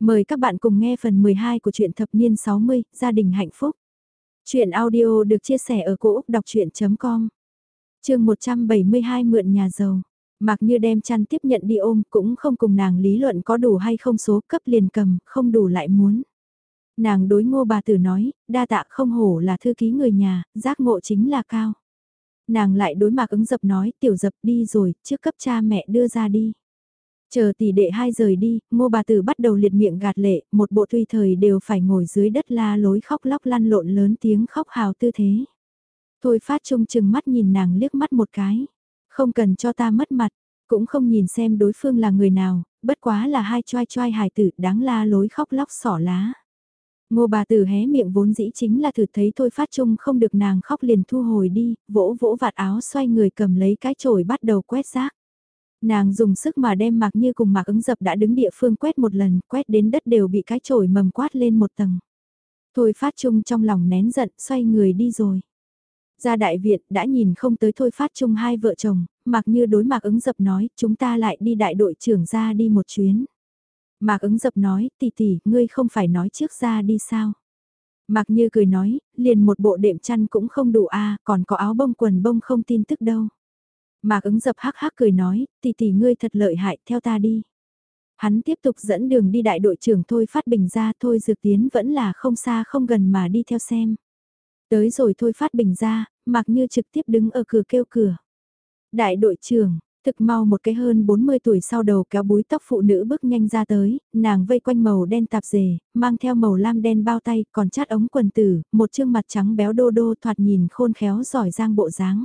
Mời các bạn cùng nghe phần 12 của truyện thập niên 60, gia đình hạnh phúc. Chuyện audio được chia sẻ ở cỗ đọc chuyện.com Trường 172 mượn nhà giàu. Mặc như đem chăn tiếp nhận đi ôm cũng không cùng nàng lý luận có đủ hay không số cấp liền cầm, không đủ lại muốn. Nàng đối ngô bà tử nói, đa tạ không hổ là thư ký người nhà, giác ngộ chính là cao. Nàng lại đối mạc ứng dập nói, tiểu dập đi rồi, trước cấp cha mẹ đưa ra đi. Chờ tỷ đệ hai rời đi, ngô bà tử bắt đầu liệt miệng gạt lệ, một bộ tùy thời đều phải ngồi dưới đất la lối khóc lóc lăn lộn lớn tiếng khóc hào tư thế. Thôi phát trung chừng mắt nhìn nàng liếc mắt một cái. Không cần cho ta mất mặt, cũng không nhìn xem đối phương là người nào, bất quá là hai choai choai hài tử đáng la lối khóc lóc sỏ lá. Ngô bà tử hé miệng vốn dĩ chính là thử thấy thôi phát trung không được nàng khóc liền thu hồi đi, vỗ vỗ vạt áo xoay người cầm lấy cái chổi bắt đầu quét rác. Nàng dùng sức mà đem mạc như cùng mạc ứng dập đã đứng địa phương quét một lần, quét đến đất đều bị cái chổi mầm quát lên một tầng. Thôi phát trung trong lòng nén giận, xoay người đi rồi. Ra đại viện đã nhìn không tới thôi phát trung hai vợ chồng, mạc như đối mạc ứng dập nói, chúng ta lại đi đại đội trưởng ra đi một chuyến. Mạc ứng dập nói, tỷ tỷ, ngươi không phải nói trước ra đi sao? Mạc như cười nói, liền một bộ đệm chăn cũng không đủ a à, còn có áo bông quần bông không tin tức đâu. Mạc ứng dập hắc hắc cười nói, tỷ tỷ ngươi thật lợi hại, theo ta đi. Hắn tiếp tục dẫn đường đi đại đội trưởng Thôi Phát Bình ra Thôi Dược Tiến vẫn là không xa không gần mà đi theo xem. Tới rồi Thôi Phát Bình ra, Mạc Như trực tiếp đứng ở cửa kêu cửa. Đại đội trưởng, thực mau một cái hơn 40 tuổi sau đầu kéo búi tóc phụ nữ bước nhanh ra tới, nàng vây quanh màu đen tạp dề, mang theo màu lam đen bao tay, còn chát ống quần tử, một chương mặt trắng béo đô đô thoạt nhìn khôn khéo giỏi giang bộ dáng.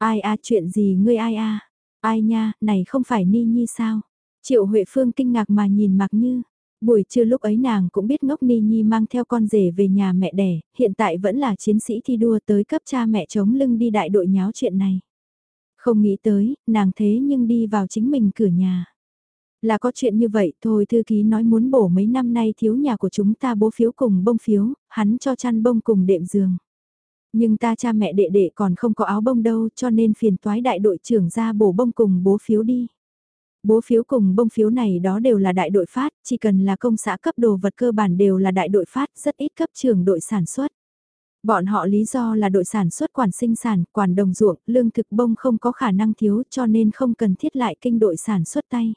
Ai a chuyện gì ngươi ai a Ai nha, này không phải Ni Nhi sao? Triệu Huệ Phương kinh ngạc mà nhìn Mạc Như. Buổi trưa lúc ấy nàng cũng biết ngốc Ni Nhi mang theo con rể về nhà mẹ đẻ, hiện tại vẫn là chiến sĩ thi đua tới cấp cha mẹ chống lưng đi đại đội nháo chuyện này. Không nghĩ tới, nàng thế nhưng đi vào chính mình cửa nhà. Là có chuyện như vậy thôi thư ký nói muốn bổ mấy năm nay thiếu nhà của chúng ta bố phiếu cùng bông phiếu, hắn cho chăn bông cùng đệm giường. Nhưng ta cha mẹ đệ đệ còn không có áo bông đâu cho nên phiền toái đại đội trưởng ra bổ bông cùng bố phiếu đi. Bố phiếu cùng bông phiếu này đó đều là đại đội phát, chỉ cần là công xã cấp đồ vật cơ bản đều là đại đội phát, rất ít cấp trường đội sản xuất. Bọn họ lý do là đội sản xuất quản sinh sản, quản đồng ruộng, lương thực bông không có khả năng thiếu cho nên không cần thiết lại kinh đội sản xuất tay.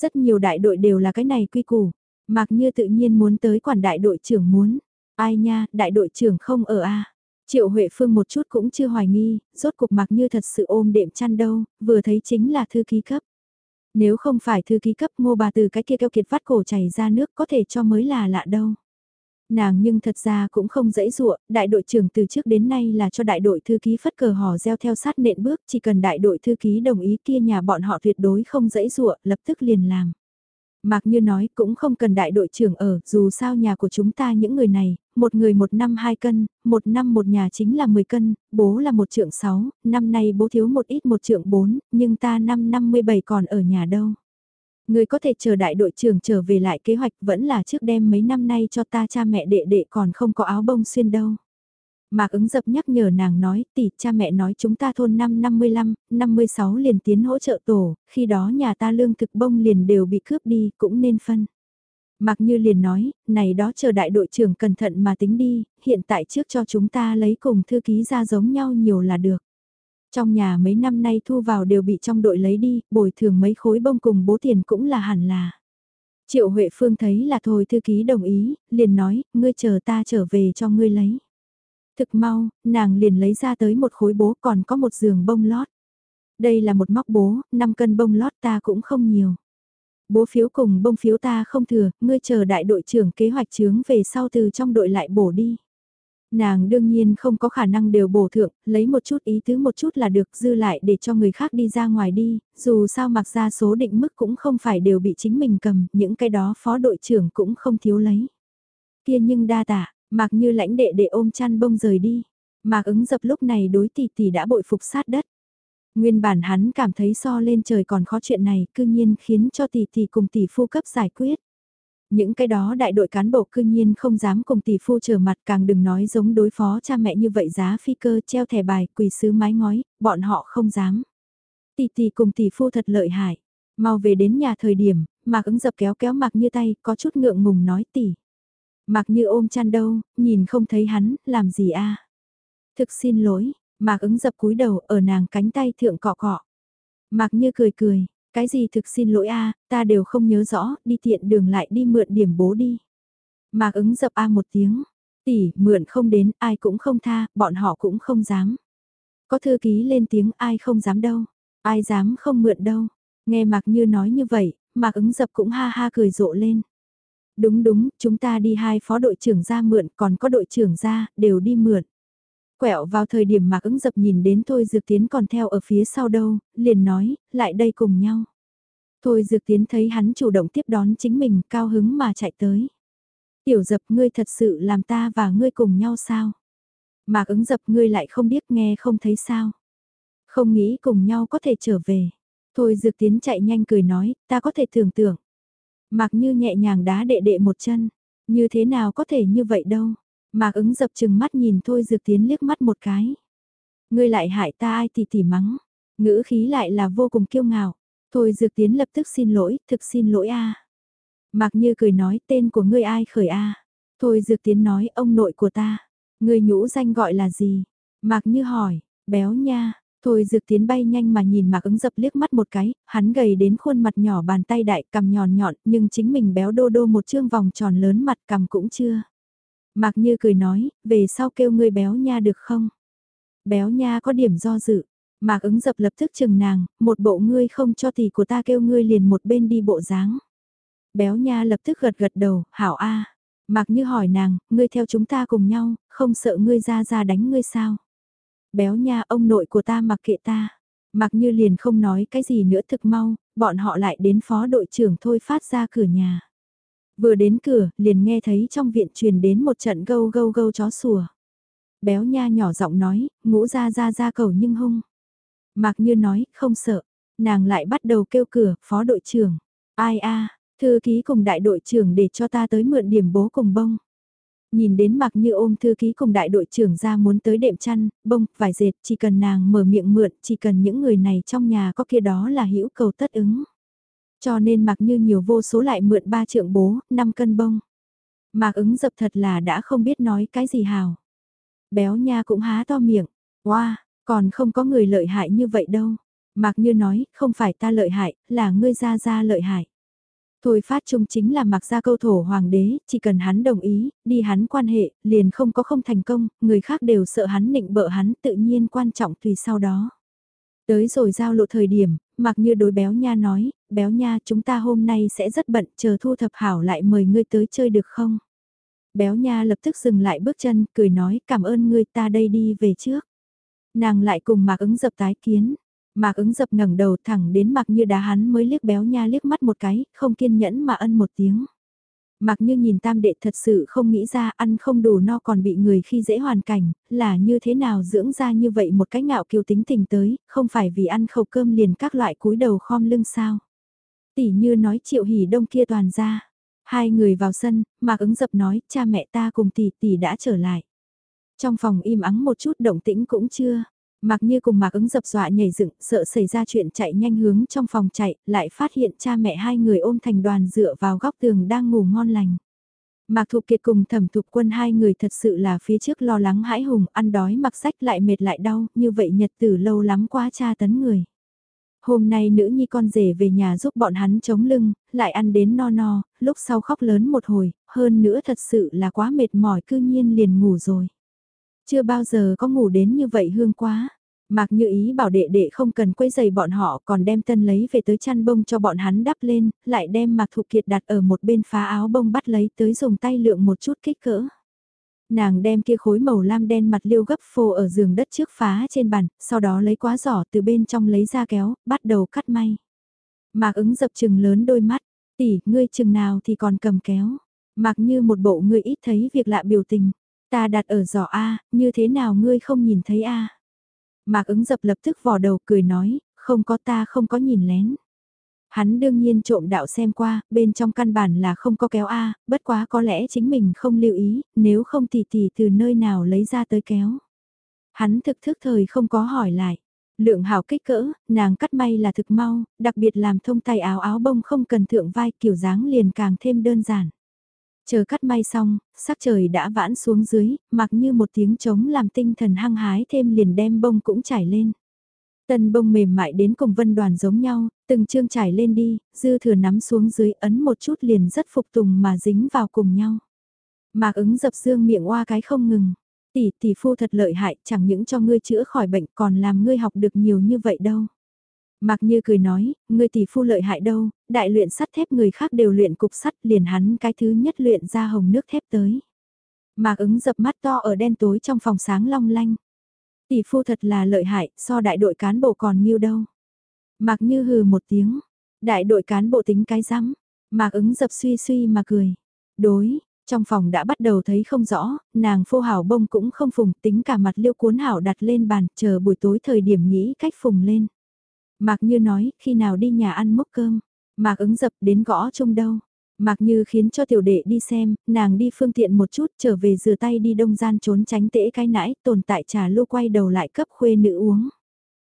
Rất nhiều đại đội đều là cái này quy củ, mặc như tự nhiên muốn tới quản đại đội trưởng muốn. Ai nha, đại đội trưởng không ở a Triệu Huệ Phương một chút cũng chưa hoài nghi, rốt cục mặc như thật sự ôm đệm chăn đâu, vừa thấy chính là thư ký cấp. Nếu không phải thư ký cấp ngô bà từ cái kia keo kiệt vắt cổ chảy ra nước có thể cho mới là lạ đâu. Nàng nhưng thật ra cũng không dễ dụa, đại đội trưởng từ trước đến nay là cho đại đội thư ký phất cờ hò gieo theo sát nện bước, chỉ cần đại đội thư ký đồng ý kia nhà bọn họ tuyệt đối không dễ dụa, lập tức liền làm. Mạc Như nói cũng không cần đại đội trưởng ở, dù sao nhà của chúng ta những người này, một người một năm hai cân, một năm một nhà chính là 10 cân, bố là một trượng 6, năm nay bố thiếu một ít một trượng 4, nhưng ta năm 57 còn ở nhà đâu. Người có thể chờ đại đội trưởng trở về lại kế hoạch vẫn là trước đêm mấy năm nay cho ta cha mẹ đệ đệ còn không có áo bông xuyên đâu. Mạc ứng dập nhắc nhở nàng nói, tỷ cha mẹ nói chúng ta thôn năm 55, 56 liền tiến hỗ trợ tổ, khi đó nhà ta lương thực bông liền đều bị cướp đi, cũng nên phân. Mạc như liền nói, này đó chờ đại đội trưởng cẩn thận mà tính đi, hiện tại trước cho chúng ta lấy cùng thư ký ra giống nhau nhiều là được. Trong nhà mấy năm nay thu vào đều bị trong đội lấy đi, bồi thường mấy khối bông cùng bố tiền cũng là hẳn là. Triệu Huệ Phương thấy là thôi thư ký đồng ý, liền nói, ngươi chờ ta trở về cho ngươi lấy. Thực mau, nàng liền lấy ra tới một khối bố còn có một giường bông lót. Đây là một móc bố, 5 cân bông lót ta cũng không nhiều. Bố phiếu cùng bông phiếu ta không thừa, ngươi chờ đại đội trưởng kế hoạch chướng về sau từ trong đội lại bổ đi. Nàng đương nhiên không có khả năng đều bổ thượng, lấy một chút ý tứ một chút là được dư lại để cho người khác đi ra ngoài đi, dù sao mặc ra số định mức cũng không phải đều bị chính mình cầm, những cái đó phó đội trưởng cũng không thiếu lấy. Kia nhưng đa tạ, mặc như lãnh đệ để ôm chăn bông rời đi. Mạc ứng dập lúc này đối tỷ tỷ đã bội phục sát đất. Nguyên bản hắn cảm thấy so lên trời còn khó chuyện này, cư nhiên khiến cho tỷ tỷ cùng tỷ phu cấp giải quyết. Những cái đó đại đội cán bộ cư nhiên không dám cùng tỷ phu trở mặt càng đừng nói giống đối phó cha mẹ như vậy giá phi cơ treo thẻ bài quỳ sứ mái ngói, bọn họ không dám. Tỷ tỷ cùng tỷ phu thật lợi hại. Mau về đến nhà thời điểm, Mạc ứng dập kéo kéo Mạc Như tay, có chút ngượng ngùng nói tỷ. Mạc Như ôm chăn đâu, nhìn không thấy hắn, làm gì a? Thực xin lỗi, Mạc ứng dập cúi đầu ở nàng cánh tay thượng cọ cọ. Mạc Như cười cười, cái gì thực xin lỗi a, ta đều không nhớ rõ, đi tiện đường lại đi mượn điểm bố đi. Mạc ứng dập a một tiếng, tỷ, mượn không đến, ai cũng không tha, bọn họ cũng không dám. Có thư ký lên tiếng ai không dám đâu, ai dám không mượn đâu. Nghe Mạc Như nói như vậy, Mạc ứng dập cũng ha ha cười rộ lên. Đúng đúng, chúng ta đi hai phó đội trưởng ra mượn, còn có đội trưởng ra, đều đi mượn. Quẹo vào thời điểm mà ứng dập nhìn đến Thôi Dược Tiến còn theo ở phía sau đâu, liền nói, lại đây cùng nhau. Thôi Dược Tiến thấy hắn chủ động tiếp đón chính mình, cao hứng mà chạy tới. Tiểu dập ngươi thật sự làm ta và ngươi cùng nhau sao? Mạc ứng dập ngươi lại không biết nghe không thấy sao? Không nghĩ cùng nhau có thể trở về. Thôi Dược Tiến chạy nhanh cười nói, ta có thể tưởng tượng. Mạc như nhẹ nhàng đá đệ đệ một chân. Như thế nào có thể như vậy đâu? Mạc ứng dập chừng mắt nhìn Thôi Dược Tiến liếc mắt một cái. Ngươi lại hại ta ai thì tỉ mắng. Ngữ khí lại là vô cùng kiêu ngạo. Thôi Dược Tiến lập tức xin lỗi, thực xin lỗi a. Mạc Như cười nói tên của ngươi ai khởi a? Thôi Dược Tiến nói ông nội của ta. Ngươi nhũ danh gọi là gì? Mạc Như hỏi, béo nha. Thôi Dược Tiến bay nhanh mà nhìn Mạc ứng dập liếc mắt một cái, hắn gầy đến khuôn mặt nhỏ bàn tay đại cầm nhòn nhọn nhưng chính mình béo đô đô một chương vòng tròn lớn mặt cầm cũng chưa. Mạc Như cười nói, về sau kêu ngươi béo nha được không? Béo nha có điểm do dự. Mạc ứng dập lập tức chừng nàng, một bộ ngươi không cho thì của ta kêu ngươi liền một bên đi bộ dáng. Béo nha lập tức gật gật đầu, hảo a. Mạc Như hỏi nàng, ngươi theo chúng ta cùng nhau, không sợ ngươi ra ra đánh ngươi sao? Béo nha ông nội của ta mặc kệ ta. mặc Như liền không nói cái gì nữa thực mau, bọn họ lại đến phó đội trưởng thôi phát ra cửa nhà. Vừa đến cửa, liền nghe thấy trong viện truyền đến một trận gâu gâu gâu chó sủa. Béo nha nhỏ giọng nói, ngũ ra ra ra cầu nhưng hung. mặc Như nói, không sợ. Nàng lại bắt đầu kêu cửa, phó đội trưởng. Ai a thư ký cùng đại đội trưởng để cho ta tới mượn điểm bố cùng bông. Nhìn đến mặc Như ôm thư ký cùng đại đội trưởng ra muốn tới đệm chăn, bông, vải dệt, chỉ cần nàng mở miệng mượn, chỉ cần những người này trong nhà có kia đó là hữu cầu tất ứng. Cho nên mặc Như nhiều vô số lại mượn ba trượng bố, 5 cân bông. Mạc ứng dập thật là đã không biết nói cái gì hào. Béo nha cũng há to miệng. Wow, còn không có người lợi hại như vậy đâu. Mạc Như nói, không phải ta lợi hại, là ngươi ra ra lợi hại. Thôi phát trung chính là mặc ra câu thổ hoàng đế, chỉ cần hắn đồng ý, đi hắn quan hệ, liền không có không thành công, người khác đều sợ hắn nịnh bợ hắn tự nhiên quan trọng tùy sau đó. Tới rồi giao lộ thời điểm, mặc như đối béo nha nói, béo nha chúng ta hôm nay sẽ rất bận, chờ thu thập hảo lại mời ngươi tới chơi được không? Béo nha lập tức dừng lại bước chân, cười nói cảm ơn ngươi ta đây đi về trước. Nàng lại cùng mạc ứng dập tái kiến. Mạc ứng dập ngẩng đầu thẳng đến mặc như đá hắn mới liếc béo nha liếc mắt một cái, không kiên nhẫn mà ân một tiếng. Mặc như nhìn tam đệ thật sự không nghĩ ra ăn không đủ no còn bị người khi dễ hoàn cảnh, là như thế nào dưỡng ra như vậy một cái ngạo kiều tính tình tới, không phải vì ăn khẩu cơm liền các loại cúi đầu khom lưng sao. Tỷ như nói triệu hỉ đông kia toàn ra. Hai người vào sân, Mạc ứng dập nói cha mẹ ta cùng tỷ tỷ đã trở lại. Trong phòng im ắng một chút động tĩnh cũng chưa. Mạc Như cùng Mạc ứng dập dọa nhảy dựng, sợ xảy ra chuyện chạy nhanh hướng trong phòng chạy, lại phát hiện cha mẹ hai người ôm thành đoàn dựa vào góc tường đang ngủ ngon lành. Mạc Thục Kiệt cùng Thẩm Thục Quân hai người thật sự là phía trước lo lắng hãi hùng, ăn đói mặc sách lại mệt lại đau, như vậy nhật tử lâu lắm quá cha tấn người. Hôm nay nữ nhi con rể về nhà giúp bọn hắn chống lưng, lại ăn đến no no, lúc sau khóc lớn một hồi, hơn nữa thật sự là quá mệt mỏi cư nhiên liền ngủ rồi. Chưa bao giờ có ngủ đến như vậy hương quá. Mạc như ý bảo đệ đệ không cần quấy giày bọn họ còn đem tân lấy về tới chăn bông cho bọn hắn đắp lên, lại đem Mạc Thụ Kiệt đặt ở một bên phá áo bông bắt lấy tới dùng tay lượng một chút kích cỡ. Nàng đem kia khối màu lam đen mặt liêu gấp phô ở giường đất trước phá trên bàn, sau đó lấy quá giỏ từ bên trong lấy ra kéo, bắt đầu cắt may. Mạc ứng dập chừng lớn đôi mắt, tỷ, ngươi chừng nào thì còn cầm kéo. Mạc như một bộ ngươi ít thấy việc lạ biểu tình. Ta đặt ở giỏ A, như thế nào ngươi không nhìn thấy A? Mạc ứng dập lập tức vò đầu cười nói, không có ta không có nhìn lén. Hắn đương nhiên trộm đạo xem qua, bên trong căn bản là không có kéo A, bất quá có lẽ chính mình không lưu ý, nếu không thì thì từ nơi nào lấy ra tới kéo. Hắn thực thức thời không có hỏi lại. Lượng hảo kích cỡ, nàng cắt may là thực mau, đặc biệt làm thông tay áo áo bông không cần thượng vai kiểu dáng liền càng thêm đơn giản. Chờ cắt may xong, sắc trời đã vãn xuống dưới, mặc như một tiếng trống làm tinh thần hăng hái thêm liền đem bông cũng trải lên. tần bông mềm mại đến cùng vân đoàn giống nhau, từng chương trải lên đi, dư thừa nắm xuống dưới ấn một chút liền rất phục tùng mà dính vào cùng nhau. Mạc ứng dập dương miệng oa cái không ngừng. Tỷ tỷ phu thật lợi hại, chẳng những cho ngươi chữa khỏi bệnh còn làm ngươi học được nhiều như vậy đâu. Mạc Như cười nói, người tỷ phu lợi hại đâu, đại luyện sắt thép người khác đều luyện cục sắt liền hắn cái thứ nhất luyện ra hồng nước thép tới. Mạc ứng dập mắt to ở đen tối trong phòng sáng long lanh. Tỷ phu thật là lợi hại, so đại đội cán bộ còn nhiêu đâu. Mạc Như hừ một tiếng, đại đội cán bộ tính cái rắm Mạc ứng dập suy suy mà cười. Đối, trong phòng đã bắt đầu thấy không rõ, nàng phô hảo bông cũng không phùng tính cả mặt liêu cuốn hảo đặt lên bàn chờ buổi tối thời điểm nghĩ cách phùng lên. Mạc Như nói, khi nào đi nhà ăn mốc cơm, Mạc ứng dập đến gõ trông đâu. Mạc Như khiến cho tiểu đệ đi xem, nàng đi phương tiện một chút trở về rửa tay đi đông gian trốn tránh tễ cái nãi tồn tại trà lô quay đầu lại cấp khuê nữ uống.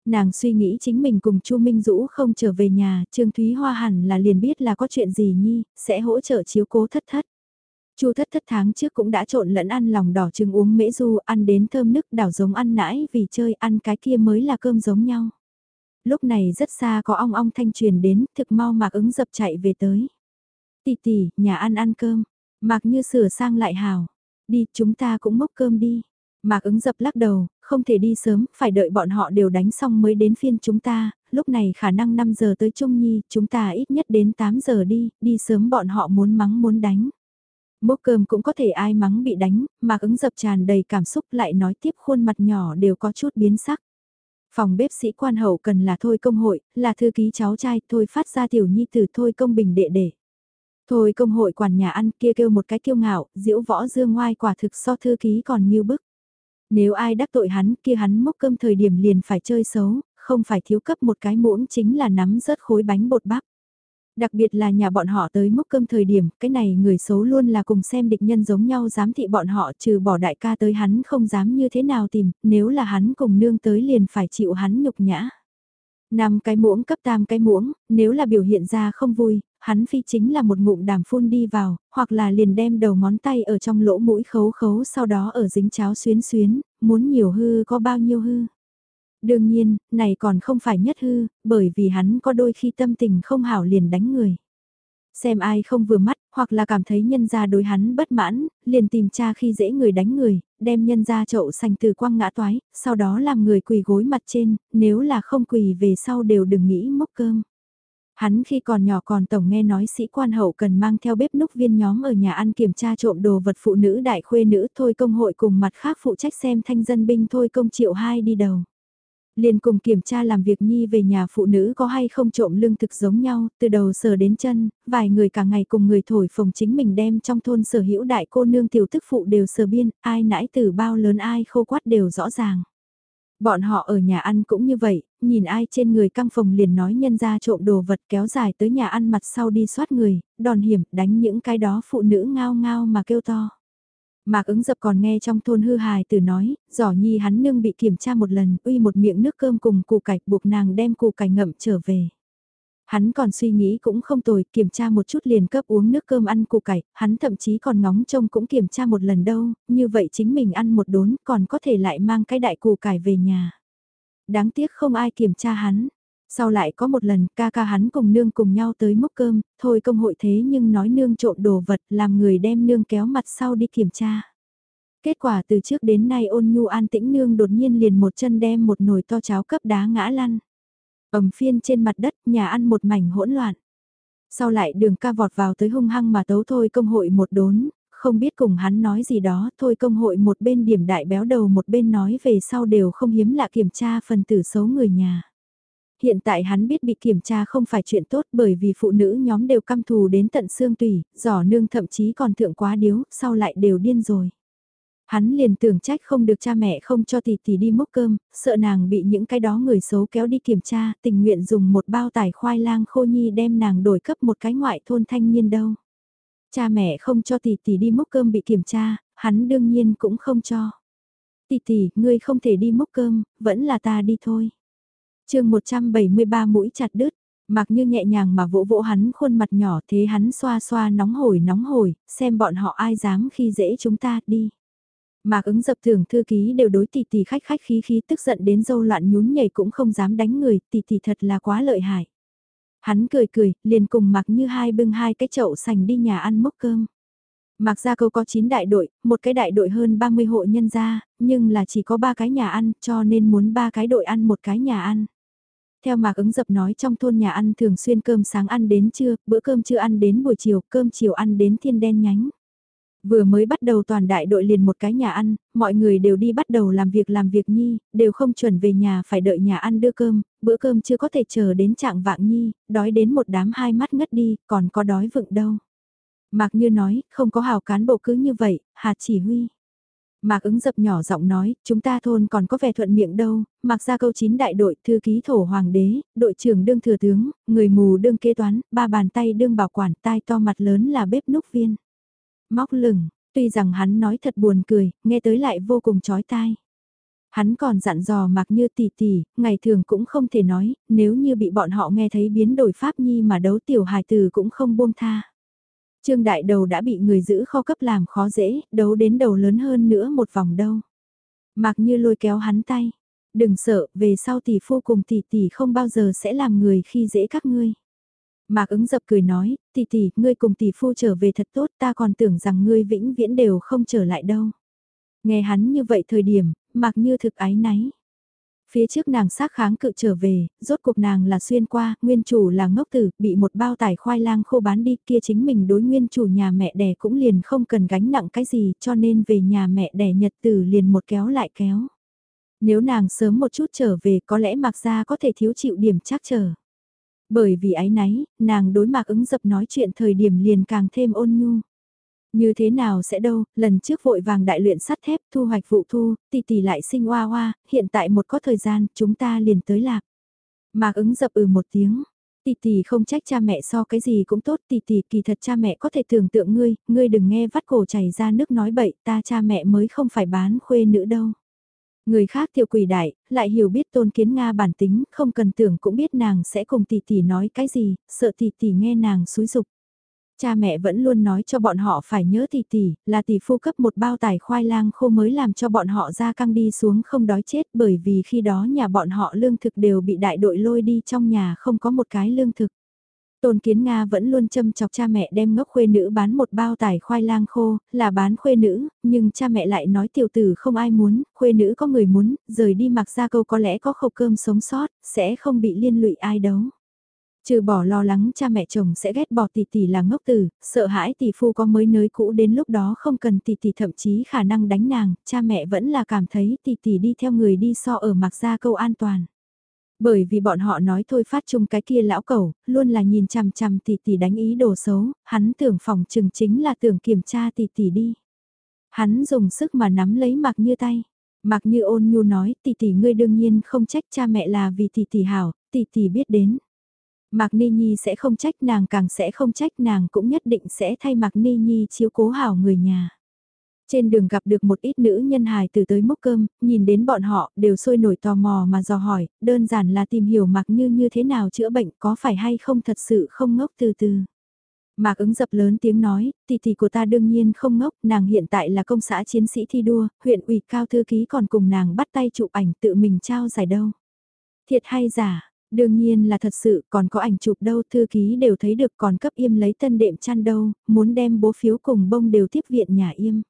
Nàng suy nghĩ chính mình cùng Chu Minh Dũ không trở về nhà, Trương Thúy Hoa hẳn là liền biết là có chuyện gì nhi, sẽ hỗ trợ chiếu cố thất thất. Chu thất thất tháng trước cũng đã trộn lẫn ăn lòng đỏ trứng uống mễ du, ăn đến thơm nức đảo giống ăn nãi vì chơi ăn cái kia mới là cơm giống nhau. Lúc này rất xa có ong ong thanh truyền đến, thực mau mạc ứng dập chạy về tới. Tỷ tỷ, nhà ăn ăn cơm, mạc như sửa sang lại hào. Đi, chúng ta cũng mốc cơm đi. Mạc ứng dập lắc đầu, không thể đi sớm, phải đợi bọn họ đều đánh xong mới đến phiên chúng ta, lúc này khả năng 5 giờ tới Trung Nhi, chúng ta ít nhất đến 8 giờ đi, đi sớm bọn họ muốn mắng muốn đánh. Mốc cơm cũng có thể ai mắng bị đánh, Mạc ứng dập tràn đầy cảm xúc lại nói tiếp khuôn mặt nhỏ đều có chút biến sắc. Phòng bếp sĩ quan hậu cần là thôi công hội, là thư ký cháu trai, thôi phát ra tiểu nhi từ thôi công bình đệ đệ. Thôi công hội quản nhà ăn kia kêu một cái kiêu ngạo, diễu võ dương ngoai quả thực so thư ký còn nghiêu bức. Nếu ai đắc tội hắn kia hắn mốc cơm thời điểm liền phải chơi xấu, không phải thiếu cấp một cái muỗng chính là nắm rớt khối bánh bột bắp. Đặc biệt là nhà bọn họ tới mốc cơm thời điểm, cái này người xấu luôn là cùng xem địch nhân giống nhau dám thị bọn họ trừ bỏ đại ca tới hắn không dám như thế nào tìm, nếu là hắn cùng nương tới liền phải chịu hắn nhục nhã. Năm cái muỗng cấp tam cái muỗng, nếu là biểu hiện ra không vui, hắn phi chính là một ngụm đàm phun đi vào, hoặc là liền đem đầu ngón tay ở trong lỗ mũi khấu khấu sau đó ở dính cháo xuyến xuyến, muốn nhiều hư có bao nhiêu hư. Đương nhiên, này còn không phải nhất hư, bởi vì hắn có đôi khi tâm tình không hảo liền đánh người. Xem ai không vừa mắt, hoặc là cảm thấy nhân gia đối hắn bất mãn, liền tìm cha khi dễ người đánh người, đem nhân gia chậu sành từ quăng ngã toái, sau đó làm người quỳ gối mặt trên, nếu là không quỳ về sau đều đừng nghĩ mốc cơm. Hắn khi còn nhỏ còn tổng nghe nói sĩ quan hậu cần mang theo bếp núc viên nhóm ở nhà ăn kiểm tra trộm đồ vật phụ nữ đại khuê nữ thôi công hội cùng mặt khác phụ trách xem thanh dân binh thôi công triệu hai đi đầu liền cùng kiểm tra làm việc nhi về nhà phụ nữ có hay không trộm lương thực giống nhau, từ đầu sờ đến chân, vài người cả ngày cùng người thổi phồng chính mình đem trong thôn sở hữu đại cô nương tiểu thức phụ đều sờ biên, ai nãi từ bao lớn ai khô quát đều rõ ràng. Bọn họ ở nhà ăn cũng như vậy, nhìn ai trên người căng phòng liền nói nhân ra trộm đồ vật kéo dài tới nhà ăn mặt sau đi soát người, đòn hiểm, đánh những cái đó phụ nữ ngao ngao mà kêu to. Mạc ứng dập còn nghe trong thôn hư hài từ nói, giỏ nhi hắn nương bị kiểm tra một lần, uy một miệng nước cơm cùng củ cải buộc nàng đem củ cải ngậm trở về. Hắn còn suy nghĩ cũng không tồi, kiểm tra một chút liền cấp uống nước cơm ăn củ cải, hắn thậm chí còn ngóng trông cũng kiểm tra một lần đâu, như vậy chính mình ăn một đốn còn có thể lại mang cái đại củ cải về nhà. Đáng tiếc không ai kiểm tra hắn, sau lại có một lần ca ca hắn cùng nương cùng nhau tới múc cơm, thôi công hội thế nhưng nói nương trộm đồ vật làm người đem nương kéo mặt sau đi kiểm tra. Kết quả từ trước đến nay ôn nhu an tĩnh nương đột nhiên liền một chân đem một nồi to cháo cấp đá ngã lăn. ầm phiên trên mặt đất nhà ăn một mảnh hỗn loạn. Sau lại đường ca vọt vào tới hung hăng mà tấu thôi công hội một đốn, không biết cùng hắn nói gì đó, thôi công hội một bên điểm đại béo đầu một bên nói về sau đều không hiếm lạ kiểm tra phần tử xấu người nhà. Hiện tại hắn biết bị kiểm tra không phải chuyện tốt bởi vì phụ nữ nhóm đều căm thù đến tận xương tùy giỏ nương thậm chí còn thượng quá điếu, sau lại đều điên rồi. Hắn liền tưởng trách không được cha mẹ không cho tỷ tỷ đi múc cơm, sợ nàng bị những cái đó người xấu kéo đi kiểm tra, tình nguyện dùng một bao tải khoai lang khô nhi đem nàng đổi cấp một cái ngoại thôn thanh niên đâu. Cha mẹ không cho tỷ tỷ đi múc cơm bị kiểm tra, hắn đương nhiên cũng không cho. Tỷ tỷ, ngươi không thể đi múc cơm, vẫn là ta đi thôi chương 173 mũi chặt đứt, mặc như nhẹ nhàng mà vỗ vỗ hắn khuôn mặt nhỏ thế hắn xoa xoa nóng hổi nóng hổi, xem bọn họ ai dám khi dễ chúng ta đi. Mạc ứng dập thường thư ký đều đối tỷ tỷ khách khách khí khí tức giận đến dâu loạn nhún nhảy cũng không dám đánh người, tỷ tỷ thật là quá lợi hại. Hắn cười cười, liền cùng mặc như hai bưng hai cái chậu sành đi nhà ăn mốc cơm. Mạc Gia Câu có 9 đại đội, một cái đại đội hơn 30 hộ nhân gia, nhưng là chỉ có 3 cái nhà ăn, cho nên muốn 3 cái đội ăn một cái nhà ăn. Theo Mạc ứng dập nói trong thôn nhà ăn thường xuyên cơm sáng ăn đến trưa, bữa cơm trưa ăn đến buổi chiều, cơm chiều ăn đến thiên đen nhánh. Vừa mới bắt đầu toàn đại đội liền một cái nhà ăn, mọi người đều đi bắt đầu làm việc làm việc nhi, đều không chuẩn về nhà phải đợi nhà ăn đưa cơm, bữa cơm chưa có thể chờ đến trạng vạng nhi, đói đến một đám hai mắt ngất đi, còn có đói vựng đâu. Mạc Như nói, không có hào cán bộ cứ như vậy, hạt chỉ huy. Mạc ứng dập nhỏ giọng nói, chúng ta thôn còn có vẻ thuận miệng đâu, Mạc ra câu chín đại đội, thư ký thổ hoàng đế, đội trưởng đương thừa tướng, người mù đương kế toán, ba bàn tay đương bảo quản, tai to mặt lớn là bếp núc viên. Móc lửng, tuy rằng hắn nói thật buồn cười, nghe tới lại vô cùng chói tai. Hắn còn dặn dò mặc như tỷ tỷ, ngày thường cũng không thể nói, nếu như bị bọn họ nghe thấy biến đổi pháp nhi mà đấu tiểu hài tử cũng không buông tha. Trương đại đầu đã bị người giữ kho cấp làm khó dễ, đấu đến đầu lớn hơn nữa một vòng đâu. Mặc như lôi kéo hắn tay, đừng sợ, về sau tỷ phu cùng tỷ tỷ không bao giờ sẽ làm người khi dễ các ngươi. Mạc ứng dập cười nói, tỷ tỷ, ngươi cùng tỷ phu trở về thật tốt, ta còn tưởng rằng ngươi vĩnh viễn đều không trở lại đâu. Nghe hắn như vậy thời điểm, Mạc như thực ái náy. Phía trước nàng xác kháng cự trở về, rốt cuộc nàng là xuyên qua, nguyên chủ là ngốc tử, bị một bao tải khoai lang khô bán đi kia chính mình đối nguyên chủ nhà mẹ đẻ cũng liền không cần gánh nặng cái gì cho nên về nhà mẹ đẻ nhật tử liền một kéo lại kéo. Nếu nàng sớm một chút trở về có lẽ mặc ra có thể thiếu chịu điểm chắc trở. Bởi vì ái náy, nàng đối mạc ứng dập nói chuyện thời điểm liền càng thêm ôn nhu. Như thế nào sẽ đâu, lần trước vội vàng đại luyện sắt thép thu hoạch vụ thu, tỷ tỷ lại sinh hoa hoa, hiện tại một có thời gian, chúng ta liền tới lạc. Mạc ứng dập ừ một tiếng, tỷ tỷ không trách cha mẹ so cái gì cũng tốt, tỷ tỷ kỳ thật cha mẹ có thể tưởng tượng ngươi, ngươi đừng nghe vắt cổ chảy ra nước nói bậy, ta cha mẹ mới không phải bán khuê nữ đâu. Người khác tiểu quỷ đại, lại hiểu biết tôn kiến Nga bản tính, không cần tưởng cũng biết nàng sẽ cùng tỷ tỷ nói cái gì, sợ tỷ tỷ nghe nàng xúi dục. Cha mẹ vẫn luôn nói cho bọn họ phải nhớ tỷ tỷ, là tỷ phu cấp một bao tải khoai lang khô mới làm cho bọn họ ra căng đi xuống không đói chết bởi vì khi đó nhà bọn họ lương thực đều bị đại đội lôi đi trong nhà không có một cái lương thực. Tôn Kiến Nga vẫn luôn châm chọc cha mẹ đem ngốc khuê nữ bán một bao tải khoai lang khô, là bán khuê nữ, nhưng cha mẹ lại nói tiểu tử không ai muốn, khuê nữ có người muốn, rời đi mặc ra câu có lẽ có khẩu cơm sống sót, sẽ không bị liên lụy ai đâu. Trừ bỏ lo lắng cha mẹ chồng sẽ ghét bỏ tỷ tỷ là ngốc tử, sợ hãi tỷ phu có mới nới cũ đến lúc đó không cần tỷ tỷ thậm chí khả năng đánh nàng, cha mẹ vẫn là cảm thấy tỷ tỷ đi theo người đi so ở mặc ra câu an toàn. Bởi vì bọn họ nói thôi phát chung cái kia lão cẩu, luôn là nhìn chằm chằm tỷ tỷ đánh ý đồ xấu, hắn tưởng phòng chừng chính là tưởng kiểm tra tỷ tỷ đi. Hắn dùng sức mà nắm lấy mặc như tay. Mặc như ôn nhu nói tỷ tỷ ngươi đương nhiên không trách cha mẹ là vì tỷ tỷ hảo, tỷ tỷ biết đến. Mạc Ni Nhi sẽ không trách nàng càng sẽ không trách nàng cũng nhất định sẽ thay Mạc Ni Nhi chiếu cố hảo người nhà. Trên đường gặp được một ít nữ nhân hài từ tới mốc cơm, nhìn đến bọn họ đều sôi nổi tò mò mà dò hỏi, đơn giản là tìm hiểu Mạc Như như thế nào chữa bệnh có phải hay không thật sự không ngốc từ từ. Mạc ứng dập lớn tiếng nói, tỷ tỷ của ta đương nhiên không ngốc, nàng hiện tại là công xã chiến sĩ thi đua, huyện ủy cao thư ký còn cùng nàng bắt tay chụp ảnh tự mình trao giải đâu. Thiệt hay giả, đương nhiên là thật sự, còn có ảnh chụp đâu, thư ký đều thấy được còn cấp im lấy tân đệm chăn đâu, muốn đem bố phiếu cùng bông đều tiếp viện nhà im.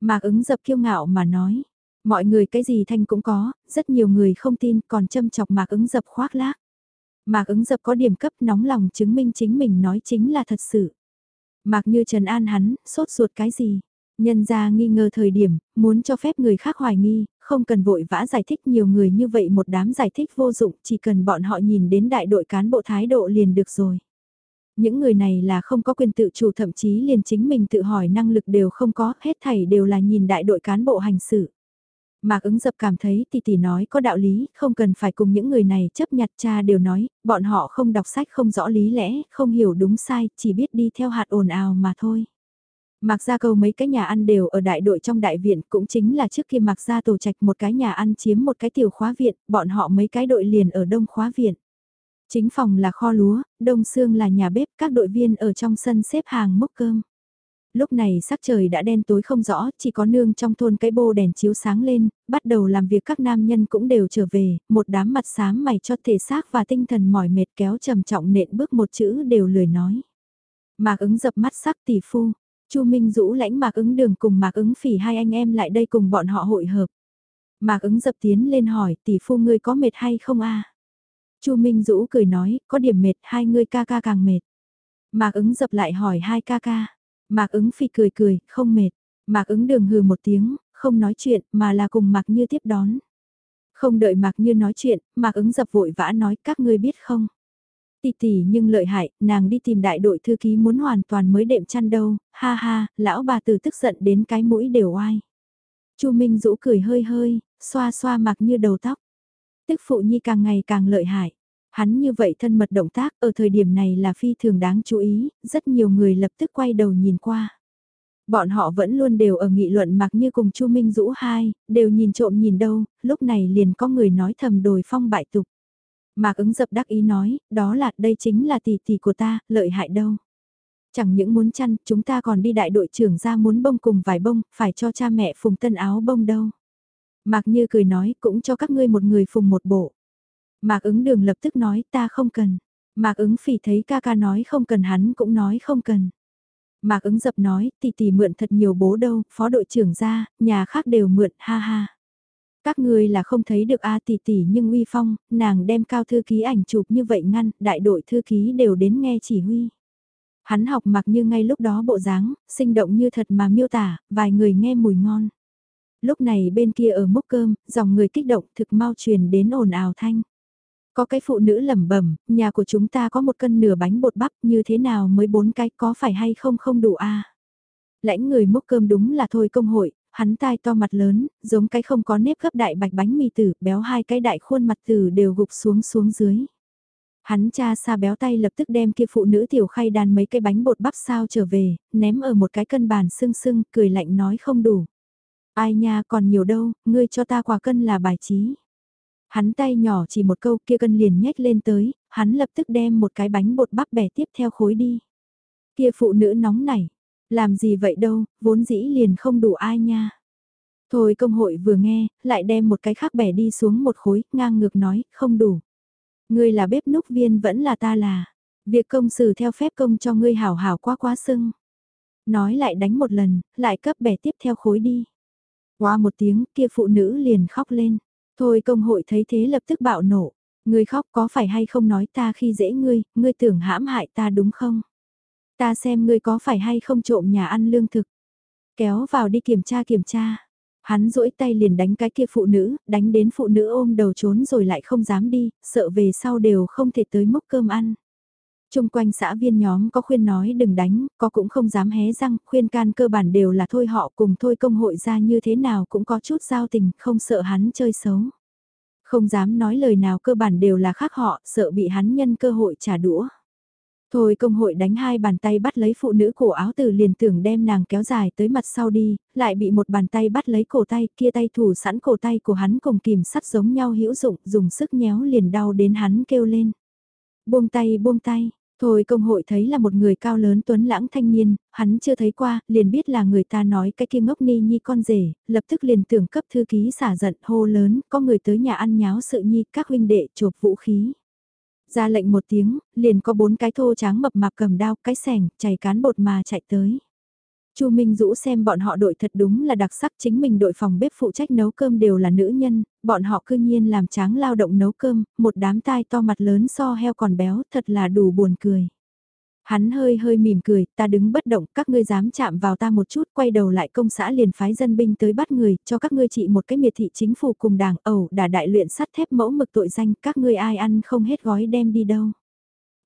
Mạc ứng dập kiêu ngạo mà nói. Mọi người cái gì thanh cũng có, rất nhiều người không tin còn châm chọc mạc ứng dập khoác lác. Mạc ứng dập có điểm cấp nóng lòng chứng minh chính mình nói chính là thật sự. Mạc như Trần An hắn, sốt ruột cái gì? Nhân ra nghi ngờ thời điểm, muốn cho phép người khác hoài nghi, không cần vội vã giải thích nhiều người như vậy một đám giải thích vô dụng, chỉ cần bọn họ nhìn đến đại đội cán bộ thái độ liền được rồi. Những người này là không có quyền tự chủ thậm chí liền chính mình tự hỏi năng lực đều không có, hết thảy đều là nhìn đại đội cán bộ hành xử. Mạc ứng dập cảm thấy tỷ tỷ nói có đạo lý, không cần phải cùng những người này chấp nhặt cha đều nói, bọn họ không đọc sách không rõ lý lẽ, không hiểu đúng sai, chỉ biết đi theo hạt ồn ào mà thôi. Mạc Gia Cầu mấy cái nhà ăn đều ở đại đội trong đại viện cũng chính là trước kia Mạc Gia tổ trạch một cái nhà ăn chiếm một cái tiểu khóa viện, bọn họ mấy cái đội liền ở đông khóa viện. Chính phòng là kho lúa, đông xương là nhà bếp, các đội viên ở trong sân xếp hàng mốc cơm. Lúc này sắc trời đã đen tối không rõ, chỉ có nương trong thôn cái bô đèn chiếu sáng lên, bắt đầu làm việc các nam nhân cũng đều trở về, một đám mặt xám mày cho thể xác và tinh thần mỏi mệt kéo trầm trọng nện bước một chữ đều lười nói. Mạc ứng dập mắt sắc tỷ phu, Chu Minh Dũ lãnh Mạc ứng đường cùng Mạc ứng phỉ hai anh em lại đây cùng bọn họ hội hợp. Mạc ứng dập tiến lên hỏi tỷ phu ngươi có mệt hay không a? Chu Minh Dũ cười nói, có điểm mệt, hai ngươi ca ca càng mệt. Mạc ứng dập lại hỏi hai ca ca. Mạc ứng phỉ cười cười, không mệt. Mạc ứng đường hừ một tiếng, không nói chuyện, mà là cùng Mạc Như tiếp đón. Không đợi Mạc Như nói chuyện, Mạc ứng dập vội vã nói các ngươi biết không. Tỷ tỷ nhưng lợi hại, nàng đi tìm đại đội thư ký muốn hoàn toàn mới đệm chăn đâu, ha ha, lão bà tử tức giận đến cái mũi đều oai. Chu Minh Dũ cười hơi hơi, xoa xoa Mạc Như đầu tóc. Tức phụ nhi càng ngày càng lợi hại. Hắn như vậy thân mật động tác ở thời điểm này là phi thường đáng chú ý, rất nhiều người lập tức quay đầu nhìn qua. Bọn họ vẫn luôn đều ở nghị luận mặc như cùng Chu Minh Dũ hai, đều nhìn trộm nhìn đâu, lúc này liền có người nói thầm đồi phong bại tục. Mạc ứng dập đắc ý nói, đó là đây chính là tỷ tỷ của ta, lợi hại đâu. Chẳng những muốn chăn, chúng ta còn đi đại đội trưởng ra muốn bông cùng vài bông, phải cho cha mẹ phùng tân áo bông đâu. Mạc Như cười nói, cũng cho các ngươi một người phùng một bộ. Mạc ứng đường lập tức nói, ta không cần. Mạc ứng phỉ thấy ca ca nói không cần hắn cũng nói không cần. Mạc ứng dập nói, tỷ tỷ mượn thật nhiều bố đâu, phó đội trưởng ra, nhà khác đều mượn, ha ha. Các ngươi là không thấy được A tỷ tỷ nhưng uy phong, nàng đem cao thư ký ảnh chụp như vậy ngăn, đại đội thư ký đều đến nghe chỉ huy. Hắn học mặc như ngay lúc đó bộ dáng, sinh động như thật mà miêu tả, vài người nghe mùi ngon. Lúc này bên kia ở múc cơm, dòng người kích động thực mau truyền đến ồn ào thanh. Có cái phụ nữ lẩm bẩm, nhà của chúng ta có một cân nửa bánh bột bắp như thế nào mới bốn cái có phải hay không không đủ a Lãnh người múc cơm đúng là thôi công hội, hắn tai to mặt lớn, giống cái không có nếp gấp đại bạch bánh mì tử, béo hai cái đại khuôn mặt tử đều gục xuống xuống dưới. Hắn cha xa béo tay lập tức đem kia phụ nữ tiểu khay đàn mấy cái bánh bột bắp sao trở về, ném ở một cái cân bàn sưng sưng, cười lạnh nói không đủ. Ai nha còn nhiều đâu, ngươi cho ta quả cân là bài trí. Hắn tay nhỏ chỉ một câu kia cân liền nhếch lên tới, hắn lập tức đem một cái bánh bột bắp bẻ tiếp theo khối đi. Kia phụ nữ nóng nảy, làm gì vậy đâu, vốn dĩ liền không đủ ai nha. Thôi công hội vừa nghe, lại đem một cái khác bẻ đi xuống một khối, ngang ngược nói, không đủ. Ngươi là bếp núc viên vẫn là ta là. Việc công xử theo phép công cho ngươi hảo hảo quá quá sưng. Nói lại đánh một lần, lại cấp bẻ tiếp theo khối đi. Qua một tiếng kia phụ nữ liền khóc lên. Thôi công hội thấy thế lập tức bạo nổ. Ngươi khóc có phải hay không nói ta khi dễ ngươi, ngươi tưởng hãm hại ta đúng không? Ta xem ngươi có phải hay không trộm nhà ăn lương thực. Kéo vào đi kiểm tra kiểm tra. Hắn duỗi tay liền đánh cái kia phụ nữ, đánh đến phụ nữ ôm đầu trốn rồi lại không dám đi, sợ về sau đều không thể tới mốc cơm ăn. Trung quanh xã viên nhóm có khuyên nói đừng đánh, có cũng không dám hé răng, khuyên can cơ bản đều là thôi họ cùng thôi công hội ra như thế nào cũng có chút giao tình, không sợ hắn chơi xấu. Không dám nói lời nào cơ bản đều là khác họ, sợ bị hắn nhân cơ hội trả đũa. Thôi công hội đánh hai bàn tay bắt lấy phụ nữ cổ áo từ liền tưởng đem nàng kéo dài tới mặt sau đi, lại bị một bàn tay bắt lấy cổ tay, kia tay thủ sẵn cổ tay của hắn cùng kìm sắt giống nhau hữu dụng, dùng sức nhéo liền đau đến hắn kêu lên. Buông tay buông tay, thôi công hội thấy là một người cao lớn tuấn lãng thanh niên, hắn chưa thấy qua, liền biết là người ta nói cái kia ngốc ni nhi con rể, lập tức liền tưởng cấp thư ký xả giận hô lớn, có người tới nhà ăn nháo sự nhi, các huynh đệ chộp vũ khí. Ra lệnh một tiếng, liền có bốn cái thô tráng mập mạp cầm đao, cái sẻng, chảy cán bột mà chạy tới. Chu Minh Dũ xem bọn họ đội thật đúng là đặc sắc chính mình đội phòng bếp phụ trách nấu cơm đều là nữ nhân, bọn họ cư nhiên làm tráng lao động nấu cơm, một đám tai to mặt lớn so heo còn béo thật là đủ buồn cười. Hắn hơi hơi mỉm cười, ta đứng bất động, các ngươi dám chạm vào ta một chút, quay đầu lại công xã liền phái dân binh tới bắt người, cho các ngươi trị một cái miệt thị chính phủ cùng đảng, ẩu, đã đại luyện sắt thép mẫu mực tội danh, các ngươi ai ăn không hết gói đem đi đâu.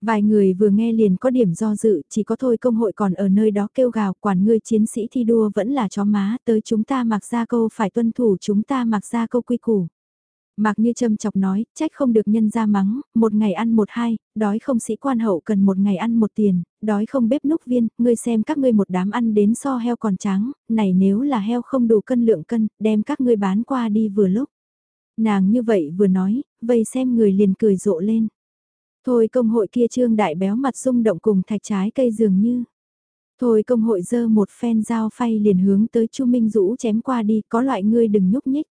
Vài người vừa nghe liền có điểm do dự, chỉ có thôi công hội còn ở nơi đó kêu gào, quản ngươi chiến sĩ thi đua vẫn là chó má, tới chúng ta mặc ra câu phải tuân thủ chúng ta mặc ra câu quy củ. Mạc Như châm chọc nói, trách không được nhân ra mắng, một ngày ăn một hai, đói không sĩ quan hậu cần một ngày ăn một tiền, đói không bếp núc viên, ngươi xem các ngươi một đám ăn đến so heo còn trắng, này nếu là heo không đủ cân lượng cân, đem các ngươi bán qua đi vừa lúc. Nàng như vậy vừa nói, vây xem người liền cười rộ lên. Thôi công hội kia trương đại béo mặt rung động cùng thạch trái cây dường như. Thôi công hội dơ một phen dao phay liền hướng tới Chu Minh Dũ chém qua đi, có loại ngươi đừng nhúc nhích.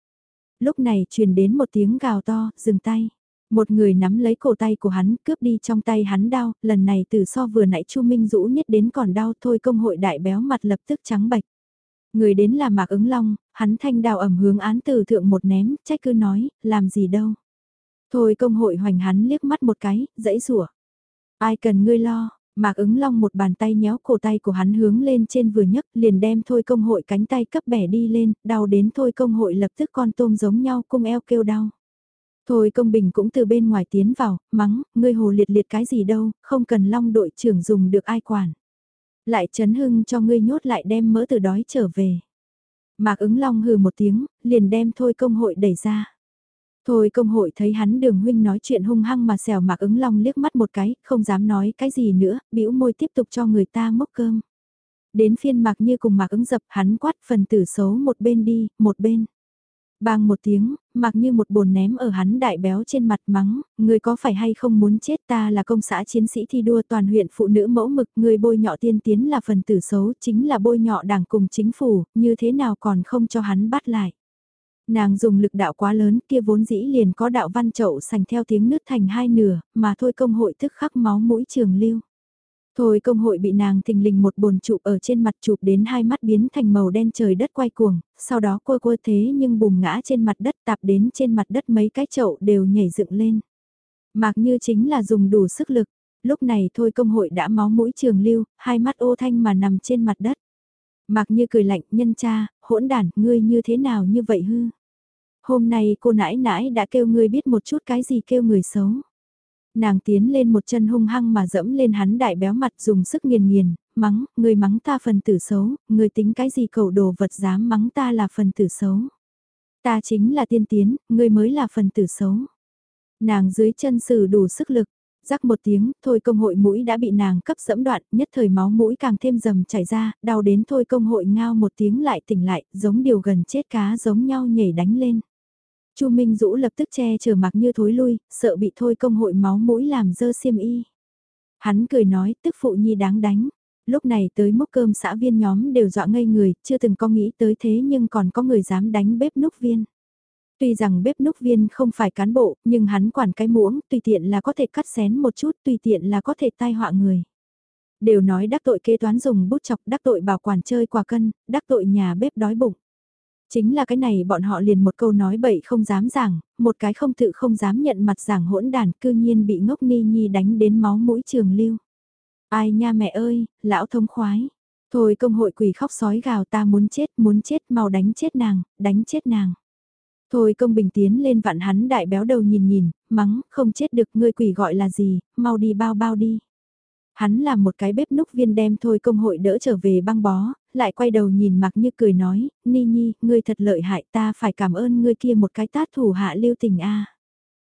Lúc này truyền đến một tiếng gào to, dừng tay. Một người nắm lấy cổ tay của hắn, cướp đi trong tay hắn đau, lần này từ so vừa nãy Chu Minh Dũ nhất đến còn đau thôi công hội đại béo mặt lập tức trắng bạch. Người đến là Mạc ứng long, hắn thanh đào ẩm hướng án từ thượng một ném, trách cứ nói, làm gì đâu. Thôi công hội hoành hắn liếc mắt một cái, dãy rủa Ai cần ngươi lo, Mạc ứng long một bàn tay nhéo cổ tay của hắn hướng lên trên vừa nhấc liền đem thôi công hội cánh tay cấp bẻ đi lên, đau đến thôi công hội lập tức con tôm giống nhau cung eo kêu đau. Thôi công bình cũng từ bên ngoài tiến vào, mắng, ngươi hồ liệt liệt cái gì đâu, không cần long đội trưởng dùng được ai quản. Lại chấn hưng cho ngươi nhốt lại đem mỡ từ đói trở về. Mạc ứng long hừ một tiếng, liền đem thôi công hội đẩy ra. Thôi công hội thấy hắn đường huynh nói chuyện hung hăng mà xèo mạc ứng long liếc mắt một cái, không dám nói cái gì nữa, bĩu môi tiếp tục cho người ta mốc cơm. Đến phiên mạc như cùng mạc ứng dập hắn quát phần tử xấu một bên đi, một bên. Bang một tiếng, mặc như một bồn ném ở hắn đại béo trên mặt mắng, người có phải hay không muốn chết ta là công xã chiến sĩ thi đua toàn huyện phụ nữ mẫu mực, người bôi nhọ tiên tiến là phần tử xấu, chính là bôi nhọ đảng cùng chính phủ, như thế nào còn không cho hắn bắt lại. Nàng dùng lực đạo quá lớn kia vốn dĩ liền có đạo văn chậu sành theo tiếng nứt thành hai nửa, mà thôi công hội thức khắc máu mũi trường lưu. Thôi công hội bị nàng thình lình một bồn chụp ở trên mặt chụp đến hai mắt biến thành màu đen trời đất quay cuồng, sau đó cô cô thế nhưng bùm ngã trên mặt đất tạp đến trên mặt đất mấy cái chậu đều nhảy dựng lên. Mạc như chính là dùng đủ sức lực, lúc này thôi công hội đã máu mũi trường lưu, hai mắt ô thanh mà nằm trên mặt đất. Mạc như cười lạnh nhân cha, hỗn đản, ngươi như thế nào như vậy hư. Hôm nay cô nãi nãi đã kêu ngươi biết một chút cái gì kêu người xấu. Nàng tiến lên một chân hung hăng mà dẫm lên hắn đại béo mặt dùng sức nghiền nghiền, mắng, người mắng ta phần tử xấu, người tính cái gì cậu đồ vật dám mắng ta là phần tử xấu. Ta chính là tiên tiến, người mới là phần tử xấu. Nàng dưới chân sử đủ sức lực, rắc một tiếng, thôi công hội mũi đã bị nàng cấp dẫm đoạn, nhất thời máu mũi càng thêm dầm chảy ra, đau đến thôi công hội ngao một tiếng lại tỉnh lại, giống điều gần chết cá giống nhau nhảy đánh lên. Chu Minh Dũ lập tức che chở mặc như thối lui, sợ bị thôi công hội máu mũi làm dơ xiêm y. Hắn cười nói, tức phụ nhi đáng đánh. Lúc này tới mốc cơm xã viên nhóm đều dọa ngây người, chưa từng có nghĩ tới thế nhưng còn có người dám đánh bếp núc viên. Tuy rằng bếp núc viên không phải cán bộ, nhưng hắn quản cái muỗng, tùy tiện là có thể cắt xén một chút, tùy tiện là có thể tai họa người. Đều nói đắc tội kế toán dùng bút chọc, đắc tội bảo quản chơi quả cân, đắc tội nhà bếp đói bụng. Chính là cái này bọn họ liền một câu nói bậy không dám giảng, một cái không tự không dám nhận mặt giảng hỗn đàn cư nhiên bị ngốc ni nhi đánh đến máu mũi trường lưu. Ai nha mẹ ơi, lão thông khoái. Thôi công hội quỷ khóc sói gào ta muốn chết, muốn chết, mau đánh chết nàng, đánh chết nàng. Thôi công bình tiến lên vạn hắn đại béo đầu nhìn nhìn, mắng, không chết được ngươi quỷ gọi là gì, mau đi bao bao đi. Hắn làm một cái bếp núc viên đem thôi công hội đỡ trở về băng bó, lại quay đầu nhìn mặc như cười nói, Ni Nhi, ngươi thật lợi hại ta phải cảm ơn ngươi kia một cái tát thủ hạ lưu tình a.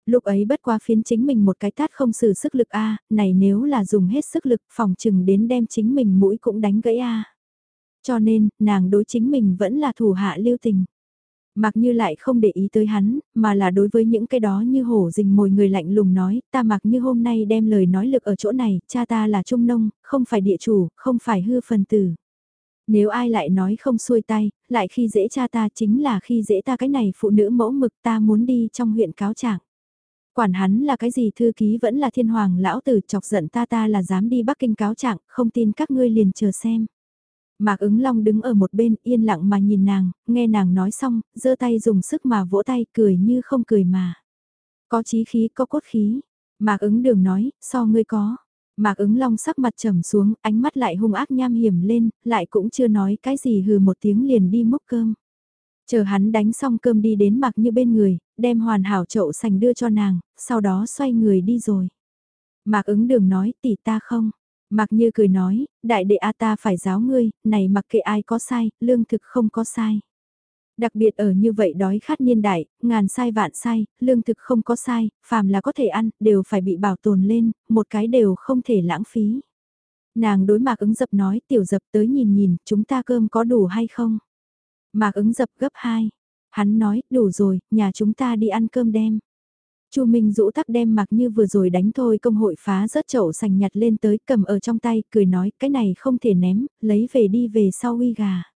Lúc ấy bất qua phiến chính mình một cái tát không sử sức lực a, này nếu là dùng hết sức lực phòng chừng đến đem chính mình mũi cũng đánh gãy a. Cho nên, nàng đối chính mình vẫn là thủ hạ lưu tình. Mặc như lại không để ý tới hắn, mà là đối với những cái đó như hổ rình mồi người lạnh lùng nói, ta mặc như hôm nay đem lời nói lực ở chỗ này, cha ta là trung nông, không phải địa chủ, không phải hư phần tử. Nếu ai lại nói không xuôi tay, lại khi dễ cha ta chính là khi dễ ta cái này phụ nữ mẫu mực ta muốn đi trong huyện cáo trạng. Quản hắn là cái gì thư ký vẫn là thiên hoàng lão tử chọc giận ta ta là dám đi Bắc Kinh cáo trạng, không tin các ngươi liền chờ xem. Mạc ứng long đứng ở một bên yên lặng mà nhìn nàng, nghe nàng nói xong, giơ tay dùng sức mà vỗ tay cười như không cười mà. Có chí khí có cốt khí. Mạc ứng đường nói, so ngươi có. Mạc ứng long sắc mặt trầm xuống, ánh mắt lại hung ác nham hiểm lên, lại cũng chưa nói cái gì hừ một tiếng liền đi múc cơm. Chờ hắn đánh xong cơm đi đến Mạc như bên người, đem hoàn hảo chậu sành đưa cho nàng, sau đó xoay người đi rồi. Mạc ứng đường nói tỷ ta không. Mạc như cười nói, đại đệ A ta phải giáo ngươi, này mặc kệ ai có sai, lương thực không có sai. Đặc biệt ở như vậy đói khát niên đại, ngàn sai vạn sai, lương thực không có sai, phàm là có thể ăn, đều phải bị bảo tồn lên, một cái đều không thể lãng phí. Nàng đối mạc ứng dập nói tiểu dập tới nhìn nhìn, chúng ta cơm có đủ hay không? Mạc ứng dập gấp 2. Hắn nói, đủ rồi, nhà chúng ta đi ăn cơm đem. Chu Minh rũ tắc đem mặc như vừa rồi đánh thôi công hội phá rớt chậu sành nhặt lên tới cầm ở trong tay, cười nói cái này không thể ném, lấy về đi về sau uy gà.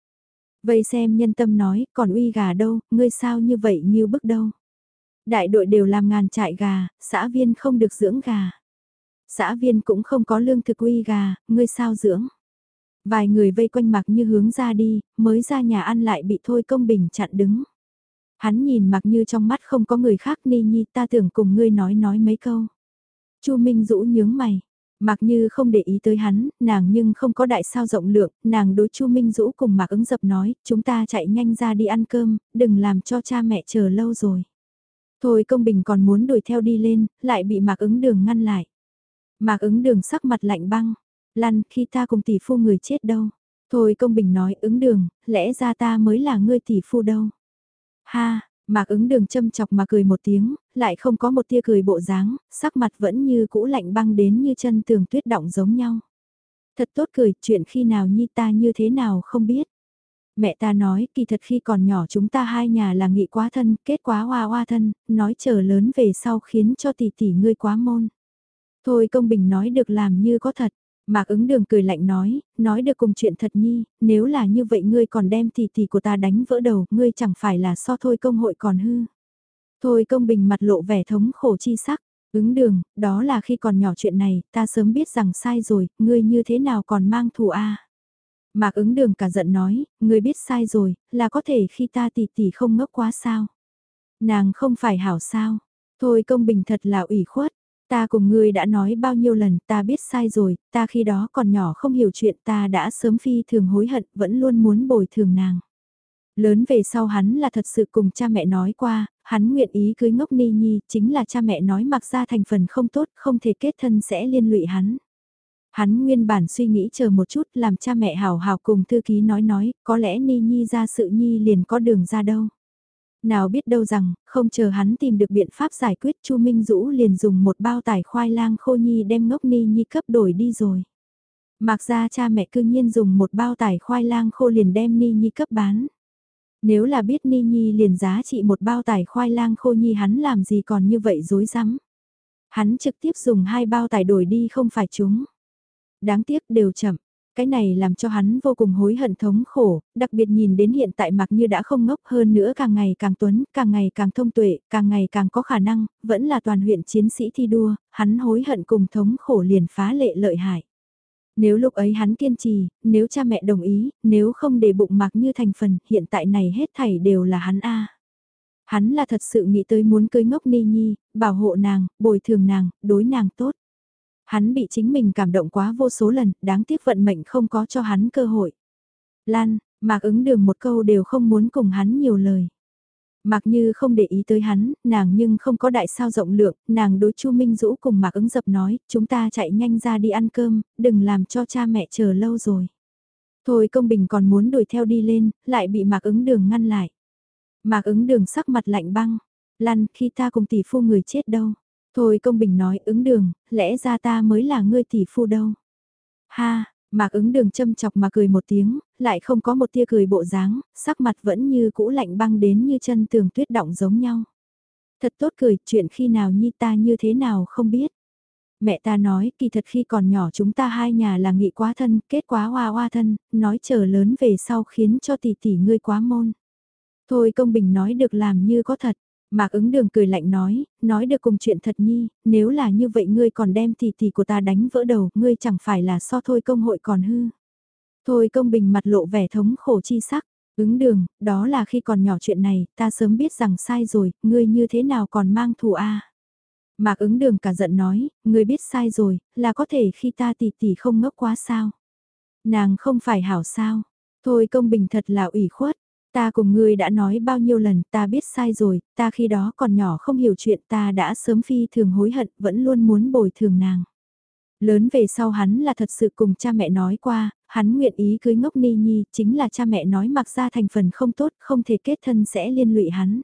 Vậy xem nhân tâm nói, còn uy gà đâu, ngươi sao như vậy như bức đâu. Đại đội đều làm ngàn trại gà, xã viên không được dưỡng gà. Xã viên cũng không có lương thực uy gà, ngươi sao dưỡng. Vài người vây quanh mặc như hướng ra đi, mới ra nhà ăn lại bị thôi công bình chặn đứng. Hắn nhìn mặc như trong mắt không có người khác ni nhi ta tưởng cùng ngươi nói nói mấy câu. Chu Minh Dũ nhướng mày. Mặc như không để ý tới hắn, nàng nhưng không có đại sao rộng lượng, nàng đối Chu Minh Dũ cùng Mạc ứng dập nói, chúng ta chạy nhanh ra đi ăn cơm, đừng làm cho cha mẹ chờ lâu rồi. Thôi công bình còn muốn đuổi theo đi lên, lại bị Mạc ứng đường ngăn lại. Mạc ứng đường sắc mặt lạnh băng, lăn khi ta cùng tỷ phu người chết đâu. Thôi công bình nói ứng đường, lẽ ra ta mới là ngươi tỷ phu đâu. Ha, Mạc ứng đường châm chọc mà cười một tiếng, lại không có một tia cười bộ dáng, sắc mặt vẫn như cũ lạnh băng đến như chân tường tuyết động giống nhau. Thật tốt cười, chuyện khi nào nhi ta như thế nào không biết. Mẹ ta nói, kỳ thật khi còn nhỏ chúng ta hai nhà là nghị quá thân, kết quá hoa hoa thân, nói chờ lớn về sau khiến cho tỷ tỷ ngươi quá môn. Thôi công bình nói được làm như có thật, Mạc ứng đường cười lạnh nói, nói được cùng chuyện thật nhi, nếu là như vậy ngươi còn đem thì thì của ta đánh vỡ đầu, ngươi chẳng phải là so thôi công hội còn hư. Thôi công bình mặt lộ vẻ thống khổ chi sắc, ứng đường, đó là khi còn nhỏ chuyện này, ta sớm biết rằng sai rồi, ngươi như thế nào còn mang thù a Mạc ứng đường cả giận nói, ngươi biết sai rồi, là có thể khi ta tỷ tỷ không ngốc quá sao. Nàng không phải hảo sao, thôi công bình thật là ủy khuất, Ta cùng ngươi đã nói bao nhiêu lần ta biết sai rồi, ta khi đó còn nhỏ không hiểu chuyện ta đã sớm phi thường hối hận vẫn luôn muốn bồi thường nàng. Lớn về sau hắn là thật sự cùng cha mẹ nói qua, hắn nguyện ý cưới ngốc ni nhi chính là cha mẹ nói mặc ra thành phần không tốt không thể kết thân sẽ liên lụy hắn. Hắn nguyên bản suy nghĩ chờ một chút làm cha mẹ hào hào cùng thư ký nói nói, có lẽ ni nhi ra sự nhi liền có đường ra đâu. Nào biết đâu rằng, không chờ hắn tìm được biện pháp giải quyết Chu Minh Dũ liền dùng một bao tải khoai lang khô nhi đem ngốc ni nhi cấp đổi đi rồi. Mặc ra cha mẹ cư nhiên dùng một bao tải khoai lang khô liền đem ni nhi cấp bán. Nếu là biết ni nhi liền giá trị một bao tải khoai lang khô nhi hắn làm gì còn như vậy dối rắm Hắn trực tiếp dùng hai bao tải đổi đi không phải chúng. Đáng tiếc đều chậm, cái này làm cho hắn vô cùng hối hận thống khổ, đặc biệt nhìn đến hiện tại mặc như đã không ngốc hơn nữa càng ngày càng tuấn, càng ngày càng thông tuệ, càng ngày càng có khả năng, vẫn là toàn huyện chiến sĩ thi đua, hắn hối hận cùng thống khổ liền phá lệ lợi hại. Nếu lúc ấy hắn kiên trì, nếu cha mẹ đồng ý, nếu không để bụng mặc như thành phần, hiện tại này hết thảy đều là hắn A. Hắn là thật sự nghĩ tới muốn cưới ngốc ni nhi, bảo hộ nàng, bồi thường nàng, đối nàng tốt. Hắn bị chính mình cảm động quá vô số lần, đáng tiếc vận mệnh không có cho hắn cơ hội. Lan, Mạc ứng đường một câu đều không muốn cùng hắn nhiều lời. Mạc Như không để ý tới hắn, nàng nhưng không có đại sao rộng lượng, nàng đối Chu Minh Dũ cùng Mạc ứng dập nói, chúng ta chạy nhanh ra đi ăn cơm, đừng làm cho cha mẹ chờ lâu rồi. Thôi công bình còn muốn đuổi theo đi lên, lại bị Mạc ứng đường ngăn lại. Mạc ứng đường sắc mặt lạnh băng, lăn khi ta cùng tỷ phu người chết đâu. Thôi công bình nói ứng đường, lẽ ra ta mới là ngươi tỷ phu đâu. Ha, mạc ứng đường châm chọc mà cười một tiếng, lại không có một tia cười bộ dáng, sắc mặt vẫn như cũ lạnh băng đến như chân tường tuyết động giống nhau. Thật tốt cười, chuyện khi nào nhi ta như thế nào không biết. Mẹ ta nói kỳ thật khi còn nhỏ chúng ta hai nhà là nghị quá thân, kết quá hoa hoa thân, nói chờ lớn về sau khiến cho tỷ tỷ ngươi quá môn. Thôi công bình nói được làm như có thật. Mạc ứng đường cười lạnh nói, nói được cùng chuyện thật nhi, nếu là như vậy ngươi còn đem tỷ tỷ của ta đánh vỡ đầu, ngươi chẳng phải là so thôi công hội còn hư. Thôi công bình mặt lộ vẻ thống khổ chi sắc, ứng đường, đó là khi còn nhỏ chuyện này, ta sớm biết rằng sai rồi, ngươi như thế nào còn mang thù a Mạc ứng đường cả giận nói, ngươi biết sai rồi, là có thể khi ta tỷ tỷ không ngốc quá sao. Nàng không phải hảo sao, thôi công bình thật là ủy khuất, Ta cùng ngươi đã nói bao nhiêu lần ta biết sai rồi, ta khi đó còn nhỏ không hiểu chuyện ta đã sớm phi thường hối hận vẫn luôn muốn bồi thường nàng. Lớn về sau hắn là thật sự cùng cha mẹ nói qua, hắn nguyện ý cưới ngốc ni nhi, chính là cha mẹ nói mặc ra thành phần không tốt, không thể kết thân sẽ liên lụy hắn.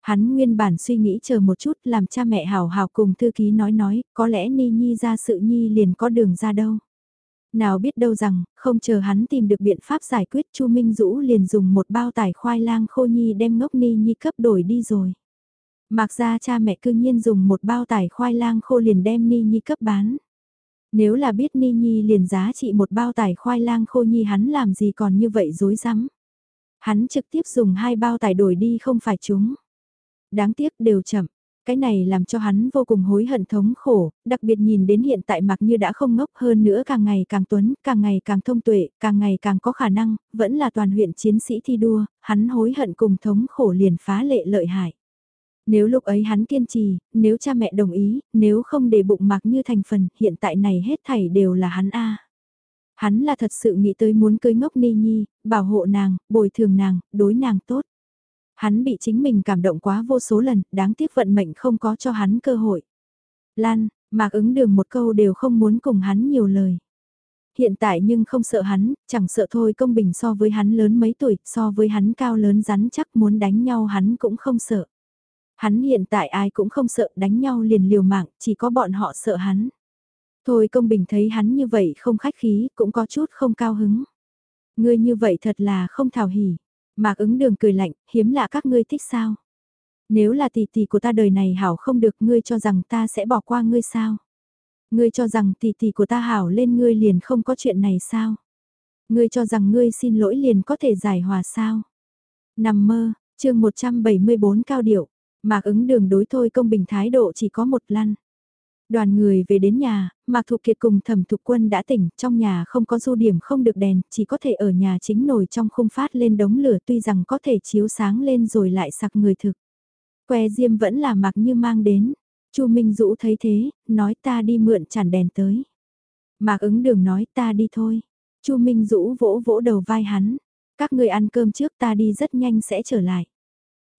Hắn nguyên bản suy nghĩ chờ một chút làm cha mẹ hào hào cùng thư ký nói nói, có lẽ ni nhi ra sự nhi liền có đường ra đâu. Nào biết đâu rằng, không chờ hắn tìm được biện pháp giải quyết Chu Minh Dũ liền dùng một bao tải khoai lang khô nhi đem ngốc ni nhi cấp đổi đi rồi. Mặc ra cha mẹ cư nhiên dùng một bao tải khoai lang khô liền đem ni nhi cấp bán. Nếu là biết Ni Nhi liền giá trị một bao tải khoai lang khô nhi hắn làm gì còn như vậy dối rắm Hắn trực tiếp dùng hai bao tải đổi đi không phải chúng. Đáng tiếc đều chậm. Cái này làm cho hắn vô cùng hối hận thống khổ, đặc biệt nhìn đến hiện tại mặc như đã không ngốc hơn nữa càng ngày càng tuấn, càng ngày càng thông tuệ, càng ngày càng có khả năng, vẫn là toàn huyện chiến sĩ thi đua, hắn hối hận cùng thống khổ liền phá lệ lợi hại. Nếu lúc ấy hắn kiên trì, nếu cha mẹ đồng ý, nếu không để bụng mặc như thành phần, hiện tại này hết thảy đều là hắn a. Hắn là thật sự nghĩ tới muốn cưới ngốc ni nhi, bảo hộ nàng, bồi thường nàng, đối nàng tốt. Hắn bị chính mình cảm động quá vô số lần, đáng tiếc vận mệnh không có cho hắn cơ hội. Lan, mạc ứng đường một câu đều không muốn cùng hắn nhiều lời. Hiện tại nhưng không sợ hắn, chẳng sợ thôi công bình so với hắn lớn mấy tuổi, so với hắn cao lớn rắn chắc muốn đánh nhau hắn cũng không sợ. Hắn hiện tại ai cũng không sợ đánh nhau liền liều mạng, chỉ có bọn họ sợ hắn. Thôi công bình thấy hắn như vậy không khách khí, cũng có chút không cao hứng. Ngươi như vậy thật là không thảo hỉ. Mạc ứng đường cười lạnh, hiếm lạ các ngươi thích sao? Nếu là tỷ tỷ của ta đời này hảo không được ngươi cho rằng ta sẽ bỏ qua ngươi sao? Ngươi cho rằng tỷ tỷ của ta hảo lên ngươi liền không có chuyện này sao? Ngươi cho rằng ngươi xin lỗi liền có thể giải hòa sao? Nằm mơ, chương 174 cao điệu, Mạc ứng đường đối thôi công bình thái độ chỉ có một lăn. Đoàn người về đến nhà, Mạc Thục Kiệt cùng thẩm thục quân đã tỉnh, trong nhà không có du điểm không được đèn, chỉ có thể ở nhà chính nồi trong khung phát lên đống lửa tuy rằng có thể chiếu sáng lên rồi lại sặc người thực. Que diêm vẫn là Mạc như mang đến. Chu Minh Dũ thấy thế, nói ta đi mượn chản đèn tới. Mạc ứng đường nói ta đi thôi. Chu Minh Dũ vỗ vỗ đầu vai hắn. Các người ăn cơm trước ta đi rất nhanh sẽ trở lại.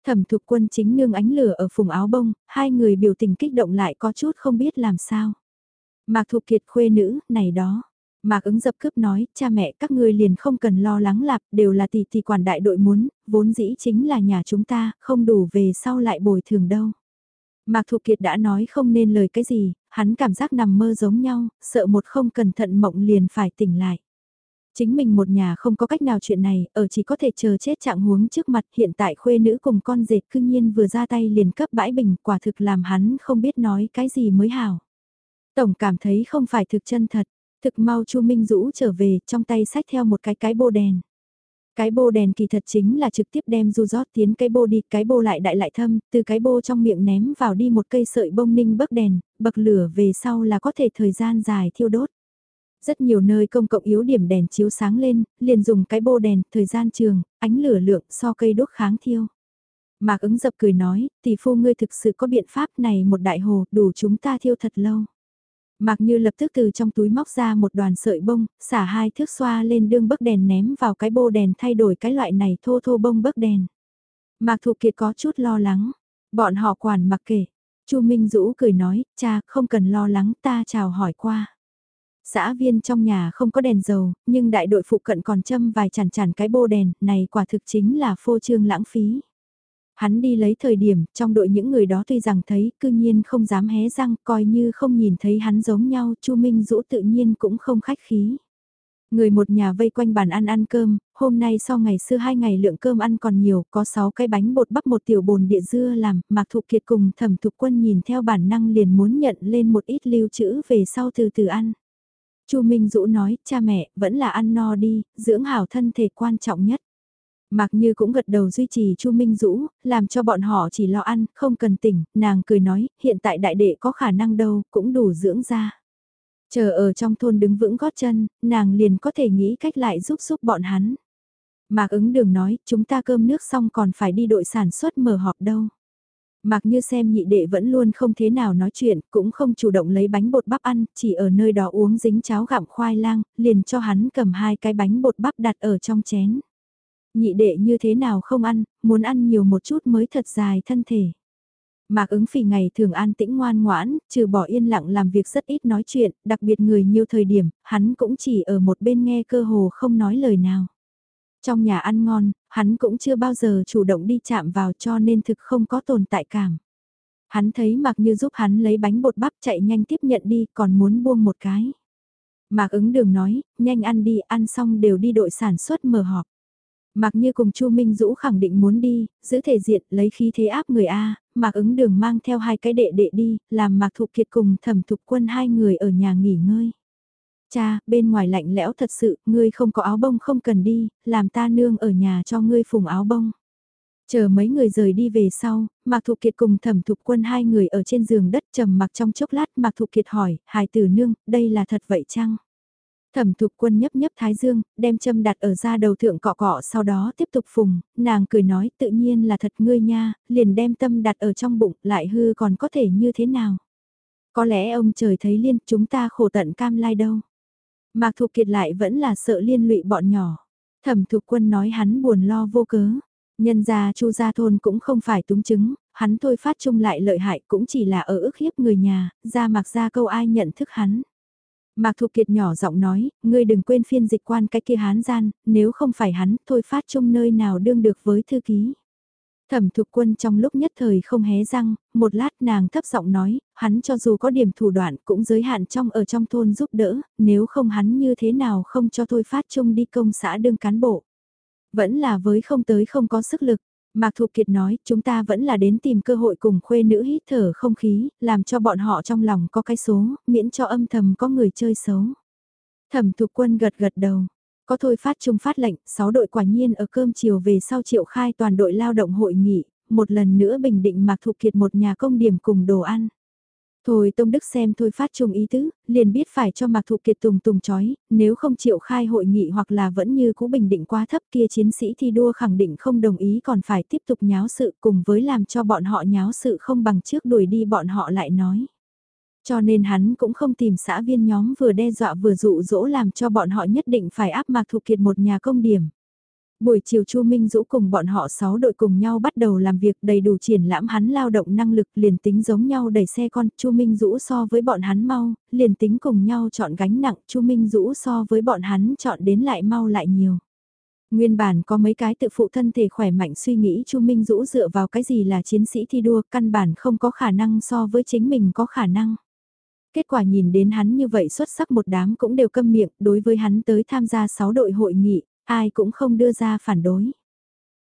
Thẩm thục quân chính nương ánh lửa ở phùng áo bông, hai người biểu tình kích động lại có chút không biết làm sao. Mạc thục kiệt khuê nữ, này đó. Mạc ứng dập cướp nói, cha mẹ các ngươi liền không cần lo lắng lạp, đều là tỷ tỷ quản đại đội muốn, vốn dĩ chính là nhà chúng ta, không đủ về sau lại bồi thường đâu. Mạc Thục Kiệt đã nói không nên lời cái gì, hắn cảm giác nằm mơ giống nhau, sợ một không cẩn thận mộng liền phải tỉnh lại. Chính mình một nhà không có cách nào chuyện này, ở chỉ có thể chờ chết trạng huống trước mặt hiện tại khuê nữ cùng con dệt cư nhiên vừa ra tay liền cấp bãi bình quả thực làm hắn không biết nói cái gì mới hảo. Tổng cảm thấy không phải thực chân thật, thực mau Chu Minh Dũ trở về trong tay sách theo một cái cái bô đèn. Cái bô đèn kỳ thật chính là trực tiếp đem du rót tiến cái bô đi, cái bô lại đại lại thâm, từ cái bô trong miệng ném vào đi một cây sợi bông ninh bấc đèn, bậc lửa về sau là có thể thời gian dài thiêu đốt. Rất nhiều nơi công cộng yếu điểm đèn chiếu sáng lên, liền dùng cái bô đèn, thời gian trường, ánh lửa lượng so cây đốt kháng thiêu. Mạc ứng dập cười nói, tỷ phu ngươi thực sự có biện pháp này một đại hồ, đủ chúng ta thiêu thật lâu. Mạc như lập tức từ trong túi móc ra một đoàn sợi bông, xả hai thước xoa lên đương bấc đèn ném vào cái bô đèn thay đổi cái loại này thô thô bông bấc đèn. Mạc Thụ Kiệt có chút lo lắng, bọn họ quản mặc kể. Chu Minh Dũ cười nói, cha không cần lo lắng ta chào hỏi qua. Xã viên trong nhà không có đèn dầu, nhưng đại đội phụ cận còn châm vài chản chản cái bô đèn, này quả thực chính là phô trương lãng phí. Hắn đi lấy thời điểm, trong đội những người đó tuy rằng thấy, cư nhiên không dám hé răng, coi như không nhìn thấy hắn giống nhau, Chu Minh Dũ tự nhiên cũng không khách khí. Người một nhà vây quanh bàn ăn ăn cơm, hôm nay sau ngày xưa hai ngày lượng cơm ăn còn nhiều, có 6 cái bánh bột bắp một tiểu bồn địa dưa làm, Mạc Thụ Kiệt cùng thẩm thục quân nhìn theo bản năng liền muốn nhận lên một ít lưu trữ về sau từ từ ăn. Chu Minh Dũ nói, cha mẹ, vẫn là ăn no đi, dưỡng hảo thân thể quan trọng nhất. Mạc Như cũng gật đầu duy trì Chu Minh Dũ, làm cho bọn họ chỉ lo ăn, không cần tỉnh, nàng cười nói, hiện tại đại đệ có khả năng đâu, cũng đủ dưỡng ra. Chờ ở trong thôn đứng vững gót chân, nàng liền có thể nghĩ cách lại giúp giúp bọn hắn. Mạc ứng đường nói, chúng ta cơm nước xong còn phải đi đội sản xuất mở họp đâu. Mặc như xem nhị đệ vẫn luôn không thế nào nói chuyện, cũng không chủ động lấy bánh bột bắp ăn, chỉ ở nơi đó uống dính cháo gặm khoai lang, liền cho hắn cầm hai cái bánh bột bắp đặt ở trong chén. Nhị đệ như thế nào không ăn, muốn ăn nhiều một chút mới thật dài thân thể. Mạc ứng phỉ ngày thường an tĩnh ngoan ngoãn, trừ bỏ yên lặng làm việc rất ít nói chuyện, đặc biệt người nhiều thời điểm, hắn cũng chỉ ở một bên nghe cơ hồ không nói lời nào. Trong nhà ăn ngon, hắn cũng chưa bao giờ chủ động đi chạm vào cho nên thực không có tồn tại cảm. Hắn thấy Mạc Như giúp hắn lấy bánh bột bắp chạy nhanh tiếp nhận đi còn muốn buông một cái. Mạc ứng đường nói, nhanh ăn đi, ăn xong đều đi đội sản xuất mở họp. Mạc Như cùng Chu Minh Dũ khẳng định muốn đi, giữ thể diện, lấy khí thế áp người A, Mạc ứng đường mang theo hai cái đệ đệ đi, làm Mạc Thục Kiệt cùng thẩm thục quân hai người ở nhà nghỉ ngơi. Cha, bên ngoài lạnh lẽo thật sự, ngươi không có áo bông không cần đi, làm ta nương ở nhà cho ngươi phùng áo bông. Chờ mấy người rời đi về sau, Mạc Thục Kiệt cùng thẩm thục quân hai người ở trên giường đất trầm mặc trong chốc lát Mạc Thục Kiệt hỏi, hài tử nương, đây là thật vậy chăng? Thẩm thục quân nhấp nhấp thái dương, đem châm đặt ở da đầu thượng cọ cọ sau đó tiếp tục phùng, nàng cười nói tự nhiên là thật ngươi nha, liền đem tâm đặt ở trong bụng lại hư còn có thể như thế nào. Có lẽ ông trời thấy liên chúng ta khổ tận cam lai đâu. Mạc Thục Kiệt lại vẫn là sợ liên lụy bọn nhỏ. Thẩm Thục Quân nói hắn buồn lo vô cớ. Nhân gia Chu gia thôn cũng không phải túng chứng, hắn thôi phát chung lại lợi hại cũng chỉ là ở ức hiếp người nhà, ra mặc ra câu ai nhận thức hắn. Mạc Thục Kiệt nhỏ giọng nói, ngươi đừng quên phiên dịch quan cái kia hán gian, nếu không phải hắn, thôi phát chung nơi nào đương được với thư ký. Thẩm thục quân trong lúc nhất thời không hé răng, một lát nàng thấp giọng nói, hắn cho dù có điểm thủ đoạn cũng giới hạn trong ở trong thôn giúp đỡ, nếu không hắn như thế nào không cho thôi phát chung đi công xã đương cán bộ. Vẫn là với không tới không có sức lực. Mạc Thục Kiệt nói, chúng ta vẫn là đến tìm cơ hội cùng khuê nữ hít thở không khí, làm cho bọn họ trong lòng có cái số, miễn cho âm thầm có người chơi xấu. Thẩm Thục Quân gật gật đầu. Có thôi phát trung phát lệnh, 6 đội quả nhiên ở cơm chiều về sau triệu khai toàn đội lao động hội nghị, một lần nữa bình định Mạc Thục Kiệt một nhà công điểm cùng đồ ăn. Thôi Tông Đức xem thôi phát trung ý tứ, liền biết phải cho Mạc Thụ Kiệt tùng tùng chói, nếu không chịu khai hội nghị hoặc là vẫn như cũ bình định quá thấp kia chiến sĩ thi đua khẳng định không đồng ý còn phải tiếp tục nháo sự cùng với làm cho bọn họ nháo sự không bằng trước đuổi đi bọn họ lại nói. Cho nên hắn cũng không tìm xã viên nhóm vừa đe dọa vừa dụ dỗ làm cho bọn họ nhất định phải áp Mạc thụ Kiệt một nhà công điểm. Buổi chiều Chu Minh Dũ cùng bọn họ 6 đội cùng nhau bắt đầu làm việc đầy đủ triển lãm hắn lao động năng lực liền tính giống nhau đẩy xe con, Chu Minh Dũ so với bọn hắn mau, liền tính cùng nhau chọn gánh nặng, Chu Minh Dũ so với bọn hắn chọn đến lại mau lại nhiều. Nguyên bản có mấy cái tự phụ thân thể khỏe mạnh suy nghĩ Chu Minh Dũ dựa vào cái gì là chiến sĩ thi đua, căn bản không có khả năng so với chính mình có khả năng. Kết quả nhìn đến hắn như vậy xuất sắc một đám cũng đều câm miệng, đối với hắn tới tham gia 6 đội hội nghị, ai cũng không đưa ra phản đối.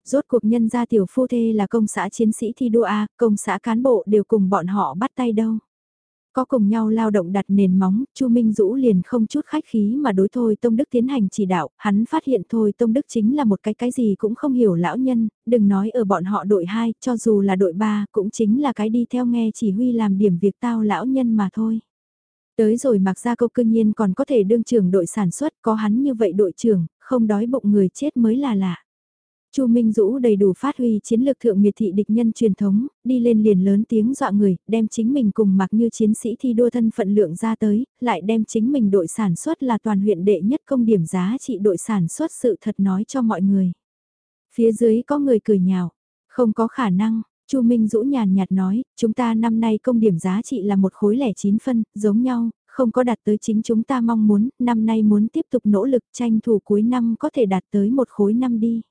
Rốt cuộc nhân gia tiểu phu thê là công xã chiến sĩ thi đua A, công xã cán bộ đều cùng bọn họ bắt tay đâu. Có cùng nhau lao động đặt nền móng, Chu Minh Dũ liền không chút khách khí mà đối Thôi Tông Đức tiến hành chỉ đạo, hắn phát hiện Thôi Tông Đức chính là một cái cái gì cũng không hiểu lão nhân, đừng nói ở bọn họ đội 2, cho dù là đội 3 cũng chính là cái đi theo nghe chỉ huy làm điểm việc tao lão nhân mà thôi. Tới rồi mặc ra câu cương nhiên còn có thể đương trưởng đội sản xuất, có hắn như vậy đội trưởng, không đói bụng người chết mới là lạ. Chu Minh Dũ đầy đủ phát huy chiến lược thượng miệt thị địch nhân truyền thống, đi lên liền lớn tiếng dọa người, đem chính mình cùng mặc như chiến sĩ thi đua thân phận lượng ra tới, lại đem chính mình đội sản xuất là toàn huyện đệ nhất công điểm giá trị đội sản xuất sự thật nói cho mọi người. Phía dưới có người cười nhạo, không có khả năng, Chu Minh Dũ nhàn nhạt nói, chúng ta năm nay công điểm giá trị là một khối lẻ chín phân, giống nhau, không có đạt tới chính chúng ta mong muốn, năm nay muốn tiếp tục nỗ lực tranh thủ cuối năm có thể đạt tới một khối năm đi.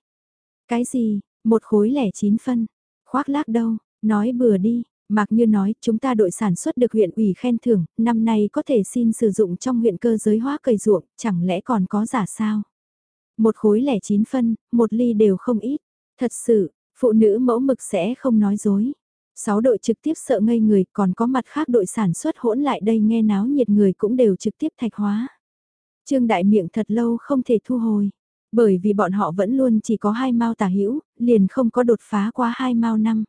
Cái gì, một khối lẻ chín phân, khoác lác đâu, nói bừa đi, Mạc Như nói, chúng ta đội sản xuất được huyện ủy khen thưởng, năm nay có thể xin sử dụng trong huyện cơ giới hóa cây ruộng, chẳng lẽ còn có giả sao? Một khối lẻ chín phân, một ly đều không ít. Thật sự, Phụ nữ mẫu mực sẽ không nói dối. Sáu đội trực tiếp sợ ngây người còn có mặt khác đội sản xuất hỗn lại đây nghe náo nhiệt người cũng đều trực tiếp thạch hóa. Trương Đại Miệng thật lâu không thể thu hồi. Bởi vì bọn họ vẫn luôn chỉ có hai mao tả hữu liền không có đột phá qua hai mao năm.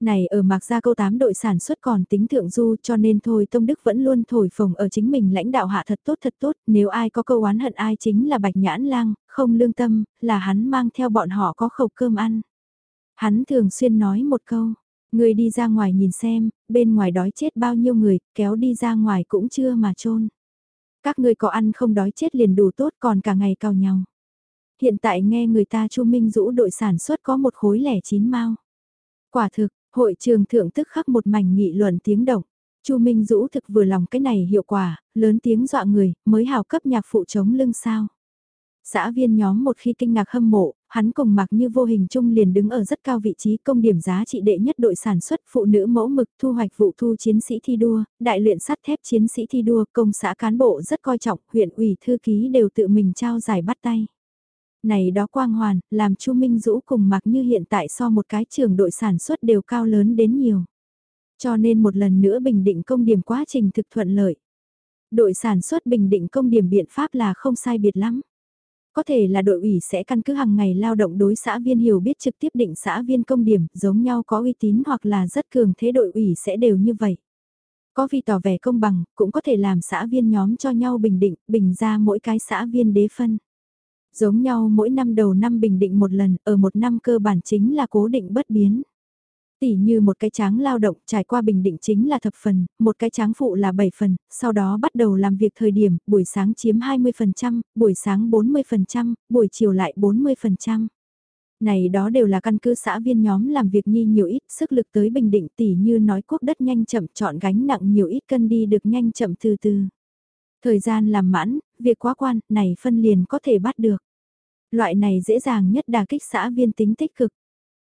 Này ở mạc gia câu 8 đội sản xuất còn tính thượng du cho nên thôi Tông Đức vẫn luôn thổi phồng ở chính mình lãnh đạo hạ thật tốt thật tốt, nếu ai có câu oán hận ai chính là bạch nhãn lang, không lương tâm, là hắn mang theo bọn họ có khẩu cơm ăn. Hắn thường xuyên nói một câu, người đi ra ngoài nhìn xem, bên ngoài đói chết bao nhiêu người, kéo đi ra ngoài cũng chưa mà trôn. Các ngươi có ăn không đói chết liền đủ tốt còn cả ngày cào nhau. Hiện tại nghe người ta Chu Minh Dũ đội sản xuất có một khối lẻ chín mau. Quả thực, Hội trường thượng tức khắc một mảnh nghị luận tiếng động. Chu Minh Dũ thực vừa lòng cái này hiệu quả, lớn tiếng dọa người, mới hào cấp nhạc phụ chống lưng sao. Xã viên nhóm một khi kinh ngạc hâm mộ, hắn cùng mặc như vô hình chung liền đứng ở rất cao vị trí công điểm giá trị đệ nhất đội sản xuất phụ nữ mẫu mực thu hoạch vụ thu chiến sĩ thi đua, đại luyện sắt thép chiến sĩ thi đua, công xã cán bộ rất coi trọng, huyện ủy thư ký đều tự mình trao giải bắt tay. Này đó quang hoàn, làm Chu Minh Dũ cùng mặc như hiện tại so một cái trường đội sản xuất đều cao lớn đến nhiều. Cho nên một lần nữa bình định công điểm quá trình thực thuận lợi. Đội sản xuất bình định công điểm biện pháp là không sai biệt lắm. Có thể là đội ủy sẽ căn cứ hàng ngày lao động đối xã viên hiểu biết trực tiếp định xã viên công điểm giống nhau có uy tín hoặc là rất cường thế đội ủy sẽ đều như vậy. Có vì tỏ vẻ công bằng, cũng có thể làm xã viên nhóm cho nhau bình định, bình ra mỗi cái xã viên đế phân. Giống nhau mỗi năm đầu năm bình định một lần, ở một năm cơ bản chính là cố định bất biến tỉ như một cái tráng lao động trải qua bình định chính là thập phần, một cái tráng phụ là 7 phần, sau đó bắt đầu làm việc thời điểm, buổi sáng chiếm 20%, buổi sáng 40%, buổi chiều lại 40%. Này đó đều là căn cứ xã viên nhóm làm việc nhi nhiều ít sức lực tới bình định tỷ như nói quốc đất nhanh chậm chọn gánh nặng nhiều ít cân đi được nhanh chậm từ từ. Thời gian làm mãn, việc quá quan, này phân liền có thể bắt được. Loại này dễ dàng nhất đà kích xã viên tính tích cực.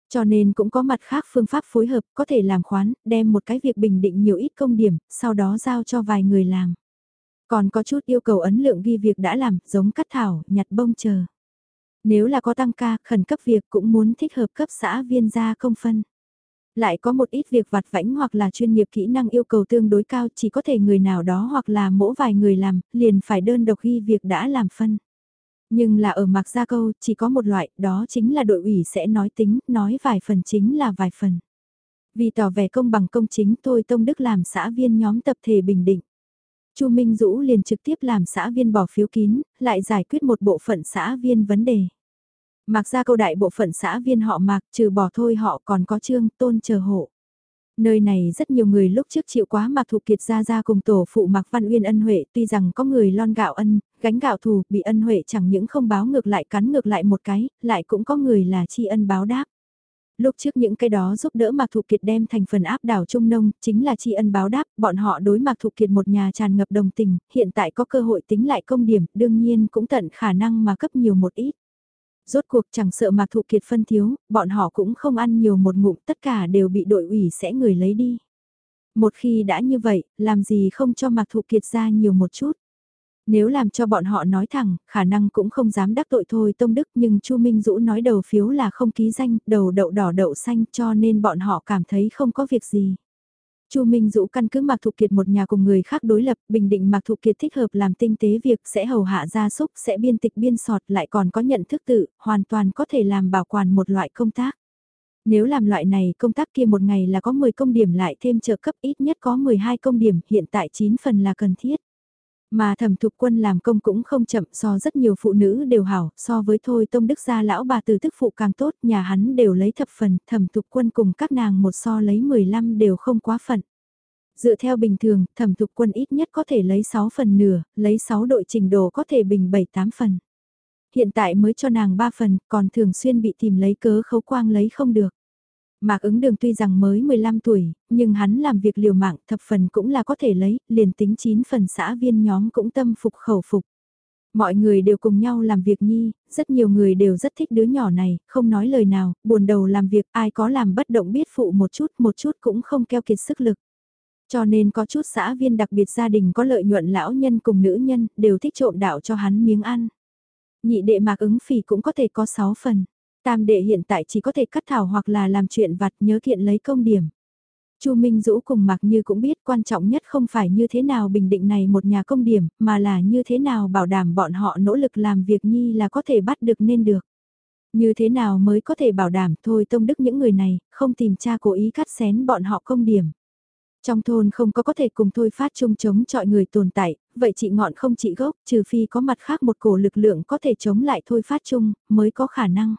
Cho nên cũng có mặt khác phương pháp phối hợp có thể làm khoán, đem một cái việc bình định nhiều ít công điểm, sau đó giao cho vài người làm. Còn có chút yêu cầu ấn lượng ghi việc đã làm, giống cắt thảo, nhặt bông chờ. Nếu là có tăng ca, khẩn cấp việc cũng muốn thích hợp cấp xã viên gia công phân. Lại có một ít việc vặt vãnh hoặc là chuyên nghiệp kỹ năng yêu cầu tương đối cao chỉ có thể người nào đó hoặc là mỗi vài người làm, liền phải đơn độc ghi việc đã làm phân. Nhưng là ở mạc gia câu chỉ có một loại, đó chính là đội ủy sẽ nói tính, nói vài phần chính là vài phần. Vì tỏ vẻ công bằng công chính tôi Tông Đức làm xã viên nhóm tập thể bình định. Chu Minh Dũ liền trực tiếp làm xã viên bỏ phiếu kín, lại giải quyết một bộ phận xã viên vấn đề. Mạc gia câu đại bộ phận xã viên họ mạc trừ bỏ thôi họ còn có trương tôn chờ hộ. Nơi này rất nhiều người lúc trước chịu quá mặc thụ Kiệt ra ra cùng tổ phụ mặc Văn Uyên ân huệ tuy rằng có người lon gạo ân, gánh gạo thù bị ân huệ chẳng những không báo ngược lại cắn ngược lại một cái, lại cũng có người là tri ân báo đáp. Lúc trước những cái đó giúp đỡ Mạc Thục Kiệt đem thành phần áp đảo Trung Nông, chính là tri ân báo đáp, bọn họ đối Mạc Thục Kiệt một nhà tràn ngập đồng tình, hiện tại có cơ hội tính lại công điểm, đương nhiên cũng tận khả năng mà cấp nhiều một ít rốt cuộc chẳng sợ mạc thụ kiệt phân thiếu, bọn họ cũng không ăn nhiều một ngụm tất cả đều bị đội ủy sẽ người lấy đi. Một khi đã như vậy, làm gì không cho mạc thụ kiệt ra nhiều một chút. Nếu làm cho bọn họ nói thẳng, khả năng cũng không dám đắc tội thôi Tông Đức nhưng Chu Minh Dũ nói đầu phiếu là không ký danh, đầu đậu đỏ đậu xanh cho nên bọn họ cảm thấy không có việc gì. Chu Minh Dũ căn cứ Mạc Thục Kiệt một nhà cùng người khác đối lập, bình định Mạc Thục Kiệt thích hợp làm tinh tế việc sẽ hầu hạ gia súc, sẽ biên tịch biên sọt lại còn có nhận thức tự, hoàn toàn có thể làm bảo quản một loại công tác. Nếu làm loại này công tác kia một ngày là có 10 công điểm lại thêm trợ cấp ít nhất có 12 công điểm, hiện tại 9 phần là cần thiết. Mà thẩm thục quân làm công cũng không chậm so rất nhiều phụ nữ đều hảo, so với thôi tông đức gia lão bà từ tức phụ càng tốt, nhà hắn đều lấy thập phần, thẩm thục quân cùng các nàng một so lấy 15 đều không quá phận. Dựa theo bình thường, thẩm thục quân ít nhất có thể lấy 6 phần nửa, lấy 6 đội trình độ có thể bình 7-8 phần. Hiện tại mới cho nàng 3 phần, còn thường xuyên bị tìm lấy cớ khấu quang lấy không được. Mạc ứng đường tuy rằng mới 15 tuổi, nhưng hắn làm việc liều mạng thập phần cũng là có thể lấy, liền tính 9 phần xã viên nhóm cũng tâm phục khẩu phục. Mọi người đều cùng nhau làm việc nhi, rất nhiều người đều rất thích đứa nhỏ này, không nói lời nào, buồn đầu làm việc ai có làm bất động biết phụ một chút một chút cũng không keo kiệt sức lực. Cho nên có chút xã viên đặc biệt gia đình có lợi nhuận lão nhân cùng nữ nhân đều thích trộm đạo cho hắn miếng ăn. Nhị đệ mạc ứng phỉ cũng có thể có 6 phần. Tam đệ hiện tại chỉ có thể cắt thảo hoặc là làm chuyện vặt nhớ kiện lấy công điểm. Chu Minh Dũ cùng Mạc Như cũng biết quan trọng nhất không phải như thế nào bình định này một nhà công điểm, mà là như thế nào bảo đảm bọn họ nỗ lực làm việc nhi là có thể bắt được nên được. Như thế nào mới có thể bảo đảm thôi tông đức những người này, không tìm cha cố ý cắt xén bọn họ công điểm. Trong thôn không có có thể cùng thôi phát chung chống chọi người tồn tại, vậy chị ngọn không chị gốc, trừ phi có mặt khác một cổ lực lượng có thể chống lại thôi phát chung, mới có khả năng.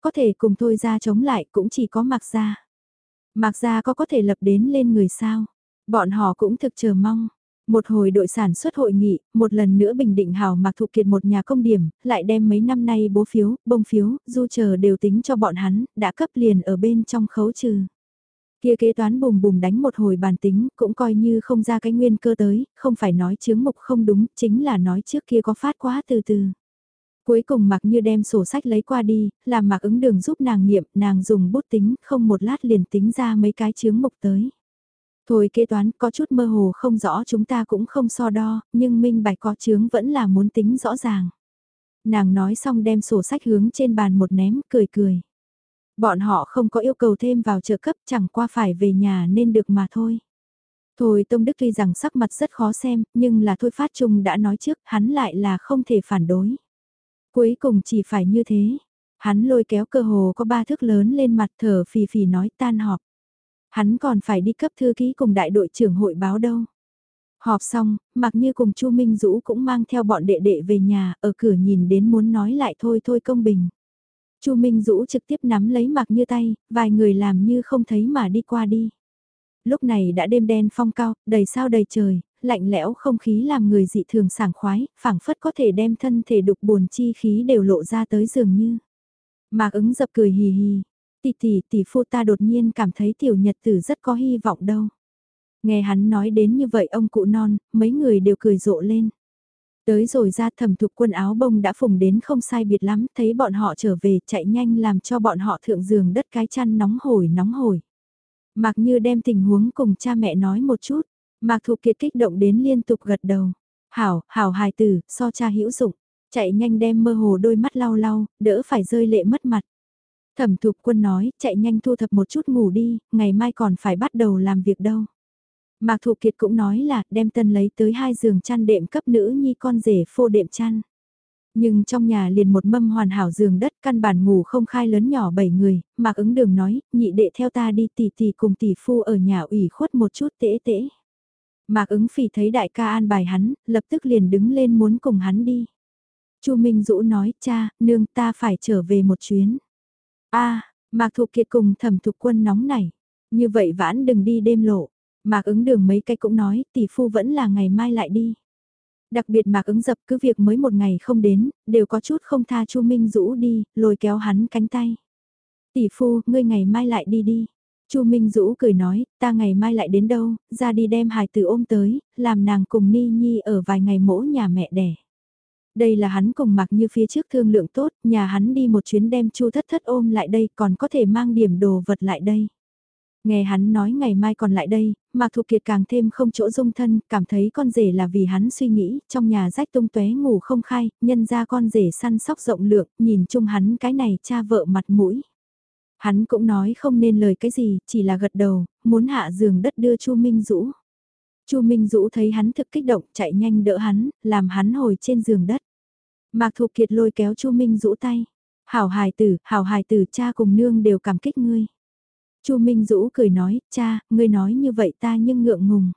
Có thể cùng thôi ra chống lại cũng chỉ có Mạc Gia. Mạc Gia có có thể lập đến lên người sao? Bọn họ cũng thực chờ mong. Một hồi đội sản xuất hội nghị, một lần nữa bình định hào Mạc Thụ Kiệt một nhà công điểm, lại đem mấy năm nay bố phiếu, bông phiếu, du chờ đều tính cho bọn hắn, đã cấp liền ở bên trong khấu trừ. Kia kế toán bùm bùm đánh một hồi bàn tính, cũng coi như không ra cái nguyên cơ tới, không phải nói chướng mục không đúng, chính là nói trước kia có phát quá từ từ. Cuối cùng mặc như đem sổ sách lấy qua đi, làm mặc ứng đường giúp nàng niệm, nàng dùng bút tính, không một lát liền tính ra mấy cái chướng mục tới. Thôi kế toán có chút mơ hồ không rõ chúng ta cũng không so đo, nhưng minh bạch có chướng vẫn là muốn tính rõ ràng. Nàng nói xong đem sổ sách hướng trên bàn một ném, cười cười. Bọn họ không có yêu cầu thêm vào trợ cấp chẳng qua phải về nhà nên được mà thôi. Thôi Tông Đức tuy rằng sắc mặt rất khó xem, nhưng là Thôi Phát Trung đã nói trước, hắn lại là không thể phản đối. Cuối cùng chỉ phải như thế. Hắn lôi kéo cơ hồ có ba thước lớn lên mặt thở phì phì nói tan họp. Hắn còn phải đi cấp thư ký cùng đại đội trưởng hội báo đâu. Họp xong, mặc như cùng Chu Minh Dũ cũng mang theo bọn đệ đệ về nhà, ở cửa nhìn đến muốn nói lại thôi thôi công bình. Chu Minh Dũ trực tiếp nắm lấy mặc như tay, vài người làm như không thấy mà đi qua đi. Lúc này đã đêm đen phong cao, đầy sao đầy trời, lạnh lẽo không khí làm người dị thường sảng khoái, phảng phất có thể đem thân thể đục buồn chi khí đều lộ ra tới dường như. Mạc ứng dập cười hì hì, tỷ tỷ tỷ phu ta đột nhiên cảm thấy tiểu nhật tử rất có hy vọng đâu. Nghe hắn nói đến như vậy ông cụ non, mấy người đều cười rộ lên. Tới rồi ra thẩm thục quân áo bông đã phùng đến không sai biệt lắm, thấy bọn họ trở về chạy nhanh làm cho bọn họ thượng giường đất cái chăn nóng hổi nóng hổi. Mặc như đem tình huống cùng cha mẹ nói một chút, Mạc Thụ Kiệt kích động đến liên tục gật đầu. Hảo, hảo hài tử, so cha hữu dụng, chạy nhanh đem mơ hồ đôi mắt lau lau, đỡ phải rơi lệ mất mặt. Thẩm Thục Quân nói, chạy nhanh thu thập một chút ngủ đi, ngày mai còn phải bắt đầu làm việc đâu. Mạc Thụ Kiệt cũng nói là đem tân lấy tới hai giường chăn đệm cấp nữ nhi con rể phô đệm chăn. Nhưng trong nhà liền một mâm hoàn hảo giường đất căn bản ngủ không khai lớn nhỏ bảy người, Mạc ứng đường nói, nhị đệ theo ta đi tỷ tỷ cùng tỷ phu ở nhà ủy khuất một chút tễ tễ. Mạc ứng phỉ thấy đại ca an bài hắn, lập tức liền đứng lên muốn cùng hắn đi. Chu Minh Dũ nói, cha, nương ta phải trở về một chuyến. a Mạc Thục Kiệt cùng thẩm thục quân nóng này, Như vậy vãn đừng đi đêm lộ. Mạc ứng đường mấy cái cũng nói, tỷ phu vẫn là ngày mai lại đi. Đặc biệt Mạc ứng dập cứ việc mới một ngày không đến, đều có chút không tha Chu Minh Dũ đi, lôi kéo hắn cánh tay. Tỷ phu, ngươi ngày mai lại đi đi. Chu Minh Dũ cười nói, ta ngày mai lại đến đâu, ra đi đem hài tử ôm tới, làm nàng cùng Ni Nhi ở vài ngày mỗ nhà mẹ đẻ. Đây là hắn cùng mặc như phía trước thương lượng tốt, nhà hắn đi một chuyến đem Chu thất thất ôm lại đây còn có thể mang điểm đồ vật lại đây. Nghe hắn nói ngày mai còn lại đây, Mạc Thục Kiệt càng thêm không chỗ dung thân, cảm thấy con rể là vì hắn suy nghĩ, trong nhà rách tung tóe ngủ không khai, nhân ra con rể săn sóc rộng lượng, nhìn chung hắn cái này cha vợ mặt mũi. Hắn cũng nói không nên lời cái gì, chỉ là gật đầu, muốn hạ giường đất đưa Chu Minh Dũ. Chu Minh Dũ thấy hắn thực kích động, chạy nhanh đỡ hắn, làm hắn hồi trên giường đất. Mạc Thục Kiệt lôi kéo Chu Minh Dũ tay. Hảo hài tử, hảo hài tử cha cùng nương đều cảm kích ngươi. Chu Minh Dũ cười nói, cha, ngươi nói như vậy ta nhưng ngượng ngùng.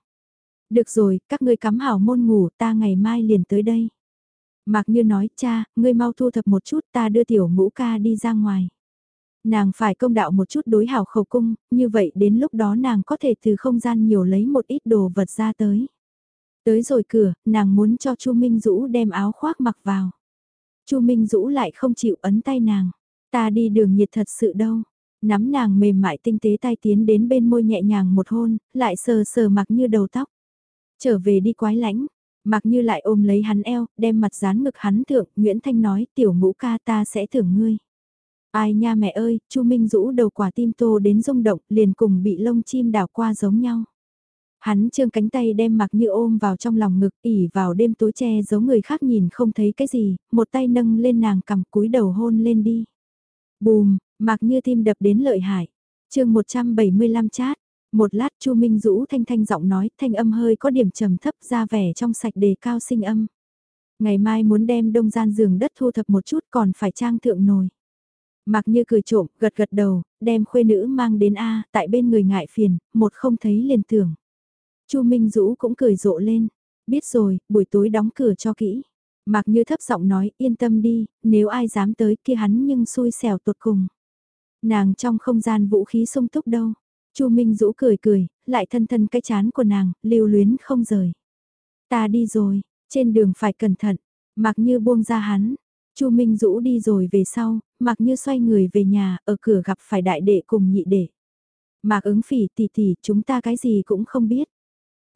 Được rồi, các ngươi cắm hảo môn ngủ, ta ngày mai liền tới đây. Mạc Như nói, cha, ngươi mau thu thập một chút ta đưa tiểu ngũ ca đi ra ngoài. Nàng phải công đạo một chút đối hảo khẩu cung, như vậy đến lúc đó nàng có thể từ không gian nhiều lấy một ít đồ vật ra tới. Tới rồi cửa, nàng muốn cho Chu Minh Dũ đem áo khoác mặc vào. Chu Minh Dũ lại không chịu ấn tay nàng. Ta đi đường nhiệt thật sự đâu. Nắm nàng mềm mại tinh tế tay tiến đến bên môi nhẹ nhàng một hôn, lại sờ sờ mặc như đầu tóc. Trở về đi quái lãnh, mặc như lại ôm lấy hắn eo, đem mặt dán ngực hắn thượng, Nguyễn Thanh nói tiểu ngũ ca ta sẽ thưởng ngươi. Ai nha mẹ ơi, Chu Minh rũ đầu quả tim tô đến rung động, liền cùng bị lông chim đảo qua giống nhau. Hắn trương cánh tay đem mặc như ôm vào trong lòng ngực, ỉ vào đêm tối che giấu người khác nhìn không thấy cái gì, một tay nâng lên nàng cầm cúi đầu hôn lên đi. Bùm, mặc như tim đập đến lợi hại. chương 175 chát, một lát Chu Minh rũ thanh thanh giọng nói, thanh âm hơi có điểm trầm thấp ra vẻ trong sạch đề cao sinh âm. Ngày mai muốn đem đông gian giường đất thu thập một chút còn phải trang thượng nồi. Mặc như cười trộm, gật gật đầu, đem khuê nữ mang đến A, tại bên người ngại phiền, một không thấy liền tưởng. Chu Minh Dũ cũng cười rộ lên, biết rồi, buổi tối đóng cửa cho kỹ. Mặc như thấp giọng nói, yên tâm đi, nếu ai dám tới kia hắn nhưng xui xẻo tột cùng. Nàng trong không gian vũ khí sung túc đâu. Chu Minh Dũ cười cười, lại thân thân cái chán của nàng, lưu luyến không rời. Ta đi rồi, trên đường phải cẩn thận, mặc như buông ra hắn, Chu Minh Dũ đi rồi về sau, mặc như xoay người về nhà, ở cửa gặp phải đại đệ cùng nhị đệ. Mạc ứng phỉ tỷ tỷ chúng ta cái gì cũng không biết.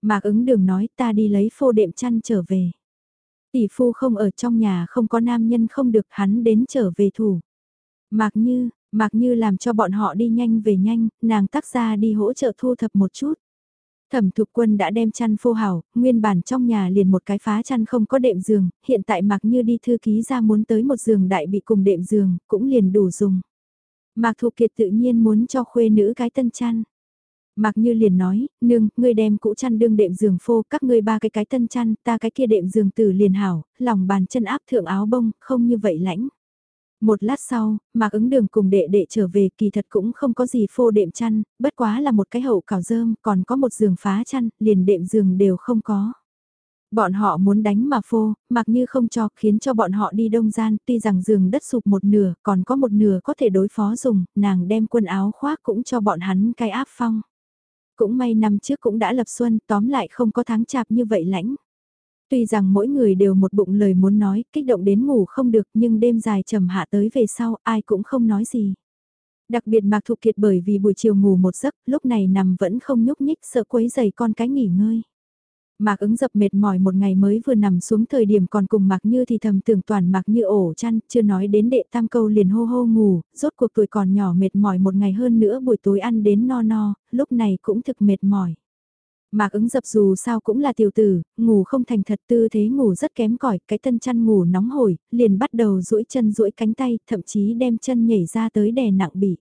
Mạc ứng đường nói ta đi lấy phô đệm chăn trở về. Tỷ phu không ở trong nhà không có nam nhân không được hắn đến trở về thủ. Mạc như, Mạc như làm cho bọn họ đi nhanh về nhanh, nàng tác ra đi hỗ trợ thu thập một chút. Thẩm thục quân đã đem chăn phô hảo, nguyên bản trong nhà liền một cái phá chăn không có đệm giường, hiện tại mặc như đi thư ký ra muốn tới một giường đại bị cùng đệm giường, cũng liền đủ dùng. Mạc Thục Kiệt tự nhiên muốn cho khuê nữ cái tân chăn. Mạc Như liền nói, nương, ngươi đem cũ chăn đương đệm giường phô, các ngươi ba cái cái tân chăn, ta cái kia đệm giường tử liền hảo, lòng bàn chân áp thượng áo bông, không như vậy lãnh. Một lát sau, Mạc ứng đường cùng đệ đệ trở về kỳ thật cũng không có gì phô đệm chăn, bất quá là một cái hậu cào rơm, còn có một giường phá chăn, liền đệm giường đều không có. Bọn họ muốn đánh mà phô, mặc như không cho, khiến cho bọn họ đi đông gian, tuy rằng giường đất sụp một nửa, còn có một nửa có thể đối phó dùng, nàng đem quần áo khoác cũng cho bọn hắn cái áp phong. Cũng may năm trước cũng đã lập xuân, tóm lại không có tháng chạp như vậy lãnh. Tuy rằng mỗi người đều một bụng lời muốn nói, kích động đến ngủ không được nhưng đêm dài trầm hạ tới về sau ai cũng không nói gì. Đặc biệt Mạc Thục Kiệt bởi vì buổi chiều ngủ một giấc, lúc này nằm vẫn không nhúc nhích sợ quấy giày con cái nghỉ ngơi. Mạc ứng dập mệt mỏi một ngày mới vừa nằm xuống thời điểm còn cùng Mạc Như thì thầm tưởng toàn Mạc Như ổ chăn, chưa nói đến đệ tam câu liền hô hô ngủ, rốt cuộc tuổi còn nhỏ mệt mỏi một ngày hơn nữa buổi tối ăn đến no no, lúc này cũng thực mệt mỏi. Mạc ứng dập dù sao cũng là tiểu tử, ngủ không thành thật tư thế ngủ rất kém cỏi cái thân chăn ngủ nóng hổi, liền bắt đầu duỗi chân duỗi cánh tay, thậm chí đem chân nhảy ra tới đè nặng bị.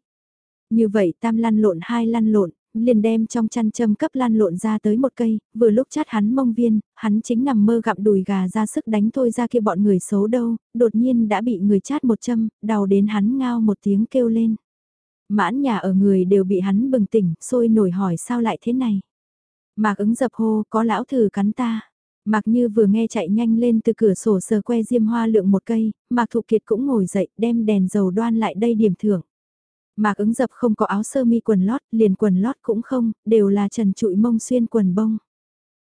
Như vậy tam lăn lộn hai lăn lộn, liền đem trong chăn châm cấp lan lộn ra tới một cây, vừa lúc chát hắn mông viên, hắn chính nằm mơ gặm đùi gà ra sức đánh thôi ra kia bọn người xấu đâu, đột nhiên đã bị người chát một châm, đau đến hắn ngao một tiếng kêu lên. Mãn nhà ở người đều bị hắn bừng tỉnh, sôi nổi hỏi sao lại thế này. Mạc ứng dập hô, có lão thử cắn ta. Mạc Như vừa nghe chạy nhanh lên từ cửa sổ sờ que diêm hoa lượng một cây, Mạc Thụ Kiệt cũng ngồi dậy đem đèn dầu đoan lại đây điểm thưởng. Mạc ứng dập không có áo sơ mi quần lót, liền quần lót cũng không, đều là trần trụi mông xuyên quần bông.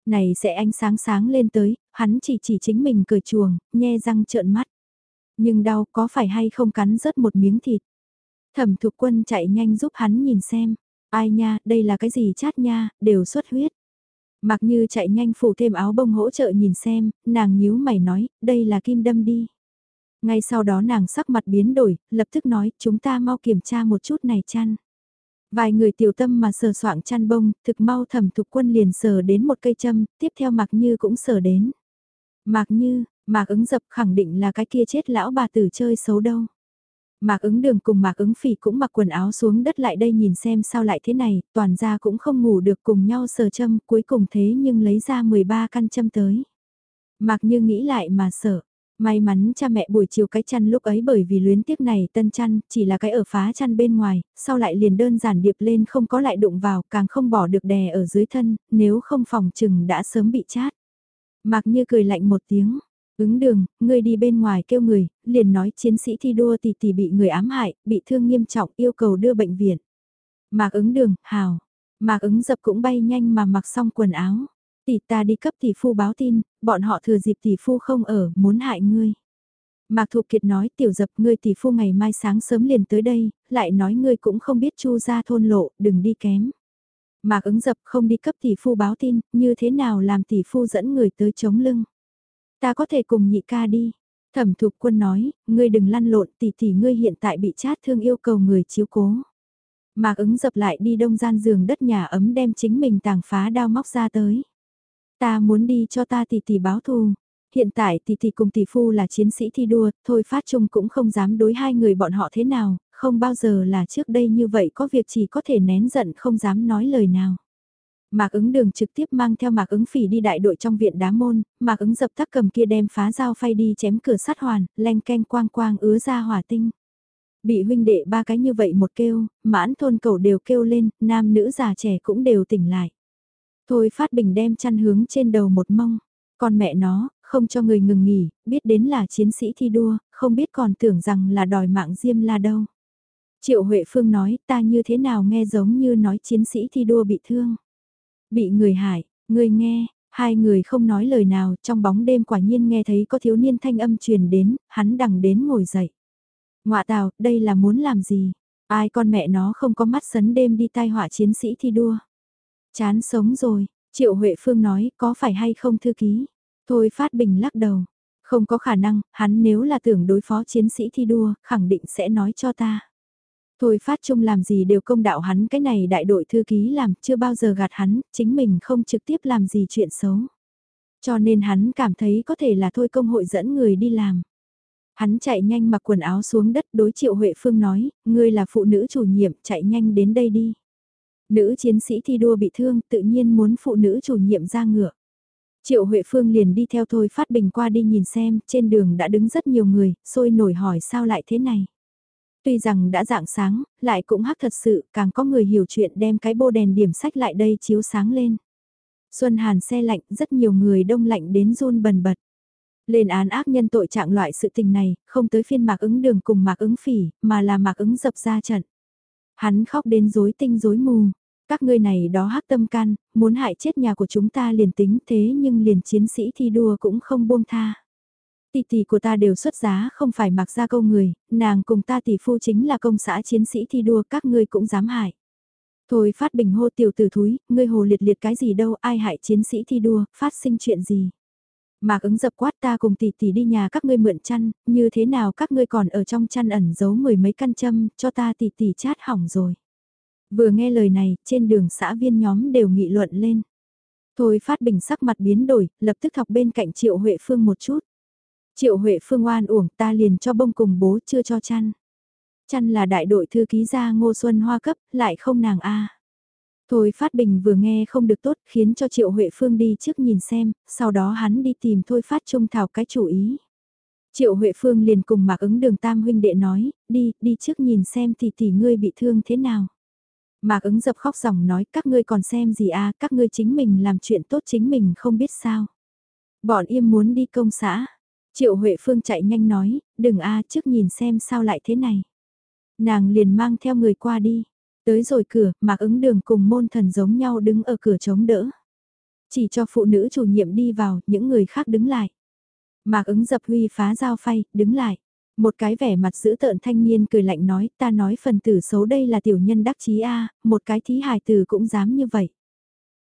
Này sẽ ánh sáng sáng lên tới, hắn chỉ chỉ chính mình cười chuồng, nhe răng trợn mắt. Nhưng đau có phải hay không cắn rớt một miếng thịt. Thẩm thục quân chạy nhanh giúp hắn nhìn xem. Ai nha, đây là cái gì chát nha, đều xuất huyết. Mặc như chạy nhanh phủ thêm áo bông hỗ trợ nhìn xem, nàng nhíu mày nói, đây là kim đâm đi. Ngay sau đó nàng sắc mặt biến đổi, lập tức nói, chúng ta mau kiểm tra một chút này chăn. Vài người tiểu tâm mà sờ soạng chăn bông, thực mau thẩm thục quân liền sờ đến một cây châm, tiếp theo Mạc Như cũng sờ đến. Mạc Như, Mạc ứng dập khẳng định là cái kia chết lão bà tử chơi xấu đâu. Mạc ứng đường cùng Mạc ứng phỉ cũng mặc quần áo xuống đất lại đây nhìn xem sao lại thế này, toàn ra cũng không ngủ được cùng nhau sờ châm, cuối cùng thế nhưng lấy ra 13 căn châm tới. Mạc như nghĩ lại mà sợ, May mắn cha mẹ buổi chiều cái chăn lúc ấy bởi vì luyến tiếc này tân chăn, chỉ là cái ở phá chăn bên ngoài, sau lại liền đơn giản điệp lên không có lại đụng vào, càng không bỏ được đè ở dưới thân, nếu không phòng chừng đã sớm bị chát. Mạc như cười lạnh một tiếng, ứng đường, ngươi đi bên ngoài kêu người, liền nói chiến sĩ thi đua tỷ tỷ bị người ám hại, bị thương nghiêm trọng yêu cầu đưa bệnh viện. Mạc ứng đường, hào, Mạc ứng dập cũng bay nhanh mà mặc xong quần áo. Tỷ ta đi cấp tỷ phu báo tin, bọn họ thừa dịp tỷ phu không ở, muốn hại ngươi. Mạc Thục Kiệt nói tiểu dập ngươi tỷ phu ngày mai sáng sớm liền tới đây, lại nói ngươi cũng không biết chu ra thôn lộ, đừng đi kém. Mạc ứng dập không đi cấp tỷ phu báo tin, như thế nào làm tỷ phu dẫn người tới chống lưng. Ta có thể cùng nhị ca đi. Thẩm thục quân nói, ngươi đừng lăn lộn tỷ tỷ ngươi hiện tại bị chát thương yêu cầu người chiếu cố. Mạc ứng dập lại đi đông gian giường đất nhà ấm đem chính mình tàng phá đao móc ra tới. Ta muốn đi cho ta tỷ tỷ báo thù. Hiện tại tỷ tỷ cùng tỷ phu là chiến sĩ thi đua, thôi phát trung cũng không dám đối hai người bọn họ thế nào, không bao giờ là trước đây như vậy có việc chỉ có thể nén giận không dám nói lời nào. Mạc ứng đường trực tiếp mang theo mạc ứng phỉ đi đại đội trong viện đá môn, mạc ứng dập thắc cầm kia đem phá dao phay đi chém cửa sắt hoàn, len ken quang quang ứa ra hỏa tinh. Bị huynh đệ ba cái như vậy một kêu, mãn thôn cầu đều kêu lên, nam nữ già trẻ cũng đều tỉnh lại. Thôi Phát Bình đem chăn hướng trên đầu một mông. Con mẹ nó, không cho người ngừng nghỉ, biết đến là chiến sĩ thi đua, không biết còn tưởng rằng là đòi mạng Diêm La đâu. Triệu Huệ Phương nói ta như thế nào nghe giống như nói chiến sĩ thi đua bị thương. Bị người hại, người nghe, hai người không nói lời nào trong bóng đêm quả nhiên nghe thấy có thiếu niên thanh âm truyền đến, hắn đằng đến ngồi dậy. Ngoạ tào, đây là muốn làm gì? Ai con mẹ nó không có mắt sấn đêm đi tai họa chiến sĩ thi đua. Chán sống rồi, Triệu Huệ Phương nói có phải hay không thư ký. Thôi Phát Bình lắc đầu. Không có khả năng, hắn nếu là tưởng đối phó chiến sĩ thi đua, khẳng định sẽ nói cho ta. Thôi Phát Trung làm gì đều công đạo hắn cái này đại đội thư ký làm, chưa bao giờ gạt hắn, chính mình không trực tiếp làm gì chuyện xấu. Cho nên hắn cảm thấy có thể là thôi công hội dẫn người đi làm. Hắn chạy nhanh mặc quần áo xuống đất đối triệu Huệ Phương nói, ngươi là phụ nữ chủ nhiệm, chạy nhanh đến đây đi. Nữ chiến sĩ thi đua bị thương tự nhiên muốn phụ nữ chủ nhiệm ra ngựa. Triệu Huệ Phương liền đi theo Thôi Phát Bình qua đi nhìn xem, trên đường đã đứng rất nhiều người, sôi nổi hỏi sao lại thế này. Tuy rằng đã dạng sáng, lại cũng hắc thật sự, càng có người hiểu chuyện đem cái bô đèn điểm sách lại đây chiếu sáng lên. Xuân Hàn xe lạnh, rất nhiều người đông lạnh đến run bần bật. Lên án ác nhân tội trạng loại sự tình này, không tới phiên mạc ứng đường cùng mạc ứng phỉ, mà là mạc ứng dập ra trận. Hắn khóc đến rối tinh rối mù. Các ngươi này đó hắc tâm can, muốn hại chết nhà của chúng ta liền tính thế nhưng liền chiến sĩ thi đua cũng không buông tha. Tỷ tỷ của ta đều xuất giá không phải mặc ra câu người, nàng cùng ta tỷ phu chính là công xã chiến sĩ thi đua các ngươi cũng dám hại. Thôi phát bình hô tiểu tử thúi, ngươi hồ liệt liệt cái gì đâu, ai hại chiến sĩ thi đua, phát sinh chuyện gì. Mạc ứng dập quát ta cùng tỷ tỷ đi nhà các ngươi mượn chăn, như thế nào các ngươi còn ở trong chăn ẩn giấu mười mấy căn châm, cho ta tỷ tỷ chát hỏng rồi. Vừa nghe lời này, trên đường xã viên nhóm đều nghị luận lên. Thôi phát bình sắc mặt biến đổi, lập tức thọc bên cạnh Triệu Huệ Phương một chút. Triệu Huệ Phương oan uổng ta liền cho bông cùng bố chưa cho chăn. Chăn là đại đội thư ký gia Ngô Xuân Hoa cấp, lại không nàng A. Thôi Phát Bình vừa nghe không được tốt khiến cho Triệu Huệ Phương đi trước nhìn xem, sau đó hắn đi tìm Thôi Phát Trung thảo cái chủ ý. Triệu Huệ Phương liền cùng Mạc ứng đường tam huynh đệ nói, đi, đi trước nhìn xem thì tỷ ngươi bị thương thế nào. Mạc ứng dập khóc dòng nói các ngươi còn xem gì à, các ngươi chính mình làm chuyện tốt chính mình không biết sao. Bọn im muốn đi công xã. Triệu Huệ Phương chạy nhanh nói, đừng a trước nhìn xem sao lại thế này. Nàng liền mang theo người qua đi. Tới rồi cửa, Mạc ứng đường cùng môn thần giống nhau đứng ở cửa chống đỡ. Chỉ cho phụ nữ chủ nhiệm đi vào, những người khác đứng lại. Mạc ứng dập huy phá dao phay, đứng lại. Một cái vẻ mặt giữ tợn thanh niên cười lạnh nói, ta nói phần tử xấu đây là tiểu nhân đắc chí a một cái thí hài tử cũng dám như vậy.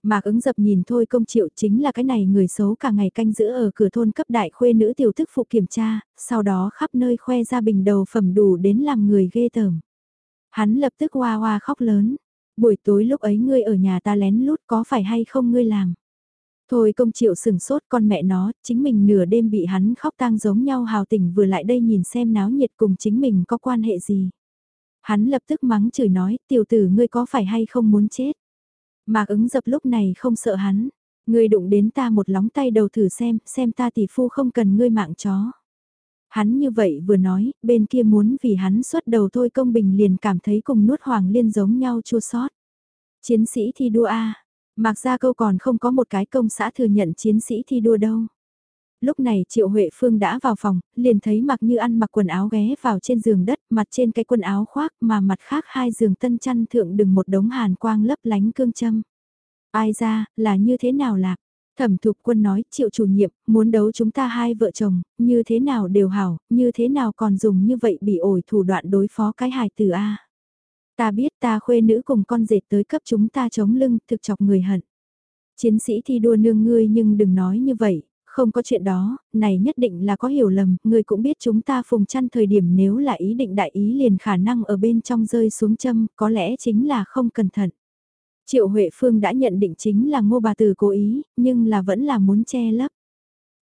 Mạc ứng dập nhìn thôi công triệu chính là cái này người xấu cả ngày canh giữ ở cửa thôn cấp đại khuê nữ tiểu thức phụ kiểm tra, sau đó khắp nơi khoe ra bình đầu phẩm đủ đến làm người ghê tởm. Hắn lập tức hoa hoa khóc lớn, buổi tối lúc ấy ngươi ở nhà ta lén lút có phải hay không ngươi làm. Thôi công triệu sừng sốt con mẹ nó, chính mình nửa đêm bị hắn khóc tang giống nhau hào tình vừa lại đây nhìn xem náo nhiệt cùng chính mình có quan hệ gì. Hắn lập tức mắng chửi nói, tiểu tử ngươi có phải hay không muốn chết. Mạc ứng dập lúc này không sợ hắn, ngươi đụng đến ta một lóng tay đầu thử xem, xem ta tỷ phu không cần ngươi mạng chó. Hắn như vậy vừa nói, bên kia muốn vì hắn xuất đầu thôi công bình liền cảm thấy cùng nuốt hoàng liên giống nhau chua sót. Chiến sĩ thi đua A, Mạc Gia Câu còn không có một cái công xã thừa nhận chiến sĩ thi đua đâu. Lúc này Triệu Huệ Phương đã vào phòng, liền thấy mặc Như ăn mặc quần áo ghé vào trên giường đất, mặt trên cái quần áo khoác mà mặt khác hai giường tân chăn thượng đừng một đống hàn quang lấp lánh cương châm. Ai ra, là như thế nào lạc? Thẩm thục quân nói, triệu chủ nhiệm, muốn đấu chúng ta hai vợ chồng, như thế nào đều hảo, như thế nào còn dùng như vậy bị ổi thủ đoạn đối phó cái hài từ A. Ta biết ta khuê nữ cùng con dệt tới cấp chúng ta chống lưng, thực chọc người hận. Chiến sĩ thi đua nương ngươi nhưng đừng nói như vậy, không có chuyện đó, này nhất định là có hiểu lầm, người cũng biết chúng ta phùng chăn thời điểm nếu là ý định đại ý liền khả năng ở bên trong rơi xuống châm, có lẽ chính là không cẩn thận. Triệu Huệ Phương đã nhận định chính là ngô bà từ cố ý, nhưng là vẫn là muốn che lấp.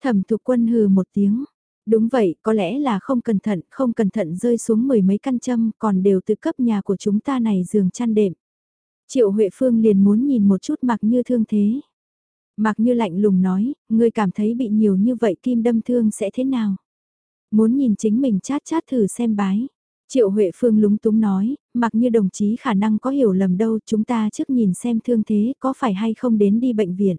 Thẩm thục quân hừ một tiếng, Đúng vậy, có lẽ là không cẩn thận, không cẩn thận rơi xuống mười mấy căn châm, còn đều từ cấp nhà của chúng ta này giường chăn đệm. Triệu Huệ Phương liền muốn nhìn một chút mặc như thương thế. Mặc như lạnh lùng nói, ngươi cảm thấy bị nhiều như vậy kim đâm thương sẽ thế nào? Muốn nhìn chính mình chát chát thử xem bái. Triệu Huệ Phương lúng túng nói, mặc như đồng chí khả năng có hiểu lầm đâu, chúng ta trước nhìn xem thương thế có phải hay không đến đi bệnh viện.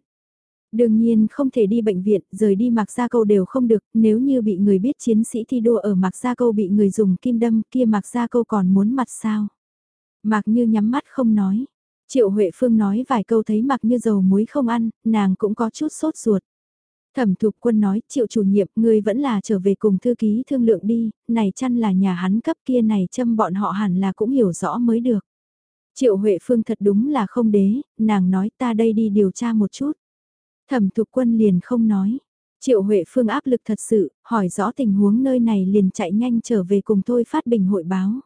Đương nhiên không thể đi bệnh viện, rời đi Mạc Gia Câu đều không được, nếu như bị người biết chiến sĩ thi đua ở Mạc Gia Câu bị người dùng kim đâm kia Mạc Gia Câu còn muốn mặt sao. Mạc Như nhắm mắt không nói. Triệu Huệ Phương nói vài câu thấy mặc Như dầu muối không ăn, nàng cũng có chút sốt ruột. Thẩm thục quân nói, triệu chủ nhiệm, người vẫn là trở về cùng thư ký thương lượng đi, này chăn là nhà hắn cấp kia này châm bọn họ hẳn là cũng hiểu rõ mới được. Triệu Huệ Phương thật đúng là không đế, nàng nói ta đây đi điều tra một chút. Thẩm thục quân liền không nói. Triệu Huệ Phương áp lực thật sự, hỏi rõ tình huống nơi này liền chạy nhanh trở về cùng tôi phát bình hội báo.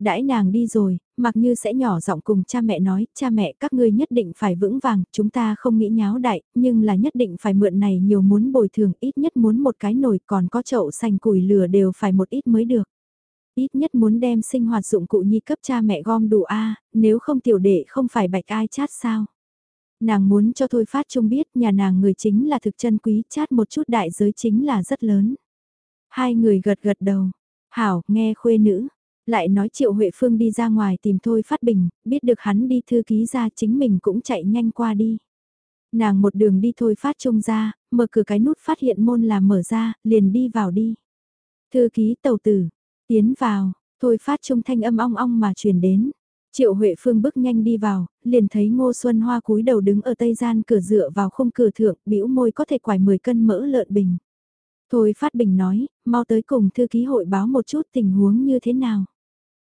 Đãi nàng đi rồi, mặc như sẽ nhỏ giọng cùng cha mẹ nói, cha mẹ các ngươi nhất định phải vững vàng, chúng ta không nghĩ nháo đại, nhưng là nhất định phải mượn này nhiều muốn bồi thường, ít nhất muốn một cái nồi còn có chậu xanh củi lửa đều phải một ít mới được. Ít nhất muốn đem sinh hoạt dụng cụ nhi cấp cha mẹ gom đủ A, nếu không tiểu đệ không phải bạch ai chát sao. Nàng muốn cho Thôi Phát Trung biết nhà nàng người chính là thực chân quý chát một chút đại giới chính là rất lớn. Hai người gật gật đầu. Hảo, nghe khuê nữ. Lại nói Triệu Huệ Phương đi ra ngoài tìm Thôi Phát Bình, biết được hắn đi thư ký ra chính mình cũng chạy nhanh qua đi. Nàng một đường đi Thôi Phát Trung ra, mở cửa cái nút phát hiện môn là mở ra, liền đi vào đi. Thư ký tàu tử, tiến vào, Thôi Phát Trung thanh âm ong ong mà truyền đến. Triệu Huệ Phương bước nhanh đi vào, liền thấy Ngô Xuân Hoa cúi đầu đứng ở tây gian cửa dựa vào khung cửa thượng, bĩu môi có thể quải 10 cân mỡ lợn bình. Thôi Phát Bình nói, mau tới cùng thư ký hội báo một chút tình huống như thế nào.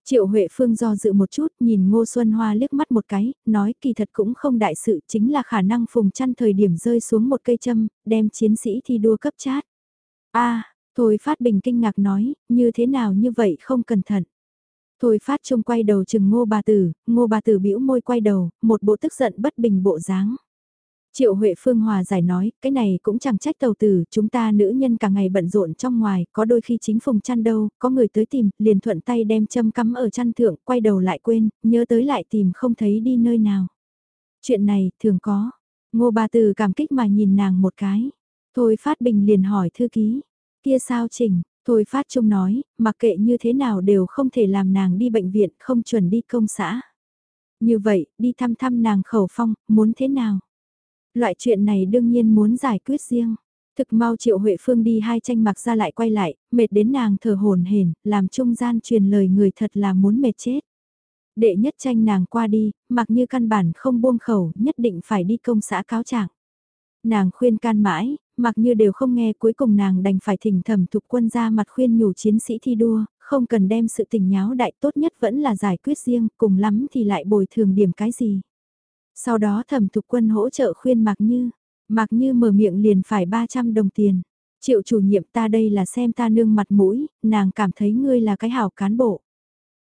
Triệu Huệ Phương do dự một chút, nhìn Ngô Xuân Hoa liếc mắt một cái, nói kỳ thật cũng không đại sự, chính là khả năng phùng chăn thời điểm rơi xuống một cây châm, đem chiến sĩ thi đua cấp chát. a Thôi Phát Bình kinh ngạc nói, như thế nào như vậy không cẩn thận. Thôi phát trông quay đầu chừng ngô bà tử, ngô bà tử bĩu môi quay đầu, một bộ tức giận bất bình bộ dáng. Triệu Huệ Phương Hòa giải nói, cái này cũng chẳng trách tàu tử, chúng ta nữ nhân cả ngày bận rộn trong ngoài, có đôi khi chính phùng chăn đâu, có người tới tìm, liền thuận tay đem châm cắm ở chăn thượng, quay đầu lại quên, nhớ tới lại tìm không thấy đi nơi nào. Chuyện này, thường có. Ngô bà từ cảm kích mà nhìn nàng một cái. Thôi Phát Bình liền hỏi thư ký, kia sao chỉnh, Thôi Phát Trung nói, mặc kệ như thế nào đều không thể làm nàng đi bệnh viện, không chuẩn đi công xã. Như vậy, đi thăm thăm nàng khẩu phong, muốn thế nào? Loại chuyện này đương nhiên muốn giải quyết riêng. Thực mau Triệu Huệ Phương đi hai tranh mặc ra lại quay lại, mệt đến nàng thở hồn hển, làm trung gian truyền lời người thật là muốn mệt chết. Đệ nhất tranh nàng qua đi, mặc như căn bản không buông khẩu, nhất định phải đi công xã cáo trạng. Nàng khuyên can mãi, mặc như đều không nghe cuối cùng nàng đành phải thỉnh thẩm thục quân ra mặt khuyên nhủ chiến sĩ thi đua, không cần đem sự tình nháo đại tốt nhất vẫn là giải quyết riêng, cùng lắm thì lại bồi thường điểm cái gì. Sau đó thẩm thục quân hỗ trợ khuyên mạc như, mạc như mở miệng liền phải 300 đồng tiền. Triệu chủ nhiệm ta đây là xem ta nương mặt mũi, nàng cảm thấy ngươi là cái hảo cán bộ.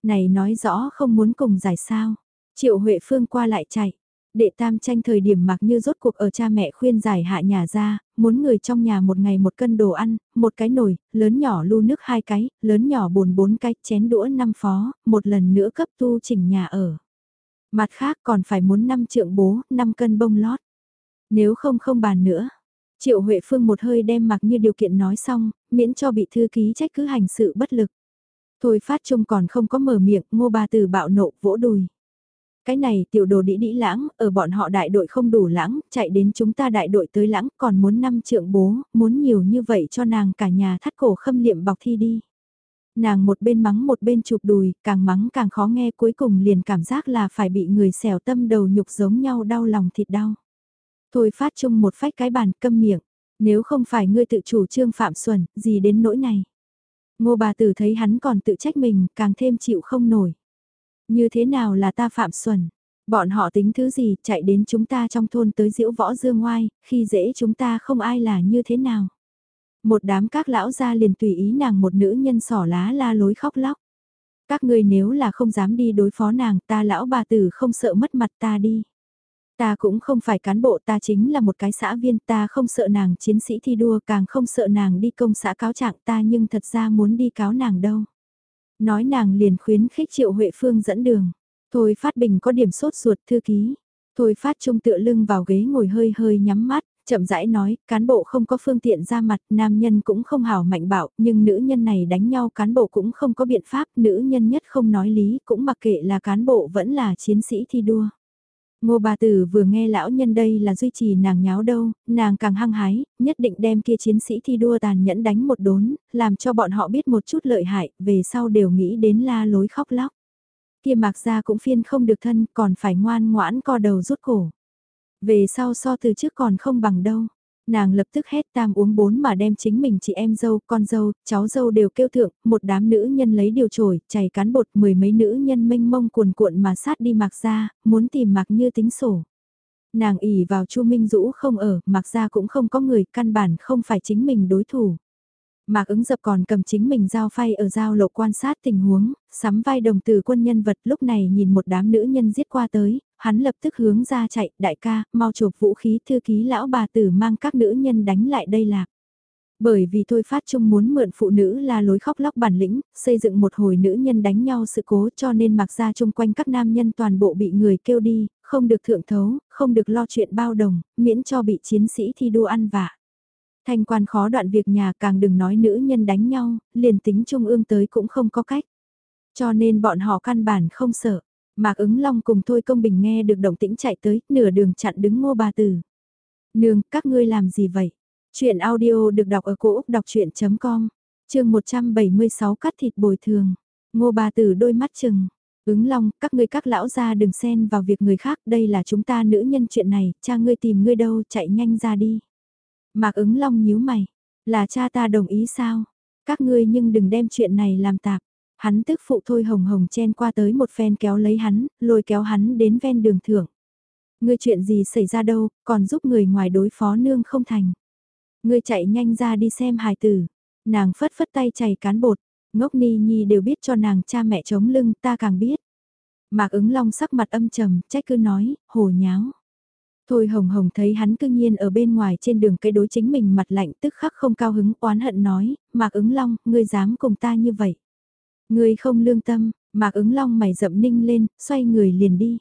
Này nói rõ không muốn cùng giải sao. Triệu Huệ Phương qua lại chạy. Đệ tam tranh thời điểm mặc như rốt cuộc ở cha mẹ khuyên giải hạ nhà ra, muốn người trong nhà một ngày một cân đồ ăn, một cái nồi, lớn nhỏ lu nước hai cái, lớn nhỏ bồn bốn cái, chén đũa năm phó, một lần nữa cấp tu chỉnh nhà ở. Mặt khác còn phải muốn năm trượng bố, năm cân bông lót. Nếu không không bàn nữa. Triệu Huệ Phương một hơi đem mặc như điều kiện nói xong, miễn cho bị thư ký trách cứ hành sự bất lực. Thôi phát trung còn không có mở miệng, ngô bà từ bạo nộ vỗ đùi. Cái này tiểu đồ đĩ đĩ lãng, ở bọn họ đại đội không đủ lãng, chạy đến chúng ta đại đội tới lãng, còn muốn năm trượng bố, muốn nhiều như vậy cho nàng cả nhà thắt cổ khâm liệm bọc thi đi. Nàng một bên mắng một bên chụp đùi, càng mắng càng khó nghe cuối cùng liền cảm giác là phải bị người xẻo tâm đầu nhục giống nhau đau lòng thịt đau. Thôi phát chung một phách cái bàn câm miệng, nếu không phải ngươi tự chủ trương phạm xuẩn, gì đến nỗi này. Ngô bà tử thấy hắn còn tự trách mình, càng thêm chịu không nổi. Như thế nào là ta phạm xuẩn? Bọn họ tính thứ gì chạy đến chúng ta trong thôn tới diễu võ dương ngoai, khi dễ chúng ta không ai là như thế nào? Một đám các lão gia liền tùy ý nàng một nữ nhân sỏ lá la lối khóc lóc. Các ngươi nếu là không dám đi đối phó nàng ta lão bà tử không sợ mất mặt ta đi. Ta cũng không phải cán bộ ta chính là một cái xã viên ta không sợ nàng chiến sĩ thi đua càng không sợ nàng đi công xã cáo trạng ta nhưng thật ra muốn đi cáo nàng đâu. Nói nàng liền khuyến khích Triệu Huệ Phương dẫn đường. Thôi Phát Bình có điểm sốt ruột thư ký. Thôi Phát Trung tựa lưng vào ghế ngồi hơi hơi nhắm mắt, chậm rãi nói, cán bộ không có phương tiện ra mặt, nam nhân cũng không hào mạnh bạo, nhưng nữ nhân này đánh nhau cán bộ cũng không có biện pháp, nữ nhân nhất không nói lý, cũng mặc kệ là cán bộ vẫn là chiến sĩ thi đua. Ngô bà tử vừa nghe lão nhân đây là duy trì nàng nháo đâu, nàng càng hăng hái, nhất định đem kia chiến sĩ thi đua tàn nhẫn đánh một đốn, làm cho bọn họ biết một chút lợi hại, về sau đều nghĩ đến la lối khóc lóc. Kia mạc ra cũng phiên không được thân, còn phải ngoan ngoãn co đầu rút cổ. Về sau so từ trước còn không bằng đâu. Nàng lập tức hét tam uống bốn mà đem chính mình chị em dâu, con dâu, cháu dâu đều kêu thượng, một đám nữ nhân lấy điều trổi, chảy cán bột, mười mấy nữ nhân mênh mông cuồn cuộn mà sát đi mặc ra, muốn tìm mặc như tính sổ. Nàng ỉ vào Chu Minh Dũ không ở, mặc ra cũng không có người, căn bản không phải chính mình đối thủ. Mạc ứng dập còn cầm chính mình giao phay ở giao lộ quan sát tình huống, sắm vai đồng từ quân nhân vật lúc này nhìn một đám nữ nhân giết qua tới, hắn lập tức hướng ra chạy, đại ca, mau chụp vũ khí thư ký lão bà tử mang các nữ nhân đánh lại đây lạc. Bởi vì thôi phát chung muốn mượn phụ nữ là lối khóc lóc bản lĩnh, xây dựng một hồi nữ nhân đánh nhau sự cố cho nên mặc ra chung quanh các nam nhân toàn bộ bị người kêu đi, không được thượng thấu, không được lo chuyện bao đồng, miễn cho bị chiến sĩ thi đua ăn vạ. Thanh quan khó đoạn việc nhà càng đừng nói nữ nhân đánh nhau, liền tính trung ương tới cũng không có cách. Cho nên bọn họ căn bản không sợ. Mạc ứng long cùng thôi công bình nghe được động tĩnh chạy tới, nửa đường chặn đứng ngô bà tử. Nương, các ngươi làm gì vậy? Chuyện audio được đọc ở cổ Úc đọc chuyện.com, chương 176 cắt thịt bồi thường. Ngô bà tử đôi mắt chừng. Ứng long, các ngươi các lão gia đừng xen vào việc người khác, đây là chúng ta nữ nhân chuyện này, cha ngươi tìm ngươi đâu, chạy nhanh ra đi. Mạc ứng long nhíu mày, là cha ta đồng ý sao? Các ngươi nhưng đừng đem chuyện này làm tạp. Hắn tức phụ thôi hồng hồng chen qua tới một phen kéo lấy hắn, lôi kéo hắn đến ven đường thưởng. Ngươi chuyện gì xảy ra đâu, còn giúp người ngoài đối phó nương không thành. Ngươi chạy nhanh ra đi xem hài tử. Nàng phất phất tay chảy cán bột, ngốc ni nhi đều biết cho nàng cha mẹ chống lưng ta càng biết. Mạc ứng long sắc mặt âm trầm, trách cứ nói, hồ nháo. Thôi hồng hồng thấy hắn cương nhiên ở bên ngoài trên đường cây đối chính mình mặt lạnh tức khắc không cao hứng oán hận nói, Mạc ứng long, ngươi dám cùng ta như vậy. Ngươi không lương tâm, Mạc ứng long mày rậm ninh lên, xoay người liền đi.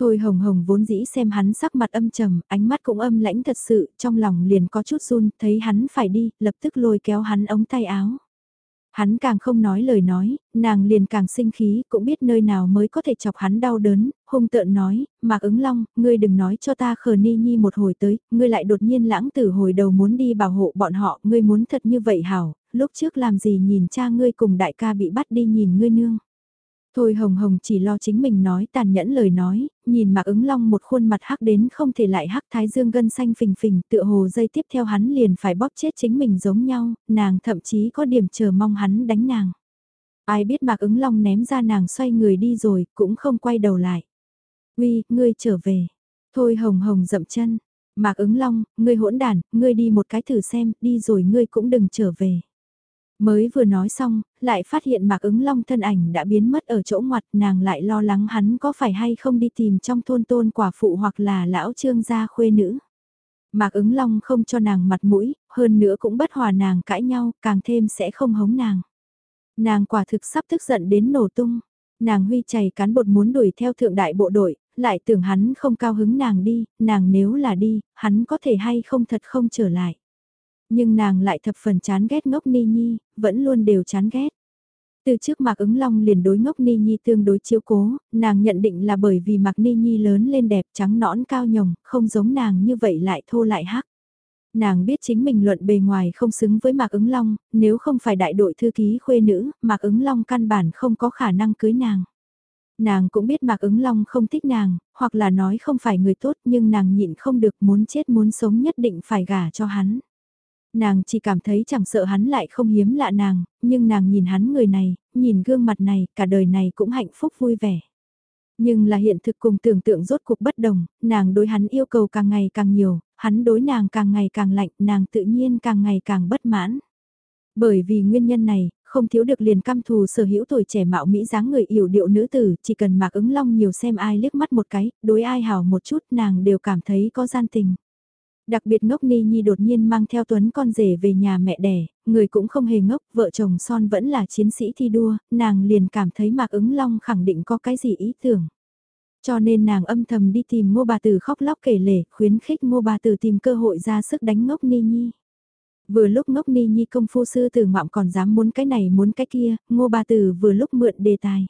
Thôi hồng hồng vốn dĩ xem hắn sắc mặt âm trầm, ánh mắt cũng âm lãnh thật sự, trong lòng liền có chút run, thấy hắn phải đi, lập tức lôi kéo hắn ống tay áo. Hắn càng không nói lời nói, nàng liền càng sinh khí, cũng biết nơi nào mới có thể chọc hắn đau đớn, hung tợn nói, Mạc ứng long, ngươi đừng nói cho ta khờ ni nhi một hồi tới, ngươi lại đột nhiên lãng tử hồi đầu muốn đi bảo hộ bọn họ, ngươi muốn thật như vậy hảo, lúc trước làm gì nhìn cha ngươi cùng đại ca bị bắt đi nhìn ngươi nương. Thôi hồng hồng chỉ lo chính mình nói tàn nhẫn lời nói, nhìn mạc ứng long một khuôn mặt hắc đến không thể lại hắc thái dương gân xanh phình phình tựa hồ dây tiếp theo hắn liền phải bóp chết chính mình giống nhau, nàng thậm chí có điểm chờ mong hắn đánh nàng. Ai biết mạc ứng long ném ra nàng xoay người đi rồi, cũng không quay đầu lại. Uy, ngươi trở về. Thôi hồng hồng dậm chân. Mạc ứng long, ngươi hỗn đàn, ngươi đi một cái thử xem, đi rồi ngươi cũng đừng trở về. Mới vừa nói xong, lại phát hiện Mạc ứng long thân ảnh đã biến mất ở chỗ ngoặt nàng lại lo lắng hắn có phải hay không đi tìm trong thôn tôn quả phụ hoặc là lão trương gia khuê nữ. Mạc ứng long không cho nàng mặt mũi, hơn nữa cũng bất hòa nàng cãi nhau, càng thêm sẽ không hống nàng. Nàng quả thực sắp tức giận đến nổ tung. Nàng huy chày cán bột muốn đuổi theo thượng đại bộ đội, lại tưởng hắn không cao hứng nàng đi, nàng nếu là đi, hắn có thể hay không thật không trở lại. Nhưng nàng lại thập phần chán ghét ngốc ni nhi, vẫn luôn đều chán ghét. Từ trước Mạc ứng long liền đối ngốc Ni Nhi tương đối chiếu cố, nàng nhận định là bởi vì Mạc Ni Nhi lớn lên đẹp trắng nõn cao nhồng, không giống nàng như vậy lại thô lại hắc. Nàng biết chính mình luận bề ngoài không xứng với Mạc ứng long, nếu không phải đại đội thư ký khuê nữ, Mạc ứng long căn bản không có khả năng cưới nàng. Nàng cũng biết Mạc ứng long không thích nàng, hoặc là nói không phải người tốt nhưng nàng nhịn không được muốn chết muốn sống nhất định phải gả cho hắn. Nàng chỉ cảm thấy chẳng sợ hắn lại không hiếm lạ nàng, nhưng nàng nhìn hắn người này, nhìn gương mặt này, cả đời này cũng hạnh phúc vui vẻ. Nhưng là hiện thực cùng tưởng tượng rốt cuộc bất đồng, nàng đối hắn yêu cầu càng ngày càng nhiều, hắn đối nàng càng ngày càng lạnh, nàng tự nhiên càng ngày càng bất mãn. Bởi vì nguyên nhân này, không thiếu được liền căm thù sở hữu tuổi trẻ mạo mỹ dáng người yểu điệu nữ tử, chỉ cần mạc ứng long nhiều xem ai liếc mắt một cái, đối ai hảo một chút nàng đều cảm thấy có gian tình. Đặc biệt ngốc Ni Nhi đột nhiên mang theo Tuấn con rể về nhà mẹ đẻ, người cũng không hề ngốc, vợ chồng son vẫn là chiến sĩ thi đua, nàng liền cảm thấy Mạc ứng long khẳng định có cái gì ý tưởng. Cho nên nàng âm thầm đi tìm ngô bà tử khóc lóc kể lể, khuyến khích ngô bà tử tìm cơ hội ra sức đánh ngốc Ni Nhi. Vừa lúc ngốc Ni Nhi công phu sư tử ngoạm còn dám muốn cái này muốn cái kia, ngô bà tử vừa lúc mượn đề tài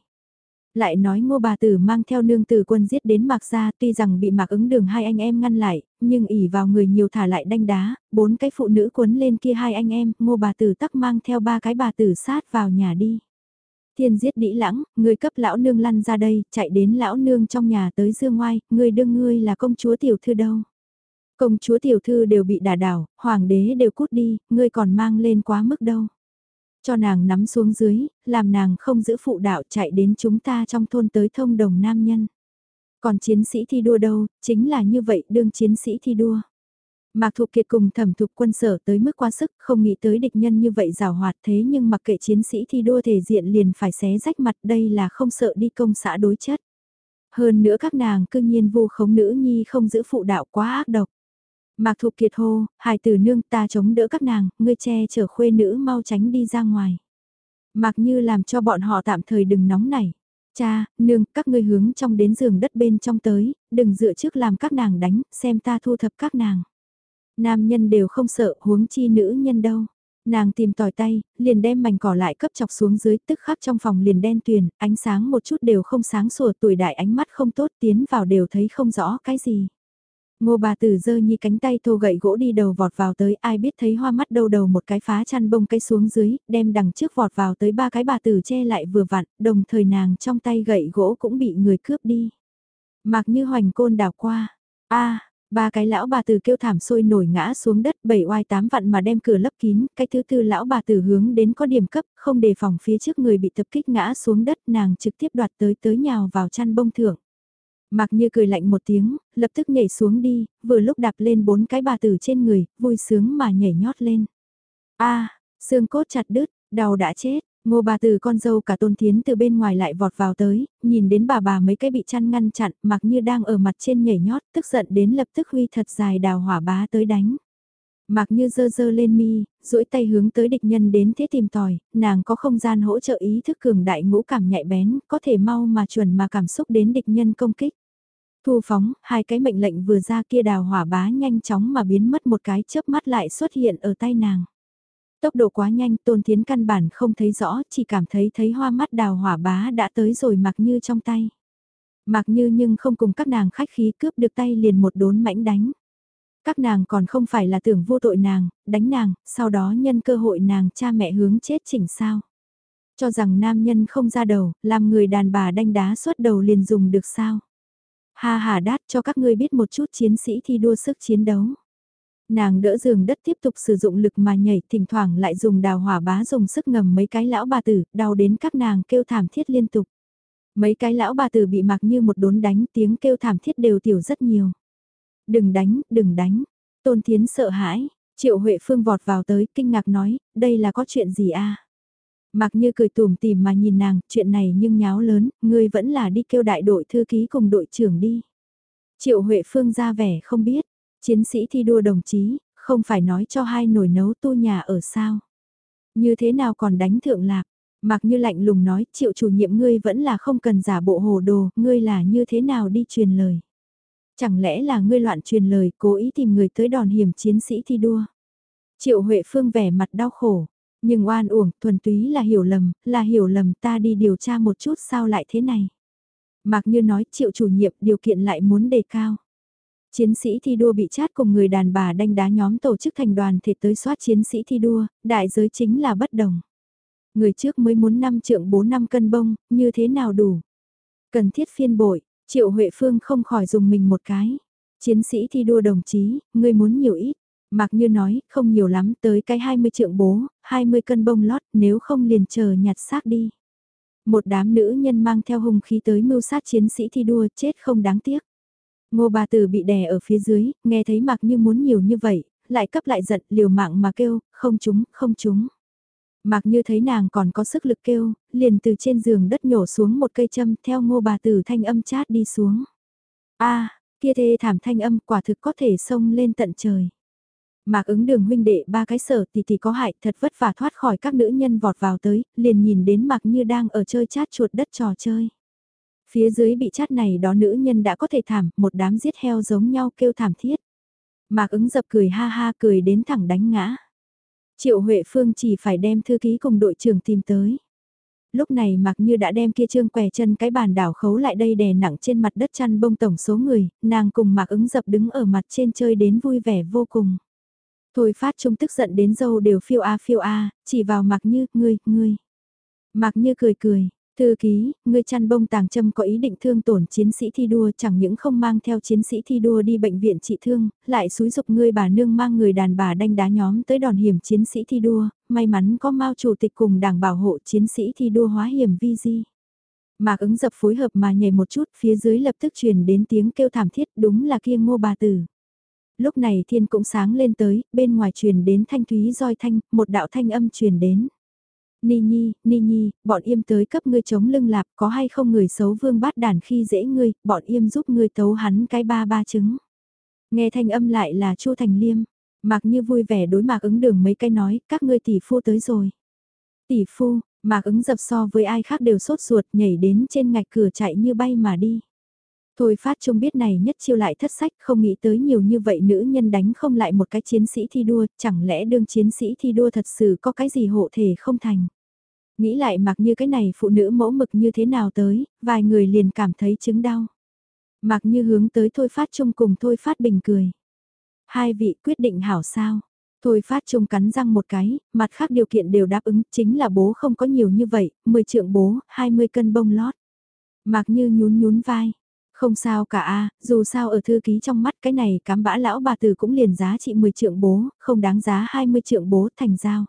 lại nói ngô bà tử mang theo nương tử quân giết đến mạc gia tuy rằng bị mạc ứng đường hai anh em ngăn lại, nhưng ỉ vào người nhiều thả lại đanh đá, bốn cái phụ nữ cuốn lên kia hai anh em, ngô bà tử tắc mang theo ba cái bà tử sát vào nhà đi. Thiên giết đĩ lãng, người cấp lão nương lăn ra đây, chạy đến lão nương trong nhà tới dương ngoai, người đương ngươi là công chúa tiểu thư đâu. Công chúa tiểu thư đều bị đả đảo, hoàng đế đều cút đi, ngươi còn mang lên quá mức đâu. Cho nàng nắm xuống dưới, làm nàng không giữ phụ đạo chạy đến chúng ta trong thôn tới thông đồng nam nhân. Còn chiến sĩ thi đua đâu, chính là như vậy đương chiến sĩ thi đua. Mạc Thục Kiệt cùng thẩm thục quân sở tới mức quá sức, không nghĩ tới địch nhân như vậy rào hoạt thế nhưng mặc kệ chiến sĩ thi đua thể diện liền phải xé rách mặt đây là không sợ đi công xã đối chất. Hơn nữa các nàng cương nhiên vô khống nữ nhi không giữ phụ đạo quá ác độc. Mạc Thục Kiệt hô, hài tử nương ta chống đỡ các nàng, ngươi che chở khuê nữ mau tránh đi ra ngoài. Mạc Như làm cho bọn họ tạm thời đừng nóng nảy. Cha, nương, các ngươi hướng trong đến giường đất bên trong tới, đừng dựa trước làm các nàng đánh, xem ta thu thập các nàng. Nam nhân đều không sợ, huống chi nữ nhân đâu. Nàng tìm tòi tay, liền đem mảnh cỏ lại cấp chọc xuống dưới, tức khắc trong phòng liền đen tuyền, ánh sáng một chút đều không sáng sủa, tuổi đại ánh mắt không tốt, tiến vào đều thấy không rõ cái gì. Ngô bà tử dơ như cánh tay thô gậy gỗ đi đầu vọt vào tới ai biết thấy hoa mắt đầu đầu một cái phá chăn bông cây xuống dưới, đem đằng trước vọt vào tới ba cái bà tử che lại vừa vặn, đồng thời nàng trong tay gậy gỗ cũng bị người cướp đi. Mặc như hoành côn đảo qua, a ba cái lão bà tử kêu thảm sôi nổi ngã xuống đất bảy oai tám vặn mà đem cửa lấp kín, cái thứ tư lão bà tử hướng đến có điểm cấp, không đề phòng phía trước người bị tập kích ngã xuống đất nàng trực tiếp đoạt tới tới nhào vào chăn bông thượng. Mặc như cười lạnh một tiếng, lập tức nhảy xuống đi, vừa lúc đạp lên bốn cái bà tử trên người, vui sướng mà nhảy nhót lên. a xương cốt chặt đứt, đầu đã chết, ngô bà tử con dâu cả tôn tiến từ bên ngoài lại vọt vào tới, nhìn đến bà bà mấy cái bị chăn ngăn chặn, mặc như đang ở mặt trên nhảy nhót, tức giận đến lập tức huy thật dài đào hỏa bá tới đánh. Mặc như dơ dơ lên mi, duỗi tay hướng tới địch nhân đến thế tìm tòi, nàng có không gian hỗ trợ ý thức cường đại ngũ cảm nhạy bén, có thể mau mà chuẩn mà cảm xúc đến địch nhân công kích. Thu phóng, hai cái mệnh lệnh vừa ra kia đào hỏa bá nhanh chóng mà biến mất một cái chớp mắt lại xuất hiện ở tay nàng. Tốc độ quá nhanh tôn thiến căn bản không thấy rõ, chỉ cảm thấy thấy hoa mắt đào hỏa bá đã tới rồi mặc như trong tay. Mặc như nhưng không cùng các nàng khách khí cướp được tay liền một đốn mãnh đánh. Các nàng còn không phải là tưởng vô tội nàng, đánh nàng, sau đó nhân cơ hội nàng cha mẹ hướng chết chỉnh sao. Cho rằng nam nhân không ra đầu, làm người đàn bà đanh đá suốt đầu liền dùng được sao. Ha hà đát cho các ngươi biết một chút chiến sĩ thi đua sức chiến đấu. Nàng đỡ giường đất tiếp tục sử dụng lực mà nhảy, thỉnh thoảng lại dùng đào hỏa bá dùng sức ngầm mấy cái lão bà tử, đau đến các nàng kêu thảm thiết liên tục. Mấy cái lão bà tử bị mặc như một đốn đánh tiếng kêu thảm thiết đều tiểu rất nhiều. Đừng đánh, đừng đánh. Tôn Thiến sợ hãi, Triệu Huệ Phương vọt vào tới kinh ngạc nói, đây là có chuyện gì a? Mặc như cười tùm tìm mà nhìn nàng, chuyện này nhưng nháo lớn, ngươi vẫn là đi kêu đại đội thư ký cùng đội trưởng đi. Triệu Huệ Phương ra vẻ không biết, chiến sĩ thi đua đồng chí, không phải nói cho hai nồi nấu tu nhà ở sao. Như thế nào còn đánh thượng lạc, mặc như lạnh lùng nói, triệu chủ nhiệm ngươi vẫn là không cần giả bộ hồ đồ, ngươi là như thế nào đi truyền lời. Chẳng lẽ là ngươi loạn truyền lời cố ý tìm người tới đòn hiểm chiến sĩ thi đua. Triệu Huệ Phương vẻ mặt đau khổ, nhưng oan uổng, thuần túy là hiểu lầm, là hiểu lầm ta đi điều tra một chút sao lại thế này. Mạc Như nói triệu chủ nhiệm điều kiện lại muốn đề cao. Chiến sĩ thi đua bị chát cùng người đàn bà đánh đá nhóm tổ chức thành đoàn thể tới soát chiến sĩ thi đua, đại giới chính là bất đồng. Người trước mới muốn 5 trượng 4 năm cân bông, như thế nào đủ? Cần thiết phiên bội, triệu Huệ Phương không khỏi dùng mình một cái. Chiến sĩ thi đua đồng chí, người muốn nhiều ít. Mặc như nói, không nhiều lắm, tới cái 20 trượng bố, 20 cân bông lót, nếu không liền chờ nhặt xác đi. Một đám nữ nhân mang theo hung khí tới mưu sát chiến sĩ thi đua, chết không đáng tiếc. Ngô bà tử bị đè ở phía dưới, nghe thấy mặc như muốn nhiều như vậy, lại cấp lại giận, liều mạng mà kêu, không chúng, không chúng mạc như thấy nàng còn có sức lực kêu, liền từ trên giường đất nhổ xuống một cây châm theo ngô bà tử thanh âm chát đi xuống. a kia thê thảm thanh âm quả thực có thể xông lên tận trời. Mạc ứng đường huynh đệ ba cái sở thì thì có hại thật vất vả thoát khỏi các nữ nhân vọt vào tới, liền nhìn đến Mạc như đang ở chơi chát chuột đất trò chơi. Phía dưới bị chát này đó nữ nhân đã có thể thảm, một đám giết heo giống nhau kêu thảm thiết. Mạc ứng dập cười ha ha cười đến thẳng đánh ngã. Triệu Huệ Phương chỉ phải đem thư ký cùng đội trưởng tìm tới. Lúc này mặc Như đã đem kia trương què chân cái bàn đảo khấu lại đây đè nặng trên mặt đất chăn bông tổng số người, nàng cùng Mạc ứng dập đứng ở mặt trên chơi đến vui vẻ vô cùng. Thôi phát trung tức giận đến dâu đều phiêu a phiêu a, chỉ vào mặc Như, ngươi, ngươi. mặc Như cười cười, Thư ký, người chăn bông tàng châm có ý định thương tổn chiến sĩ thi đua chẳng những không mang theo chiến sĩ thi đua đi bệnh viện trị thương, lại xúi dục ngươi bà nương mang người đàn bà đanh đá nhóm tới đòn hiểm chiến sĩ thi đua, may mắn có Mao chủ tịch cùng đảng bảo hộ chiến sĩ thi đua hóa hiểm vi di. Mạc ứng dập phối hợp mà nhảy một chút phía dưới lập tức truyền đến tiếng kêu thảm thiết đúng là kia ngô bà tử. Lúc này thiên cũng sáng lên tới, bên ngoài truyền đến thanh thúy roi thanh, một đạo thanh âm truyền đến. Ni Nhi, Ni Nhi, bọn im tới cấp ngươi chống lưng lạp, có hay không người xấu vương bát đàn khi dễ ngươi, bọn im giúp ngươi tấu hắn cái ba ba trứng. Nghe thanh âm lại là Chu Thành Liêm, Mạc Như vui vẻ đối Mạc ứng đường mấy cái nói, các ngươi tỷ phu tới rồi. Tỷ phu, Mạc ứng dập so với ai khác đều sốt ruột nhảy đến trên ngạch cửa chạy như bay mà đi. Thôi phát trông biết này nhất chiêu lại thất sách không nghĩ tới nhiều như vậy nữ nhân đánh không lại một cái chiến sĩ thi đua, chẳng lẽ đương chiến sĩ thi đua thật sự có cái gì hộ thể không thành. Nghĩ lại mặc như cái này phụ nữ mẫu mực như thế nào tới, vài người liền cảm thấy chứng đau. Mặc như hướng tới thôi phát trông cùng thôi phát bình cười. Hai vị quyết định hảo sao. Thôi phát trông cắn răng một cái, mặt khác điều kiện đều đáp ứng, chính là bố không có nhiều như vậy, 10 trượng bố, 20 cân bông lót. Mặc như nhún nhún vai, không sao cả a dù sao ở thư ký trong mắt cái này cám bã lão bà tử cũng liền giá trị 10 trượng bố, không đáng giá 20 trượng bố thành giao.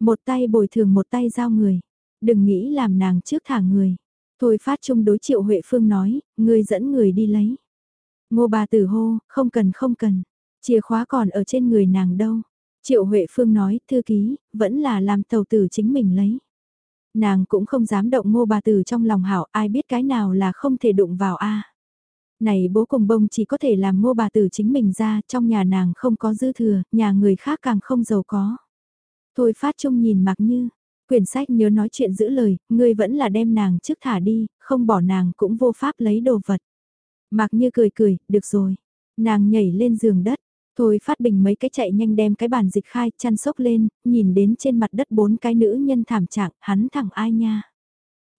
Một tay bồi thường một tay giao người, đừng nghĩ làm nàng trước thả người. Thôi phát trung đối triệu Huệ Phương nói, người dẫn người đi lấy. Ngô bà tử hô, không cần không cần, chìa khóa còn ở trên người nàng đâu. Triệu Huệ Phương nói, thư ký, vẫn là làm tàu tử chính mình lấy. Nàng cũng không dám động ngô bà tử trong lòng hảo, ai biết cái nào là không thể đụng vào a. Này bố cùng bông chỉ có thể làm ngô bà tử chính mình ra, trong nhà nàng không có dư thừa, nhà người khác càng không giàu có. Thôi phát trung nhìn mặc như, quyển sách nhớ nói chuyện giữ lời, ngươi vẫn là đem nàng trước thả đi, không bỏ nàng cũng vô pháp lấy đồ vật. Mặc như cười cười, được rồi. Nàng nhảy lên giường đất, Thôi phát bình mấy cái chạy nhanh đem cái bàn dịch khai chăn sốc lên, nhìn đến trên mặt đất bốn cái nữ nhân thảm trạng, hắn thẳng ai nha.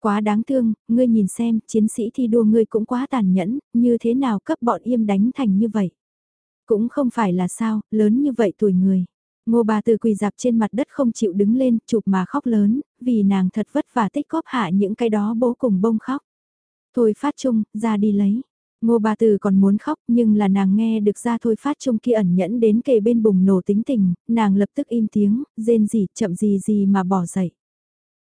Quá đáng thương, ngươi nhìn xem, chiến sĩ thi đua ngươi cũng quá tàn nhẫn, như thế nào cấp bọn im đánh thành như vậy. Cũng không phải là sao, lớn như vậy tuổi người. Ngô bà từ quỳ dạp trên mặt đất không chịu đứng lên, chụp mà khóc lớn, vì nàng thật vất vả tích góp hạ những cái đó bố cùng bông khóc. Thôi phát chung, ra đi lấy. Ngô bà từ còn muốn khóc nhưng là nàng nghe được ra thôi phát trung kia ẩn nhẫn đến kề bên bùng nổ tính tình, nàng lập tức im tiếng, rên gì, chậm gì gì mà bỏ dậy.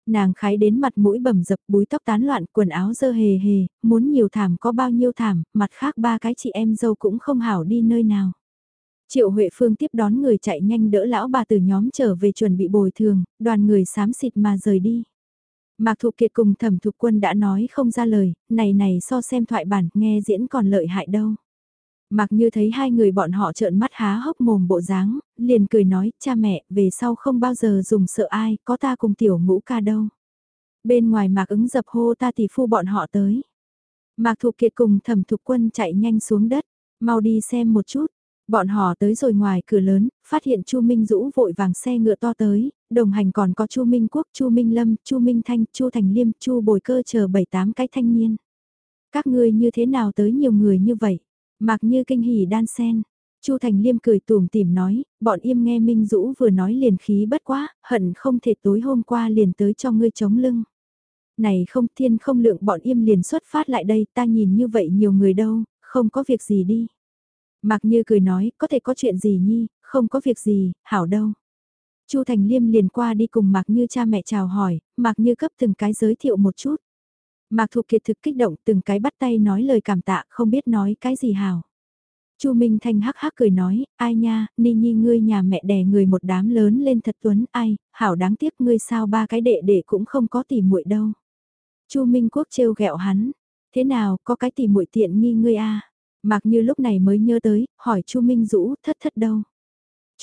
Nàng khái đến mặt mũi bầm dập búi tóc tán loạn quần áo dơ hề hề, muốn nhiều thảm có bao nhiêu thảm, mặt khác ba cái chị em dâu cũng không hảo đi nơi nào. Triệu Huệ Phương tiếp đón người chạy nhanh đỡ lão bà từ nhóm trở về chuẩn bị bồi thường, đoàn người xám xịt mà rời đi. Mạc Thụ Kiệt cùng Thẩm Thục Quân đã nói không ra lời, này này so xem thoại bản, nghe diễn còn lợi hại đâu. Mặc như thấy hai người bọn họ trợn mắt há hốc mồm bộ dáng, liền cười nói, cha mẹ, về sau không bao giờ dùng sợ ai, có ta cùng tiểu ngũ ca đâu. Bên ngoài mạc ứng dập hô ta tỷ phu bọn họ tới. Mạc Thụ Kiệt cùng Thẩm Thục Quân chạy nhanh xuống đất, mau đi xem một chút, Bọn họ tới rồi ngoài cửa lớn, phát hiện Chu Minh Dũ vội vàng xe ngựa to tới, đồng hành còn có Chu Minh Quốc, Chu Minh Lâm, Chu Minh Thanh, Chu Thành Liêm, Chu Bồi Cơ chờ bảy tám cái thanh niên. Các ngươi như thế nào tới nhiều người như vậy? Mặc như kinh hỉ đan sen. Chu Thành Liêm cười tủm tỉm nói, bọn im nghe Minh Dũ vừa nói liền khí bất quá, hận không thể tối hôm qua liền tới cho ngươi chống lưng. Này không thiên không lượng bọn im liền xuất phát lại đây, ta nhìn như vậy nhiều người đâu, không có việc gì đi. Mạc Như cười nói, có thể có chuyện gì nhi, không có việc gì, hảo đâu. Chu Thành Liêm liền qua đi cùng Mạc Như cha mẹ chào hỏi, Mạc Như cấp từng cái giới thiệu một chút. Mạc Thục Kiệt thực kích động từng cái bắt tay nói lời cảm tạ không biết nói cái gì hảo. Chu Minh Thanh hắc hắc cười nói, ai nha, Ni Nhi ngươi nhà mẹ đẻ người một đám lớn lên thật tuấn, ai, hảo đáng tiếc ngươi sao ba cái đệ đệ cũng không có tỉ muội đâu. Chu Minh Quốc trêu ghẹo hắn, thế nào, có cái tỉ muội tiện nghi ngươi a? Mạc Như lúc này mới nhớ tới, hỏi Chu Minh Dũ, thất thất đâu.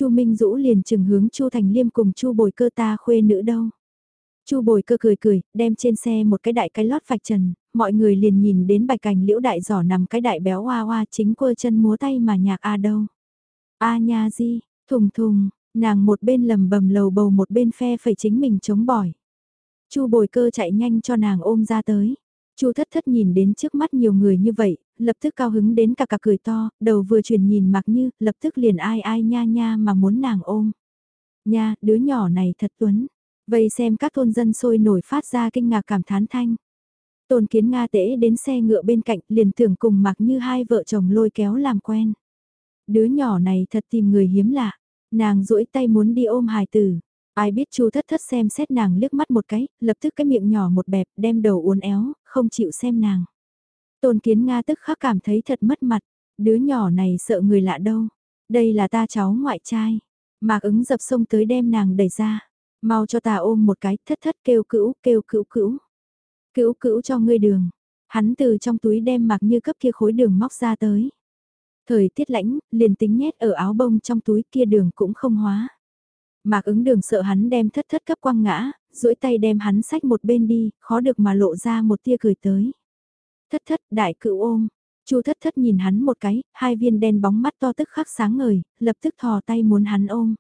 Chu Minh Dũ liền chừng hướng Chu Thành Liêm cùng Chu Bồi Cơ ta khuê nữ đâu. Chu Bồi Cơ cười cười, đem trên xe một cái đại cái lót vạch trần, mọi người liền nhìn đến bạch cành liễu đại giỏ nằm cái đại béo hoa hoa chính quơ chân múa tay mà nhạc a đâu. A nha di, thùng thùng, nàng một bên lầm bầm lầu bầu một bên phe phẩy chính mình chống bỏi. Chu Bồi Cơ chạy nhanh cho nàng ôm ra tới. Chu thất thất nhìn đến trước mắt nhiều người như vậy, lập tức cao hứng đến cả cả cười to, đầu vừa chuyển nhìn mặc như, lập tức liền ai ai nha nha mà muốn nàng ôm. Nha, đứa nhỏ này thật tuấn. Vây xem các thôn dân sôi nổi phát ra kinh ngạc cảm thán thanh. Tôn kiến Nga tễ đến xe ngựa bên cạnh liền tưởng cùng mặc như hai vợ chồng lôi kéo làm quen. Đứa nhỏ này thật tìm người hiếm lạ, nàng duỗi tay muốn đi ôm hài tử. Ai biết chu thất thất xem xét nàng liếc mắt một cái, lập tức cái miệng nhỏ một bẹp đem đầu uốn éo, không chịu xem nàng. Tôn kiến Nga tức khắc cảm thấy thật mất mặt, đứa nhỏ này sợ người lạ đâu. Đây là ta cháu ngoại trai. Mạc ứng dập sông tới đem nàng đẩy ra. Mau cho ta ôm một cái thất thất kêu cữu kêu cữu cữu. Cữu cữu cho ngươi đường. Hắn từ trong túi đem mạc như cấp kia khối đường móc ra tới. Thời tiết lãnh, liền tính nhét ở áo bông trong túi kia đường cũng không hóa. Mạc ứng đường sợ hắn đem thất thất cấp quăng ngã, duỗi tay đem hắn sách một bên đi, khó được mà lộ ra một tia cười tới. Thất thất đại cựu ôm, chu thất thất nhìn hắn một cái, hai viên đen bóng mắt to tức khắc sáng ngời, lập tức thò tay muốn hắn ôm.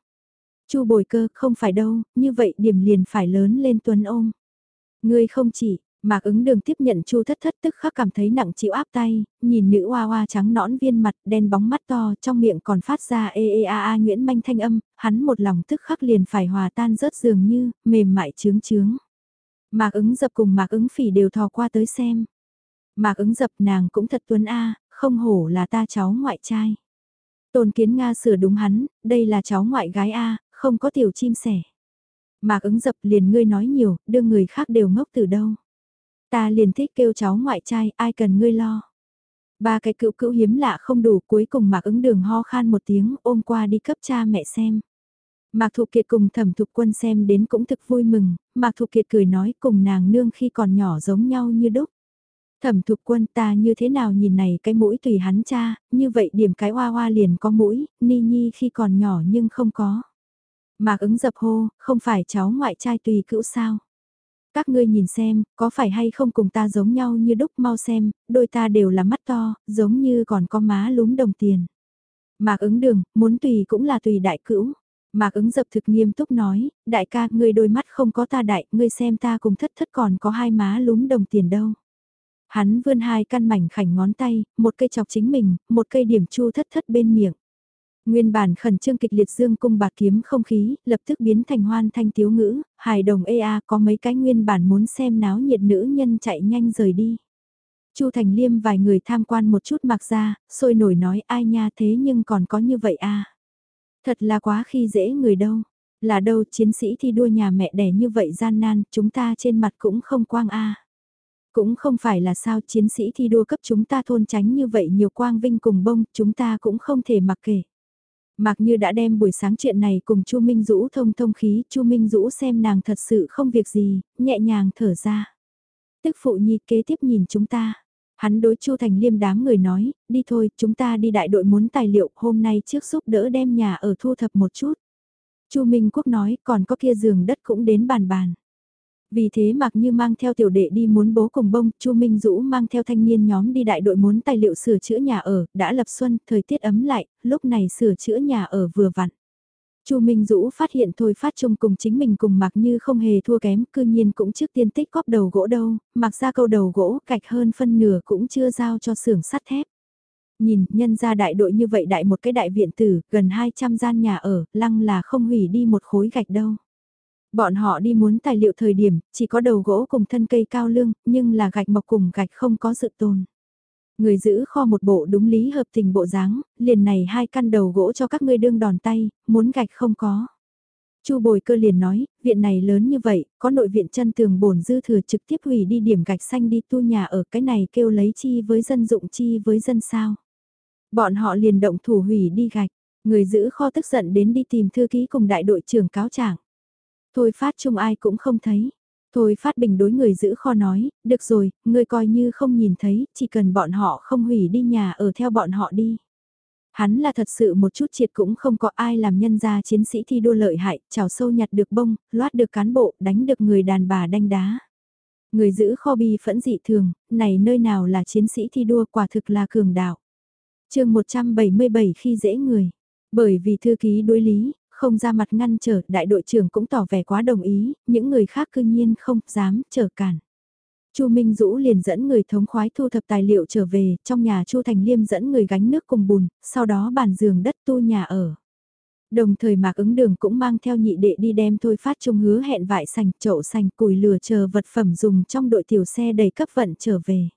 chu bồi cơ không phải đâu, như vậy điểm liền phải lớn lên tuấn ôm. Ngươi không chỉ, Mạc ứng đường tiếp nhận chu thất thất tức khắc cảm thấy nặng chịu áp tay, nhìn nữ hoa hoa trắng nõn viên mặt đen bóng mắt to trong miệng còn phát ra ê ê a a nguyễn manh thanh âm, hắn một lòng tức khắc liền phải hòa tan rớt dường như, mềm mại trướng trướng. Mạc ứng dập cùng mạc ứng phỉ đều thò qua tới xem. Mạc ứng dập nàng cũng thật tuấn a không hổ là ta cháu ngoại trai. Tôn kiến Nga sửa đúng hắn, đây là cháu ngoại gái a không có tiểu chim sẻ. Mạc ứng dập liền ngươi nói nhiều, đưa người khác đều ngốc từ đâu. Ta liền thích kêu cháu ngoại trai, ai cần ngươi lo. Ba cái cựu cữu hiếm lạ không đủ cuối cùng Mạc ứng đường ho khan một tiếng ôm qua đi cấp cha mẹ xem. Mạc Thục Kiệt cùng thẩm thục quân xem đến cũng thực vui mừng, Mạc Thục Kiệt cười nói cùng nàng nương khi còn nhỏ giống nhau như đúc. Thẩm thục quân ta như thế nào nhìn này cái mũi tùy hắn cha, như vậy điểm cái hoa hoa liền có mũi, ni nhi khi còn nhỏ nhưng không có. Mạc ứng dập hô, không phải cháu ngoại trai tùy cữu sao. Các ngươi nhìn xem, có phải hay không cùng ta giống nhau như đúc mau xem, đôi ta đều là mắt to, giống như còn có má lúm đồng tiền. Mạc ứng đường, muốn tùy cũng là tùy đại cữu. Mạc ứng dập thực nghiêm túc nói, đại ca, ngươi đôi mắt không có ta đại, ngươi xem ta cùng thất thất còn có hai má lúm đồng tiền đâu. Hắn vươn hai căn mảnh khảnh ngón tay, một cây chọc chính mình, một cây điểm chu thất thất bên miệng. Nguyên bản khẩn trương kịch liệt dương cung bạc kiếm không khí, lập tức biến thành hoan thanh tiếu ngữ, hài đồng EA có mấy cái nguyên bản muốn xem náo nhiệt nữ nhân chạy nhanh rời đi. Chu Thành Liêm vài người tham quan một chút mặc ra, sôi nổi nói ai nha thế nhưng còn có như vậy à. Thật là quá khi dễ người đâu. Là đâu chiến sĩ thi đua nhà mẹ đẻ như vậy gian nan, chúng ta trên mặt cũng không quang a cũng không phải là sao chiến sĩ thi đua cấp chúng ta thôn tránh như vậy nhiều quang vinh cùng bông, chúng ta cũng không thể mặc kể. Mạc Như đã đem buổi sáng chuyện này cùng Chu Minh Dũ thông thông khí, Chu Minh Dũ xem nàng thật sự không việc gì, nhẹ nhàng thở ra. Tức phụ nhi kế tiếp nhìn chúng ta. Hắn đối Chu Thành Liêm đám người nói, đi thôi, chúng ta đi đại đội muốn tài liệu, hôm nay trước giúp đỡ đem nhà ở thu thập một chút. Chu Minh Quốc nói, còn có kia giường đất cũng đến bàn bàn. Vì thế mặc như mang theo tiểu đệ đi muốn bố cùng bông, Chu Minh Dũ mang theo thanh niên nhóm đi đại đội muốn tài liệu sửa chữa nhà ở, đã lập xuân, thời tiết ấm lại, lúc này sửa chữa nhà ở vừa vặn. Chu Minh Dũ phát hiện thôi phát chung cùng chính mình cùng mặc như không hề thua kém, cư nhiên cũng trước tiên tích góp đầu gỗ đâu, mặc ra câu đầu gỗ cạch hơn phân nửa cũng chưa giao cho xưởng sắt thép. Nhìn, nhân ra đại đội như vậy đại một cái đại viện tử, gần 200 gian nhà ở, lăng là không hủy đi một khối gạch đâu. Bọn họ đi muốn tài liệu thời điểm, chỉ có đầu gỗ cùng thân cây cao lương, nhưng là gạch mộc cùng gạch không có sự tồn. Người giữ kho một bộ đúng lý hợp tình bộ dáng, liền này hai căn đầu gỗ cho các ngươi đương đòn tay, muốn gạch không có. Chu bồi cơ liền nói, viện này lớn như vậy, có nội viện chân tường bổn dư thừa trực tiếp hủy đi điểm gạch xanh đi tu nhà ở cái này kêu lấy chi với dân dụng chi với dân sao. Bọn họ liền động thủ hủy đi gạch, người giữ kho tức giận đến đi tìm thư ký cùng đại đội trưởng cáo trạng. Thôi phát chung ai cũng không thấy. Thôi phát bình đối người giữ kho nói, được rồi, người coi như không nhìn thấy, chỉ cần bọn họ không hủy đi nhà ở theo bọn họ đi. Hắn là thật sự một chút triệt cũng không có ai làm nhân gia chiến sĩ thi đua lợi hại, chảo sâu nhặt được bông, loát được cán bộ, đánh được người đàn bà đanh đá. Người giữ kho bi phẫn dị thường, này nơi nào là chiến sĩ thi đua quả thực là cường đạo. chương 177 khi dễ người. Bởi vì thư ký đối lý, không ra mặt ngăn trở, đại đội trưởng cũng tỏ vẻ quá đồng ý, những người khác cư nhiên không dám trở cản. Chu Minh Dũ liền dẫn người thống khoái thu thập tài liệu trở về, trong nhà Chu Thành Liêm dẫn người gánh nước cùng bùn, sau đó bàn giường đất tu nhà ở. Đồng thời mạc ứng đường cũng mang theo nhị đệ đi đem thôi phát trung hứa hẹn vải sành, chậu sành, củi lửa chờ vật phẩm dùng trong đội tiểu xe đầy cấp vận trở về.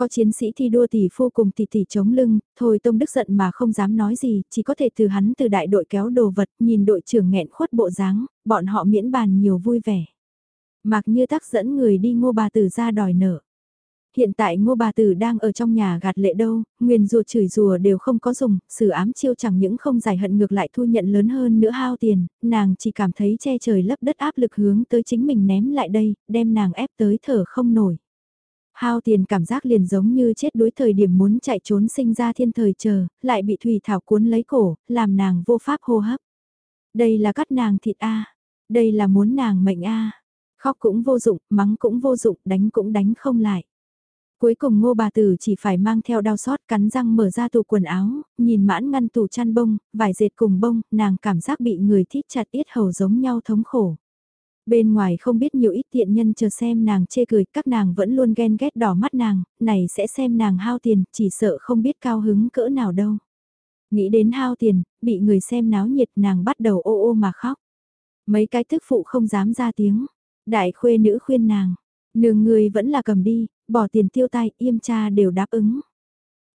Có chiến sĩ thi đua tỷ phu cùng tỷ tỷ chống lưng, thôi Tông Đức giận mà không dám nói gì, chỉ có thể từ hắn từ đại đội kéo đồ vật, nhìn đội trưởng nghẹn khuất bộ dáng, bọn họ miễn bàn nhiều vui vẻ. Mạc như tắc dẫn người đi ngô bà tử ra đòi nợ. Hiện tại ngô bà tử đang ở trong nhà gạt lệ đâu, nguyên rùa chửi rùa đều không có dùng, xử ám chiêu chẳng những không giải hận ngược lại thu nhận lớn hơn nữa hao tiền, nàng chỉ cảm thấy che trời lấp đất áp lực hướng tới chính mình ném lại đây, đem nàng ép tới thở không nổi. Hao tiền cảm giác liền giống như chết đuối thời điểm muốn chạy trốn sinh ra thiên thời chờ, lại bị Thủy Thảo cuốn lấy cổ, làm nàng vô pháp hô hấp. Đây là cắt nàng thịt A, đây là muốn nàng mệnh A, khóc cũng vô dụng, mắng cũng vô dụng, đánh cũng đánh không lại. Cuối cùng ngô bà tử chỉ phải mang theo đau xót cắn răng mở ra tủ quần áo, nhìn mãn ngăn tủ chăn bông, vải dệt cùng bông, nàng cảm giác bị người thít chặt ít hầu giống nhau thống khổ. Bên ngoài không biết nhiều ít tiện nhân chờ xem nàng chê cười, các nàng vẫn luôn ghen ghét đỏ mắt nàng, này sẽ xem nàng hao tiền, chỉ sợ không biết cao hứng cỡ nào đâu. Nghĩ đến hao tiền, bị người xem náo nhiệt nàng bắt đầu ô ô mà khóc. Mấy cái thức phụ không dám ra tiếng. Đại khuê nữ khuyên nàng, nương người vẫn là cầm đi, bỏ tiền tiêu tay im cha đều đáp ứng.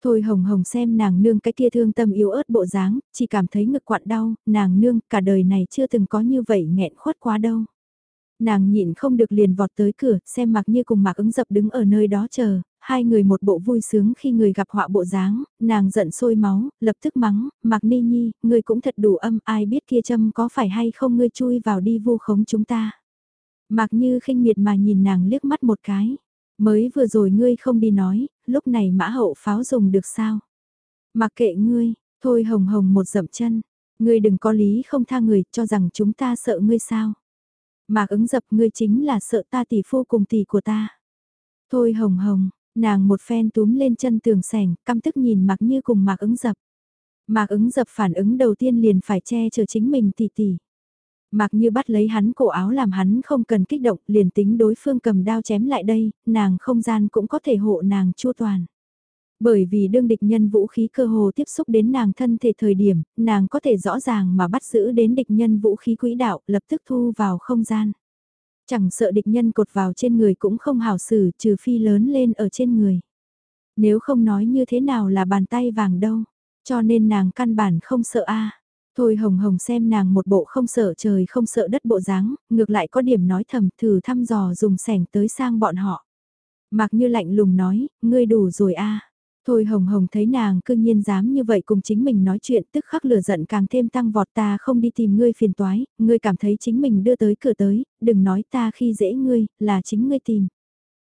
Thôi hồng hồng xem nàng nương cái kia thương tâm yếu ớt bộ dáng, chỉ cảm thấy ngực quặn đau, nàng nương cả đời này chưa từng có như vậy nghẹn khuất quá đâu. Nàng nhịn không được liền vọt tới cửa, xem mặc như cùng mạc ứng dập đứng ở nơi đó chờ, hai người một bộ vui sướng khi người gặp họa bộ dáng, nàng giận sôi máu, lập tức mắng, mạc ni nhi, ngươi cũng thật đủ âm, ai biết kia châm có phải hay không ngươi chui vào đi vu khống chúng ta. Mạc như khinh miệt mà nhìn nàng liếc mắt một cái, mới vừa rồi ngươi không đi nói, lúc này mã hậu pháo dùng được sao. Mặc kệ ngươi, thôi hồng hồng một dậm chân, ngươi đừng có lý không tha người cho rằng chúng ta sợ ngươi sao. Mạc ứng dập ngươi chính là sợ ta tỷ phu cùng tỷ của ta. Thôi hồng hồng, nàng một phen túm lên chân tường sẻng, căm tức nhìn Mạc Như cùng Mạc ứng dập. Mạc ứng dập phản ứng đầu tiên liền phải che chở chính mình tỷ tỷ. Mạc Như bắt lấy hắn cổ áo làm hắn không cần kích động, liền tính đối phương cầm đao chém lại đây, nàng không gian cũng có thể hộ nàng chua toàn. Bởi vì đương địch nhân vũ khí cơ hồ tiếp xúc đến nàng thân thể thời điểm, nàng có thể rõ ràng mà bắt giữ đến địch nhân vũ khí quỹ đạo, lập tức thu vào không gian. Chẳng sợ địch nhân cột vào trên người cũng không hảo xử trừ phi lớn lên ở trên người. Nếu không nói như thế nào là bàn tay vàng đâu, cho nên nàng căn bản không sợ a. Thôi hồng hồng xem nàng một bộ không sợ trời không sợ đất bộ dáng, ngược lại có điểm nói thầm thử thăm dò dùng sẻng tới sang bọn họ. Mặc như lạnh lùng nói, ngươi đủ rồi a. Thôi hồng hồng thấy nàng cương nhiên dám như vậy cùng chính mình nói chuyện tức khắc lửa giận càng thêm tăng vọt ta không đi tìm ngươi phiền toái, ngươi cảm thấy chính mình đưa tới cửa tới, đừng nói ta khi dễ ngươi, là chính ngươi tìm.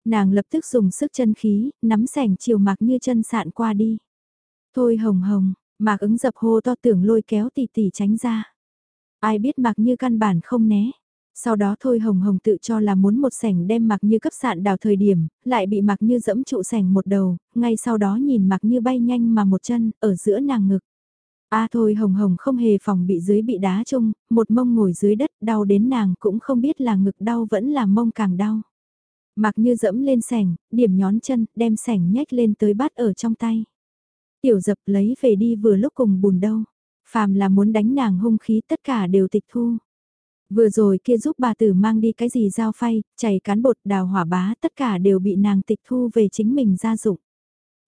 Nàng lập tức dùng sức chân khí, nắm sẻng chiều mạc như chân sạn qua đi. Thôi hồng hồng, mạc ứng dập hô to tưởng lôi kéo tỷ tỷ tránh ra. Ai biết mạc như căn bản không né. Sau đó thôi hồng hồng tự cho là muốn một sảnh đem mặc như cấp sạn đào thời điểm, lại bị mặc như dẫm trụ sảnh một đầu, ngay sau đó nhìn mặc như bay nhanh mà một chân, ở giữa nàng ngực. A thôi hồng hồng không hề phòng bị dưới bị đá chung, một mông ngồi dưới đất đau đến nàng cũng không biết là ngực đau vẫn là mông càng đau. Mặc như dẫm lên sảnh, điểm nhón chân, đem sảnh nhách lên tới bát ở trong tay. Tiểu dập lấy về đi vừa lúc cùng bùn đâu. Phàm là muốn đánh nàng hung khí tất cả đều tịch thu. Vừa rồi kia giúp bà tử mang đi cái gì dao phay, chảy cán bột đào hỏa bá tất cả đều bị nàng tịch thu về chính mình gia dụng.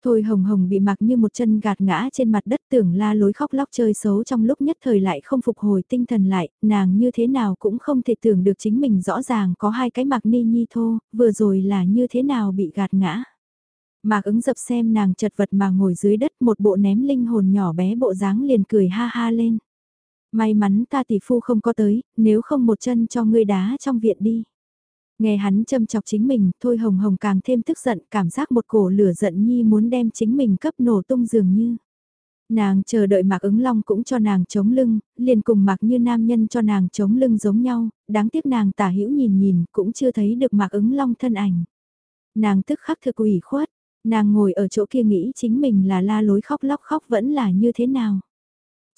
Thôi hồng hồng bị mặc như một chân gạt ngã trên mặt đất tưởng la lối khóc lóc chơi xấu trong lúc nhất thời lại không phục hồi tinh thần lại, nàng như thế nào cũng không thể tưởng được chính mình rõ ràng có hai cái mặc ni nhi thô, vừa rồi là như thế nào bị gạt ngã. Mạc ứng dập xem nàng chật vật mà ngồi dưới đất một bộ ném linh hồn nhỏ bé bộ dáng liền cười ha ha lên. May mắn ta tỷ phu không có tới, nếu không một chân cho ngươi đá trong viện đi. Nghe hắn châm chọc chính mình, thôi hồng hồng càng thêm tức giận, cảm giác một cổ lửa giận nhi muốn đem chính mình cấp nổ tung dường như. Nàng chờ đợi Mạc ứng long cũng cho nàng chống lưng, liền cùng Mạc như nam nhân cho nàng chống lưng giống nhau, đáng tiếc nàng tả hữu nhìn nhìn cũng chưa thấy được Mạc ứng long thân ảnh. Nàng tức khắc thực ủy khuất, nàng ngồi ở chỗ kia nghĩ chính mình là la lối khóc lóc khóc vẫn là như thế nào.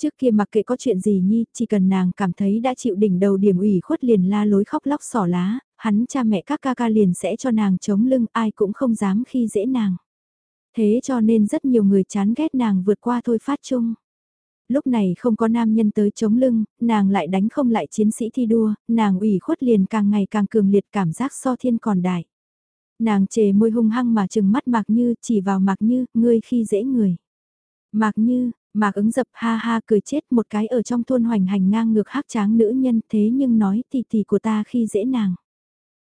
Trước kia mặc kệ có chuyện gì nhi, chỉ cần nàng cảm thấy đã chịu đỉnh đầu điểm ủy khuất liền la lối khóc lóc sỏ lá, hắn cha mẹ các ca ca liền sẽ cho nàng chống lưng ai cũng không dám khi dễ nàng. Thế cho nên rất nhiều người chán ghét nàng vượt qua thôi phát chung. Lúc này không có nam nhân tới chống lưng, nàng lại đánh không lại chiến sĩ thi đua, nàng ủy khuất liền càng ngày càng cường liệt cảm giác so thiên còn đại. Nàng chề môi hung hăng mà chừng mắt Mạc Như chỉ vào Mạc Như, ngươi khi dễ người. Mạc Như, Mạc ứng dập ha ha cười chết một cái ở trong thôn hoành hành ngang ngược hắc tráng nữ nhân thế nhưng nói tỷ tỷ của ta khi dễ nàng.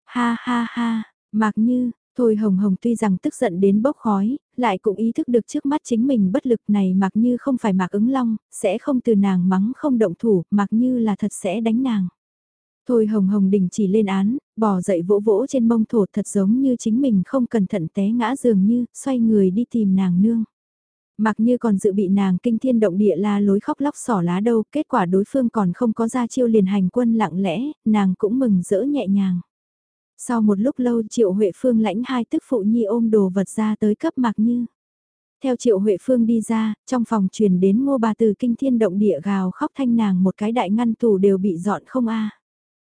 Ha ha ha, Mạc Như, Thôi Hồng Hồng tuy rằng tức giận đến bốc khói, lại cũng ý thức được trước mắt chính mình bất lực này mạc như không phải Mạc ứng long, sẽ không từ nàng mắng không động thủ, mạc như là thật sẽ đánh nàng. Thôi Hồng Hồng đình chỉ lên án, bỏ dậy vỗ vỗ trên mông thổ thật giống như chính mình không cẩn thận té ngã dường như, xoay người đi tìm nàng nương. Mặc như còn dự bị nàng kinh thiên động địa la lối khóc lóc sỏ lá đâu, kết quả đối phương còn không có ra chiêu liền hành quân lặng lẽ, nàng cũng mừng rỡ nhẹ nhàng. Sau một lúc lâu Triệu Huệ Phương lãnh hai tức phụ nhi ôm đồ vật ra tới cấp Mạc Như. Theo Triệu Huệ Phương đi ra, trong phòng truyền đến ngô bà từ kinh thiên động địa gào khóc thanh nàng một cái đại ngăn tủ đều bị dọn không a.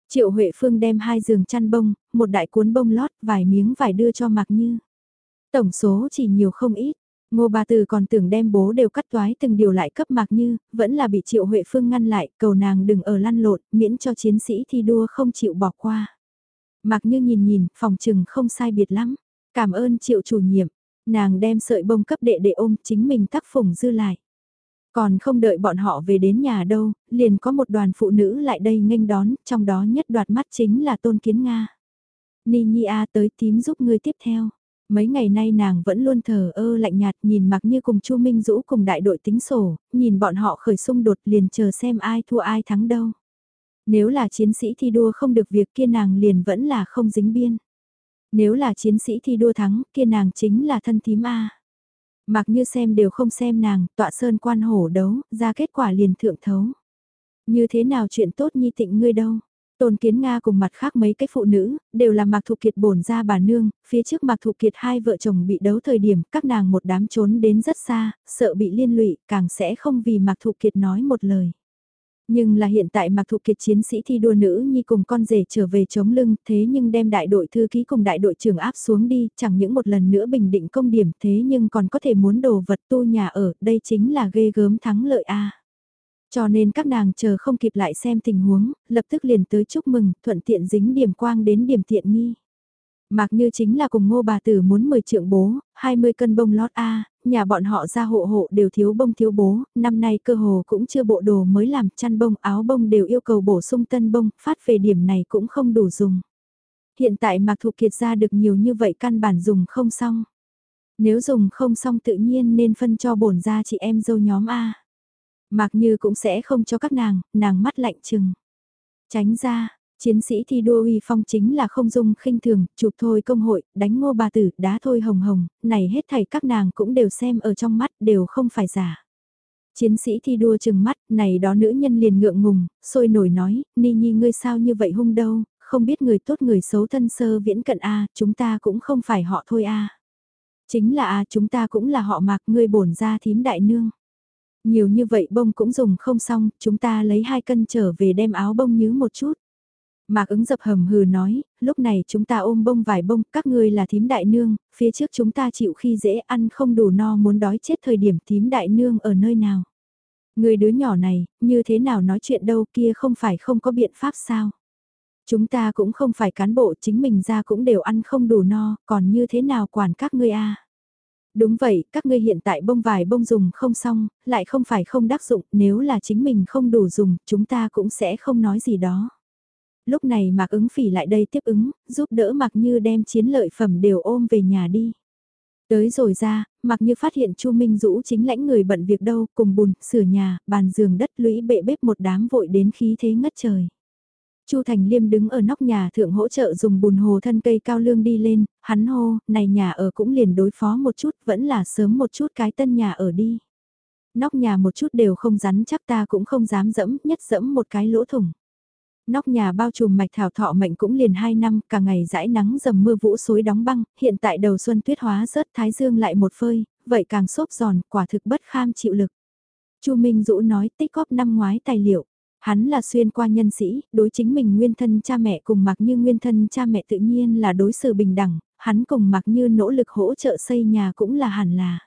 Triệu Huệ Phương đem hai giường chăn bông, một đại cuốn bông lót, vài miếng vải đưa cho Mạc Như. Tổng số chỉ nhiều không ít, Ngô Bà Từ còn tưởng đem bố đều cắt toái từng điều lại cấp Mạc Như, vẫn là bị Triệu Huệ Phương ngăn lại, cầu nàng đừng ở lăn lộn, miễn cho chiến sĩ thi đua không chịu bỏ qua. Mạc Như nhìn nhìn, phòng trừng không sai biệt lắm. Cảm ơn triệu chủ nhiệm, nàng đem sợi bông cấp đệ đệ ôm chính mình tác phủng dư lại. Còn không đợi bọn họ về đến nhà đâu, liền có một đoàn phụ nữ lại đây nghênh đón, trong đó nhất đoạt mắt chính là Tôn Kiến Nga. Ni Nhi A tới tím giúp ngươi tiếp theo. Mấy ngày nay nàng vẫn luôn thờ ơ lạnh nhạt nhìn mặc như cùng Chu Minh Dũ cùng đại đội tính sổ, nhìn bọn họ khởi xung đột liền chờ xem ai thua ai thắng đâu. Nếu là chiến sĩ thi đua không được việc kia nàng liền vẫn là không dính biên. Nếu là chiến sĩ thi đua thắng kia nàng chính là thân thím A. Mặc như xem đều không xem nàng, tọa sơn quan hổ đấu, ra kết quả liền thượng thấu. Như thế nào chuyện tốt nhi tịnh ngươi đâu. Tôn Kiến Nga cùng mặt khác mấy cái phụ nữ, đều là Mạc Thụ Kiệt bổn ra bà nương, phía trước Mạc Thụ Kiệt hai vợ chồng bị đấu thời điểm, các nàng một đám trốn đến rất xa, sợ bị liên lụy, càng sẽ không vì Mạc Thụ Kiệt nói một lời. Nhưng là hiện tại mặc thụ kiệt chiến sĩ thi đua nữ nhi cùng con rể trở về chống lưng thế nhưng đem đại đội thư ký cùng đại đội trưởng áp xuống đi, chẳng những một lần nữa bình định công điểm thế nhưng còn có thể muốn đồ vật tu nhà ở, đây chính là ghê gớm thắng lợi A. Cho nên các nàng chờ không kịp lại xem tình huống, lập tức liền tới chúc mừng, thuận tiện dính điểm quang đến điểm tiện nghi. Mạc như chính là cùng ngô bà tử muốn 10 trượng bố, 20 cân bông lót A, nhà bọn họ ra hộ hộ đều thiếu bông thiếu bố, năm nay cơ hồ cũng chưa bộ đồ mới làm chăn bông áo bông đều yêu cầu bổ sung tân bông, phát về điểm này cũng không đủ dùng. Hiện tại Mạc Thục Kiệt ra được nhiều như vậy căn bản dùng không xong. Nếu dùng không xong tự nhiên nên phân cho bổn ra chị em dâu nhóm A. Mạc Như cũng sẽ không cho các nàng, nàng mắt lạnh chừng. Tránh ra, Chiến sĩ thi đua uy phong chính là không dung khinh thường, chụp thôi công hội, đánh ngô bà tử, đá thôi hồng hồng, này hết thảy các nàng cũng đều xem ở trong mắt, đều không phải giả. Chiến sĩ thi đua chừng mắt, này đó nữ nhân liền ngượng ngùng, sôi nổi nói, ni nhi ngươi sao như vậy hung đâu, không biết người tốt người xấu thân sơ viễn cận A, chúng ta cũng không phải họ thôi A. Chính là A chúng ta cũng là họ mạc ngươi bổn ra thím đại nương. Nhiều như vậy bông cũng dùng không xong, chúng ta lấy hai cân trở về đem áo bông nhứ một chút. Mạc ứng dập hầm hừ nói, lúc này chúng ta ôm bông vài bông, các ngươi là thím đại nương, phía trước chúng ta chịu khi dễ ăn không đủ no muốn đói chết thời điểm thím đại nương ở nơi nào. Người đứa nhỏ này, như thế nào nói chuyện đâu kia không phải không có biện pháp sao. Chúng ta cũng không phải cán bộ chính mình ra cũng đều ăn không đủ no, còn như thế nào quản các ngươi a Đúng vậy, các ngươi hiện tại bông vải bông dùng không xong, lại không phải không đắc dụng, nếu là chính mình không đủ dùng, chúng ta cũng sẽ không nói gì đó. Lúc này Mạc ứng phỉ lại đây tiếp ứng, giúp đỡ Mạc Như đem chiến lợi phẩm đều ôm về nhà đi. Tới rồi ra, Mạc Như phát hiện Chu Minh Dũ chính lãnh người bận việc đâu, cùng bùn, sửa nhà, bàn giường đất lũy bệ bếp một đám vội đến khí thế ngất trời. Chu Thành Liêm đứng ở nóc nhà thượng hỗ trợ dùng bùn hồ thân cây cao lương đi lên, hắn hô, này nhà ở cũng liền đối phó một chút, vẫn là sớm một chút cái tân nhà ở đi. Nóc nhà một chút đều không rắn chắc ta cũng không dám dẫm, nhất dẫm một cái lỗ thủng. Nóc nhà bao trùm mạch thảo thọ mệnh cũng liền 2 năm, cả ngày dãi nắng dầm mưa vũ suối đóng băng, hiện tại đầu xuân tuyết hóa rớt thái dương lại một phơi, vậy càng xốp giòn, quả thực bất kham chịu lực. Chu Minh Dũ nói tích góp năm ngoái tài liệu. Hắn là xuyên qua nhân sĩ, đối chính mình nguyên thân cha mẹ cùng mặc như nguyên thân cha mẹ tự nhiên là đối xử bình đẳng, hắn cùng mặc như nỗ lực hỗ trợ xây nhà cũng là hẳn là.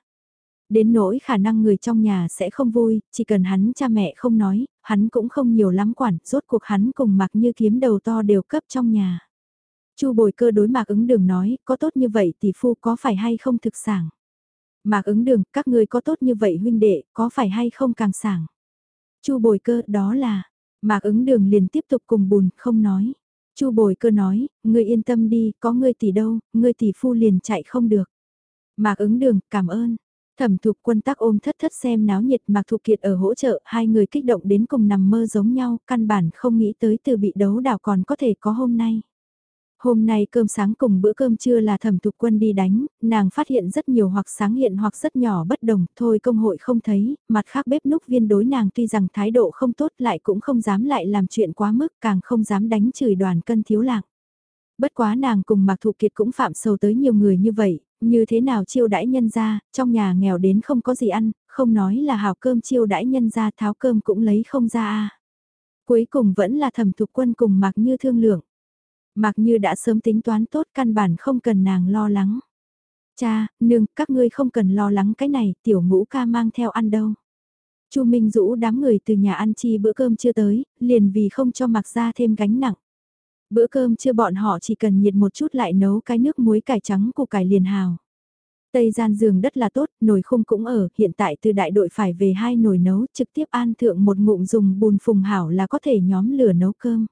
Đến nỗi khả năng người trong nhà sẽ không vui, chỉ cần hắn cha mẹ không nói, hắn cũng không nhiều lắm quản, rốt cuộc hắn cùng mặc như kiếm đầu to đều cấp trong nhà. Chu bồi cơ đối mạc ứng đường nói, có tốt như vậy tỷ phu có phải hay không thực sản. Mạc ứng đường, các ngươi có tốt như vậy huynh đệ, có phải hay không càng sảng. Chu bồi cơ, đó là, mạc ứng đường liền tiếp tục cùng bùn, không nói. Chu bồi cơ nói, ngươi yên tâm đi, có ngươi tỷ đâu, ngươi tỷ phu liền chạy không được. Mạc ứng đường, cảm ơn. Thẩm thục quân tắc ôm thất thất xem náo nhiệt Mạc Thục Kiệt ở hỗ trợ, hai người kích động đến cùng nằm mơ giống nhau, căn bản không nghĩ tới từ bị đấu đảo còn có thể có hôm nay. Hôm nay cơm sáng cùng bữa cơm trưa là thẩm thục quân đi đánh, nàng phát hiện rất nhiều hoặc sáng hiện hoặc rất nhỏ bất đồng, thôi công hội không thấy, mặt khác bếp núc viên đối nàng tuy rằng thái độ không tốt lại cũng không dám lại làm chuyện quá mức, càng không dám đánh chửi đoàn cân thiếu lạc. Bất quá nàng cùng Mạc Thụ Kiệt cũng phạm sầu tới nhiều người như vậy, như thế nào chiêu đãi nhân ra, trong nhà nghèo đến không có gì ăn, không nói là hào cơm chiêu đãi nhân ra tháo cơm cũng lấy không ra a Cuối cùng vẫn là thẩm thục quân cùng Mạc Như thương lượng mặc Như đã sớm tính toán tốt căn bản không cần nàng lo lắng. Cha, nương, các ngươi không cần lo lắng cái này, tiểu ngũ ca mang theo ăn đâu. Chu Minh Dũ đám người từ nhà ăn chi bữa cơm chưa tới, liền vì không cho mặc ra thêm gánh nặng. Bữa cơm chưa bọn họ chỉ cần nhiệt một chút lại nấu cái nước muối cải trắng của cải liền hào. Tây gian giường đất là tốt, nồi khung cũng ở, hiện tại từ đại đội phải về hai nồi nấu, trực tiếp an thượng một ngụm dùng bùn phùng hảo là có thể nhóm lửa nấu cơm.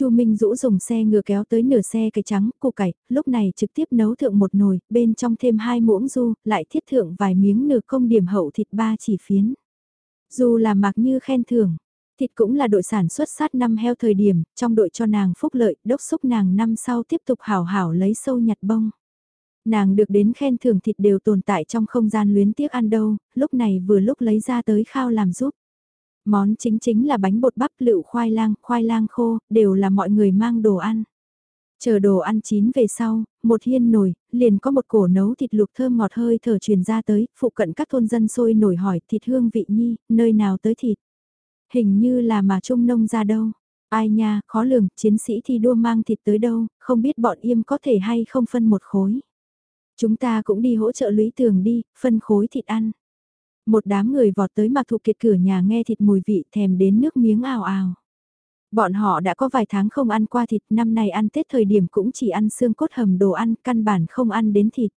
Chu Minh Dũ dùng xe ngựa kéo tới nửa xe cải trắng, củ cải, lúc này trực tiếp nấu thượng một nồi, bên trong thêm hai muỗng du, lại thiết thượng vài miếng nửa công điểm hậu thịt ba chỉ phiến. Dù là mặc như khen thưởng, thịt cũng là đội sản xuất sát năm heo thời điểm, trong đội cho nàng phúc lợi, đốc xúc nàng năm sau tiếp tục hảo hảo lấy sâu nhặt bông. Nàng được đến khen thưởng thịt đều tồn tại trong không gian luyến tiếc ăn đâu, lúc này vừa lúc lấy ra tới khao làm giúp. Món chính chính là bánh bột bắp lựu khoai lang, khoai lang khô, đều là mọi người mang đồ ăn. Chờ đồ ăn chín về sau, một hiên nồi, liền có một cổ nấu thịt luộc thơm ngọt hơi thở truyền ra tới, phụ cận các thôn dân sôi nổi hỏi thịt hương vị nhi, nơi nào tới thịt. Hình như là mà trung nông ra đâu. Ai nha, khó lường, chiến sĩ thi đua mang thịt tới đâu, không biết bọn im có thể hay không phân một khối. Chúng ta cũng đi hỗ trợ lũy tường đi, phân khối thịt ăn. Một đám người vọt tới mặc thụ kiệt cửa nhà nghe thịt mùi vị thèm đến nước miếng ào ào. Bọn họ đã có vài tháng không ăn qua thịt, năm nay ăn Tết thời điểm cũng chỉ ăn xương cốt hầm đồ ăn, căn bản không ăn đến thịt.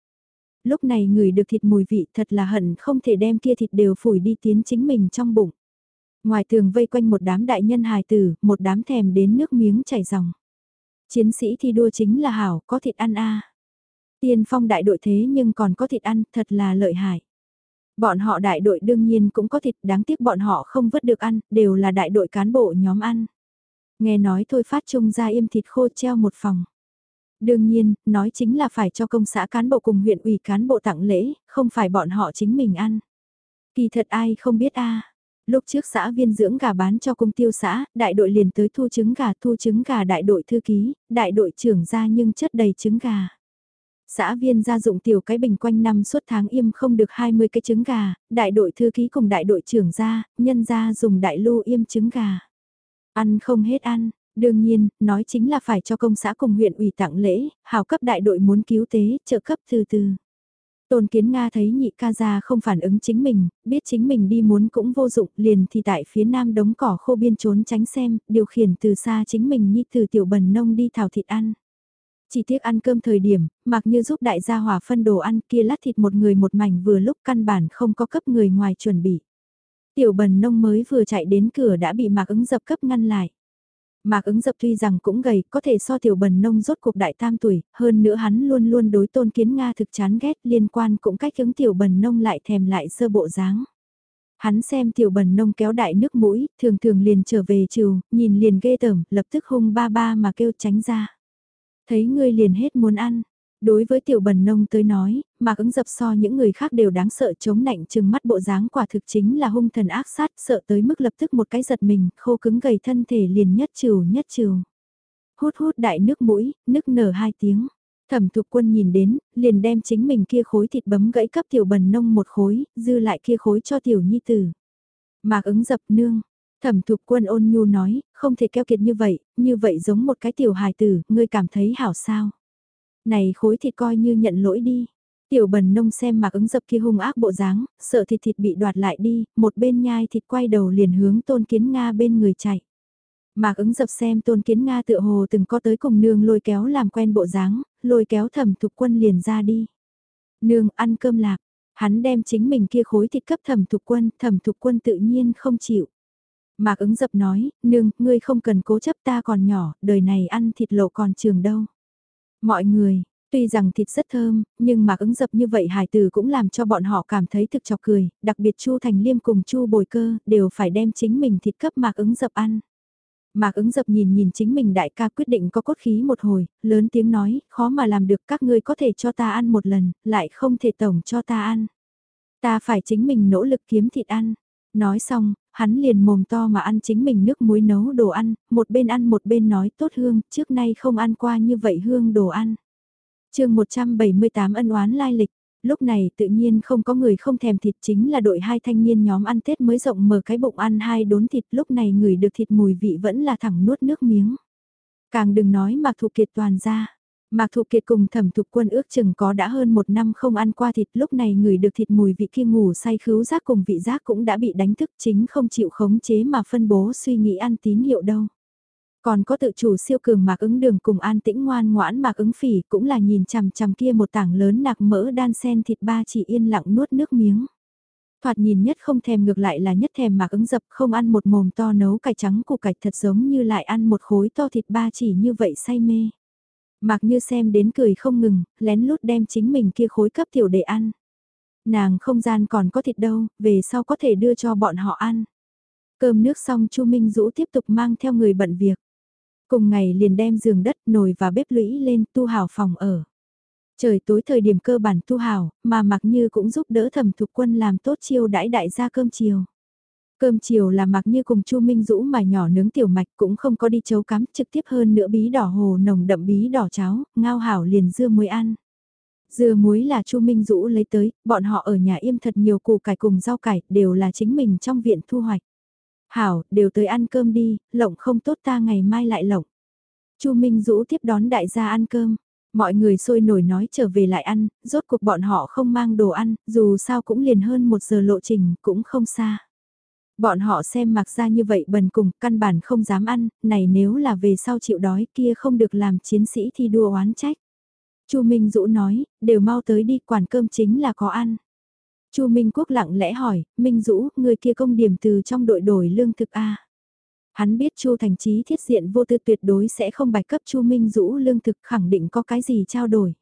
Lúc này người được thịt mùi vị thật là hận không thể đem kia thịt đều phủi đi tiến chính mình trong bụng. Ngoài tường vây quanh một đám đại nhân hài tử, một đám thèm đến nước miếng chảy ròng. Chiến sĩ thi đua chính là hảo, có thịt ăn a. Tiên phong đại đội thế nhưng còn có thịt ăn, thật là lợi hại. Bọn họ đại đội đương nhiên cũng có thịt, đáng tiếc bọn họ không vứt được ăn, đều là đại đội cán bộ nhóm ăn. Nghe nói thôi phát trung ra im thịt khô treo một phòng. Đương nhiên, nói chính là phải cho công xã cán bộ cùng huyện ủy cán bộ tặng lễ, không phải bọn họ chính mình ăn. Kỳ thật ai không biết a Lúc trước xã viên dưỡng gà bán cho công tiêu xã, đại đội liền tới thu trứng gà thu trứng gà đại đội thư ký, đại đội trưởng ra nhưng chất đầy trứng gà. Xã viên gia dụng tiểu cái bình quanh năm suốt tháng im không được 20 cái trứng gà, đại đội thư ký cùng đại đội trưởng ra, nhân ra dùng đại lưu im trứng gà. Ăn không hết ăn, đương nhiên, nói chính là phải cho công xã cùng huyện ủy tặng lễ, hào cấp đại đội muốn cứu tế, trợ cấp từ từ. Tôn Kiến Nga thấy nhị ca gia không phản ứng chính mình, biết chính mình đi muốn cũng vô dụng, liền thì tại phía nam đống cỏ khô biên trốn tránh xem, điều khiển từ xa chính mình như từ tiểu bần nông đi thảo thịt ăn. Chỉ tiếc ăn cơm thời điểm, mặc như giúp đại gia hỏa phân đồ ăn kia lát thịt một người một mảnh vừa lúc căn bản không có cấp người ngoài chuẩn bị. Tiểu bần nông mới vừa chạy đến cửa đã bị mạc ứng dập cấp ngăn lại. Mạc ứng dập tuy rằng cũng gầy, có thể so tiểu bần nông rốt cuộc đại tam tuổi, hơn nữa hắn luôn luôn đối tôn kiến Nga thực chán ghét liên quan cũng cách ứng tiểu bần nông lại thèm lại sơ bộ dáng. Hắn xem tiểu bần nông kéo đại nước mũi, thường thường liền trở về trừ, nhìn liền ghê tởm, lập tức hung ba ba mà kêu tránh ra. Thấy ngươi liền hết muốn ăn. Đối với tiểu bần nông tới nói, mà ứng dập so những người khác đều đáng sợ chống nạnh chừng mắt bộ dáng quả thực chính là hung thần ác sát sợ tới mức lập tức một cái giật mình, khô cứng gầy thân thể liền nhất trừ nhất trừ. Hút hút đại nước mũi, nước nở hai tiếng. Thẩm thục quân nhìn đến, liền đem chính mình kia khối thịt bấm gãy cấp tiểu bần nông một khối, dư lại kia khối cho tiểu nhi tử. Mạc ứng dập nương, Thẩm thục quân ôn nhu nói, không thể keo kiệt như vậy, như vậy giống một cái tiểu hài tử, ngươi cảm thấy hảo sao. Này khối thịt coi như nhận lỗi đi. Tiểu bần nông xem mạc ứng dập kia hung ác bộ dáng, sợ thịt thịt bị đoạt lại đi, một bên nhai thịt quay đầu liền hướng tôn kiến Nga bên người chạy. Mạc ứng dập xem tôn kiến Nga tự hồ từng có tới cùng nương lôi kéo làm quen bộ dáng, lôi kéo thẩm thục quân liền ra đi. Nương ăn cơm lạc, hắn đem chính mình kia khối thịt cấp thẩm thục quân, thẩm thục quân tự nhiên không chịu. Mạc ứng dập nói, nương, ngươi không cần cố chấp ta còn nhỏ, đời này ăn thịt lộ còn trường đâu. Mọi người, Tuy rằng thịt rất thơm, nhưng mà ứng dập như vậy hải tử cũng làm cho bọn họ cảm thấy thực chọc cười, đặc biệt Chu Thành Liêm cùng Chu Bồi Cơ đều phải đem chính mình thịt cấp mạc ứng dập ăn. Mạc ứng dập nhìn nhìn chính mình đại ca quyết định có cốt khí một hồi, lớn tiếng nói, khó mà làm được các ngươi có thể cho ta ăn một lần, lại không thể tổng cho ta ăn. Ta phải chính mình nỗ lực kiếm thịt ăn. Nói xong, hắn liền mồm to mà ăn chính mình nước muối nấu đồ ăn, một bên ăn một bên nói tốt hương, trước nay không ăn qua như vậy hương đồ ăn chương 178 ân oán lai lịch, lúc này tự nhiên không có người không thèm thịt chính là đội hai thanh niên nhóm ăn Tết mới rộng mở cái bụng ăn hai đốn thịt lúc này người được thịt mùi vị vẫn là thẳng nuốt nước miếng. Càng đừng nói mà Thụ Kiệt toàn ra. Mạc Thụ Kiệt cùng thẩm thục quân ước chừng có đã hơn một năm không ăn qua thịt, lúc này người được thịt mùi vị kia ngủ say khứu giác cùng vị giác cũng đã bị đánh thức, chính không chịu khống chế mà phân bố suy nghĩ ăn tín hiệu đâu. Còn có tự chủ siêu cường mạc ứng đường cùng an tĩnh ngoan ngoãn mạc ứng phỉ cũng là nhìn chằm chằm kia một tảng lớn nạc mỡ đan sen thịt ba chỉ yên lặng nuốt nước miếng. Thoạt nhìn nhất không thèm ngược lại là nhất thèm mạc ứng dập không ăn một mồm to nấu cải trắng củ cải thật giống như lại ăn một khối to thịt ba chỉ như vậy say mê. Mạc như xem đến cười không ngừng, lén lút đem chính mình kia khối cấp tiểu để ăn. Nàng không gian còn có thịt đâu, về sau có thể đưa cho bọn họ ăn. Cơm nước xong Chu Minh Dũ tiếp tục mang theo người bận việc. Cùng ngày liền đem giường đất, nồi và bếp lũy lên tu hào phòng ở. Trời tối thời điểm cơ bản tu hào, mà mặc như cũng giúp đỡ thẩm thục quân làm tốt chiêu đãi đại gia cơm chiều. Cơm chiều là mặc như cùng Chu Minh Dũ mà nhỏ nướng tiểu mạch cũng không có đi chấu cắm trực tiếp hơn nữa bí đỏ hồ nồng đậm bí đỏ cháo, ngao hảo liền dưa muối ăn. Dưa muối là Chu Minh Dũ lấy tới, bọn họ ở nhà im thật nhiều củ cải cùng rau cải, đều là chính mình trong viện thu hoạch. Hảo, đều tới ăn cơm đi, lộng không tốt ta ngày mai lại lộng. Chu Minh Dũ tiếp đón đại gia ăn cơm. Mọi người sôi nổi nói trở về lại ăn, rốt cuộc bọn họ không mang đồ ăn, dù sao cũng liền hơn một giờ lộ trình, cũng không xa. Bọn họ xem mặc ra như vậy bần cùng, căn bản không dám ăn, này nếu là về sau chịu đói kia không được làm chiến sĩ thì đua oán trách. Chu Minh Dũ nói, đều mau tới đi, quản cơm chính là có ăn. Chu Minh Quốc lặng lẽ hỏi, Minh Dũ, người kia công điểm từ trong đội đổi lương thực A. Hắn biết Chu Thành Chí thiết diện vô tư tuyệt đối sẽ không bạch cấp Chu Minh Dũ lương thực khẳng định có cái gì trao đổi.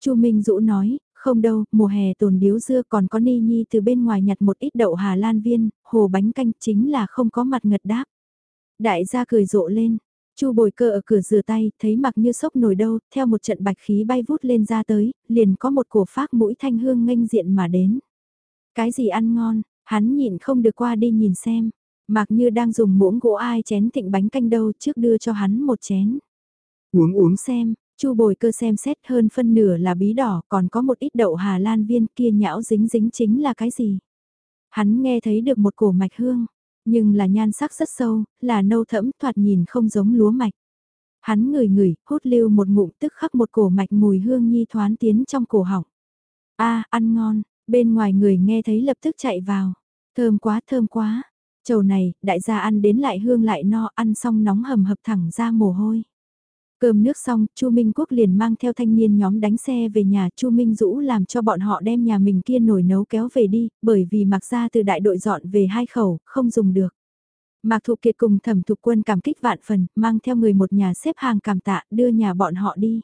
Chu Minh Dũ nói, không đâu, mùa hè tồn điếu dưa còn có ni nhi từ bên ngoài nhặt một ít đậu Hà Lan viên, hồ bánh canh chính là không có mặt ngật đáp. Đại gia cười rộ lên, Chu bồi cơ ở cửa rửa tay, thấy mặc như sốc nổi đâu, theo một trận bạch khí bay vút lên ra tới, liền có một cổ phát mũi thanh hương nghênh diện mà đến. Cái gì ăn ngon, hắn nhịn không được qua đi nhìn xem. Mạc Như đang dùng muỗng gỗ ai chén thịnh bánh canh đâu trước đưa cho hắn một chén. Uống uống xem, Chu bồi cơ xem xét hơn phân nửa là bí đỏ còn có một ít đậu Hà Lan viên kia nhão dính dính chính là cái gì. Hắn nghe thấy được một cổ mạch hương, nhưng là nhan sắc rất sâu, là nâu thẫm thoạt nhìn không giống lúa mạch. Hắn ngửi ngửi, hút lưu một ngụm tức khắc một cổ mạch mùi hương nhi thoán tiến trong cổ họng. a ăn ngon, Bên ngoài người nghe thấy lập tức chạy vào. Thơm quá thơm quá. Chầu này, đại gia ăn đến lại hương lại no, ăn xong nóng hầm hập thẳng ra mồ hôi. Cơm nước xong, Chu Minh Quốc liền mang theo thanh niên nhóm đánh xe về nhà, Chu Minh Dũ làm cho bọn họ đem nhà mình kia nổi nấu kéo về đi, bởi vì mặc ra từ đại đội dọn về hai khẩu, không dùng được. Mạc Thục Kiệt cùng Thẩm Thục Quân cảm kích vạn phần, mang theo người một nhà xếp hàng cảm tạ, đưa nhà bọn họ đi.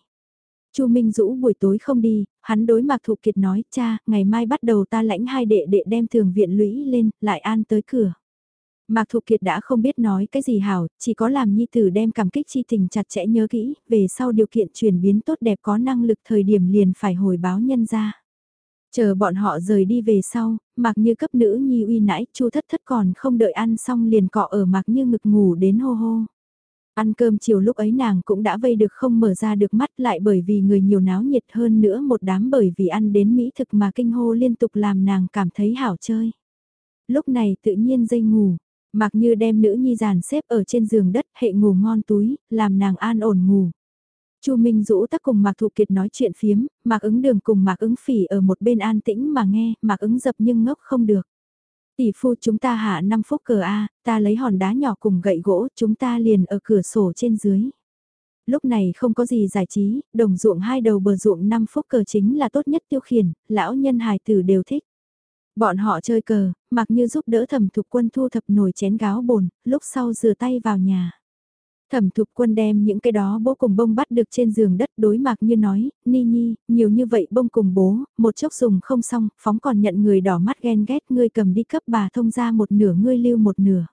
Chu Minh Dũ buổi tối không đi, hắn đối Mạc Thụ Kiệt nói, cha, ngày mai bắt đầu ta lãnh hai đệ đệ đem thường viện lũy lên, lại an tới cửa. Mạc Thụ Kiệt đã không biết nói cái gì hảo, chỉ có làm nhi tử đem cảm kích chi tình chặt chẽ nhớ kỹ, về sau điều kiện chuyển biến tốt đẹp có năng lực thời điểm liền phải hồi báo nhân ra. Chờ bọn họ rời đi về sau, Mạc Như cấp nữ nhi uy nãi, chu thất thất còn không đợi ăn xong liền cọ ở Mạc Như ngực ngủ đến hô hô. Ăn cơm chiều lúc ấy nàng cũng đã vây được không mở ra được mắt lại bởi vì người nhiều náo nhiệt hơn nữa một đám bởi vì ăn đến mỹ thực mà kinh hô liên tục làm nàng cảm thấy hảo chơi. Lúc này tự nhiên dây ngủ, mặc như đem nữ nhi giàn xếp ở trên giường đất hệ ngủ ngon túi, làm nàng an ổn ngủ. Chu Minh Dũ tắc cùng Mạc Thụ Kiệt nói chuyện phiếm, Mạc ứng đường cùng Mạc ứng phỉ ở một bên an tĩnh mà nghe, Mạc ứng dập nhưng ngốc không được. Tỷ phu chúng ta hạ 5 phút cờ A, ta lấy hòn đá nhỏ cùng gậy gỗ, chúng ta liền ở cửa sổ trên dưới. Lúc này không có gì giải trí, đồng ruộng hai đầu bờ ruộng 5 phút cờ chính là tốt nhất tiêu khiển, lão nhân hài tử đều thích. Bọn họ chơi cờ, mặc như giúp đỡ thẩm thục quân thu thập nồi chén gáo bồn, lúc sau rửa tay vào nhà. Thẩm thục quân đem những cái đó bố cùng bông bắt được trên giường đất đối mạc như nói, Ni Nhi, nhiều như vậy bông cùng bố, một chốc dùng không xong, phóng còn nhận người đỏ mắt ghen ghét ngươi cầm đi cấp bà thông ra một nửa ngươi lưu một nửa.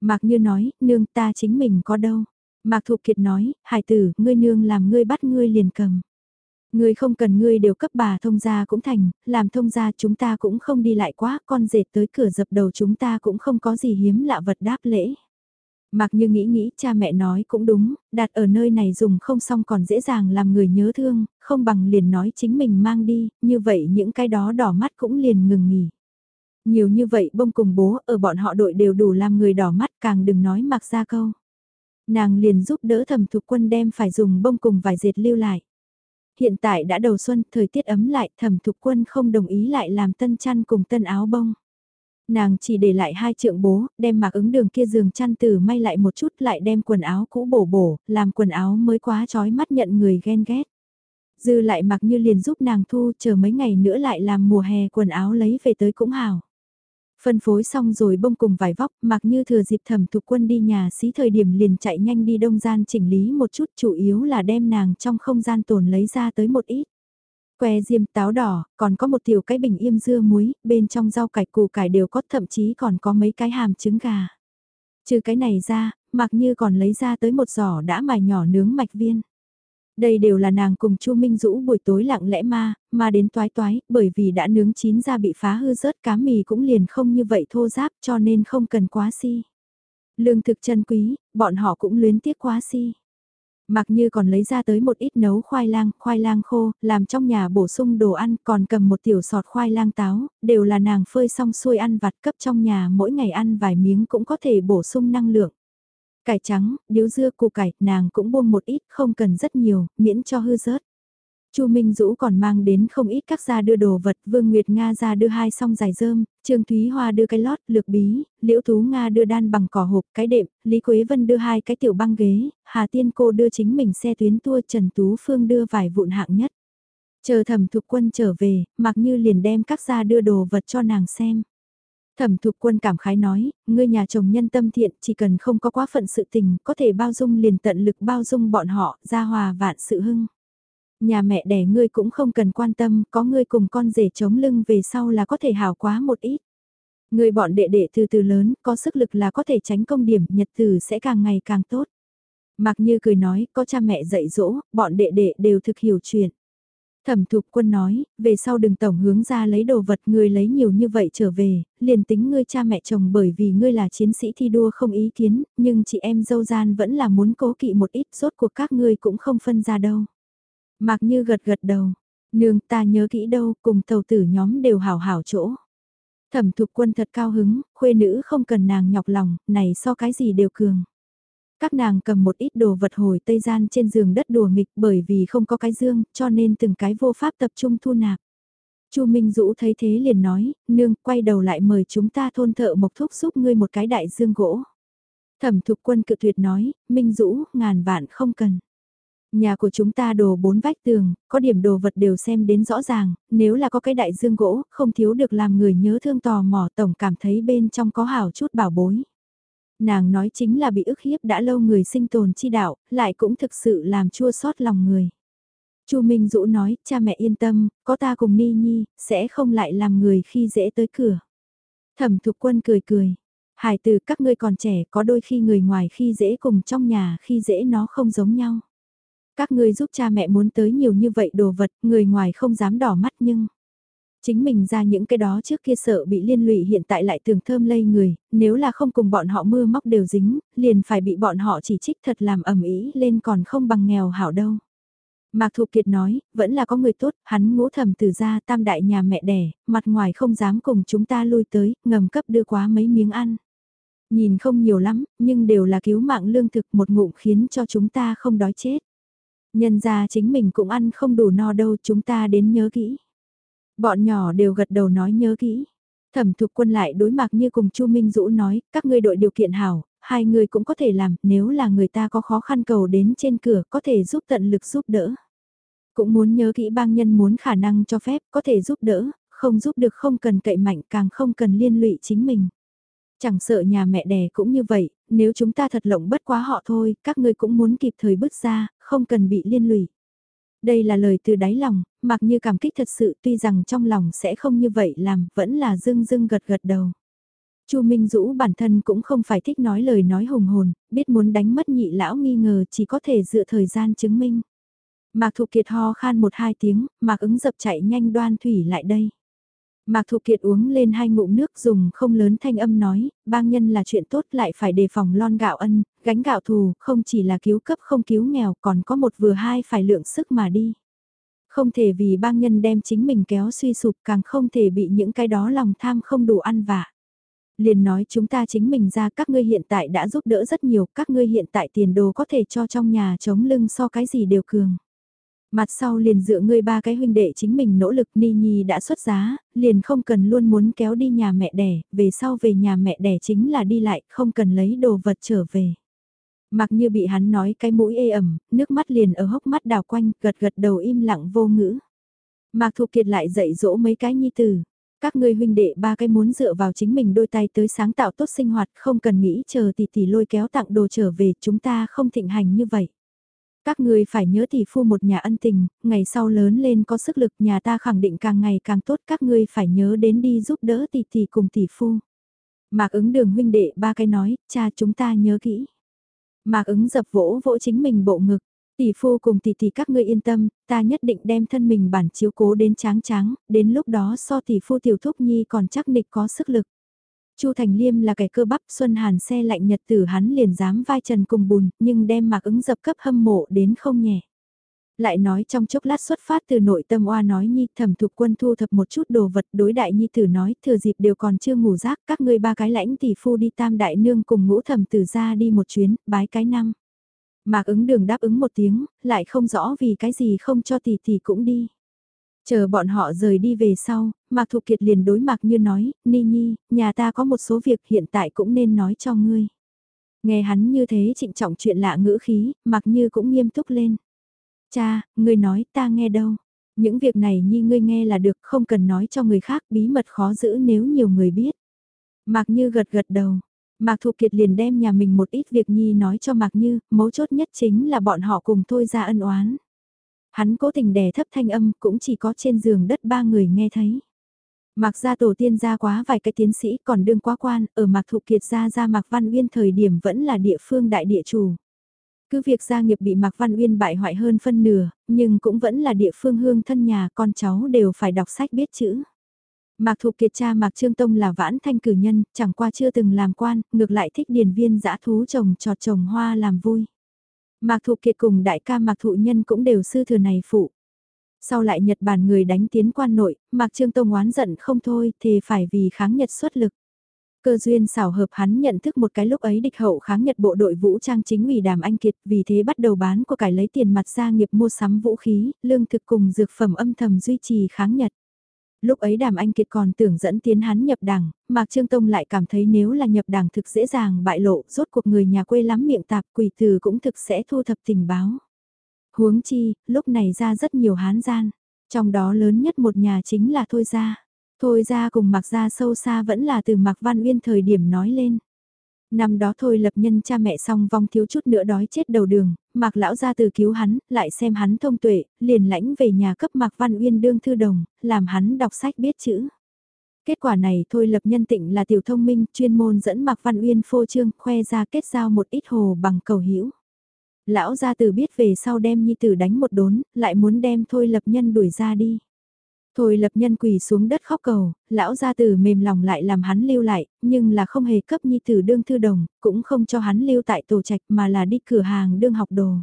Mạc như nói, nương ta chính mình có đâu. Mạc Thục Kiệt nói, hải tử, ngươi nương làm ngươi bắt ngươi liền cầm. Ngươi không cần ngươi đều cấp bà thông gia cũng thành, làm thông gia chúng ta cũng không đi lại quá, con dệt tới cửa dập đầu chúng ta cũng không có gì hiếm lạ vật đáp lễ. Mặc như nghĩ nghĩ cha mẹ nói cũng đúng, đặt ở nơi này dùng không xong còn dễ dàng làm người nhớ thương, không bằng liền nói chính mình mang đi, như vậy những cái đó đỏ mắt cũng liền ngừng nghỉ. Nhiều như vậy bông cùng bố ở bọn họ đội đều đủ làm người đỏ mắt càng đừng nói mặc ra câu. Nàng liền giúp đỡ thẩm thục quân đem phải dùng bông cùng vài dệt lưu lại. Hiện tại đã đầu xuân, thời tiết ấm lại, thẩm thục quân không đồng ý lại làm tân chăn cùng tân áo bông. Nàng chỉ để lại hai trượng bố, đem mặc ứng đường kia giường chăn từ may lại một chút lại đem quần áo cũ bổ bổ, làm quần áo mới quá trói mắt nhận người ghen ghét. Dư lại mặc như liền giúp nàng thu chờ mấy ngày nữa lại làm mùa hè quần áo lấy về tới cũng hào. Phân phối xong rồi bông cùng vải vóc, mặc như thừa dịp thẩm thục quân đi nhà xí thời điểm liền chạy nhanh đi đông gian chỉnh lý một chút chủ yếu là đem nàng trong không gian tồn lấy ra tới một ít. Que diêm táo đỏ, còn có một tiểu cái bình im dưa muối, bên trong rau cải củ cải đều có thậm chí còn có mấy cái hàm trứng gà. Trừ cái này ra, mặc như còn lấy ra tới một giỏ đã mài nhỏ nướng mạch viên. Đây đều là nàng cùng Chu Minh Dũ buổi tối lặng lẽ ma, mà đến toái toái, bởi vì đã nướng chín ra bị phá hư rớt cá mì cũng liền không như vậy thô giáp cho nên không cần quá si. Lương thực chân quý, bọn họ cũng luyến tiếc quá si. Mặc như còn lấy ra tới một ít nấu khoai lang, khoai lang khô, làm trong nhà bổ sung đồ ăn, còn cầm một tiểu sọt khoai lang táo, đều là nàng phơi xong xuôi ăn vặt cấp trong nhà mỗi ngày ăn vài miếng cũng có thể bổ sung năng lượng. Cải trắng, điếu dưa, củ cải, nàng cũng buông một ít, không cần rất nhiều, miễn cho hư rớt. Chu Minh Dũ còn mang đến không ít các gia đưa đồ vật, Vương Nguyệt Nga ra đưa hai song dài rơm, Trương Thúy Hoa đưa cái lót, lược bí, Liễu Tú Nga đưa đan bằng cỏ hộp, cái đệm, Lý Quế Vân đưa hai cái tiểu băng ghế, Hà Tiên cô đưa chính mình xe tuyến tour, Trần Tú Phương đưa vài vụn hạng nhất. Chờ thẩm thục quân trở về, mặc như liền đem các gia đưa đồ vật cho nàng xem. Thẩm thục quân cảm khái nói, ngươi nhà chồng nhân tâm thiện, chỉ cần không có quá phận sự tình, có thể bao dung liền tận lực bao dung bọn họ, ra hòa vạn sự hưng. Nhà mẹ đẻ ngươi cũng không cần quan tâm, có ngươi cùng con rể chống lưng về sau là có thể hào quá một ít. Người bọn đệ đệ từ từ lớn, có sức lực là có thể tránh công điểm, nhật tử sẽ càng ngày càng tốt. Mặc như cười nói, có cha mẹ dạy dỗ, bọn đệ đệ đều thực hiểu chuyện. Thẩm thục quân nói, về sau đừng tổng hướng ra lấy đồ vật ngươi lấy nhiều như vậy trở về, liền tính ngươi cha mẹ chồng bởi vì ngươi là chiến sĩ thi đua không ý kiến, nhưng chị em dâu gian vẫn là muốn cố kỵ một ít, rốt cuộc các ngươi cũng không phân ra đâu. Mạc như gật gật đầu, nương ta nhớ kỹ đâu, cùng tàu tử nhóm đều hảo hảo chỗ. Thẩm thục quân thật cao hứng, khuê nữ không cần nàng nhọc lòng, này so cái gì đều cường. Các nàng cầm một ít đồ vật hồi tây gian trên giường đất đùa nghịch bởi vì không có cái dương, cho nên từng cái vô pháp tập trung thu nạp. Chu Minh Dũ thấy thế liền nói, nương, quay đầu lại mời chúng ta thôn thợ mộc thúc giúp ngươi một cái đại dương gỗ. Thẩm thục quân cự tuyệt nói, Minh Dũ, ngàn vạn không cần. Nhà của chúng ta đồ bốn vách tường, có điểm đồ vật đều xem đến rõ ràng, nếu là có cái đại dương gỗ, không thiếu được làm người nhớ thương tò mò tổng cảm thấy bên trong có hảo chút bảo bối. Nàng nói chính là bị ức hiếp đã lâu người sinh tồn chi đạo, lại cũng thực sự làm chua xót lòng người. Chu Minh Dũ nói, cha mẹ yên tâm, có ta cùng Ni Nhi, sẽ không lại làm người khi dễ tới cửa. Thẩm Thục Quân cười cười, hải từ các ngươi còn trẻ có đôi khi người ngoài khi dễ cùng trong nhà khi dễ nó không giống nhau. Các ngươi giúp cha mẹ muốn tới nhiều như vậy đồ vật, người ngoài không dám đỏ mắt nhưng... Chính mình ra những cái đó trước kia sợ bị liên lụy hiện tại lại thường thơm lây người, nếu là không cùng bọn họ mưa móc đều dính, liền phải bị bọn họ chỉ trích thật làm ẩm ý lên còn không bằng nghèo hảo đâu. Mạc Thục Kiệt nói, vẫn là có người tốt, hắn ngũ thầm từ ra tam đại nhà mẹ đẻ, mặt ngoài không dám cùng chúng ta lui tới, ngầm cấp đưa quá mấy miếng ăn. Nhìn không nhiều lắm, nhưng đều là cứu mạng lương thực một ngụm khiến cho chúng ta không đói chết. Nhân ra chính mình cũng ăn không đủ no đâu chúng ta đến nhớ kỹ. Bọn nhỏ đều gật đầu nói nhớ kỹ. Thẩm thục quân lại đối mặt như cùng Chu Minh Dũ nói, các ngươi đội điều kiện hảo, hai người cũng có thể làm, nếu là người ta có khó khăn cầu đến trên cửa có thể giúp tận lực giúp đỡ. Cũng muốn nhớ kỹ bang nhân muốn khả năng cho phép có thể giúp đỡ, không giúp được không cần cậy mạnh càng không cần liên lụy chính mình. Chẳng sợ nhà mẹ đẻ cũng như vậy, nếu chúng ta thật lộng bất quá họ thôi, các ngươi cũng muốn kịp thời bước ra, không cần bị liên lụy. Đây là lời từ đáy lòng, mặc như cảm kích thật sự tuy rằng trong lòng sẽ không như vậy làm, vẫn là dưng dưng gật gật đầu. Chu Minh Dũ bản thân cũng không phải thích nói lời nói hùng hồn, biết muốn đánh mất nhị lão nghi ngờ chỉ có thể dựa thời gian chứng minh. Mạc Thục Kiệt ho khan một hai tiếng, Mạc ứng dập chạy nhanh đoan thủy lại đây. Mạc thụ Kiệt uống lên hai ngụm nước dùng không lớn thanh âm nói, bang nhân là chuyện tốt lại phải đề phòng lon gạo ân, gánh gạo thù, không chỉ là cứu cấp không cứu nghèo còn có một vừa hai phải lượng sức mà đi. Không thể vì bang nhân đem chính mình kéo suy sụp càng không thể bị những cái đó lòng tham không đủ ăn vạ. Liền nói chúng ta chính mình ra các ngươi hiện tại đã giúp đỡ rất nhiều, các ngươi hiện tại tiền đồ có thể cho trong nhà chống lưng so cái gì đều cường. Mặt sau liền dựa ngươi ba cái huynh đệ chính mình nỗ lực Ni Nhi đã xuất giá, liền không cần luôn muốn kéo đi nhà mẹ đẻ, về sau về nhà mẹ đẻ chính là đi lại, không cần lấy đồ vật trở về. Mặc như bị hắn nói cái mũi ê ẩm, nước mắt liền ở hốc mắt đào quanh, gật gật đầu im lặng vô ngữ. Mạc Thục Kiệt lại dạy dỗ mấy cái nhi tử. Các ngươi huynh đệ ba cái muốn dựa vào chính mình đôi tay tới sáng tạo tốt sinh hoạt, không cần nghĩ chờ tỷ tỷ lôi kéo tặng đồ trở về, chúng ta không thịnh hành như vậy. Các người phải nhớ tỷ phu một nhà ân tình, ngày sau lớn lên có sức lực nhà ta khẳng định càng ngày càng tốt các ngươi phải nhớ đến đi giúp đỡ tỷ tỷ cùng tỷ phu. Mạc ứng đường huynh đệ ba cái nói, cha chúng ta nhớ kỹ. Mạc ứng dập vỗ vỗ chính mình bộ ngực, tỷ phu cùng tỷ tỷ các ngươi yên tâm, ta nhất định đem thân mình bản chiếu cố đến tráng tráng, đến lúc đó so tỷ phu tiểu thúc nhi còn chắc nịch có sức lực. Chu Thành Liêm là kẻ cơ bắp Xuân Hàn xe lạnh nhật tử hắn liền dám vai trần cùng bùn, nhưng đem mạc ứng dập cấp hâm mộ đến không nhẹ. Lại nói trong chốc lát xuất phát từ nội tâm oa nói nhi thẩm thục quân thu thập một chút đồ vật đối đại nhi tử nói thừa dịp đều còn chưa ngủ rác các ngươi ba cái lãnh tỷ phu đi tam đại nương cùng ngũ thẩm tử ra đi một chuyến, bái cái năm. Mạc ứng đường đáp ứng một tiếng, lại không rõ vì cái gì không cho tỷ tỷ cũng đi. Chờ bọn họ rời đi về sau, Mạc Thục Kiệt liền đối mặt như nói, Ni Nhi, nhà ta có một số việc hiện tại cũng nên nói cho ngươi. Nghe hắn như thế trịnh trọng chuyện lạ ngữ khí, Mạc Như cũng nghiêm túc lên. Cha, ngươi nói ta nghe đâu. Những việc này Nhi ngươi nghe là được không cần nói cho người khác bí mật khó giữ nếu nhiều người biết. Mạc Như gật gật đầu. Mạc Thục Kiệt liền đem nhà mình một ít việc Nhi nói cho Mạc Như, mấu chốt nhất chính là bọn họ cùng thôi ra ân oán. Hắn cố tình đè thấp thanh âm cũng chỉ có trên giường đất ba người nghe thấy. Mạc gia tổ tiên ra quá vài cái tiến sĩ còn đương quá quan, ở Mạc Thụ Kiệt gia ra Mạc Văn Uyên thời điểm vẫn là địa phương đại địa chủ. Cứ việc gia nghiệp bị Mạc Văn Uyên bại hoại hơn phân nửa, nhưng cũng vẫn là địa phương hương thân nhà con cháu đều phải đọc sách biết chữ. Mạc Thục Kiệt cha Mạc Trương Tông là vãn thanh cử nhân, chẳng qua chưa từng làm quan, ngược lại thích điền viên dã thú trồng trọt trồng hoa làm vui. Mạc thụ Kiệt cùng đại ca Mạc Thụ Nhân cũng đều sư thừa này phụ. Sau lại Nhật Bản người đánh tiến quan nội, Mạc Trương Tông oán giận không thôi, thì phải vì kháng Nhật xuất lực. Cơ duyên xảo hợp hắn nhận thức một cái lúc ấy địch hậu kháng Nhật bộ đội vũ trang chính ủy đàm anh kiệt vì thế bắt đầu bán của cải lấy tiền mặt ra nghiệp mua sắm vũ khí, lương thực cùng dược phẩm âm thầm duy trì kháng Nhật. Lúc ấy đàm anh kiệt còn tưởng dẫn tiến hắn nhập đảng, Mạc Trương Tông lại cảm thấy nếu là nhập đảng thực dễ dàng bại lộ, rốt cuộc người nhà quê lắm miệng tạp quỷ từ cũng thực sẽ thu thập tình báo. Huống chi, lúc này ra rất nhiều hán gian, trong đó lớn nhất một nhà chính là Thôi Gia. Thôi Gia cùng Mạc Gia sâu xa vẫn là từ Mạc Văn Uyên thời điểm nói lên. Năm đó thôi lập nhân cha mẹ xong vong thiếu chút nữa đói chết đầu đường, Mạc lão ra từ cứu hắn, lại xem hắn thông tuệ, liền lãnh về nhà cấp Mạc Văn Uyên đương thư đồng, làm hắn đọc sách biết chữ. Kết quả này thôi lập nhân tịnh là tiểu thông minh, chuyên môn dẫn Mạc Văn Uyên phô trương, khoe ra kết giao một ít hồ bằng cầu hữu Lão gia từ biết về sau đem nhi tử đánh một đốn, lại muốn đem thôi lập nhân đuổi ra đi. Thôi lập nhân quỳ xuống đất khóc cầu, lão gia tử mềm lòng lại làm hắn lưu lại, nhưng là không hề cấp nhi tử đương thư đồng, cũng không cho hắn lưu tại tổ trạch mà là đi cửa hàng đương học đồ.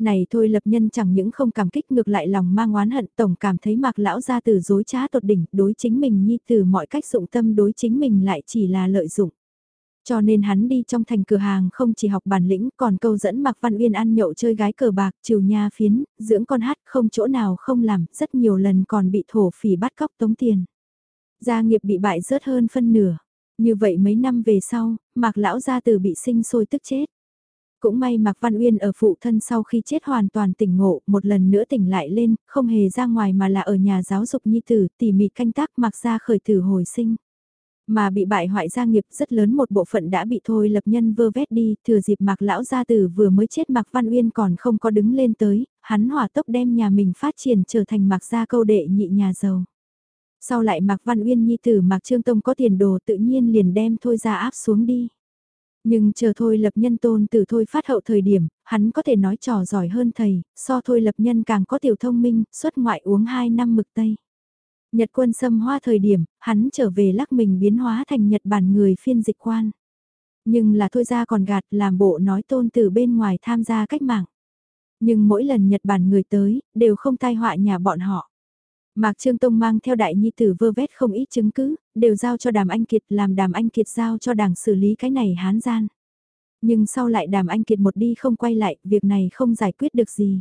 Này thôi lập nhân chẳng những không cảm kích ngược lại lòng mang oán hận tổng cảm thấy mạc lão gia tử dối trá tột đỉnh đối chính mình nhi tử mọi cách dụng tâm đối chính mình lại chỉ là lợi dụng. Cho nên hắn đi trong thành cửa hàng không chỉ học bản lĩnh còn câu dẫn Mạc Văn Uyên ăn nhậu chơi gái cờ bạc, chiều nha phiến, dưỡng con hát không chỗ nào không làm, rất nhiều lần còn bị thổ phỉ bắt cóc tống tiền. Gia nghiệp bị bại rớt hơn phân nửa. Như vậy mấy năm về sau, Mạc Lão Gia Tử bị sinh sôi tức chết. Cũng may Mạc Văn Uyên ở phụ thân sau khi chết hoàn toàn tỉnh ngộ, một lần nữa tỉnh lại lên, không hề ra ngoài mà là ở nhà giáo dục nhi tử, tỉ mỉ canh tác Mạc Gia khởi tử hồi sinh. Mà bị bại hoại gia nghiệp rất lớn một bộ phận đã bị thôi lập nhân vơ vét đi, thừa dịp Mạc Lão Gia Tử vừa mới chết Mạc Văn Uyên còn không có đứng lên tới, hắn hỏa tốc đem nhà mình phát triển trở thành Mạc Gia câu đệ nhị nhà giàu. Sau lại Mạc Văn Uyên nhi tử Mạc Trương Tông có tiền đồ tự nhiên liền đem thôi ra áp xuống đi. Nhưng chờ thôi lập nhân tôn từ thôi phát hậu thời điểm, hắn có thể nói trò giỏi hơn thầy, so thôi lập nhân càng có tiểu thông minh, xuất ngoại uống 2 năm mực tây. Nhật quân xâm hoa thời điểm, hắn trở về lắc mình biến hóa thành Nhật Bản người phiên dịch quan. Nhưng là thôi ra còn gạt làm bộ nói tôn từ bên ngoài tham gia cách mạng. Nhưng mỗi lần Nhật Bản người tới, đều không tai họa nhà bọn họ. Mạc Trương Tông mang theo đại nhi tử vơ vét không ít chứng cứ, đều giao cho đàm anh kiệt làm đàm anh kiệt giao cho đảng xử lý cái này hán gian. Nhưng sau lại đàm anh kiệt một đi không quay lại, việc này không giải quyết được gì.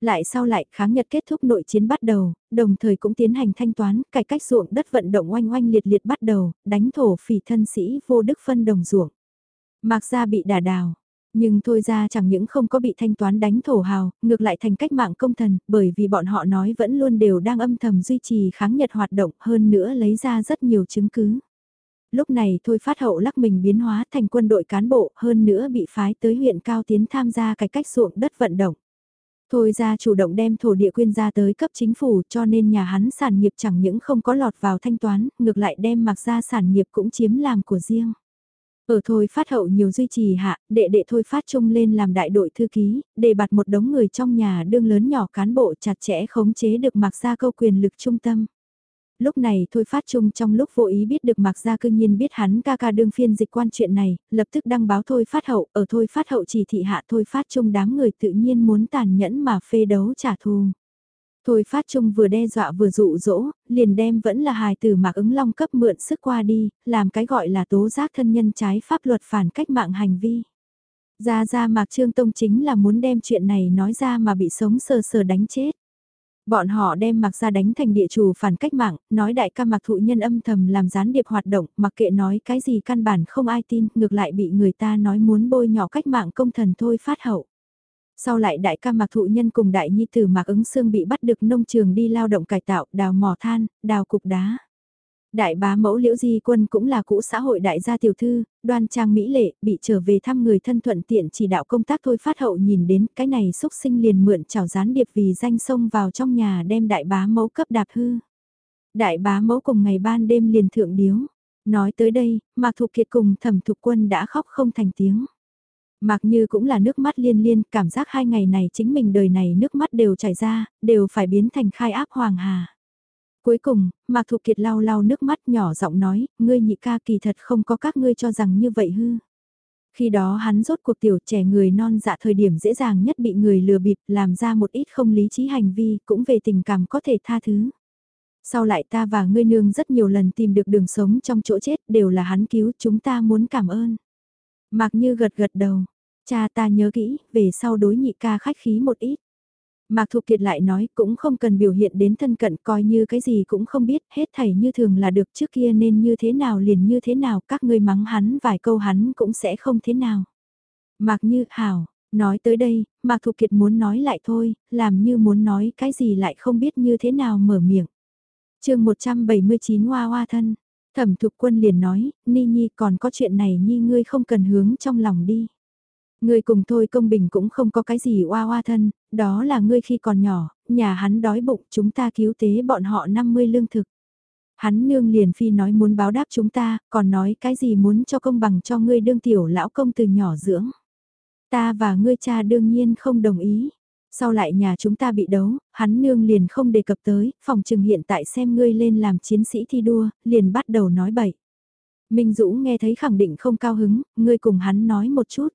Lại sau lại kháng Nhật kết thúc nội chiến bắt đầu, đồng thời cũng tiến hành thanh toán, cải cách ruộng đất vận động oanh oanh liệt liệt bắt đầu, đánh thổ phỉ thân sĩ vô đức phân đồng ruộng. Mạc gia bị đả đào, nhưng thôi ra chẳng những không có bị thanh toán đánh thổ hào, ngược lại thành cách mạng công thần, bởi vì bọn họ nói vẫn luôn đều đang âm thầm duy trì kháng Nhật hoạt động hơn nữa lấy ra rất nhiều chứng cứ. Lúc này thôi phát hậu lắc mình biến hóa thành quân đội cán bộ hơn nữa bị phái tới huyện Cao Tiến tham gia cải cách ruộng đất vận động. Thôi ra chủ động đem thổ địa quyên ra tới cấp chính phủ cho nên nhà hắn sản nghiệp chẳng những không có lọt vào thanh toán, ngược lại đem mặc ra sản nghiệp cũng chiếm làm của riêng. Ở thôi phát hậu nhiều duy trì hạ, đệ đệ thôi phát trung lên làm đại đội thư ký, để bạt một đống người trong nhà đương lớn nhỏ cán bộ chặt chẽ khống chế được mặc ra câu quyền lực trung tâm. Lúc này thôi phát trung trong lúc vô ý biết được mặc ra cư nhiên biết hắn ca ca đương phiên dịch quan chuyện này, lập tức đăng báo thôi phát hậu, ở thôi phát hậu chỉ thị hạ thôi phát trung đám người tự nhiên muốn tàn nhẫn mà phê đấu trả thù. Thôi phát trung vừa đe dọa vừa dụ dỗ, liền đem vẫn là hài tử mạc ứng long cấp mượn sức qua đi, làm cái gọi là tố giác thân nhân trái pháp luật phản cách mạng hành vi. Ra ra mạc trương tông chính là muốn đem chuyện này nói ra mà bị sống sờ sờ đánh chết. Bọn họ đem mặc ra đánh thành địa chủ phản cách mạng, nói đại ca mặc thụ nhân âm thầm làm gián điệp hoạt động, mặc kệ nói cái gì căn bản không ai tin, ngược lại bị người ta nói muốn bôi nhỏ cách mạng công thần thôi phát hậu. Sau lại đại ca mặc thụ nhân cùng đại nhi tử mạc ứng xương bị bắt được nông trường đi lao động cải tạo, đào mỏ than, đào cục đá. Đại bá mẫu liễu di quân cũng là cũ xã hội đại gia tiểu thư, đoan trang mỹ lệ, bị trở về thăm người thân thuận tiện chỉ đạo công tác thôi phát hậu nhìn đến cái này xúc sinh liền mượn chào gián điệp vì danh sông vào trong nhà đem đại bá mẫu cấp đạp hư. Đại bá mẫu cùng ngày ban đêm liền thượng điếu. Nói tới đây, Mạc Thục Kiệt cùng thẩm thục quân đã khóc không thành tiếng. Mạc Như cũng là nước mắt liên liên, cảm giác hai ngày này chính mình đời này nước mắt đều chảy ra, đều phải biến thành khai áp hoàng hà. Cuối cùng, Mạc Thục Kiệt lau lau nước mắt nhỏ giọng nói, ngươi nhị ca kỳ thật không có các ngươi cho rằng như vậy hư. Khi đó hắn rốt cuộc tiểu trẻ người non dạ thời điểm dễ dàng nhất bị người lừa bịp làm ra một ít không lý trí hành vi cũng về tình cảm có thể tha thứ. Sau lại ta và ngươi nương rất nhiều lần tìm được đường sống trong chỗ chết đều là hắn cứu chúng ta muốn cảm ơn. Mạc Như gật gật đầu, cha ta nhớ kỹ, về sau đối nhị ca khách khí một ít. Mạc Thục Kiệt lại nói cũng không cần biểu hiện đến thân cận coi như cái gì cũng không biết, hết thảy như thường là được trước kia nên như thế nào liền như thế nào, các ngươi mắng hắn vài câu hắn cũng sẽ không thế nào. Mạc Như, hảo, nói tới đây, Mạc Thục Kiệt muốn nói lại thôi, làm như muốn nói cái gì lại không biết như thế nào mở miệng. chương 179 Hoa Hoa Thân, Thẩm Thục Quân liền nói, Ni Nhi còn có chuyện này Nhi ngươi không cần hướng trong lòng đi. Ngươi cùng thôi công bình cũng không có cái gì oa oa thân, đó là ngươi khi còn nhỏ, nhà hắn đói bụng chúng ta cứu tế bọn họ 50 lương thực. Hắn nương liền phi nói muốn báo đáp chúng ta, còn nói cái gì muốn cho công bằng cho ngươi đương tiểu lão công từ nhỏ dưỡng. Ta và ngươi cha đương nhiên không đồng ý. Sau lại nhà chúng ta bị đấu, hắn nương liền không đề cập tới, phòng trừng hiện tại xem ngươi lên làm chiến sĩ thi đua, liền bắt đầu nói bậy. Minh Dũ nghe thấy khẳng định không cao hứng, ngươi cùng hắn nói một chút.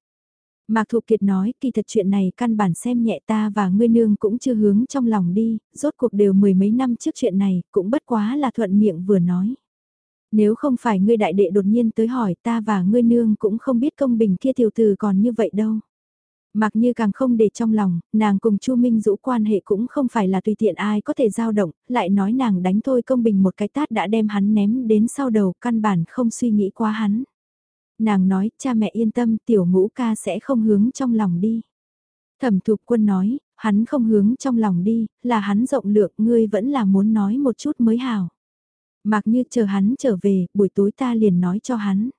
Mạc Thụ Kiệt nói kỳ thật chuyện này căn bản xem nhẹ ta và ngươi nương cũng chưa hướng trong lòng đi, rốt cuộc đều mười mấy năm trước chuyện này, cũng bất quá là thuận miệng vừa nói. Nếu không phải ngươi đại đệ đột nhiên tới hỏi ta và ngươi nương cũng không biết công bình kia tiểu từ còn như vậy đâu. Mặc như càng không để trong lòng, nàng cùng Chu Minh Dũ quan hệ cũng không phải là tùy tiện ai có thể dao động, lại nói nàng đánh thôi công bình một cái tát đã đem hắn ném đến sau đầu căn bản không suy nghĩ qua hắn. Nàng nói, cha mẹ yên tâm tiểu ngũ ca sẽ không hướng trong lòng đi. Thẩm thục quân nói, hắn không hướng trong lòng đi, là hắn rộng lượng ngươi vẫn là muốn nói một chút mới hào. Mặc như chờ hắn trở về, buổi tối ta liền nói cho hắn.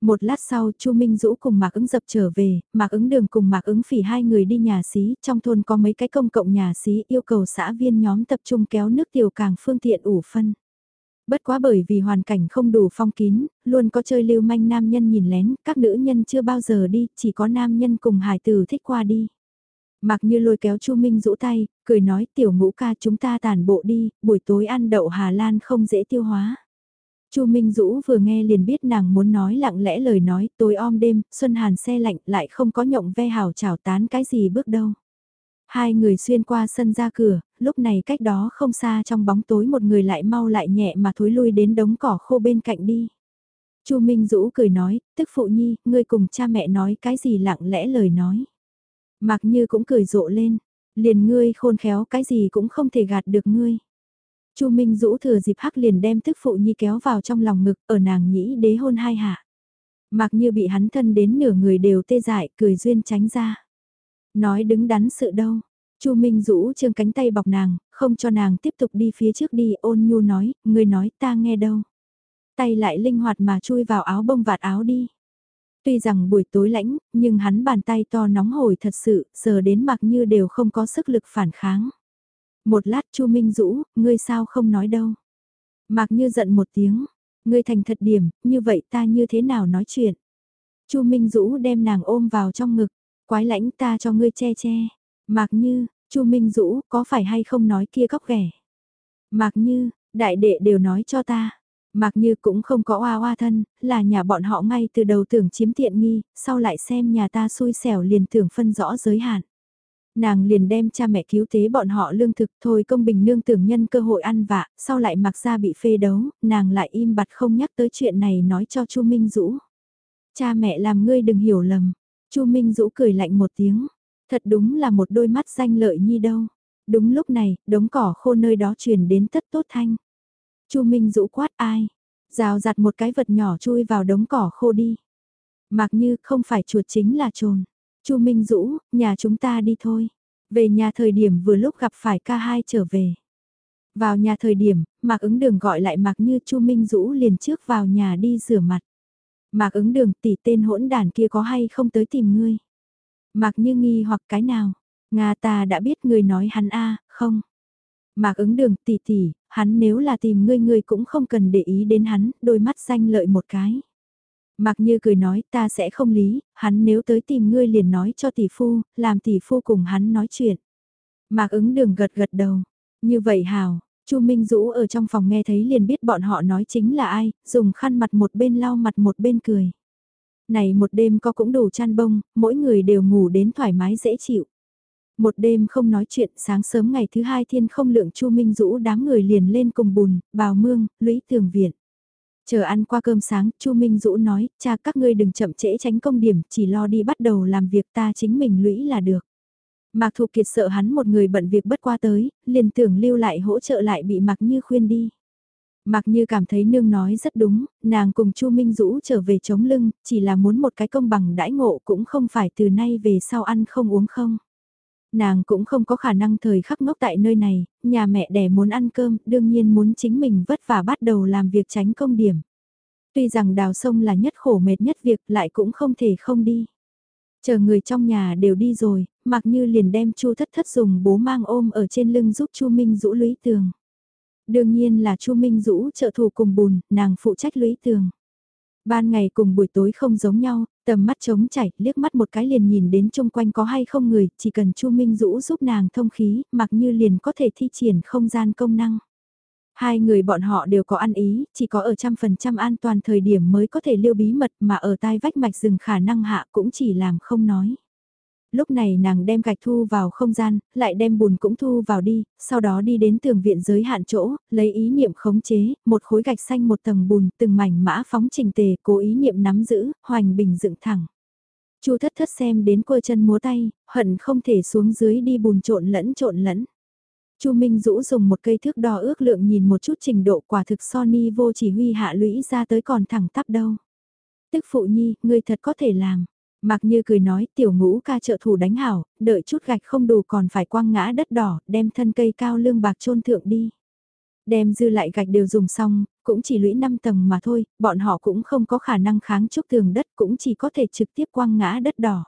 Một lát sau, Chu Minh Dũ cùng Mạc ứng dập trở về, Mạc ứng đường cùng Mạc ứng phỉ hai người đi nhà xí, trong thôn có mấy cái công cộng nhà xí yêu cầu xã viên nhóm tập trung kéo nước tiểu càng phương tiện ủ phân. Bất quá bởi vì hoàn cảnh không đủ phong kín, luôn có chơi lưu manh nam nhân nhìn lén, các nữ nhân chưa bao giờ đi, chỉ có nam nhân cùng hải tử thích qua đi. Mặc như lôi kéo Chu Minh rũ tay, cười nói tiểu ngũ ca chúng ta tàn bộ đi, buổi tối ăn đậu Hà Lan không dễ tiêu hóa. Chu Minh Dũ vừa nghe liền biết nàng muốn nói lặng lẽ lời nói, tối om đêm, xuân hàn xe lạnh lại không có nhộng ve hào chào tán cái gì bước đâu. Hai người xuyên qua sân ra cửa, lúc này cách đó không xa trong bóng tối một người lại mau lại nhẹ mà thối lui đến đống cỏ khô bên cạnh đi. Chu Minh Dũ cười nói, tức phụ nhi, ngươi cùng cha mẹ nói cái gì lặng lẽ lời nói. mạc như cũng cười rộ lên, liền ngươi khôn khéo cái gì cũng không thể gạt được ngươi. Chu Minh Dũ thừa dịp hắc liền đem tức phụ nhi kéo vào trong lòng ngực ở nàng nhĩ đế hôn hai hạ. mạc như bị hắn thân đến nửa người đều tê dại cười duyên tránh ra. Nói đứng đắn sự đâu. Chu Minh Dũ trương cánh tay bọc nàng, không cho nàng tiếp tục đi phía trước đi ôn nhu nói, người nói ta nghe đâu. Tay lại linh hoạt mà chui vào áo bông vạt áo đi. Tuy rằng buổi tối lãnh, nhưng hắn bàn tay to nóng hổi thật sự, sờ đến mặc như đều không có sức lực phản kháng. Một lát Chu Minh Dũ, ngươi sao không nói đâu. Mạc như giận một tiếng, ngươi thành thật điểm, như vậy ta như thế nào nói chuyện. Chu Minh Dũ đem nàng ôm vào trong ngực, quái lãnh ta cho ngươi che che. Mạc như, Chu Minh Dũ, có phải hay không nói kia góc ghẻ. Mạc như, đại đệ đều nói cho ta. Mạc như cũng không có oa oa thân, là nhà bọn họ ngay từ đầu tưởng chiếm tiện nghi, sau lại xem nhà ta xui xẻo liền tưởng phân rõ giới hạn. Nàng liền đem cha mẹ cứu tế bọn họ lương thực thôi công bình nương tưởng nhân cơ hội ăn vạ, sau lại mặc ra bị phê đấu, nàng lại im bặt không nhắc tới chuyện này nói cho Chu Minh Dũ. Cha mẹ làm ngươi đừng hiểu lầm. Chu Minh Dũ cười lạnh một tiếng. Thật đúng là một đôi mắt danh lợi nhi đâu. Đúng lúc này, đống cỏ khô nơi đó truyền đến tất tốt thanh. Chu Minh Dũ quát ai? Rào giặt một cái vật nhỏ chui vào đống cỏ khô đi. Mặc như không phải chuột chính là trồn. Chu Minh Dũ, nhà chúng ta đi thôi. Về nhà thời điểm vừa lúc gặp phải ca hai trở về. Vào nhà thời điểm, Mạc ứng đường gọi lại Mạc Như Chu Minh Dũ liền trước vào nhà đi rửa mặt. Mạc ứng đường tỷ tên hỗn đàn kia có hay không tới tìm ngươi. Mạc Như nghi hoặc cái nào. Nga ta đã biết người nói hắn a không. Mạc ứng đường tỷ tỷ, hắn nếu là tìm ngươi ngươi cũng không cần để ý đến hắn, đôi mắt xanh lợi một cái. mạc như cười nói ta sẽ không lý, hắn nếu tới tìm ngươi liền nói cho tỷ phu, làm tỷ phu cùng hắn nói chuyện. Mạc ứng đường gật gật đầu. Như vậy hào, Chu Minh Dũ ở trong phòng nghe thấy liền biết bọn họ nói chính là ai, dùng khăn mặt một bên lau mặt một bên cười. Này một đêm có cũng đủ chăn bông, mỗi người đều ngủ đến thoải mái dễ chịu. Một đêm không nói chuyện, sáng sớm ngày thứ hai thiên không lượng Chu Minh Dũ đám người liền lên cùng bùn, bào mương, lũy tường viện. Chờ ăn qua cơm sáng, Chu Minh Dũ nói, cha các ngươi đừng chậm trễ tránh công điểm, chỉ lo đi bắt đầu làm việc ta chính mình lũy là được. Mạc Thục Kiệt sợ hắn một người bận việc bất qua tới, liền tưởng lưu lại hỗ trợ lại bị Mạc Như khuyên đi mặc Như cảm thấy nương nói rất đúng, nàng cùng Chu Minh Dũ trở về chống lưng, chỉ là muốn một cái công bằng đãi ngộ cũng không phải từ nay về sau ăn không uống không. Nàng cũng không có khả năng thời khắc ngốc tại nơi này, nhà mẹ đẻ muốn ăn cơm, đương nhiên muốn chính mình vất vả bắt đầu làm việc tránh công điểm. Tuy rằng đào sông là nhất khổ mệt nhất việc lại cũng không thể không đi. Chờ người trong nhà đều đi rồi, mặc như liền đem chu thất thất dùng bố mang ôm ở trên lưng giúp chu Minh rũ lũy tường. Đương nhiên là chu Minh Dũ trợ thủ cùng bùn, nàng phụ trách lũy tường. Ban ngày cùng buổi tối không giống nhau, tầm mắt trống chảy, liếc mắt một cái liền nhìn đến chung quanh có hay không người, chỉ cần Chu Minh Dũ giúp nàng thông khí, mặc như liền có thể thi triển không gian công năng. Hai người bọn họ đều có ăn ý, chỉ có ở trăm phần trăm an toàn thời điểm mới có thể lưu bí mật mà ở tai vách mạch rừng khả năng hạ cũng chỉ làm không nói. Lúc này nàng đem gạch thu vào không gian, lại đem bùn cũng thu vào đi, sau đó đi đến tường viện giới hạn chỗ, lấy ý niệm khống chế, một khối gạch xanh một tầng bùn, từng mảnh mã phóng trình tề, cố ý niệm nắm giữ, hoành bình dựng thẳng. Chu thất thất xem đến quơ chân múa tay, hận không thể xuống dưới đi bùn trộn lẫn trộn lẫn. Chu Minh Dũ dùng một cây thước đo ước lượng nhìn một chút trình độ quả thực Sony vô chỉ huy hạ lũy ra tới còn thẳng tắp đâu. Tức phụ nhi, ngươi thật có thể làm. Mạc Như cười nói tiểu ngũ ca trợ thủ đánh hảo, đợi chút gạch không đủ còn phải quăng ngã đất đỏ, đem thân cây cao lương bạc trôn thượng đi. Đem dư lại gạch đều dùng xong, cũng chỉ lũy 5 tầng mà thôi, bọn họ cũng không có khả năng kháng trúc tường đất cũng chỉ có thể trực tiếp quăng ngã đất đỏ.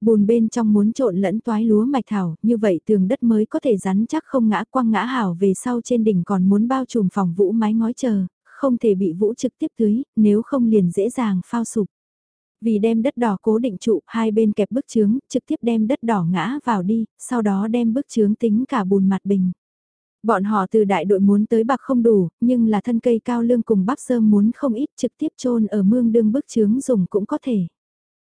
Bùn bên trong muốn trộn lẫn toái lúa mạch thảo, như vậy tường đất mới có thể rắn chắc không ngã quăng ngã hảo về sau trên đỉnh còn muốn bao trùm phòng vũ mái ngói chờ, không thể bị vũ trực tiếp tưới, nếu không liền dễ dàng phao sụp. Vì đem đất đỏ cố định trụ, hai bên kẹp bức chướng, trực tiếp đem đất đỏ ngã vào đi, sau đó đem bức chướng tính cả bùn mặt bình. Bọn họ từ đại đội muốn tới bạc không đủ, nhưng là thân cây cao lương cùng bắp sơ muốn không ít trực tiếp chôn ở mương đương bức chướng dùng cũng có thể.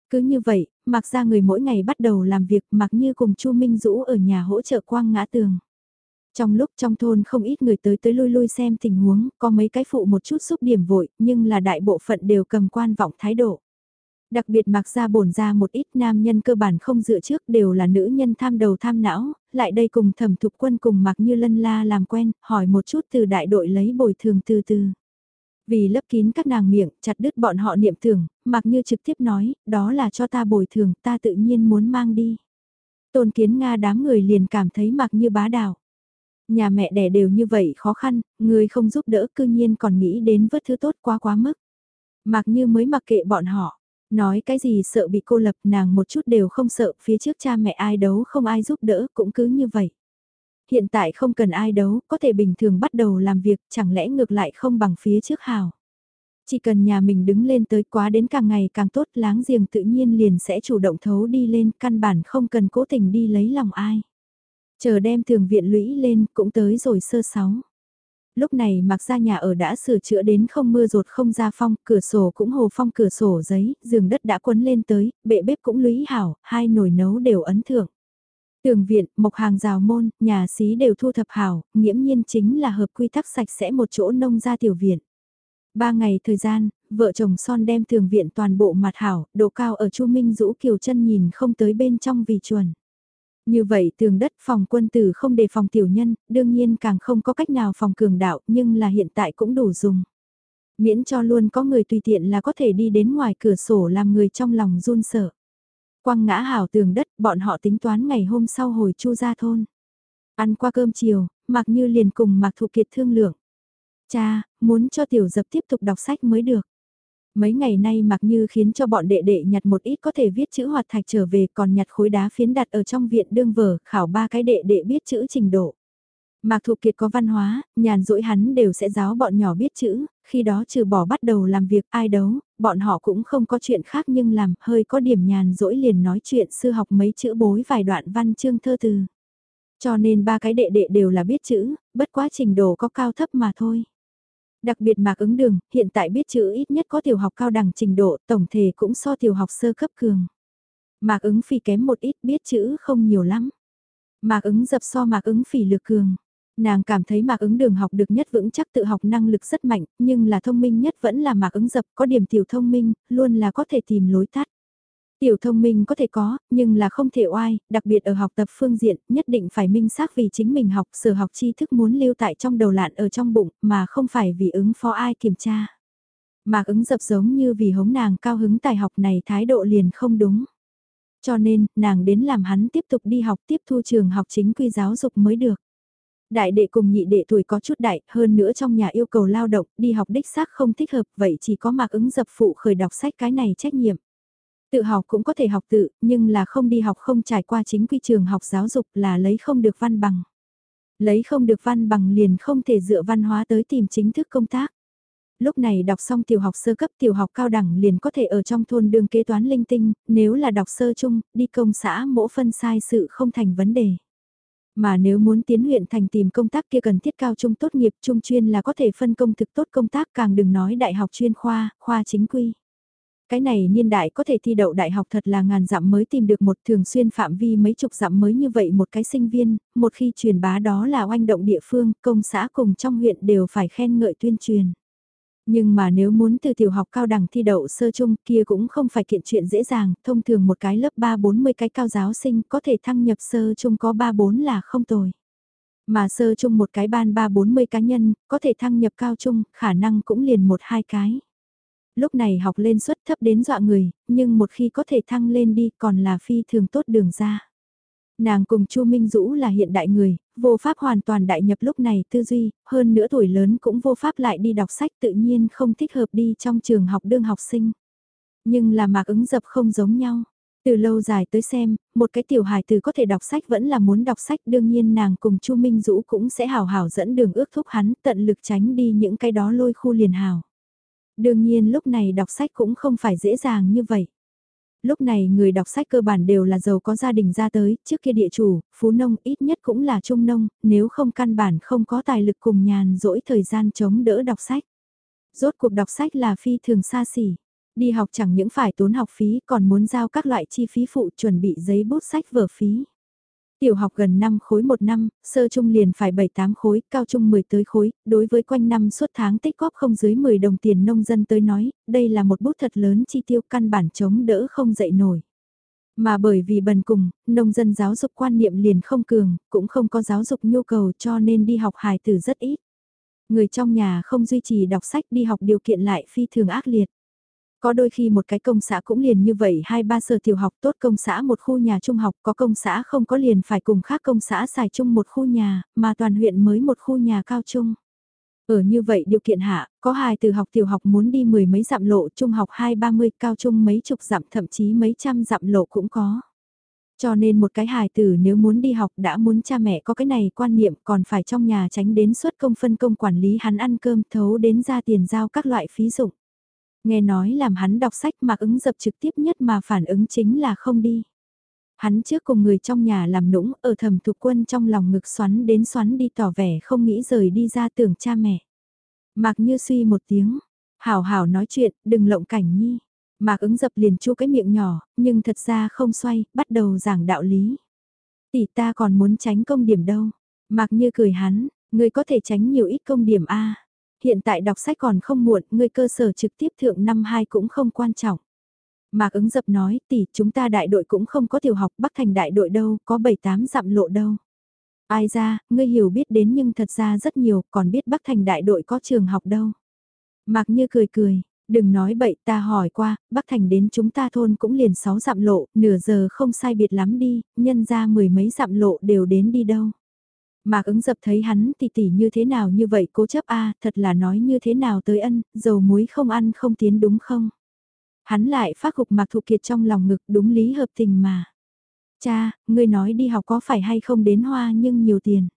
Cứ như vậy, mặc ra người mỗi ngày bắt đầu làm việc mặc như cùng Chu Minh Dũ ở nhà hỗ trợ quang ngã tường. Trong lúc trong thôn không ít người tới tới lui lui xem tình huống, có mấy cái phụ một chút xúc điểm vội, nhưng là đại bộ phận đều cầm quan vọng thái độ. Đặc biệt mặc ra bổn ra một ít nam nhân cơ bản không dựa trước đều là nữ nhân tham đầu tham não, lại đây cùng thẩm thục quân cùng mặc như lân la làm quen, hỏi một chút từ đại đội lấy bồi thường từ từ. Vì lấp kín các nàng miệng, chặt đứt bọn họ niệm tưởng, mặc như trực tiếp nói, đó là cho ta bồi thường, ta tự nhiên muốn mang đi. Tôn kiến Nga đám người liền cảm thấy mặc như bá đạo. Nhà mẹ đẻ đều như vậy khó khăn, người không giúp đỡ cư nhiên còn nghĩ đến vớt thứ tốt quá quá mức. Mặc như mới mặc kệ bọn họ, nói cái gì sợ bị cô lập nàng một chút đều không sợ phía trước cha mẹ ai đấu không ai giúp đỡ cũng cứ như vậy. Hiện tại không cần ai đấu, có thể bình thường bắt đầu làm việc, chẳng lẽ ngược lại không bằng phía trước hào. Chỉ cần nhà mình đứng lên tới quá đến càng ngày càng tốt láng giềng tự nhiên liền sẽ chủ động thấu đi lên, căn bản không cần cố tình đi lấy lòng ai. Chờ đem thường viện lũy lên cũng tới rồi sơ sáu. Lúc này mặc ra nhà ở đã sửa chữa đến không mưa rột không ra phong, cửa sổ cũng hồ phong cửa sổ giấy, giường đất đã quấn lên tới, bệ bếp cũng lũy hảo, hai nồi nấu đều ấn thưởng Tường viện, mộc hàng rào môn, nhà xí đều thu thập hảo, nghiễm nhiên chính là hợp quy tắc sạch sẽ một chỗ nông ra tiểu viện. Ba ngày thời gian, vợ chồng son đem tường viện toàn bộ mặt hảo, độ cao ở Chu Minh Dũ Kiều chân nhìn không tới bên trong vì chuẩn. Như vậy tường đất phòng quân tử không đề phòng tiểu nhân, đương nhiên càng không có cách nào phòng cường đạo nhưng là hiện tại cũng đủ dùng. Miễn cho luôn có người tùy tiện là có thể đi đến ngoài cửa sổ làm người trong lòng run sợ. Quăng ngã hảo tường đất, bọn họ tính toán ngày hôm sau hồi chu ra thôn. Ăn qua cơm chiều, mặc như liền cùng mặc thụ kiệt thương lượng. Cha, muốn cho tiểu dập tiếp tục đọc sách mới được. Mấy ngày nay mặc như khiến cho bọn đệ đệ nhặt một ít có thể viết chữ hoạt thạch trở về còn nhặt khối đá phiến đặt ở trong viện đương vở khảo ba cái đệ đệ biết chữ trình độ. Mạc Thục Kiệt có văn hóa, nhàn rỗi hắn đều sẽ giáo bọn nhỏ biết chữ, khi đó trừ bỏ bắt đầu làm việc ai đấu, bọn họ cũng không có chuyện khác nhưng làm hơi có điểm nhàn rỗi liền nói chuyện sư học mấy chữ bối vài đoạn văn chương thơ từ. Cho nên ba cái đệ đệ đều là biết chữ, bất quá trình độ có cao thấp mà thôi. Đặc biệt mạc ứng đường, hiện tại biết chữ ít nhất có tiểu học cao đẳng trình độ, tổng thể cũng so tiểu học sơ cấp cường. Mạc ứng phỉ kém một ít biết chữ không nhiều lắm. Mạc ứng dập so mạc ứng phỉ lực cường. Nàng cảm thấy mạc ứng đường học được nhất vững chắc tự học năng lực rất mạnh, nhưng là thông minh nhất vẫn là mạc ứng dập có điểm tiểu thông minh, luôn là có thể tìm lối tắt. Tiểu thông minh có thể có, nhưng là không thể oai, đặc biệt ở học tập phương diện, nhất định phải minh xác vì chính mình học, sở học tri thức muốn lưu tại trong đầu lạn ở trong bụng, mà không phải vì ứng phó ai kiểm tra. Mạc ứng dập giống như vì hống nàng cao hứng tài học này thái độ liền không đúng. Cho nên, nàng đến làm hắn tiếp tục đi học tiếp thu trường học chính quy giáo dục mới được. Đại đệ cùng nhị đệ tuổi có chút đại, hơn nữa trong nhà yêu cầu lao động, đi học đích xác không thích hợp, vậy chỉ có mạc ứng dập phụ khởi đọc sách cái này trách nhiệm. Tự học cũng có thể học tự, nhưng là không đi học không trải qua chính quy trường học giáo dục là lấy không được văn bằng. Lấy không được văn bằng liền không thể dựa văn hóa tới tìm chính thức công tác. Lúc này đọc xong tiểu học sơ cấp tiểu học cao đẳng liền có thể ở trong thôn đường kế toán linh tinh, nếu là đọc sơ chung, đi công xã mỗ phân sai sự không thành vấn đề. Mà nếu muốn tiến huyện thành tìm công tác kia cần thiết cao trung tốt nghiệp trung chuyên là có thể phân công thực tốt công tác càng đừng nói đại học chuyên khoa, khoa chính quy. Cái này niên đại có thể thi đậu đại học thật là ngàn dặm mới tìm được một thường xuyên phạm vi mấy chục dặm mới như vậy một cái sinh viên, một khi truyền bá đó là oanh động địa phương, công xã cùng trong huyện đều phải khen ngợi tuyên truyền. Nhưng mà nếu muốn từ tiểu học cao đẳng thi đậu sơ chung kia cũng không phải kiện chuyện dễ dàng, thông thường một cái lớp 3-40 cái cao giáo sinh có thể thăng nhập sơ chung có 3-4 là không tồi. Mà sơ chung một cái ban 3-40 cá nhân, có thể thăng nhập cao chung, khả năng cũng liền một hai cái. Lúc này học lên suất thấp đến dọa người, nhưng một khi có thể thăng lên đi còn là phi thường tốt đường ra. Nàng cùng Chu Minh Dũ là hiện đại người, vô pháp hoàn toàn đại nhập lúc này tư duy, hơn nữa tuổi lớn cũng vô pháp lại đi đọc sách tự nhiên không thích hợp đi trong trường học đương học sinh. Nhưng là mạc ứng dập không giống nhau. Từ lâu dài tới xem, một cái tiểu hài từ có thể đọc sách vẫn là muốn đọc sách đương nhiên nàng cùng Chu Minh Dũ cũng sẽ hào hào dẫn đường ước thúc hắn tận lực tránh đi những cái đó lôi khu liền hào. Đương nhiên lúc này đọc sách cũng không phải dễ dàng như vậy. Lúc này người đọc sách cơ bản đều là giàu có gia đình ra tới, trước kia địa chủ, phú nông ít nhất cũng là trung nông, nếu không căn bản không có tài lực cùng nhàn rỗi thời gian chống đỡ đọc sách. Rốt cuộc đọc sách là phi thường xa xỉ. Đi học chẳng những phải tốn học phí còn muốn giao các loại chi phí phụ chuẩn bị giấy bút sách vở phí. Tiểu học gần 5 khối một năm, sơ trung liền phải 7-8 khối, cao trung 10 tới khối, đối với quanh năm suốt tháng tích góp không dưới 10 đồng tiền nông dân tới nói, đây là một bút thật lớn chi tiêu căn bản chống đỡ không dậy nổi. Mà bởi vì bần cùng, nông dân giáo dục quan niệm liền không cường, cũng không có giáo dục nhu cầu cho nên đi học hài tử rất ít. Người trong nhà không duy trì đọc sách đi học điều kiện lại phi thường ác liệt. Có đôi khi một cái công xã cũng liền như vậy hai ba sở tiểu học tốt công xã một khu nhà trung học có công xã không có liền phải cùng khác công xã xài chung một khu nhà, mà toàn huyện mới một khu nhà cao trung. Ở như vậy điều kiện hạ, có hai từ học tiểu học muốn đi mười mấy dặm lộ, trung học hai ba mươi, cao trung mấy chục dặm thậm chí mấy trăm dặm lộ cũng có. Cho nên một cái hài tử nếu muốn đi học đã muốn cha mẹ có cái này quan niệm còn phải trong nhà tránh đến suất công phân công quản lý hắn ăn cơm thấu đến ra tiền giao các loại phí dụng. Nghe nói làm hắn đọc sách mà ứng dập trực tiếp nhất mà phản ứng chính là không đi. Hắn trước cùng người trong nhà làm nũng ở thầm thục quân trong lòng ngực xoắn đến xoắn đi tỏ vẻ không nghĩ rời đi ra tưởng cha mẹ. Mạc như suy một tiếng, hảo hảo nói chuyện, đừng lộng cảnh nhi. Mạc ứng dập liền chu cái miệng nhỏ, nhưng thật ra không xoay, bắt đầu giảng đạo lý. Tỷ ta còn muốn tránh công điểm đâu. Mạc như cười hắn, người có thể tránh nhiều ít công điểm A hiện tại đọc sách còn không muộn, ngươi cơ sở trực tiếp thượng năm 2 cũng không quan trọng. Mạc ứng dập nói, tỷ, chúng ta đại đội cũng không có tiểu học Bắc Thành đại đội đâu, có 7-8 dặm lộ đâu. Ai ra, ngươi hiểu biết đến nhưng thật ra rất nhiều, còn biết Bắc Thành đại đội có trường học đâu. Mạc như cười cười, đừng nói bậy ta hỏi qua, Bắc Thành đến chúng ta thôn cũng liền 6 dặm lộ, nửa giờ không sai biệt lắm đi, nhân ra mười mấy dặm lộ đều đến đi đâu. Mạc ứng dập thấy hắn tỉ tỷ như thế nào như vậy cố chấp a thật là nói như thế nào tới ân, dầu muối không ăn không tiến đúng không? Hắn lại phát gục Mạc Thụ Kiệt trong lòng ngực đúng lý hợp tình mà. Cha, ngươi nói đi học có phải hay không đến hoa nhưng nhiều tiền.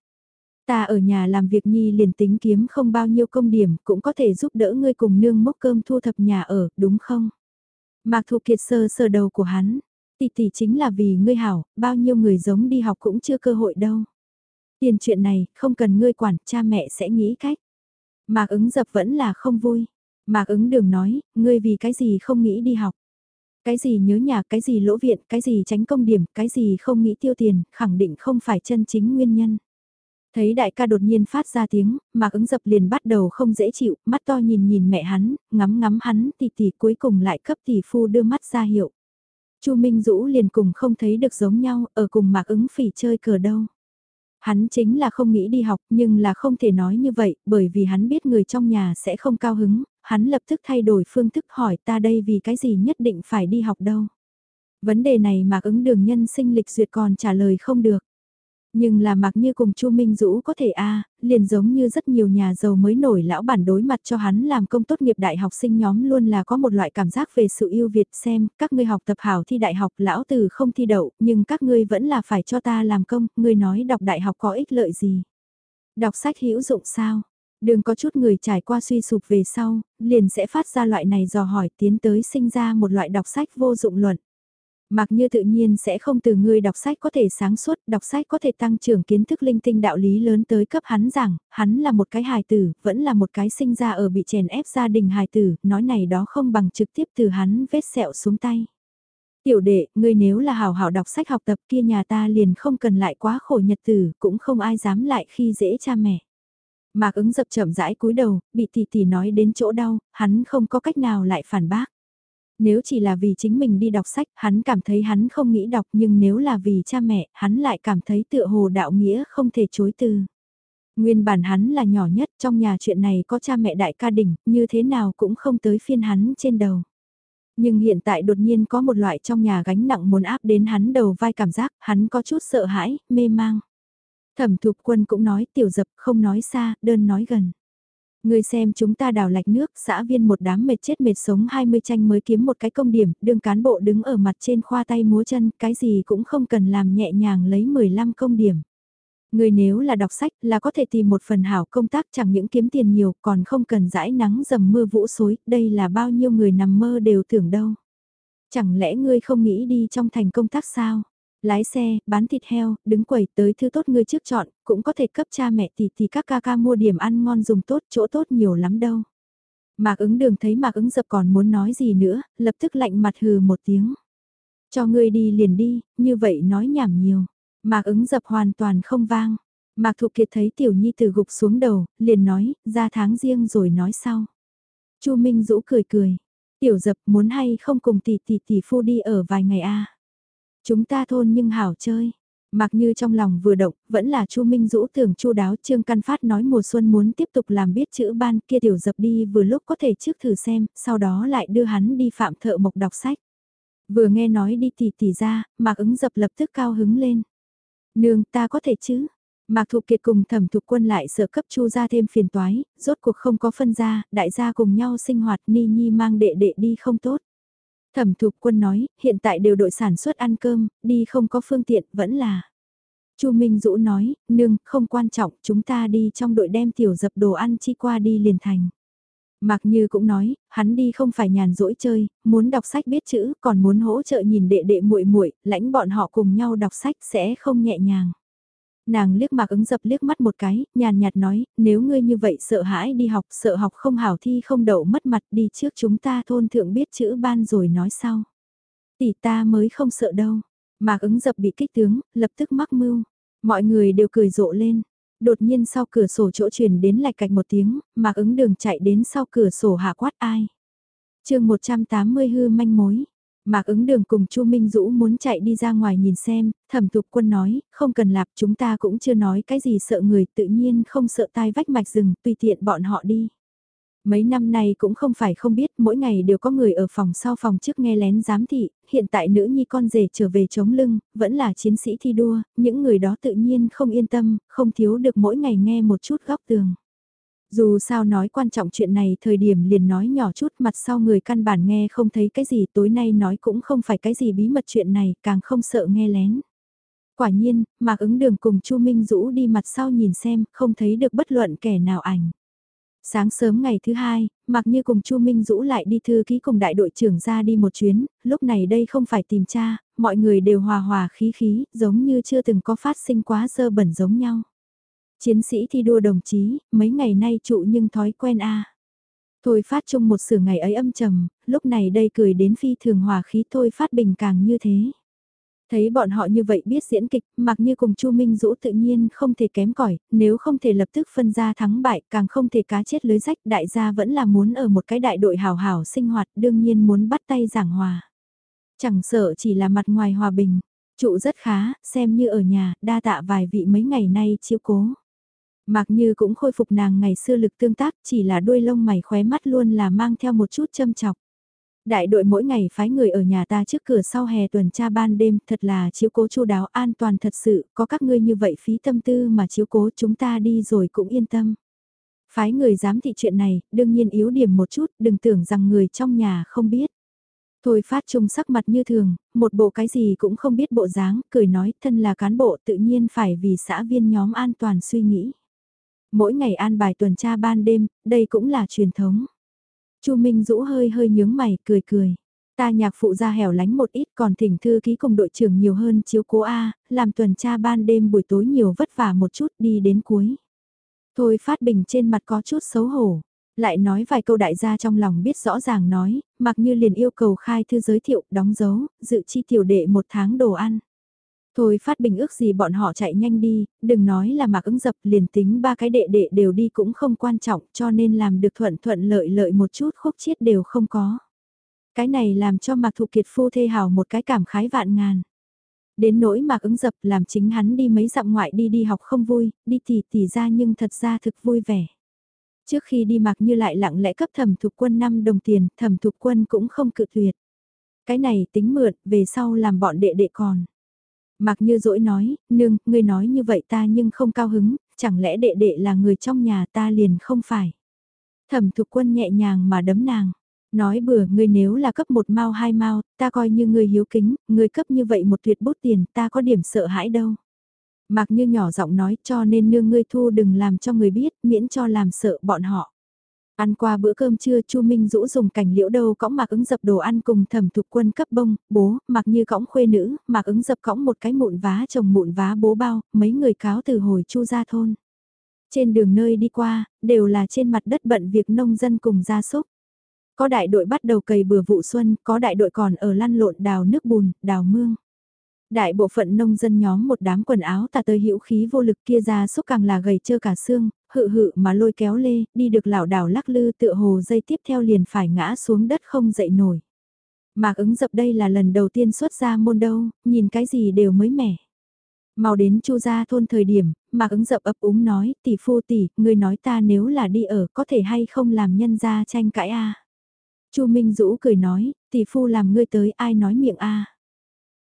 Ta ở nhà làm việc nhi liền tính kiếm không bao nhiêu công điểm cũng có thể giúp đỡ ngươi cùng nương mốc cơm thu thập nhà ở, đúng không? Mạc Thụ Kiệt sơ sờ đầu của hắn, tỷ tỷ chính là vì ngươi hảo, bao nhiêu người giống đi học cũng chưa cơ hội đâu. Tiền chuyện này, không cần ngươi quản, cha mẹ sẽ nghĩ cách. Mạc ứng dập vẫn là không vui. Mạc ứng đường nói, ngươi vì cái gì không nghĩ đi học. Cái gì nhớ nhà, cái gì lỗ viện, cái gì tránh công điểm, cái gì không nghĩ tiêu tiền, khẳng định không phải chân chính nguyên nhân. Thấy đại ca đột nhiên phát ra tiếng, mạc ứng dập liền bắt đầu không dễ chịu, mắt to nhìn nhìn mẹ hắn, ngắm ngắm hắn, tỷ tỷ cuối cùng lại cấp tỷ phu đưa mắt ra hiệu. Chu Minh Dũ liền cùng không thấy được giống nhau, ở cùng mạc ứng phỉ chơi cờ đâu. Hắn chính là không nghĩ đi học nhưng là không thể nói như vậy bởi vì hắn biết người trong nhà sẽ không cao hứng, hắn lập tức thay đổi phương thức hỏi ta đây vì cái gì nhất định phải đi học đâu. Vấn đề này mà ứng đường nhân sinh lịch duyệt còn trả lời không được. Nhưng là mặc như cùng Chu Minh Dũ có thể a liền giống như rất nhiều nhà giàu mới nổi lão bản đối mặt cho hắn làm công tốt nghiệp đại học sinh nhóm luôn là có một loại cảm giác về sự yêu Việt xem, các ngươi học tập hảo thi đại học lão tử không thi đậu, nhưng các ngươi vẫn là phải cho ta làm công, ngươi nói đọc đại học có ích lợi gì. Đọc sách hữu dụng sao? Đừng có chút người trải qua suy sụp về sau, liền sẽ phát ra loại này dò hỏi tiến tới sinh ra một loại đọc sách vô dụng luận. Mặc như tự nhiên sẽ không từ ngươi đọc sách có thể sáng suốt, đọc sách có thể tăng trưởng kiến thức linh tinh đạo lý lớn tới cấp hắn rằng, hắn là một cái hài tử, vẫn là một cái sinh ra ở bị chèn ép gia đình hài tử, nói này đó không bằng trực tiếp từ hắn vết sẹo xuống tay. Tiểu đệ, ngươi nếu là hảo hảo đọc sách học tập kia nhà ta liền không cần lại quá khổ nhật tử, cũng không ai dám lại khi dễ cha mẹ. Mạc ứng dập chậm rãi cúi đầu, bị tỷ tỷ nói đến chỗ đau, hắn không có cách nào lại phản bác. Nếu chỉ là vì chính mình đi đọc sách, hắn cảm thấy hắn không nghĩ đọc nhưng nếu là vì cha mẹ, hắn lại cảm thấy tựa hồ đạo nghĩa không thể chối từ. Nguyên bản hắn là nhỏ nhất trong nhà chuyện này có cha mẹ đại ca đỉnh, như thế nào cũng không tới phiên hắn trên đầu. Nhưng hiện tại đột nhiên có một loại trong nhà gánh nặng muốn áp đến hắn đầu vai cảm giác, hắn có chút sợ hãi, mê mang. Thẩm thục quân cũng nói tiểu dập không nói xa, đơn nói gần. Người xem chúng ta đào lạch nước, xã viên một đám mệt chết mệt sống 20 tranh mới kiếm một cái công điểm, đương cán bộ đứng ở mặt trên khoa tay múa chân, cái gì cũng không cần làm nhẹ nhàng lấy 15 công điểm. Người nếu là đọc sách là có thể tìm một phần hảo công tác chẳng những kiếm tiền nhiều còn không cần dãi nắng dầm mưa vũ xối, đây là bao nhiêu người nằm mơ đều tưởng đâu. Chẳng lẽ ngươi không nghĩ đi trong thành công tác sao? Lái xe, bán thịt heo, đứng quầy tới thứ tốt ngươi trước chọn, cũng có thể cấp cha mẹ tỷ tỷ các ca ca mua điểm ăn ngon dùng tốt, chỗ tốt nhiều lắm đâu. Mạc ứng đường thấy mạc ứng dập còn muốn nói gì nữa, lập tức lạnh mặt hừ một tiếng. Cho ngươi đi liền đi, như vậy nói nhảm nhiều. Mạc ứng dập hoàn toàn không vang. Mạc Thục Kiệt thấy Tiểu Nhi từ gục xuống đầu, liền nói, ra tháng riêng rồi nói sau. Chu Minh Dũ cười cười. Tiểu dập muốn hay không cùng tỷ tỷ tỷ phu đi ở vài ngày a Chúng ta thôn nhưng hảo chơi. Mặc như trong lòng vừa động, vẫn là Chu Minh Dũ tưởng chu đáo Trương Căn Phát nói mùa xuân muốn tiếp tục làm biết chữ ban kia tiểu dập đi vừa lúc có thể trước thử xem, sau đó lại đưa hắn đi phạm thợ mộc đọc sách. Vừa nghe nói đi tỉ tỉ ra, Mạc ứng dập lập tức cao hứng lên. Nương ta có thể chứ? Mạc Thục Kiệt cùng thẩm thục quân lại sợ cấp chu ra thêm phiền toái, rốt cuộc không có phân ra, đại gia cùng nhau sinh hoạt ni nhi mang đệ đệ đi không tốt. Thẩm thục quân nói, hiện tại đều đội sản xuất ăn cơm, đi không có phương tiện, vẫn là. Chu Minh Dũ nói, nương, không quan trọng, chúng ta đi trong đội đem tiểu dập đồ ăn chi qua đi liền thành. Mạc Như cũng nói, hắn đi không phải nhàn rỗi chơi, muốn đọc sách biết chữ, còn muốn hỗ trợ nhìn đệ đệ muội muội, lãnh bọn họ cùng nhau đọc sách sẽ không nhẹ nhàng. Nàng liếc mạc ứng dập liếc mắt một cái, nhàn nhạt nói, nếu ngươi như vậy sợ hãi đi học, sợ học không hảo thi không đậu mất mặt đi trước chúng ta thôn thượng biết chữ ban rồi nói sau. Tỷ ta mới không sợ đâu. Mạc ứng dập bị kích tướng, lập tức mắc mưu. Mọi người đều cười rộ lên. Đột nhiên sau cửa sổ chỗ truyền đến lạch cạch một tiếng, mạc ứng đường chạy đến sau cửa sổ hạ quát ai. chương 180 hư manh mối. Mạc ứng đường cùng Chu Minh Dũ muốn chạy đi ra ngoài nhìn xem, thẩm thục quân nói, không cần lạp chúng ta cũng chưa nói cái gì sợ người tự nhiên không sợ tai vách mạch rừng, tùy tiện bọn họ đi. Mấy năm nay cũng không phải không biết, mỗi ngày đều có người ở phòng sau phòng trước nghe lén giám thị, hiện tại nữ nhi con rể trở về chống lưng, vẫn là chiến sĩ thi đua, những người đó tự nhiên không yên tâm, không thiếu được mỗi ngày nghe một chút góc tường. Dù sao nói quan trọng chuyện này thời điểm liền nói nhỏ chút mặt sau người căn bản nghe không thấy cái gì tối nay nói cũng không phải cái gì bí mật chuyện này càng không sợ nghe lén. Quả nhiên, Mạc ứng đường cùng Chu Minh Dũ đi mặt sau nhìn xem, không thấy được bất luận kẻ nào ảnh. Sáng sớm ngày thứ hai, Mạc Như cùng Chu Minh Dũ lại đi thư ký cùng đại đội trưởng ra đi một chuyến, lúc này đây không phải tìm cha, mọi người đều hòa hòa khí khí, giống như chưa từng có phát sinh quá sơ bẩn giống nhau. Chiến sĩ thi đua đồng chí, mấy ngày nay trụ nhưng thói quen a. Thôi phát chung một sửa ngày ấy âm trầm, lúc này đây cười đến phi thường hòa khí thôi phát bình càng như thế. Thấy bọn họ như vậy biết diễn kịch, mặc như cùng Chu Minh Dũ tự nhiên không thể kém cỏi nếu không thể lập tức phân ra thắng bại, càng không thể cá chết lưới rách, đại gia vẫn là muốn ở một cái đại đội hào hào sinh hoạt, đương nhiên muốn bắt tay giảng hòa. Chẳng sợ chỉ là mặt ngoài hòa bình, trụ rất khá, xem như ở nhà, đa tạ vài vị mấy ngày nay chiếu cố. Mạc Như cũng khôi phục nàng ngày xưa lực tương tác chỉ là đuôi lông mày khóe mắt luôn là mang theo một chút châm chọc. Đại đội mỗi ngày phái người ở nhà ta trước cửa sau hè tuần tra ban đêm thật là chiếu cố chu đáo an toàn thật sự, có các ngươi như vậy phí tâm tư mà chiếu cố chúng ta đi rồi cũng yên tâm. Phái người dám thị chuyện này, đương nhiên yếu điểm một chút, đừng tưởng rằng người trong nhà không biết. Thôi phát trung sắc mặt như thường, một bộ cái gì cũng không biết bộ dáng, cười nói thân là cán bộ tự nhiên phải vì xã viên nhóm an toàn suy nghĩ mỗi ngày an bài tuần tra ban đêm, đây cũng là truyền thống. Chu Minh Dũ hơi hơi nhướng mày, cười cười. Ta nhạc phụ ra hẻo lánh một ít còn thỉnh thư ký cùng đội trưởng nhiều hơn chiếu cố A, làm tuần tra ban đêm buổi tối nhiều vất vả một chút đi đến cuối. Thôi phát bình trên mặt có chút xấu hổ. Lại nói vài câu đại gia trong lòng biết rõ ràng nói, mặc như liền yêu cầu khai thư giới thiệu, đóng dấu, dự chi tiểu đệ một tháng đồ ăn. Thôi phát bình ước gì bọn họ chạy nhanh đi, đừng nói là mặc ứng dập liền tính ba cái đệ đệ đều đi cũng không quan trọng cho nên làm được thuận thuận lợi lợi một chút khúc chiết đều không có. Cái này làm cho Mạc Thụ Kiệt phu thê hào một cái cảm khái vạn ngàn. Đến nỗi Mạc ứng dập làm chính hắn đi mấy dặm ngoại đi đi học không vui, đi tỉ tỉ ra nhưng thật ra thực vui vẻ. Trước khi đi Mạc Như lại lặng lẽ cấp thẩm thục quân 5 đồng tiền, thẩm thục quân cũng không cự tuyệt. Cái này tính mượn, về sau làm bọn đệ đệ còn. Mạc Như dỗi nói, nương, ngươi nói như vậy ta nhưng không cao hứng, chẳng lẽ đệ đệ là người trong nhà ta liền không phải. Thẩm thục quân nhẹ nhàng mà đấm nàng. Nói bừa, ngươi nếu là cấp một mao hai mao, ta coi như ngươi hiếu kính, ngươi cấp như vậy một tuyệt bút tiền, ta có điểm sợ hãi đâu. Mặc như nhỏ giọng nói cho nên nương ngươi thu đừng làm cho người biết, miễn cho làm sợ bọn họ. Ăn qua bữa cơm trưa Chu Minh Dũ dùng cảnh liễu đâu cõng mạc ứng dập đồ ăn cùng thẩm thục quân cấp bông, bố, mặc như cõng khuê nữ, mạc ứng dập cõng một cái mụn vá chồng mụn vá bố bao, mấy người cáo từ hồi Chu ra thôn. Trên đường nơi đi qua, đều là trên mặt đất bận việc nông dân cùng gia súc. Có đại đội bắt đầu cày bừa vụ xuân, có đại đội còn ở lăn lộn đào nước bùn, đào mương. Đại bộ phận nông dân nhóm một đám quần áo tà tơi hữu khí vô lực kia ra xúc càng là gầy trơ cả xương, hự hự mà lôi kéo lê, đi được lảo đảo lắc lư tựa hồ dây tiếp theo liền phải ngã xuống đất không dậy nổi. Mạc ứng dập đây là lần đầu tiên xuất ra môn đâu, nhìn cái gì đều mới mẻ. Mau đến chu gia thôn thời điểm, Mạc ứng dập ấp úng nói, tỷ phu tỷ, người nói ta nếu là đi ở có thể hay không làm nhân gia tranh cãi a Chu Minh Dũ cười nói, tỷ phu làm ngươi tới ai nói miệng a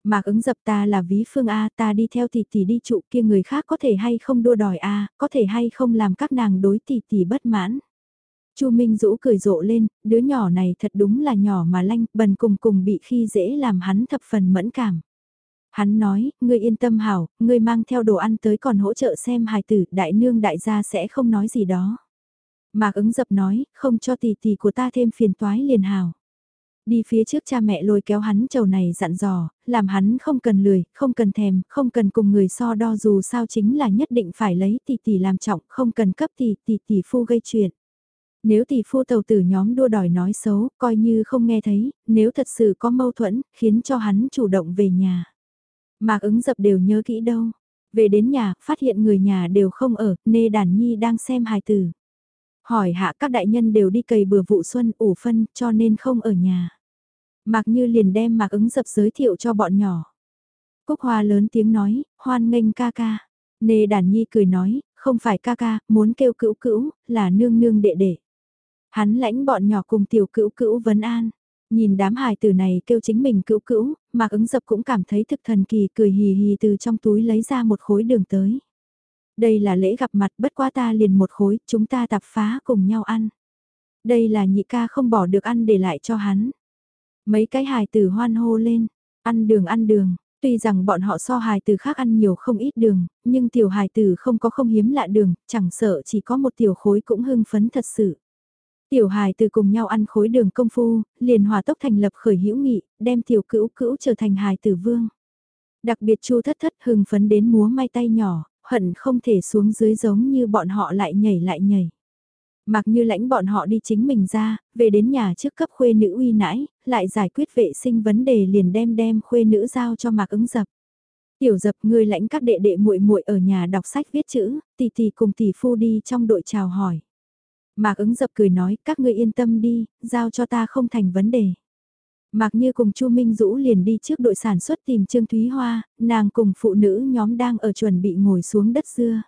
Mạc ứng dập ta là ví phương A ta đi theo tỷ tỷ đi trụ kia người khác có thể hay không đua đòi A, có thể hay không làm các nàng đối tỷ tỷ bất mãn. Chu Minh Dũ cười rộ lên, đứa nhỏ này thật đúng là nhỏ mà lanh, bần cùng cùng bị khi dễ làm hắn thập phần mẫn cảm. Hắn nói, ngươi yên tâm hảo, ngươi mang theo đồ ăn tới còn hỗ trợ xem hài tử, đại nương đại gia sẽ không nói gì đó. Mạc ứng dập nói, không cho tỷ tỷ của ta thêm phiền toái liền hảo. Đi phía trước cha mẹ lôi kéo hắn trầu này dặn dò, làm hắn không cần lười, không cần thèm, không cần cùng người so đo dù sao chính là nhất định phải lấy tỷ tỷ làm trọng, không cần cấp tỷ tỷ tỷ phu gây chuyện. Nếu tỷ phu tàu tử nhóm đua đòi nói xấu, coi như không nghe thấy, nếu thật sự có mâu thuẫn, khiến cho hắn chủ động về nhà. Mạc ứng dập đều nhớ kỹ đâu. Về đến nhà, phát hiện người nhà đều không ở, nê đàn nhi đang xem hài tử. Hỏi hạ các đại nhân đều đi cày bừa vụ xuân ủ phân cho nên không ở nhà. Mạc Như liền đem Mạc ứng dập giới thiệu cho bọn nhỏ. Cúc Hoa lớn tiếng nói, hoan nghênh ca ca. Nê đàn nhi cười nói, không phải ca ca, muốn kêu cữu cữu, là nương nương đệ đệ. Hắn lãnh bọn nhỏ cùng tiểu cữu cữu vấn an. Nhìn đám hài tử này kêu chính mình cữu cữu, Mạc ứng dập cũng cảm thấy thực thần kỳ cười hì hì từ trong túi lấy ra một khối đường tới. Đây là lễ gặp mặt bất quá ta liền một khối, chúng ta tạp phá cùng nhau ăn. Đây là nhị ca không bỏ được ăn để lại cho hắn. Mấy cái hài tử hoan hô lên, ăn đường ăn đường, tuy rằng bọn họ so hài tử khác ăn nhiều không ít đường, nhưng tiểu hài tử không có không hiếm lạ đường, chẳng sợ chỉ có một tiểu khối cũng hưng phấn thật sự. Tiểu hài tử cùng nhau ăn khối đường công phu, liền hòa tốc thành lập khởi hữu nghị, đem tiểu cữu cữu trở thành hài tử vương. Đặc biệt chu thất thất hưng phấn đến múa may tay nhỏ, hận không thể xuống dưới giống như bọn họ lại nhảy lại nhảy. Mặc như lãnh bọn họ đi chính mình ra, về đến nhà trước cấp khuê nữ uy nãi, lại giải quyết vệ sinh vấn đề liền đem đem khuê nữ giao cho mạc ứng dập. Tiểu dập người lãnh các đệ đệ muội muội ở nhà đọc sách viết chữ, tỷ tỷ cùng tỷ phu đi trong đội chào hỏi. Mạc ứng dập cười nói các ngươi yên tâm đi, giao cho ta không thành vấn đề. Mạc Như cùng Chu Minh Dũ liền đi trước đội sản xuất tìm Trương Thúy Hoa, nàng cùng phụ nữ nhóm đang ở chuẩn bị ngồi xuống đất dưa.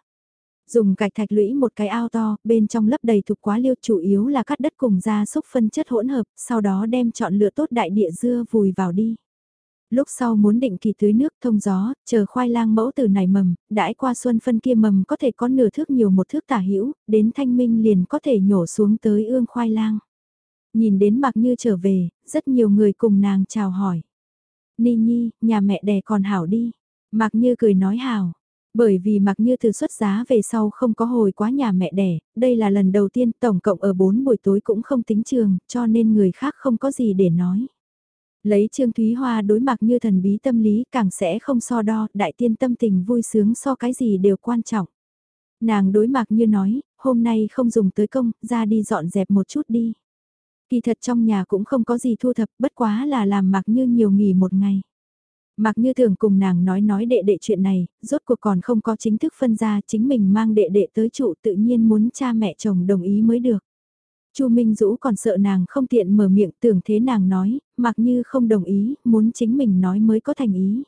Dùng gạch thạch lũy một cái ao to, bên trong lấp đầy thục quá liêu chủ yếu là cắt đất cùng ra xúc phân chất hỗn hợp, sau đó đem chọn lựa tốt đại địa dưa vùi vào đi. Lúc sau muốn định kỳ tưới nước thông gió, chờ khoai lang mẫu từ này mầm, đãi qua xuân phân kia mầm có thể có nửa thước nhiều một thước tả hữu đến thanh minh liền có thể nhổ xuống tới ương khoai lang. Nhìn đến Mạc Như trở về, rất nhiều người cùng nàng chào hỏi. Ni Nhi, nhà mẹ đẻ còn hảo đi. Mạc Như cười nói hảo. Bởi vì Mạc Như từ xuất giá về sau không có hồi quá nhà mẹ đẻ, đây là lần đầu tiên tổng cộng ở 4 buổi tối cũng không tính trường, cho nên người khác không có gì để nói. Lấy Trương Thúy Hoa đối mặt như thần bí tâm lý càng sẽ không so đo, đại tiên tâm tình vui sướng so cái gì đều quan trọng. Nàng đối mặt như nói, hôm nay không dùng tới công, ra đi dọn dẹp một chút đi. Kỳ thật trong nhà cũng không có gì thu thập, bất quá là làm mặc như nhiều nghỉ một ngày. Mặc như thường cùng nàng nói nói đệ đệ chuyện này, rốt cuộc còn không có chính thức phân ra chính mình mang đệ đệ tới trụ tự nhiên muốn cha mẹ chồng đồng ý mới được. Chu Minh Dũ còn sợ nàng không tiện mở miệng tưởng thế nàng nói, mặc như không đồng ý, muốn chính mình nói mới có thành ý.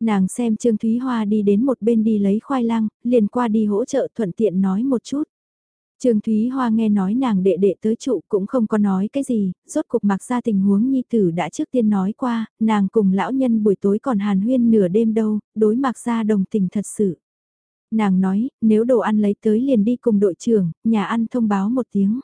Nàng xem Trương Thúy Hoa đi đến một bên đi lấy khoai lang, liền qua đi hỗ trợ thuận tiện nói một chút. Trương Thúy Hoa nghe nói nàng đệ đệ tới trụ cũng không có nói cái gì, rốt cuộc mặc ra tình huống nhi tử đã trước tiên nói qua, nàng cùng lão nhân buổi tối còn hàn huyên nửa đêm đâu, đối mặc ra đồng tình thật sự. Nàng nói, nếu đồ ăn lấy tới liền đi cùng đội trưởng, nhà ăn thông báo một tiếng.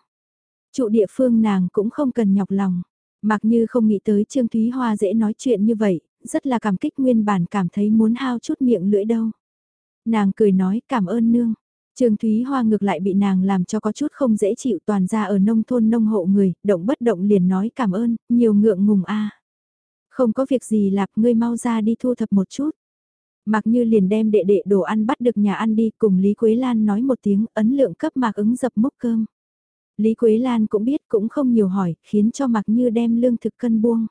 Trụ địa phương nàng cũng không cần nhọc lòng. Mặc như không nghĩ tới Trương Thúy Hoa dễ nói chuyện như vậy, rất là cảm kích nguyên bản cảm thấy muốn hao chút miệng lưỡi đâu. Nàng cười nói cảm ơn nương. Trương Thúy Hoa ngược lại bị nàng làm cho có chút không dễ chịu toàn ra ở nông thôn nông hộ người, động bất động liền nói cảm ơn, nhiều ngượng ngùng a. Không có việc gì lạp ngươi mau ra đi thu thập một chút. Mặc như liền đem đệ đệ đồ ăn bắt được nhà ăn đi cùng Lý Quế Lan nói một tiếng ấn lượng cấp mạc ứng dập múc cơm. Lý Quế Lan cũng biết cũng không nhiều hỏi, khiến cho Mạc Như đem lương thực cân buông.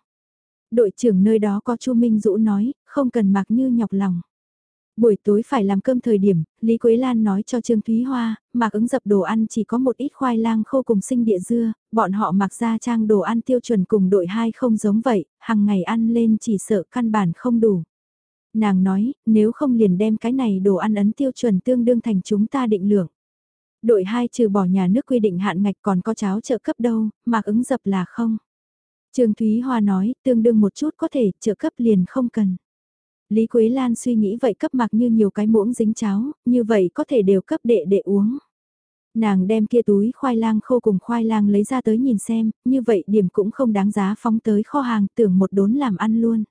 Đội trưởng nơi đó có Chu Minh Dũ nói, không cần Mạc Như nhọc lòng. Buổi tối phải làm cơm thời điểm, Lý Quế Lan nói cho Trương Thúy Hoa, Mạc ứng dập đồ ăn chỉ có một ít khoai lang khô cùng sinh địa dưa, bọn họ mặc ra trang đồ ăn tiêu chuẩn cùng đội hai không giống vậy, hàng ngày ăn lên chỉ sợ căn bản không đủ. Nàng nói, nếu không liền đem cái này đồ ăn ấn tiêu chuẩn tương đương thành chúng ta định lượng. Đội 2 trừ bỏ nhà nước quy định hạn ngạch còn có cháo trợ cấp đâu, mạc ứng dập là không. Trương Thúy Hoa nói, tương đương một chút có thể, trợ cấp liền không cần. Lý Quế Lan suy nghĩ vậy cấp mặc như nhiều cái muỗng dính cháo, như vậy có thể đều cấp đệ đệ uống. Nàng đem kia túi khoai lang khô cùng khoai lang lấy ra tới nhìn xem, như vậy điểm cũng không đáng giá phóng tới kho hàng tưởng một đốn làm ăn luôn.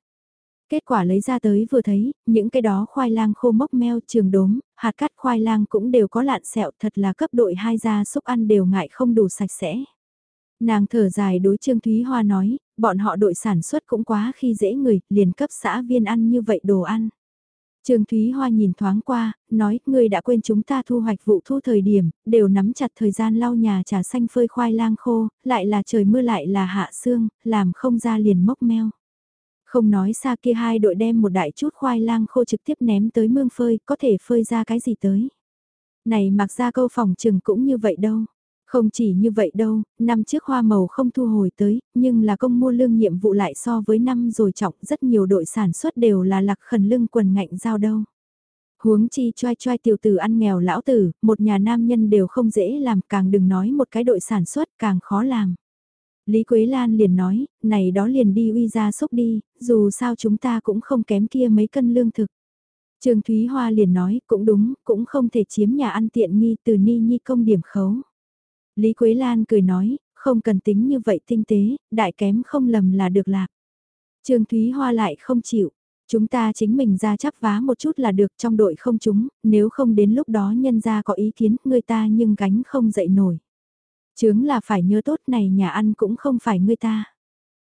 Kết quả lấy ra tới vừa thấy, những cái đó khoai lang khô mốc meo trường đốm, hạt cắt khoai lang cũng đều có lạn sẹo thật là cấp đội hai gia xúc ăn đều ngại không đủ sạch sẽ. Nàng thở dài đối Trương Thúy Hoa nói, bọn họ đội sản xuất cũng quá khi dễ người, liền cấp xã viên ăn như vậy đồ ăn. Trương Thúy Hoa nhìn thoáng qua, nói, người đã quên chúng ta thu hoạch vụ thu thời điểm, đều nắm chặt thời gian lau nhà trà xanh phơi khoai lang khô, lại là trời mưa lại là hạ sương, làm không ra liền mốc meo. Không nói xa kia hai đội đem một đại chút khoai lang khô trực tiếp ném tới mương phơi, có thể phơi ra cái gì tới. Này mặc ra câu phòng trừng cũng như vậy đâu. Không chỉ như vậy đâu, năm trước hoa màu không thu hồi tới, nhưng là công mua lương nhiệm vụ lại so với năm rồi trọng rất nhiều đội sản xuất đều là lạc khẩn lưng quần ngạnh giao đâu. Huống chi choai choai tiểu tử ăn nghèo lão tử, một nhà nam nhân đều không dễ làm càng đừng nói một cái đội sản xuất càng khó làm. Lý Quế Lan liền nói, này đó liền đi uy ra xúc đi, dù sao chúng ta cũng không kém kia mấy cân lương thực. Trường Thúy Hoa liền nói, cũng đúng, cũng không thể chiếm nhà ăn tiện nghi từ ni nhi công điểm khấu. Lý Quế Lan cười nói, không cần tính như vậy tinh tế, đại kém không lầm là được lạc. Trương Thúy Hoa lại không chịu, chúng ta chính mình ra chắp vá một chút là được trong đội không chúng, nếu không đến lúc đó nhân ra có ý kiến người ta nhưng gánh không dậy nổi. Chướng là phải nhớ tốt này nhà ăn cũng không phải người ta.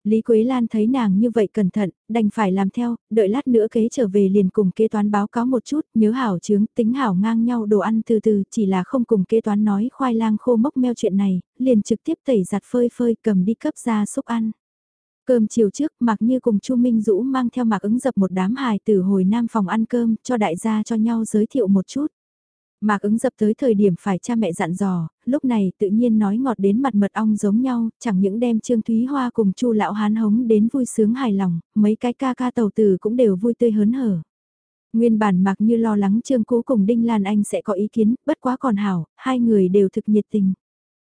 Lý Quế Lan thấy nàng như vậy cẩn thận, đành phải làm theo, đợi lát nữa kế trở về liền cùng kế toán báo cáo một chút, nhớ hảo chướng, tính hảo ngang nhau đồ ăn từ từ, chỉ là không cùng kế toán nói khoai lang khô mốc meo chuyện này, liền trực tiếp tẩy giặt phơi phơi cầm đi cấp ra xúc ăn. Cơm chiều trước, mặc như cùng Chu Minh Dũ mang theo mặc ứng dập một đám hài từ hồi nam phòng ăn cơm, cho đại gia cho nhau giới thiệu một chút. Mạc ứng dập tới thời điểm phải cha mẹ dặn dò, lúc này tự nhiên nói ngọt đến mặt mật ong giống nhau, chẳng những đem Trương Thúy Hoa cùng Chu lão hán hống đến vui sướng hài lòng, mấy cái ca ca tàu tử cũng đều vui tươi hớn hở. Nguyên bản mạc như lo lắng Trương Cú cùng Đinh Lan Anh sẽ có ý kiến, bất quá còn hảo, hai người đều thực nhiệt tình.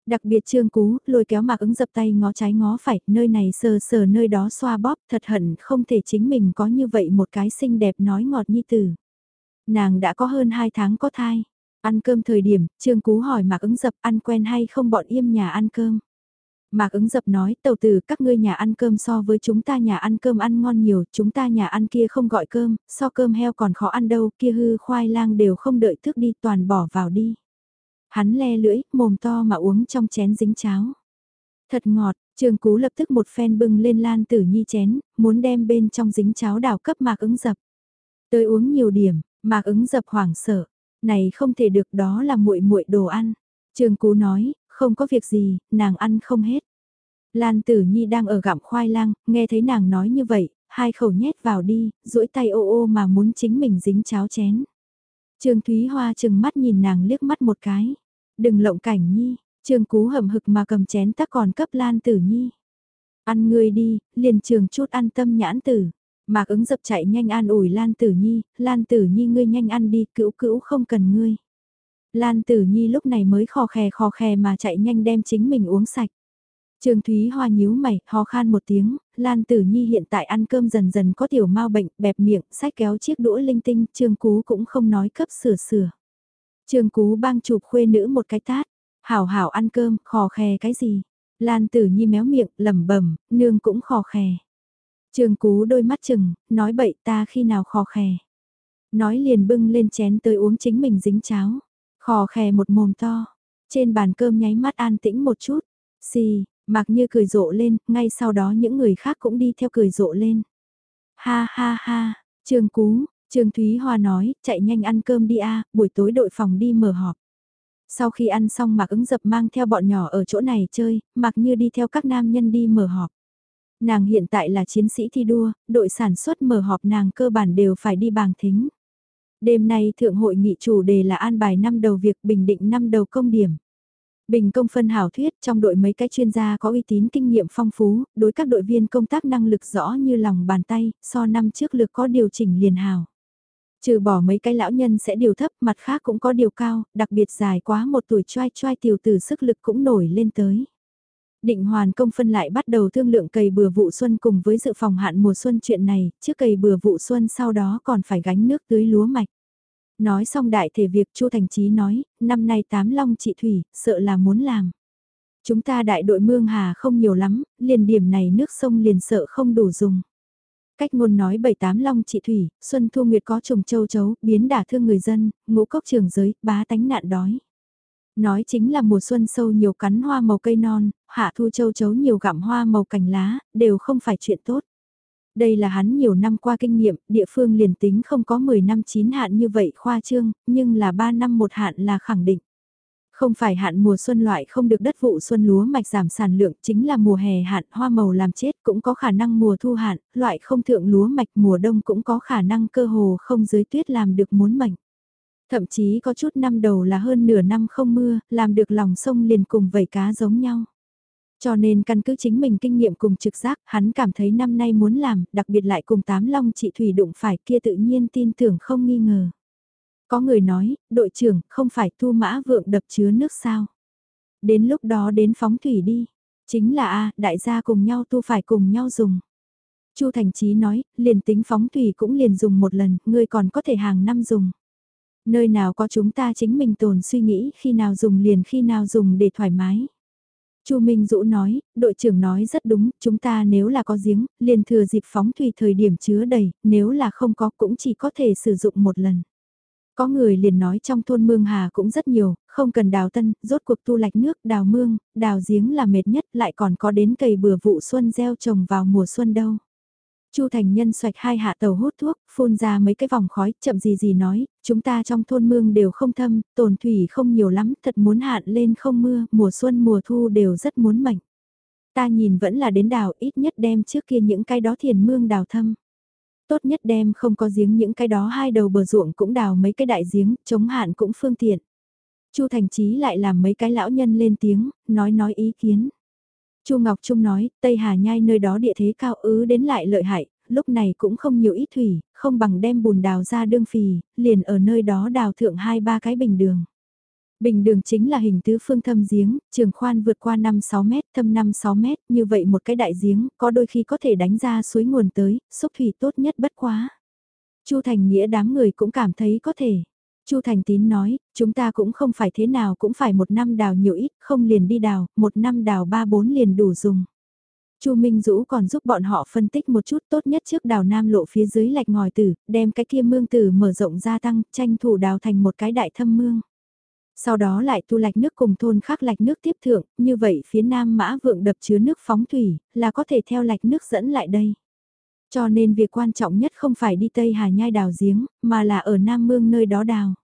Đặc biệt Trương Cú, lôi kéo mạc ứng dập tay ngó trái ngó phải, nơi này sờ sờ nơi đó xoa bóp, thật hận không thể chính mình có như vậy một cái xinh đẹp nói ngọt như tử. Nàng đã có hơn hai tháng có thai. Ăn cơm thời điểm, Trương Cú hỏi Mạc ứng dập ăn quen hay không bọn im nhà ăn cơm. Mạc ứng dập nói, tàu tử các ngươi nhà ăn cơm so với chúng ta nhà ăn cơm ăn ngon nhiều, chúng ta nhà ăn kia không gọi cơm, so cơm heo còn khó ăn đâu, kia hư khoai lang đều không đợi thức đi toàn bỏ vào đi. Hắn le lưỡi, mồm to mà uống trong chén dính cháo. Thật ngọt, trường Cú lập tức một phen bưng lên Lan Tử Nhi chén, muốn đem bên trong dính cháo đào cấp mạc ứng dập. Tới uống nhiều điểm, mạc ứng dập hoảng sợ, này không thể được đó là muội muội đồ ăn. Trường Cú nói, không có việc gì, nàng ăn không hết. Lan Tử Nhi đang ở gặm khoai lang, nghe thấy nàng nói như vậy, hai khẩu nhét vào đi, duỗi tay ô ô mà muốn chính mình dính cháo chén. Trương Thúy Hoa chừng mắt nhìn nàng liếc mắt một cái. Đừng lộng cảnh Nhi, Trương Cú hầm hực mà cầm chén tắc còn cấp Lan Tử Nhi. Ăn ngươi đi, liền trường chút an tâm nhãn tử. Mạc ứng dập chạy nhanh an ủi Lan Tử Nhi, Lan Tử Nhi ngươi nhanh ăn đi, cữu cữu không cần ngươi. Lan Tử Nhi lúc này mới khò khè khò khè mà chạy nhanh đem chính mình uống sạch. Trương Thúy Hoa nhíu mày, ho khan một tiếng, Lan Tử Nhi hiện tại ăn cơm dần dần có tiểu mau bệnh, bẹp miệng, sách kéo chiếc đũa linh tinh, Trương Cú cũng không nói cấp sửa sửa. Trương Cú bang chụp khuê nữ một cái tát, hảo hảo ăn cơm, khò khè cái gì. Lan Tử Nhi méo miệng, lẩm bẩm, nương cũng khò khè. Trương Cú đôi mắt chừng, nói bậy ta khi nào khò khè. Nói liền bưng lên chén tới uống chính mình dính cháo. Khò khè một mồm to. Trên bàn cơm nháy mắt an tĩnh một chút. Xì, mặc như cười rộ lên, ngay sau đó những người khác cũng đi theo cười rộ lên. Ha ha ha, Trương Cú, Trương Thúy Hoa nói, chạy nhanh ăn cơm đi a, buổi tối đội phòng đi mở họp. Sau khi ăn xong Mạc ứng dập mang theo bọn nhỏ ở chỗ này chơi, Mạc Như đi theo các nam nhân đi mở họp. Nàng hiện tại là chiến sĩ thi đua, đội sản xuất mở họp nàng cơ bản đều phải đi bàng thính. Đêm nay thượng hội nghị chủ đề là an bài năm đầu việc bình định năm đầu công điểm. Bình công phân hảo thuyết trong đội mấy cái chuyên gia có uy tín kinh nghiệm phong phú, đối các đội viên công tác năng lực rõ như lòng bàn tay, so năm trước lực có điều chỉnh liền hào. Trừ bỏ mấy cái lão nhân sẽ điều thấp, mặt khác cũng có điều cao, đặc biệt dài quá một tuổi choai choai tiểu tử sức lực cũng nổi lên tới. Định hoàn công phân lại bắt đầu thương lượng cày bừa vụ xuân cùng với dự phòng hạn mùa xuân chuyện này, trước cày bừa vụ xuân sau đó còn phải gánh nước tưới lúa mạch. Nói xong đại thể việc Chu Thành Chí nói, năm nay tám long trị thủy, sợ là muốn làm. Chúng ta đại đội mương hà không nhiều lắm, liền điểm này nước sông liền sợ không đủ dùng. Cách ngôn nói bảy tám long trị thủy, Xuân Thu Nguyệt có trồng châu chấu, biến đả thương người dân, ngũ cốc trường giới, bá tánh nạn đói. Nói chính là mùa xuân sâu nhiều cắn hoa màu cây non, hạ thu châu chấu nhiều gặm hoa màu cành lá, đều không phải chuyện tốt. Đây là hắn nhiều năm qua kinh nghiệm, địa phương liền tính không có 10 năm chín hạn như vậy khoa trương, nhưng là 3 năm một hạn là khẳng định. Không phải hạn mùa xuân loại không được đất vụ xuân lúa mạch giảm sản lượng chính là mùa hè hạn hoa màu làm chết cũng có khả năng mùa thu hạn, loại không thượng lúa mạch mùa đông cũng có khả năng cơ hồ không dưới tuyết làm được muốn mảnh. Thậm chí có chút năm đầu là hơn nửa năm không mưa, làm được lòng sông liền cùng vẩy cá giống nhau. Cho nên căn cứ chính mình kinh nghiệm cùng trực giác, hắn cảm thấy năm nay muốn làm, đặc biệt lại cùng tám long chị Thủy đụng phải kia tự nhiên tin tưởng không nghi ngờ. Có người nói, đội trưởng, không phải thu mã vượng đập chứa nước sao. Đến lúc đó đến phóng thủy đi. Chính là a đại gia cùng nhau tu phải cùng nhau dùng. Chu Thành Chí nói, liền tính phóng thủy cũng liền dùng một lần, ngươi còn có thể hàng năm dùng. Nơi nào có chúng ta chính mình tồn suy nghĩ khi nào dùng liền khi nào dùng để thoải mái. Chu Minh Dũ nói, đội trưởng nói rất đúng, chúng ta nếu là có giếng, liền thừa dịp phóng thủy thời điểm chứa đầy, nếu là không có cũng chỉ có thể sử dụng một lần. Có người liền nói trong thôn Mương Hà cũng rất nhiều, không cần đào tân, rốt cuộc tu lạch nước, đào mương, đào giếng là mệt nhất lại còn có đến cày bừa vụ xuân gieo trồng vào mùa xuân đâu. Chu Thành Nhân xoạch hai hạ tàu hút thuốc, phun ra mấy cái vòng khói, chậm gì gì nói, chúng ta trong thôn mương đều không thâm, tồn thủy không nhiều lắm, thật muốn hạn lên không mưa, mùa xuân mùa thu đều rất muốn mảnh. Ta nhìn vẫn là đến đào ít nhất đem trước kia những cái đó thiền mương đào thâm. Tốt nhất đem không có giếng những cái đó hai đầu bờ ruộng cũng đào mấy cái đại giếng, chống hạn cũng phương tiện. Chu Thành Chí lại làm mấy cái lão nhân lên tiếng, nói nói ý kiến. Chu Ngọc Trung nói, Tây Hà Nhai nơi đó địa thế cao ứ đến lại lợi hại, lúc này cũng không nhiều ít thủy, không bằng đem bùn đào ra đương phì, liền ở nơi đó đào thượng hai ba cái bình đường. Bình đường chính là hình tứ phương thâm giếng, trường khoan vượt qua 5-6 mét, thâm 5-6 mét, như vậy một cái đại giếng, có đôi khi có thể đánh ra suối nguồn tới, xúc thủy tốt nhất bất quá. Chu Thành Nghĩa đám người cũng cảm thấy có thể. Chu Thành Tín nói, chúng ta cũng không phải thế nào cũng phải một năm đào nhiều ít, không liền đi đào, một năm đào ba bốn liền đủ dùng. Chu Minh Dũ còn giúp bọn họ phân tích một chút tốt nhất trước đào nam lộ phía dưới lạch ngòi tử, đem cái kia mương tử mở rộng gia tăng, tranh thủ đào thành một cái đại thâm mương. Sau đó lại tu lạch nước cùng thôn khác lạch nước tiếp thượng, như vậy phía nam mã vượng đập chứa nước phóng thủy, là có thể theo lạch nước dẫn lại đây. Cho nên việc quan trọng nhất không phải đi Tây Hà Nhai đào giếng, mà là ở Nam Mương nơi đó đào.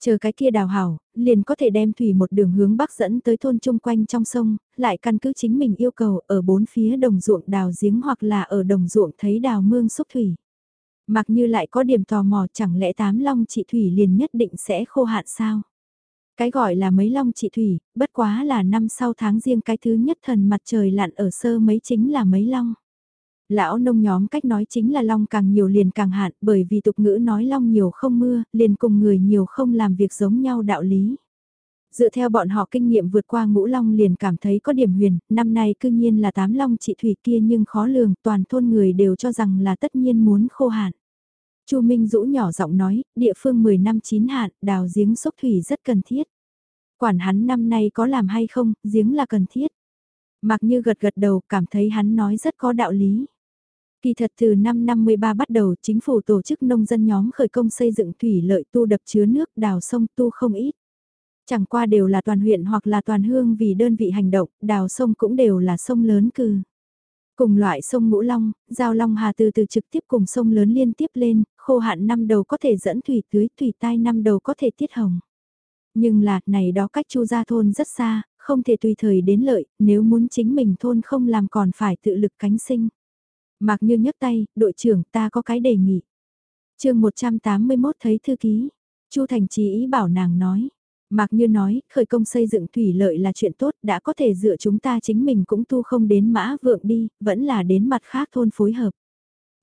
Chờ cái kia đào hảo, liền có thể đem thủy một đường hướng bắc dẫn tới thôn chung quanh trong sông, lại căn cứ chính mình yêu cầu ở bốn phía đồng ruộng đào giếng hoặc là ở đồng ruộng thấy đào mương xúc thủy. Mặc như lại có điểm tò mò chẳng lẽ tám long trị thủy liền nhất định sẽ khô hạn sao? Cái gọi là mấy long trị thủy, bất quá là năm sau tháng riêng cái thứ nhất thần mặt trời lặn ở sơ mấy chính là mấy long. Lão nông nhóm cách nói chính là long càng nhiều liền càng hạn bởi vì tục ngữ nói long nhiều không mưa, liền cùng người nhiều không làm việc giống nhau đạo lý. Dựa theo bọn họ kinh nghiệm vượt qua ngũ long liền cảm thấy có điểm huyền, năm nay cư nhiên là tám long trị thủy kia nhưng khó lường, toàn thôn người đều cho rằng là tất nhiên muốn khô hạn. Chu Minh Dũ nhỏ giọng nói, địa phương 10 năm chín hạn, đào giếng xúc thủy rất cần thiết. Quản hắn năm nay có làm hay không, giếng là cần thiết. Mặc như gật gật đầu, cảm thấy hắn nói rất có đạo lý. Kỳ thật từ năm 53 bắt đầu chính phủ tổ chức nông dân nhóm khởi công xây dựng thủy lợi tu đập chứa nước đào sông tu không ít. Chẳng qua đều là toàn huyện hoặc là toàn hương vì đơn vị hành động, đào sông cũng đều là sông lớn cư. Cùng loại sông Ngũ Long, Giao Long Hà từ từ trực tiếp cùng sông lớn liên tiếp lên, khô hạn năm đầu có thể dẫn thủy tưới, thủy tai năm đầu có thể tiết hồng. Nhưng là, này đó cách chu gia thôn rất xa, không thể tùy thời đến lợi, nếu muốn chính mình thôn không làm còn phải tự lực cánh sinh. Mạc Như nhấc tay, đội trưởng ta có cái đề nghị. chương 181 thấy thư ký, Chu Thành Trí ý bảo nàng nói. Mạc Như nói, khởi công xây dựng thủy lợi là chuyện tốt, đã có thể dựa chúng ta chính mình cũng tu không đến mã vượng đi, vẫn là đến mặt khác thôn phối hợp.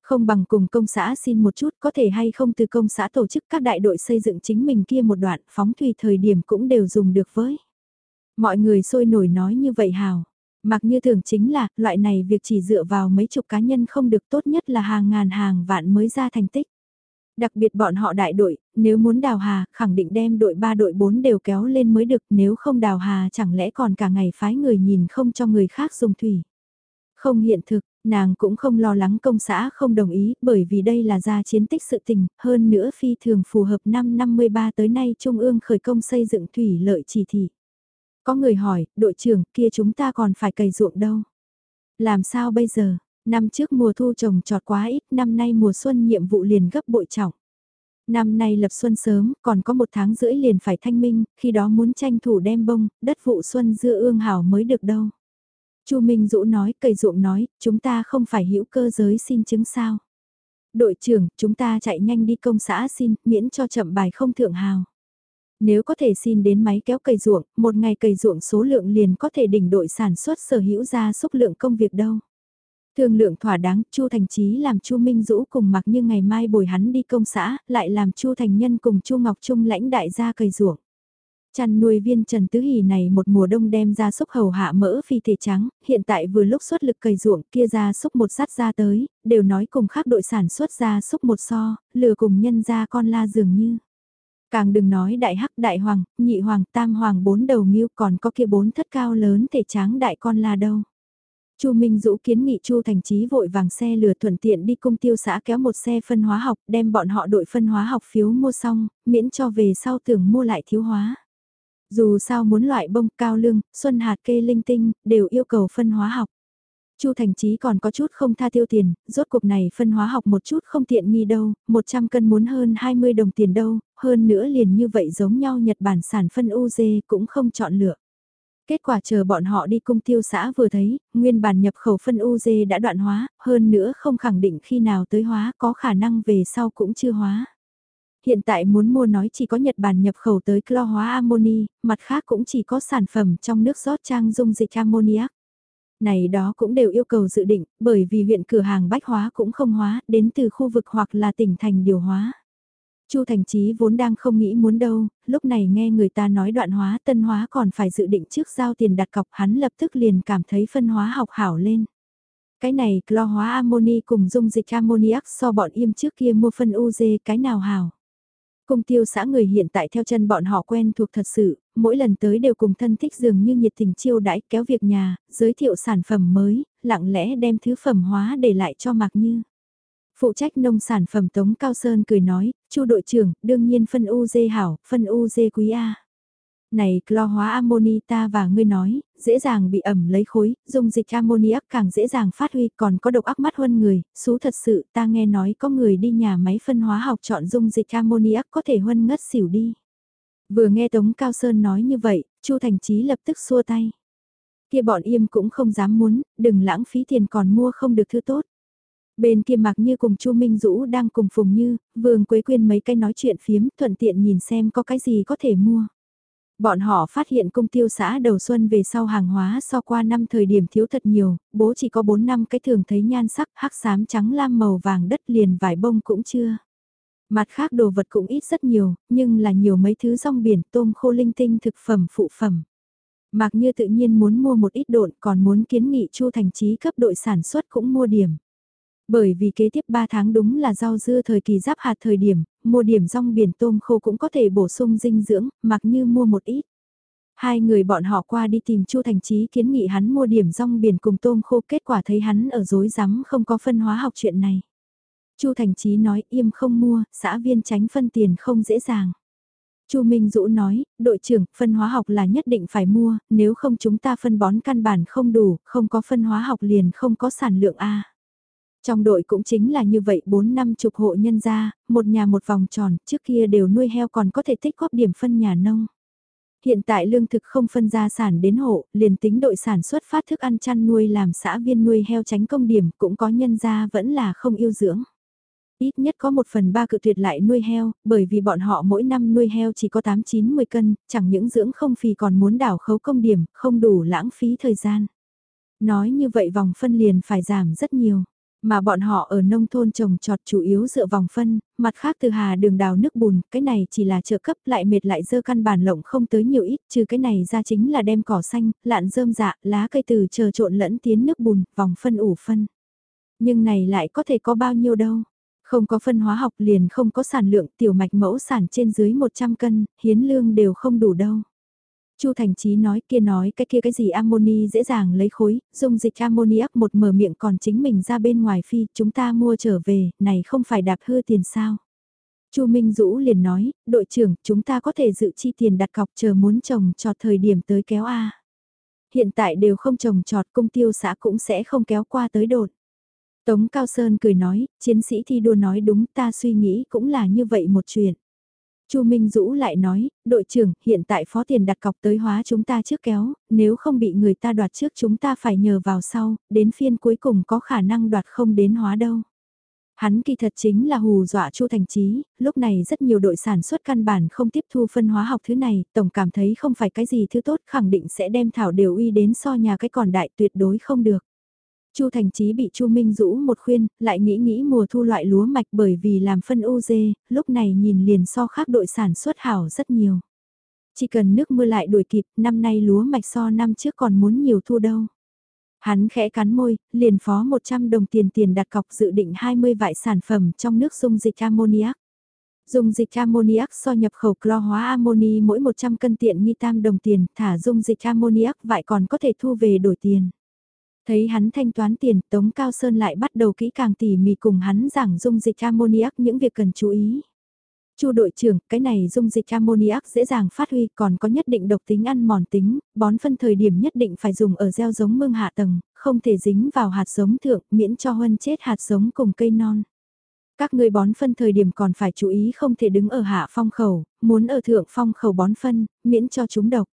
Không bằng cùng công xã xin một chút có thể hay không từ công xã tổ chức các đại đội xây dựng chính mình kia một đoạn phóng thủy thời điểm cũng đều dùng được với. Mọi người sôi nổi nói như vậy hào. Mặc như thường chính là, loại này việc chỉ dựa vào mấy chục cá nhân không được tốt nhất là hàng ngàn hàng vạn mới ra thành tích. Đặc biệt bọn họ đại đội, nếu muốn đào hà, khẳng định đem đội 3 đội 4 đều kéo lên mới được, nếu không đào hà chẳng lẽ còn cả ngày phái người nhìn không cho người khác dùng thủy. Không hiện thực, nàng cũng không lo lắng công xã không đồng ý, bởi vì đây là ra chiến tích sự tình, hơn nữa phi thường phù hợp năm 53 tới nay Trung ương khởi công xây dựng thủy lợi chỉ thị. Có người hỏi, đội trưởng kia chúng ta còn phải cày ruộng đâu? Làm sao bây giờ? Năm trước mùa thu trồng trọt quá ít, năm nay mùa xuân nhiệm vụ liền gấp bội trọng. Năm nay lập xuân sớm, còn có một tháng rưỡi liền phải thanh minh, khi đó muốn tranh thủ đem bông, đất vụ xuân dưa ương hảo mới được đâu. Chu Minh Dũ nói, cầy ruộng nói, chúng ta không phải hữu cơ giới xin chứng sao. Đội trưởng, chúng ta chạy nhanh đi công xã xin, miễn cho chậm bài không thượng hào. Nếu có thể xin đến máy kéo cày ruộng, một ngày cày ruộng số lượng liền có thể đỉnh đội sản xuất sở hữu ra xúc lượng công việc đâu. Thương lượng thỏa đáng, Chu Thành Chí làm Chu Minh Dũ cùng mặc như ngày mai bồi hắn đi công xã, lại làm Chu Thành Nhân cùng Chu Ngọc Trung lãnh đại gia cày ruộng. Chăn nuôi viên Trần Tứ Hỷ này một mùa đông đem ra súc hầu hạ mỡ phi thể trắng, hiện tại vừa lúc xuất lực cày ruộng kia ra súc một sát ra tới, đều nói cùng khác đội sản xuất ra súc một so, lừa cùng nhân ra con la dường như. Càng đừng nói đại hắc đại hoàng, nhị hoàng, tam hoàng bốn đầu nghiêu còn có kia bốn thất cao lớn thể tráng đại con là đâu. Chu Minh Dũ kiến nghị Chu Thành Chí vội vàng xe lừa thuận tiện đi cung tiêu xã kéo một xe phân hóa học đem bọn họ đội phân hóa học phiếu mua xong, miễn cho về sau tưởng mua lại thiếu hóa. Dù sao muốn loại bông cao lương, xuân hạt kê linh tinh, đều yêu cầu phân hóa học. Chu Thành Chí còn có chút không tha tiêu tiền, rốt cuộc này phân hóa học một chút không tiện nghi đâu, 100 cân muốn hơn 20 đồng tiền đâu, hơn nữa liền như vậy giống nhau Nhật Bản sản phân UZ cũng không chọn lựa. Kết quả chờ bọn họ đi cung tiêu xã vừa thấy, nguyên bản nhập khẩu phân UZ đã đoạn hóa, hơn nữa không khẳng định khi nào tới hóa có khả năng về sau cũng chưa hóa. Hiện tại muốn mua nói chỉ có Nhật Bản nhập khẩu tới clo hóa amoni, mặt khác cũng chỉ có sản phẩm trong nước rót trang dung dịch ammoniac này đó cũng đều yêu cầu dự định, bởi vì huyện cửa hàng bách hóa cũng không hóa, đến từ khu vực hoặc là tỉnh thành điều hóa. Chu Thành Chí vốn đang không nghĩ muốn đâu, lúc này nghe người ta nói đoạn hóa tân hóa còn phải dự định trước giao tiền đặt cọc hắn lập tức liền cảm thấy phân hóa học hảo lên. Cái này clo hóa amoni cùng dung dịch ammoniac so bọn im trước kia mua phân UG cái nào hảo. Cung tiêu xã người hiện tại theo chân bọn họ quen thuộc thật sự, mỗi lần tới đều cùng thân thích dường như nhiệt tình chiêu đãi kéo việc nhà, giới thiệu sản phẩm mới, lặng lẽ đem thứ phẩm hóa để lại cho Mạc Như. Phụ trách nông sản phẩm Tống Cao Sơn cười nói, chu đội trưởng, đương nhiên phân UZ hảo, phân UZ quý A. Này clo hóa amoni ta và ngươi nói, dễ dàng bị ẩm lấy khối, dung dịch ammoniac càng dễ dàng phát huy còn có độc ác mắt huân người, xú thật sự ta nghe nói có người đi nhà máy phân hóa học chọn dung dịch ammoniac có thể huân ngất xỉu đi. Vừa nghe Tống Cao Sơn nói như vậy, Chu Thành Chí lập tức xua tay. Kia bọn im cũng không dám muốn, đừng lãng phí tiền còn mua không được thứ tốt. Bên kia mặc như cùng Chu Minh Dũ đang cùng Phùng Như, Vương Quế Quyên mấy cái nói chuyện phiếm thuận tiện nhìn xem có cái gì có thể mua. Bọn họ phát hiện công tiêu xã đầu xuân về sau hàng hóa so qua năm thời điểm thiếu thật nhiều, bố chỉ có 4 năm cái thường thấy nhan sắc hắc xám trắng lam màu vàng đất liền vải bông cũng chưa. Mặt khác đồ vật cũng ít rất nhiều, nhưng là nhiều mấy thứ rong biển tôm khô linh tinh thực phẩm phụ phẩm. Mạc Như tự nhiên muốn mua một ít độn còn muốn kiến nghị Chu Thành trí cấp đội sản xuất cũng mua điểm. Bởi vì kế tiếp 3 tháng đúng là rau dưa thời kỳ giáp hạt thời điểm, mua điểm rong biển tôm khô cũng có thể bổ sung dinh dưỡng, mặc như mua một ít. Hai người bọn họ qua đi tìm Chu Thành Chí kiến nghị hắn mua điểm rong biển cùng tôm khô kết quả thấy hắn ở dối rắm không có phân hóa học chuyện này. Chu Thành Chí nói im không mua, xã viên tránh phân tiền không dễ dàng. Chu Minh Dũ nói, đội trưởng, phân hóa học là nhất định phải mua, nếu không chúng ta phân bón căn bản không đủ, không có phân hóa học liền không có sản lượng A. Trong đội cũng chính là như vậy 4 năm chục hộ nhân gia, một nhà một vòng tròn, trước kia đều nuôi heo còn có thể tích góp điểm phân nhà nông. Hiện tại lương thực không phân gia sản đến hộ, liền tính đội sản xuất phát thức ăn chăn nuôi làm xã viên nuôi heo tránh công điểm cũng có nhân gia vẫn là không yêu dưỡng. Ít nhất có một phần ba cự tuyệt lại nuôi heo, bởi vì bọn họ mỗi năm nuôi heo chỉ có 8-90 cân, chẳng những dưỡng không phì còn muốn đảo khấu công điểm, không đủ lãng phí thời gian. Nói như vậy vòng phân liền phải giảm rất nhiều. Mà bọn họ ở nông thôn trồng trọt chủ yếu dựa vòng phân, mặt khác từ hà đường đào nước bùn, cái này chỉ là trợ cấp lại mệt lại dơ căn bản lộng không tới nhiều ít, trừ cái này ra chính là đem cỏ xanh, lạn rơm dạ, lá cây từ chờ trộn lẫn tiến nước bùn, vòng phân ủ phân. Nhưng này lại có thể có bao nhiêu đâu. Không có phân hóa học liền không có sản lượng tiểu mạch mẫu sản trên dưới 100 cân, hiến lương đều không đủ đâu. Chu Thành Chí nói kia nói cái kia cái gì amoni dễ dàng lấy khối, dùng dịch ammoniac một mở miệng còn chính mình ra bên ngoài phi, chúng ta mua trở về, này không phải đạp hư tiền sao. Chu Minh Dũ liền nói, đội trưởng, chúng ta có thể dự chi tiền đặt cọc chờ muốn trồng trọt thời điểm tới kéo A. Hiện tại đều không trồng trọt công tiêu xã cũng sẽ không kéo qua tới đột. Tống Cao Sơn cười nói, chiến sĩ thi đua nói đúng ta suy nghĩ cũng là như vậy một chuyện. Chu Minh Dũ lại nói, đội trưởng, hiện tại phó tiền đặt cọc tới hóa chúng ta trước kéo, nếu không bị người ta đoạt trước chúng ta phải nhờ vào sau, đến phiên cuối cùng có khả năng đoạt không đến hóa đâu. Hắn kỳ thật chính là hù dọa Chu Thành Chí, lúc này rất nhiều đội sản xuất căn bản không tiếp thu phân hóa học thứ này, tổng cảm thấy không phải cái gì thứ tốt, khẳng định sẽ đem thảo đều uy đến so nhà cái còn đại tuyệt đối không được. Chu Thành Chí bị Chu Minh Dũ một khuyên, lại nghĩ nghĩ mùa thu loại lúa mạch bởi vì làm phân u dê, lúc này nhìn liền so khác đội sản xuất hảo rất nhiều. Chỉ cần nước mưa lại đuổi kịp, năm nay lúa mạch so năm trước còn muốn nhiều thu đâu. Hắn khẽ cắn môi, liền phó 100 đồng tiền tiền đặt cọc dự định 20 vại sản phẩm trong nước dung dịch ammoniac. Dung dịch ammoniac so nhập khẩu clo hóa amoni mỗi 100 cân tiện nghi tam đồng tiền, thả dung dịch ammoniac vại còn có thể thu về đổi tiền. Thấy hắn thanh toán tiền, Tống Cao Sơn lại bắt đầu kỹ càng tỉ mỉ cùng hắn giảng dung dịch ammoniac những việc cần chú ý. Chu đội trưởng, cái này dung dịch ammoniac dễ dàng phát huy còn có nhất định độc tính ăn mòn tính, bón phân thời điểm nhất định phải dùng ở gieo giống mương hạ tầng, không thể dính vào hạt giống thượng miễn cho huân chết hạt giống cùng cây non. Các người bón phân thời điểm còn phải chú ý không thể đứng ở hạ phong khẩu, muốn ở thượng phong khẩu bón phân, miễn cho chúng độc.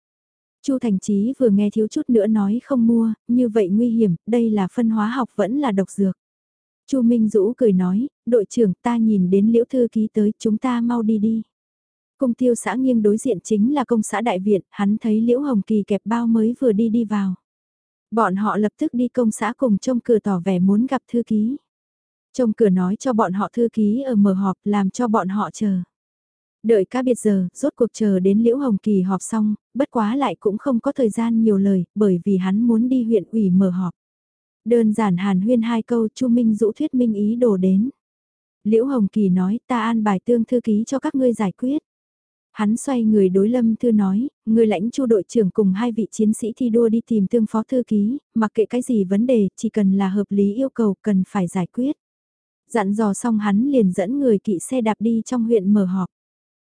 Chu Thành Chí vừa nghe thiếu chút nữa nói không mua, như vậy nguy hiểm, đây là phân hóa học vẫn là độc dược. Chu Minh Dũ cười nói, đội trưởng ta nhìn đến liễu thư ký tới, chúng ta mau đi đi. Công tiêu xã nghiêng đối diện chính là công xã đại viện, hắn thấy liễu hồng kỳ kẹp bao mới vừa đi đi vào. Bọn họ lập tức đi công xã cùng trông cửa tỏ vẻ muốn gặp thư ký. Trông cửa nói cho bọn họ thư ký ở mở họp làm cho bọn họ chờ. Đợi cá biệt giờ, rốt cuộc chờ đến Liễu Hồng Kỳ họp xong, bất quá lại cũng không có thời gian nhiều lời, bởi vì hắn muốn đi huyện ủy mở họp. Đơn giản hàn huyên hai câu Chu Minh Dũ thuyết minh ý đồ đến. Liễu Hồng Kỳ nói ta an bài tương thư ký cho các ngươi giải quyết. Hắn xoay người đối Lâm Thư nói, người lãnh chu đội trưởng cùng hai vị chiến sĩ thi đua đi tìm tương phó thư ký, mặc kệ cái gì vấn đề, chỉ cần là hợp lý yêu cầu cần phải giải quyết. Dặn dò xong hắn liền dẫn người kỵ xe đạp đi trong huyện mở họp.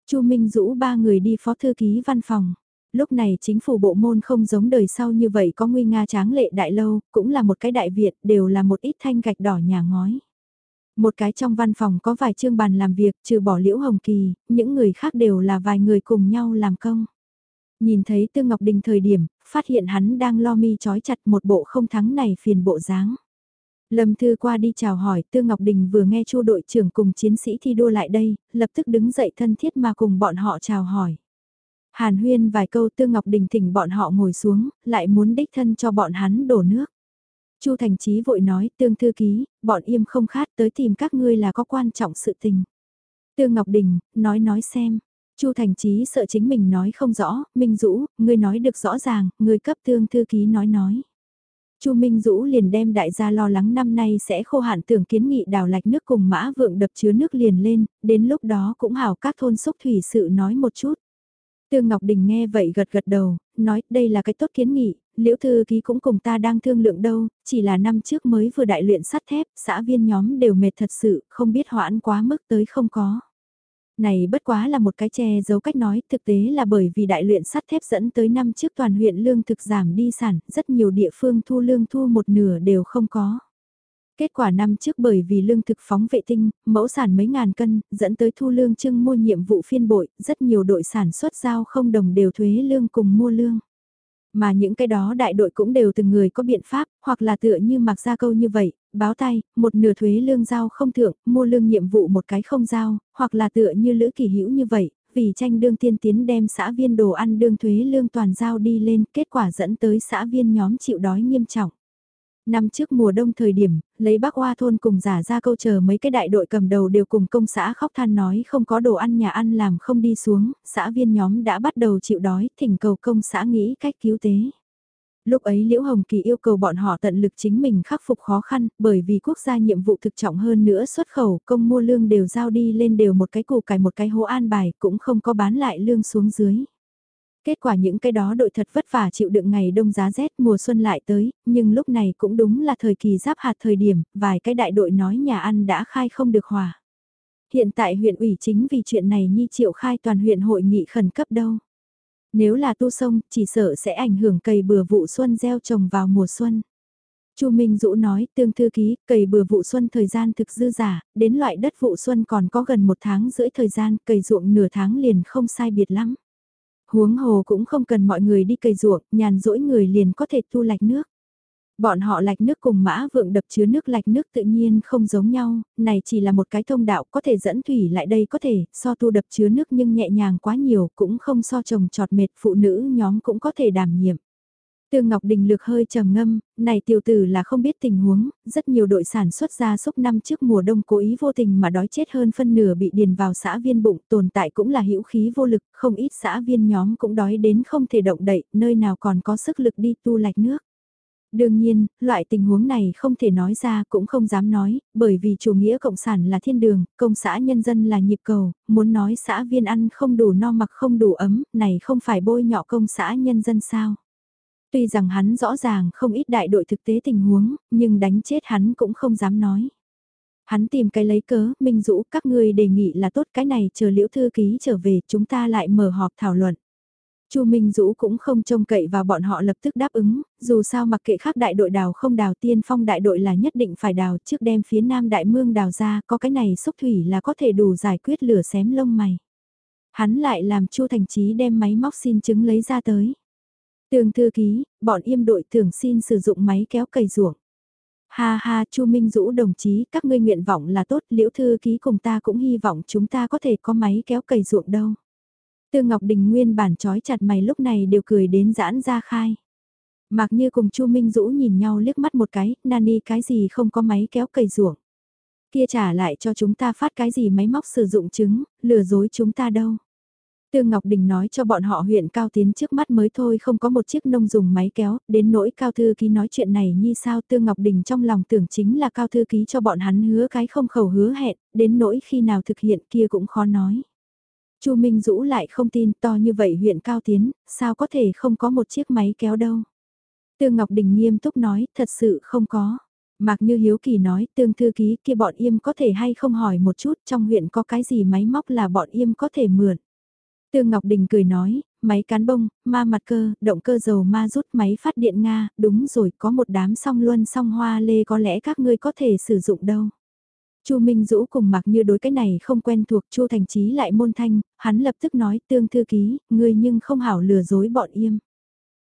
Chu Minh rũ ba người đi phó thư ký văn phòng. Lúc này chính phủ bộ môn không giống đời sau như vậy có nguy nga tráng lệ đại lâu, cũng là một cái đại viện, đều là một ít thanh gạch đỏ nhà ngói. Một cái trong văn phòng có vài chương bàn làm việc, trừ bỏ liễu hồng kỳ, những người khác đều là vài người cùng nhau làm công. Nhìn thấy Tư Ngọc Đình thời điểm, phát hiện hắn đang lo mi chói chặt một bộ không thắng này phiền bộ dáng. Lâm Thư qua đi chào hỏi, Tư Ngọc Đình vừa nghe chu đội trưởng cùng chiến sĩ thi đua lại đây, lập tức đứng dậy thân thiết mà cùng bọn họ chào hỏi. Hàn huyên vài câu Tư Ngọc Đình thỉnh bọn họ ngồi xuống, lại muốn đích thân cho bọn hắn đổ nước. Chu Thành Chí vội nói, tương thư ký, bọn im không khát tới tìm các ngươi là có quan trọng sự tình. Tương Ngọc Đình, nói nói xem. Chu Thành Chí sợ chính mình nói không rõ, Minh Dũ, ngươi nói được rõ ràng, ngươi cấp tương thư ký nói nói. Chu Minh Dũ liền đem đại gia lo lắng năm nay sẽ khô hạn tưởng kiến nghị đào lạch nước cùng mã vượng đập chứa nước liền lên, đến lúc đó cũng hảo các thôn xúc thủy sự nói một chút. Tương Ngọc Đình nghe vậy gật gật đầu, nói đây là cái tốt kiến nghị, liễu thư ký cũng cùng ta đang thương lượng đâu, chỉ là năm trước mới vừa đại luyện sắt thép, xã viên nhóm đều mệt thật sự, không biết hoãn quá mức tới không có. Này bất quá là một cái che giấu cách nói, thực tế là bởi vì đại luyện sắt thép dẫn tới năm trước toàn huyện lương thực giảm đi sản, rất nhiều địa phương thu lương thu một nửa đều không có. Kết quả năm trước bởi vì lương thực phóng vệ tinh, mẫu sản mấy ngàn cân, dẫn tới thu lương trưng mua nhiệm vụ phiên bội, rất nhiều đội sản xuất giao không đồng đều thuế lương cùng mua lương. Mà những cái đó đại đội cũng đều từng người có biện pháp, hoặc là tựa như mặc ra câu như vậy, báo tay, một nửa thuế lương giao không thượng, mua lương nhiệm vụ một cái không giao, hoặc là tựa như lữ kỳ hữu như vậy, vì tranh đương tiên tiến đem xã viên đồ ăn đương thuế lương toàn giao đi lên, kết quả dẫn tới xã viên nhóm chịu đói nghiêm trọng. Năm trước mùa đông thời điểm, lấy bác hoa thôn cùng giả ra câu chờ mấy cái đại đội cầm đầu đều cùng công xã khóc than nói không có đồ ăn nhà ăn làm không đi xuống, xã viên nhóm đã bắt đầu chịu đói, thỉnh cầu công xã nghĩ cách cứu tế. Lúc ấy Liễu Hồng Kỳ yêu cầu bọn họ tận lực chính mình khắc phục khó khăn, bởi vì quốc gia nhiệm vụ thực trọng hơn nữa xuất khẩu, công mua lương đều giao đi lên đều một cái củ cải một cái hố an bài, cũng không có bán lại lương xuống dưới. Kết quả những cái đó đội thật vất vả chịu đựng ngày đông giá rét mùa xuân lại tới, nhưng lúc này cũng đúng là thời kỳ giáp hạt thời điểm, vài cái đại đội nói nhà ăn đã khai không được hòa. Hiện tại huyện ủy chính vì chuyện này nhi triệu khai toàn huyện hội nghị khẩn cấp đâu. Nếu là tu sông, chỉ sợ sẽ ảnh hưởng cày bừa vụ xuân gieo trồng vào mùa xuân. Chu Minh Dũ nói, tương thư ký, cày bừa vụ xuân thời gian thực dư giả, đến loại đất vụ xuân còn có gần một tháng rưỡi thời gian, cày ruộng nửa tháng liền không sai biệt lắm. Huống hồ cũng không cần mọi người đi cày ruộng, nhàn rỗi người liền có thể thu lạch nước. Bọn họ lạch nước cùng mã vượng đập chứa nước lạch nước tự nhiên không giống nhau, này chỉ là một cái thông đạo có thể dẫn thủy lại đây có thể, so tu đập chứa nước nhưng nhẹ nhàng quá nhiều cũng không so trồng trọt mệt phụ nữ nhóm cũng có thể đảm nhiệm. Tương Ngọc Đình lược hơi trầm ngâm, này tiểu tử là không biết tình huống, rất nhiều đội sản xuất ra sốc năm trước mùa đông cố ý vô tình mà đói chết hơn phân nửa bị điền vào xã viên bụng tồn tại cũng là hữu khí vô lực, không ít xã viên nhóm cũng đói đến không thể động đậy, nơi nào còn có sức lực đi tu lạch nước. Đương nhiên, loại tình huống này không thể nói ra cũng không dám nói, bởi vì chủ nghĩa cộng sản là thiên đường, công xã nhân dân là nhịp cầu, muốn nói xã viên ăn không đủ no mặc không đủ ấm, này không phải bôi nhọ công xã nhân dân sao. Tuy rằng hắn rõ ràng không ít đại đội thực tế tình huống, nhưng đánh chết hắn cũng không dám nói. Hắn tìm cái lấy cớ, Minh Dũ, các ngươi đề nghị là tốt cái này chờ liễu thư ký trở về chúng ta lại mở họp thảo luận. Chu Minh Dũ cũng không trông cậy vào bọn họ lập tức đáp ứng, dù sao mặc kệ khác đại đội đào không đào tiên phong đại đội là nhất định phải đào trước đem phía nam đại mương đào ra có cái này xúc thủy là có thể đủ giải quyết lửa xém lông mày. Hắn lại làm Chu Thành Chí đem máy móc xin chứng lấy ra tới. Tường thư ký, bọn im đội thường xin sử dụng máy kéo cày ruộng. Ha ha, Chu Minh Dũ đồng chí, các ngươi nguyện vọng là tốt, liễu thư ký cùng ta cũng hy vọng chúng ta có thể có máy kéo cày ruộng đâu. Tư Ngọc Đình nguyên bản trói chặt mày lúc này đều cười đến giãn ra khai. Mặc như cùng Chu Minh Dũ nhìn nhau liếc mắt một cái, nani cái gì không có máy kéo cày ruộng. Kia trả lại cho chúng ta phát cái gì máy móc sử dụng chứng, lừa dối chúng ta đâu. Tương Ngọc Đình nói cho bọn họ huyện Cao Tiến trước mắt mới thôi không có một chiếc nông dùng máy kéo, đến nỗi Cao Thư Ký nói chuyện này như sao Tương Ngọc Đình trong lòng tưởng chính là Cao Thư Ký cho bọn hắn hứa cái không khẩu hứa hẹn, đến nỗi khi nào thực hiện kia cũng khó nói. Chu Minh Dũ lại không tin to như vậy huyện Cao Tiến, sao có thể không có một chiếc máy kéo đâu. Tương Ngọc Đình nghiêm túc nói, thật sự không có. Mạc Như Hiếu Kỳ nói, tương thư ký kia bọn im có thể hay không hỏi một chút trong huyện có cái gì máy móc là bọn im có thể mượn. Tương Ngọc Đình cười nói, máy cán bông, ma mặt cơ, động cơ dầu ma rút máy phát điện Nga, đúng rồi, có một đám song luân song hoa lê có lẽ các ngươi có thể sử dụng đâu. Chu Minh Dũ cùng mặc như đối cái này không quen thuộc Chu Thành Chí lại môn thanh, hắn lập tức nói tương thư ký, ngươi nhưng không hảo lừa dối bọn im.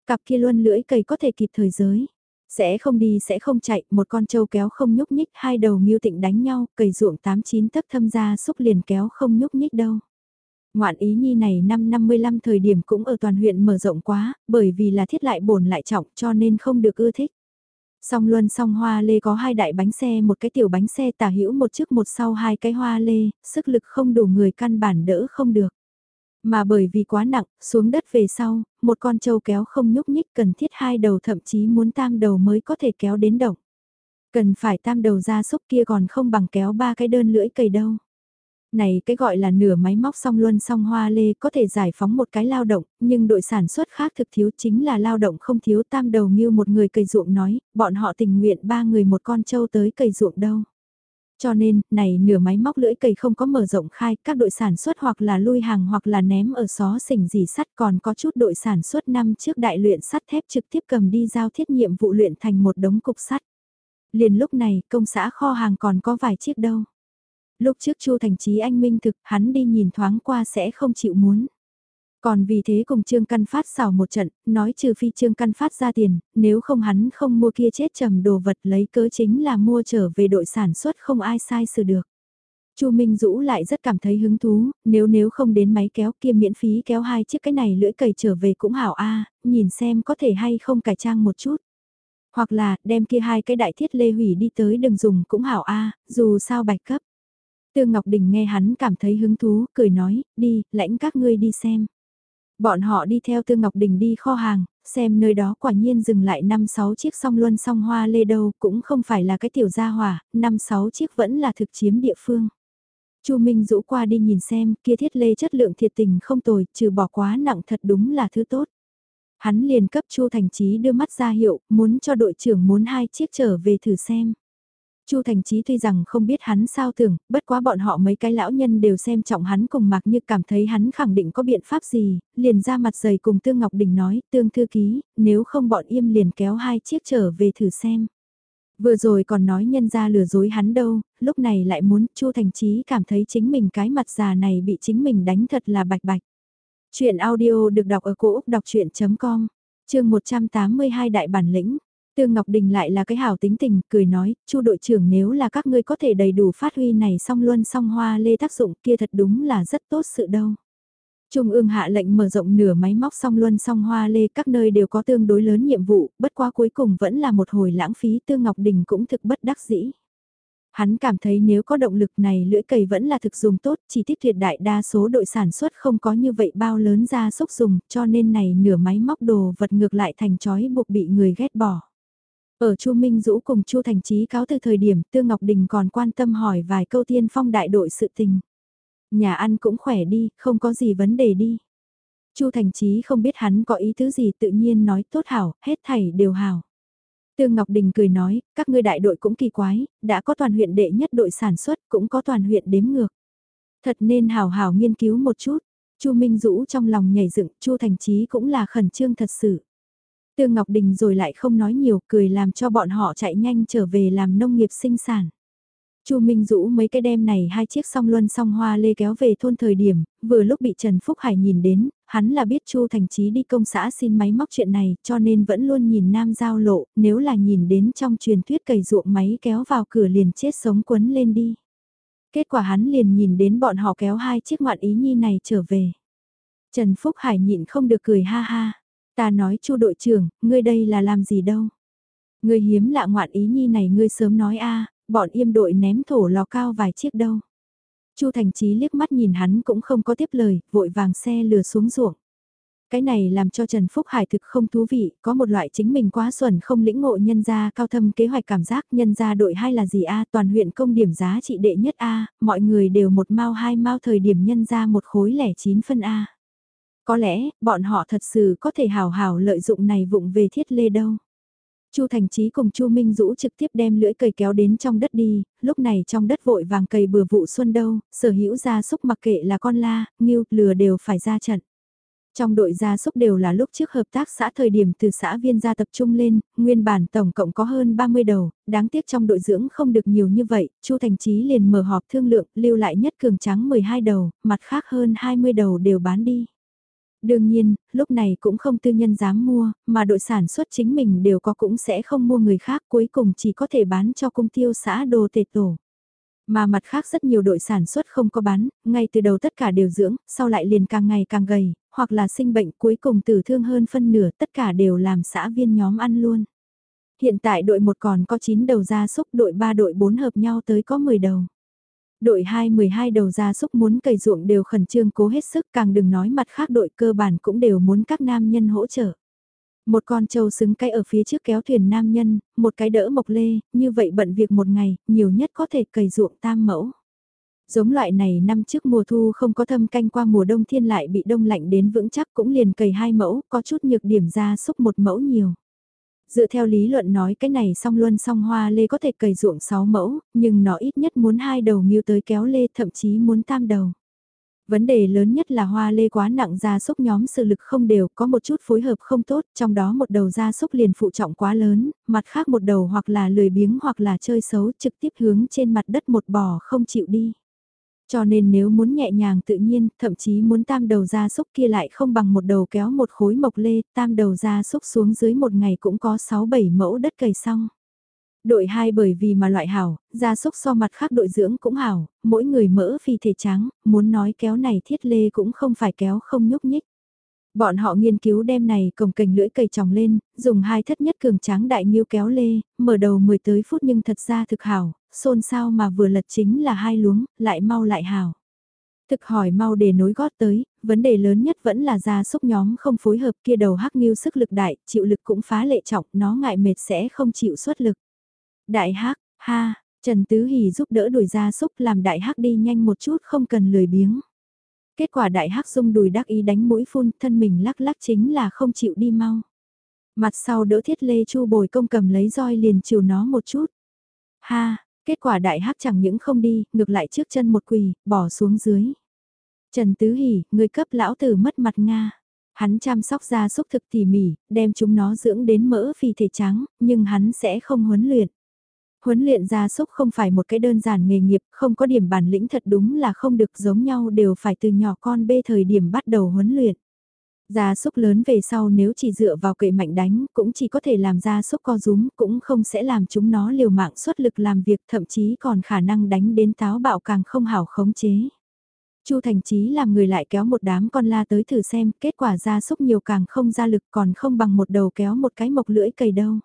Cặp kia luân lưỡi cầy có thể kịp thời giới. Sẽ không đi sẽ không chạy, một con trâu kéo không nhúc nhích, hai đầu miêu tịnh đánh nhau, cầy ruộng tám chín tấc thâm ra xúc liền kéo không nhúc nhích đâu. Ngoạn ý nhi này năm 55 thời điểm cũng ở toàn huyện mở rộng quá, bởi vì là thiết lại bổn lại trọng cho nên không được ưa thích. Song luân song hoa lê có hai đại bánh xe một cái tiểu bánh xe tả hữu một trước một sau hai cái hoa lê, sức lực không đủ người căn bản đỡ không được. Mà bởi vì quá nặng, xuống đất về sau, một con trâu kéo không nhúc nhích cần thiết hai đầu thậm chí muốn tam đầu mới có thể kéo đến động. Cần phải tam đầu ra xúc kia còn không bằng kéo ba cái đơn lưỡi cầy đâu. Này cái gọi là nửa máy móc song luân song hoa lê có thể giải phóng một cái lao động, nhưng đội sản xuất khác thực thiếu chính là lao động không thiếu tam đầu như một người cây ruộng nói, bọn họ tình nguyện ba người một con trâu tới cây ruộng đâu. Cho nên, này nửa máy móc lưỡi cầy không có mở rộng khai, các đội sản xuất hoặc là lui hàng hoặc là ném ở xó xỉnh gì sắt còn có chút đội sản xuất năm trước đại luyện sắt thép trực tiếp cầm đi giao thiết nhiệm vụ luyện thành một đống cục sắt. Liền lúc này, công xã kho hàng còn có vài chiếc đâu. Lúc trước Chu Thành Chí anh minh thực, hắn đi nhìn thoáng qua sẽ không chịu muốn. Còn vì thế cùng Trương Căn Phát xào một trận, nói trừ phi Trương Căn Phát ra tiền, nếu không hắn không mua kia chết trầm đồ vật lấy cớ chính là mua trở về đội sản xuất không ai sai sự được. Chu Minh Dũ lại rất cảm thấy hứng thú, nếu nếu không đến máy kéo kia miễn phí kéo hai chiếc cái này lưỡi cầy trở về cũng hảo a, nhìn xem có thể hay không cải trang một chút. Hoặc là đem kia hai cái đại thiết lê hủy đi tới đừng dùng cũng hảo a, dù sao bạch cấp. Tương Ngọc Đình nghe hắn cảm thấy hứng thú, cười nói, đi, lãnh các ngươi đi xem. Bọn họ đi theo Tương Ngọc Đình đi kho hàng, xem nơi đó quả nhiên dừng lại 5-6 chiếc song luân song hoa lê đâu, cũng không phải là cái tiểu gia hỏa, 5-6 chiếc vẫn là thực chiếm địa phương. Chu Minh rũ qua đi nhìn xem, kia thiết lê chất lượng thiệt tình không tồi, trừ bỏ quá nặng thật đúng là thứ tốt. Hắn liền cấp Chu Thành Chí đưa mắt ra hiệu, muốn cho đội trưởng muốn hai chiếc trở về thử xem. Chu Thành Chí tuy rằng không biết hắn sao tưởng, bất quá bọn họ mấy cái lão nhân đều xem trọng hắn cùng mặc như cảm thấy hắn khẳng định có biện pháp gì, liền ra mặt dày cùng Tương Ngọc Đình nói, Tương Thư Ký, nếu không bọn im liền kéo hai chiếc trở về thử xem. Vừa rồi còn nói nhân ra lừa dối hắn đâu, lúc này lại muốn Chu Thành Chí cảm thấy chính mình cái mặt già này bị chính mình đánh thật là bạch bạch. Chuyện audio được đọc ở cổ Úc đọc chuyện.com, chương 182 đại bản lĩnh. Tương Ngọc Đình lại là cái hảo tính tình, cười nói, chu đội trưởng nếu là các ngươi có thể đầy đủ phát huy này song luân song hoa lê tác dụng kia thật đúng là rất tốt sự đâu. Trung ương hạ lệnh mở rộng nửa máy móc song luân song hoa lê các nơi đều có tương đối lớn nhiệm vụ, bất quá cuối cùng vẫn là một hồi lãng phí Tương Ngọc Đình cũng thực bất đắc dĩ. Hắn cảm thấy nếu có động lực này lưỡi cầy vẫn là thực dùng tốt, chỉ tiếc tuyệt đại đa số đội sản xuất không có như vậy bao lớn ra xúc dùng, cho nên này nửa máy móc đồ vật ngược lại thành chói buộc bị người ghét bỏ. Ở Chu Minh Dũ cùng Chu Thành Chí cáo từ thời điểm Tương Ngọc Đình còn quan tâm hỏi vài câu tiên phong đại đội sự tình. Nhà ăn cũng khỏe đi, không có gì vấn đề đi. Chu Thành Chí không biết hắn có ý tứ gì tự nhiên nói tốt hảo, hết thảy đều hảo. Tương Ngọc Đình cười nói, các ngươi đại đội cũng kỳ quái, đã có toàn huyện đệ nhất đội sản xuất, cũng có toàn huyện đếm ngược. Thật nên hảo hảo nghiên cứu một chút. Chu Minh Dũ trong lòng nhảy dựng, Chu Thành Chí cũng là khẩn trương thật sự. Tương Ngọc Đình rồi lại không nói nhiều, cười làm cho bọn họ chạy nhanh trở về làm nông nghiệp sinh sản. Chu Minh Dũ mấy cái đem này hai chiếc song luân song hoa lê kéo về thôn thời điểm, vừa lúc bị Trần Phúc Hải nhìn đến, hắn là biết Chu Thành Chí đi công xã xin máy móc chuyện này, cho nên vẫn luôn nhìn nam giao lộ, nếu là nhìn đến trong truyền thuyết cầy ruộng máy kéo vào cửa liền chết sống quấn lên đi. Kết quả hắn liền nhìn đến bọn họ kéo hai chiếc ngoạn ý nhi này trở về. Trần Phúc Hải nhịn không được cười ha ha. Ta nói chu đội trưởng, ngươi đây là làm gì đâu. Ngươi hiếm lạ ngoạn ý nhi này ngươi sớm nói a bọn yêm đội ném thổ lò cao vài chiếc đâu. chu Thành Chí liếc mắt nhìn hắn cũng không có tiếp lời, vội vàng xe lừa xuống ruộng. Cái này làm cho Trần Phúc Hải thực không thú vị, có một loại chính mình quá xuẩn không lĩnh ngộ nhân gia cao thâm kế hoạch cảm giác nhân gia đội hay là gì a toàn huyện công điểm giá trị đệ nhất a mọi người đều một mau hai mau thời điểm nhân gia một khối lẻ chín phân a có lẽ, bọn họ thật sự có thể hào hào lợi dụng này vụng về thiết lê đâu. Chu Thành Chí cùng Chu Minh Dũ trực tiếp đem lưỡi cầy kéo đến trong đất đi, lúc này trong đất vội vàng cầy bừa vụ xuân đâu, sở hữu gia súc mặc kệ là con la, nghiêu, lừa đều phải ra trận. Trong đội gia súc đều là lúc trước hợp tác xã thời điểm từ xã viên gia tập trung lên, nguyên bản tổng cộng có hơn 30 đầu, đáng tiếc trong đội dưỡng không được nhiều như vậy, Chu Thành Chí liền mở họp thương lượng, lưu lại nhất cường trắng 12 đầu, mặt khác hơn 20 đầu đều bán đi. Đương nhiên, lúc này cũng không tư nhân dám mua, mà đội sản xuất chính mình đều có cũng sẽ không mua người khác cuối cùng chỉ có thể bán cho cung tiêu xã đồ tề tổ. Mà mặt khác rất nhiều đội sản xuất không có bán, ngay từ đầu tất cả đều dưỡng, sau lại liền càng ngày càng gầy, hoặc là sinh bệnh cuối cùng tử thương hơn phân nửa tất cả đều làm xã viên nhóm ăn luôn. Hiện tại đội 1 còn có 9 đầu gia súc, đội 3 đội 4 hợp nhau tới có 10 đầu. Đội 2 12 đầu gia súc muốn cày ruộng đều khẩn trương cố hết sức càng đừng nói mặt khác đội cơ bản cũng đều muốn các nam nhân hỗ trợ. Một con trâu xứng cay ở phía trước kéo thuyền nam nhân, một cái đỡ mộc lê, như vậy bận việc một ngày, nhiều nhất có thể cày ruộng tam mẫu. Giống loại này năm trước mùa thu không có thâm canh qua mùa đông thiên lại bị đông lạnh đến vững chắc cũng liền cày hai mẫu, có chút nhược điểm ra xúc một mẫu nhiều. Dựa theo lý luận nói cái này song luân song hoa lê có thể cày ruộng 6 mẫu, nhưng nó ít nhất muốn hai đầu nghiêu tới kéo lê thậm chí muốn tam đầu. Vấn đề lớn nhất là hoa lê quá nặng gia súc nhóm sự lực không đều, có một chút phối hợp không tốt, trong đó một đầu gia súc liền phụ trọng quá lớn, mặt khác một đầu hoặc là lười biếng hoặc là chơi xấu trực tiếp hướng trên mặt đất một bò không chịu đi. Cho nên nếu muốn nhẹ nhàng tự nhiên, thậm chí muốn tam đầu gia súc kia lại không bằng một đầu kéo một khối mộc lê, tam đầu gia súc xuống dưới một ngày cũng có 6-7 mẫu đất cày xong. Đội 2 bởi vì mà loại hảo, gia súc so mặt khác đội dưỡng cũng hảo, mỗi người mỡ phi thể trắng, muốn nói kéo này thiết lê cũng không phải kéo không nhúc nhích. Bọn họ nghiên cứu đem này cồng cành lưỡi cây trồng lên, dùng hai thất nhất cường tráng đại nghiêu kéo lê, mở đầu 10 tới phút nhưng thật ra thực hảo, xôn xao mà vừa lật chính là hai luống, lại mau lại hào Thực hỏi mau để nối gót tới, vấn đề lớn nhất vẫn là gia súc nhóm không phối hợp kia đầu hắc nghiêu sức lực đại, chịu lực cũng phá lệ trọng, nó ngại mệt sẽ không chịu xuất lực. Đại hắc, ha, Trần Tứ Hì giúp đỡ đuổi gia súc làm đại hắc đi nhanh một chút không cần lười biếng. Kết quả đại hắc dung đùi đắc ý đánh mũi phun thân mình lắc lắc chính là không chịu đi mau. Mặt sau đỡ thiết lê chu bồi công cầm lấy roi liền chiều nó một chút. Ha, kết quả đại hắc chẳng những không đi, ngược lại trước chân một quỳ, bỏ xuống dưới. Trần Tứ Hỷ, người cấp lão tử mất mặt Nga. Hắn chăm sóc ra xúc thực tỉ mỉ, đem chúng nó dưỡng đến mỡ phi thể trắng, nhưng hắn sẽ không huấn luyện. Huấn luyện gia súc không phải một cái đơn giản nghề nghiệp, không có điểm bản lĩnh thật đúng là không được giống nhau đều phải từ nhỏ con bê thời điểm bắt đầu huấn luyện. Gia súc lớn về sau nếu chỉ dựa vào cậy mạnh đánh cũng chỉ có thể làm gia súc co rúm cũng không sẽ làm chúng nó liều mạng xuất lực làm việc thậm chí còn khả năng đánh đến táo bạo càng không hảo khống chế. Chu Thành Chí làm người lại kéo một đám con la tới thử xem kết quả gia súc nhiều càng không ra lực còn không bằng một đầu kéo một cái mộc lưỡi cầy đâu.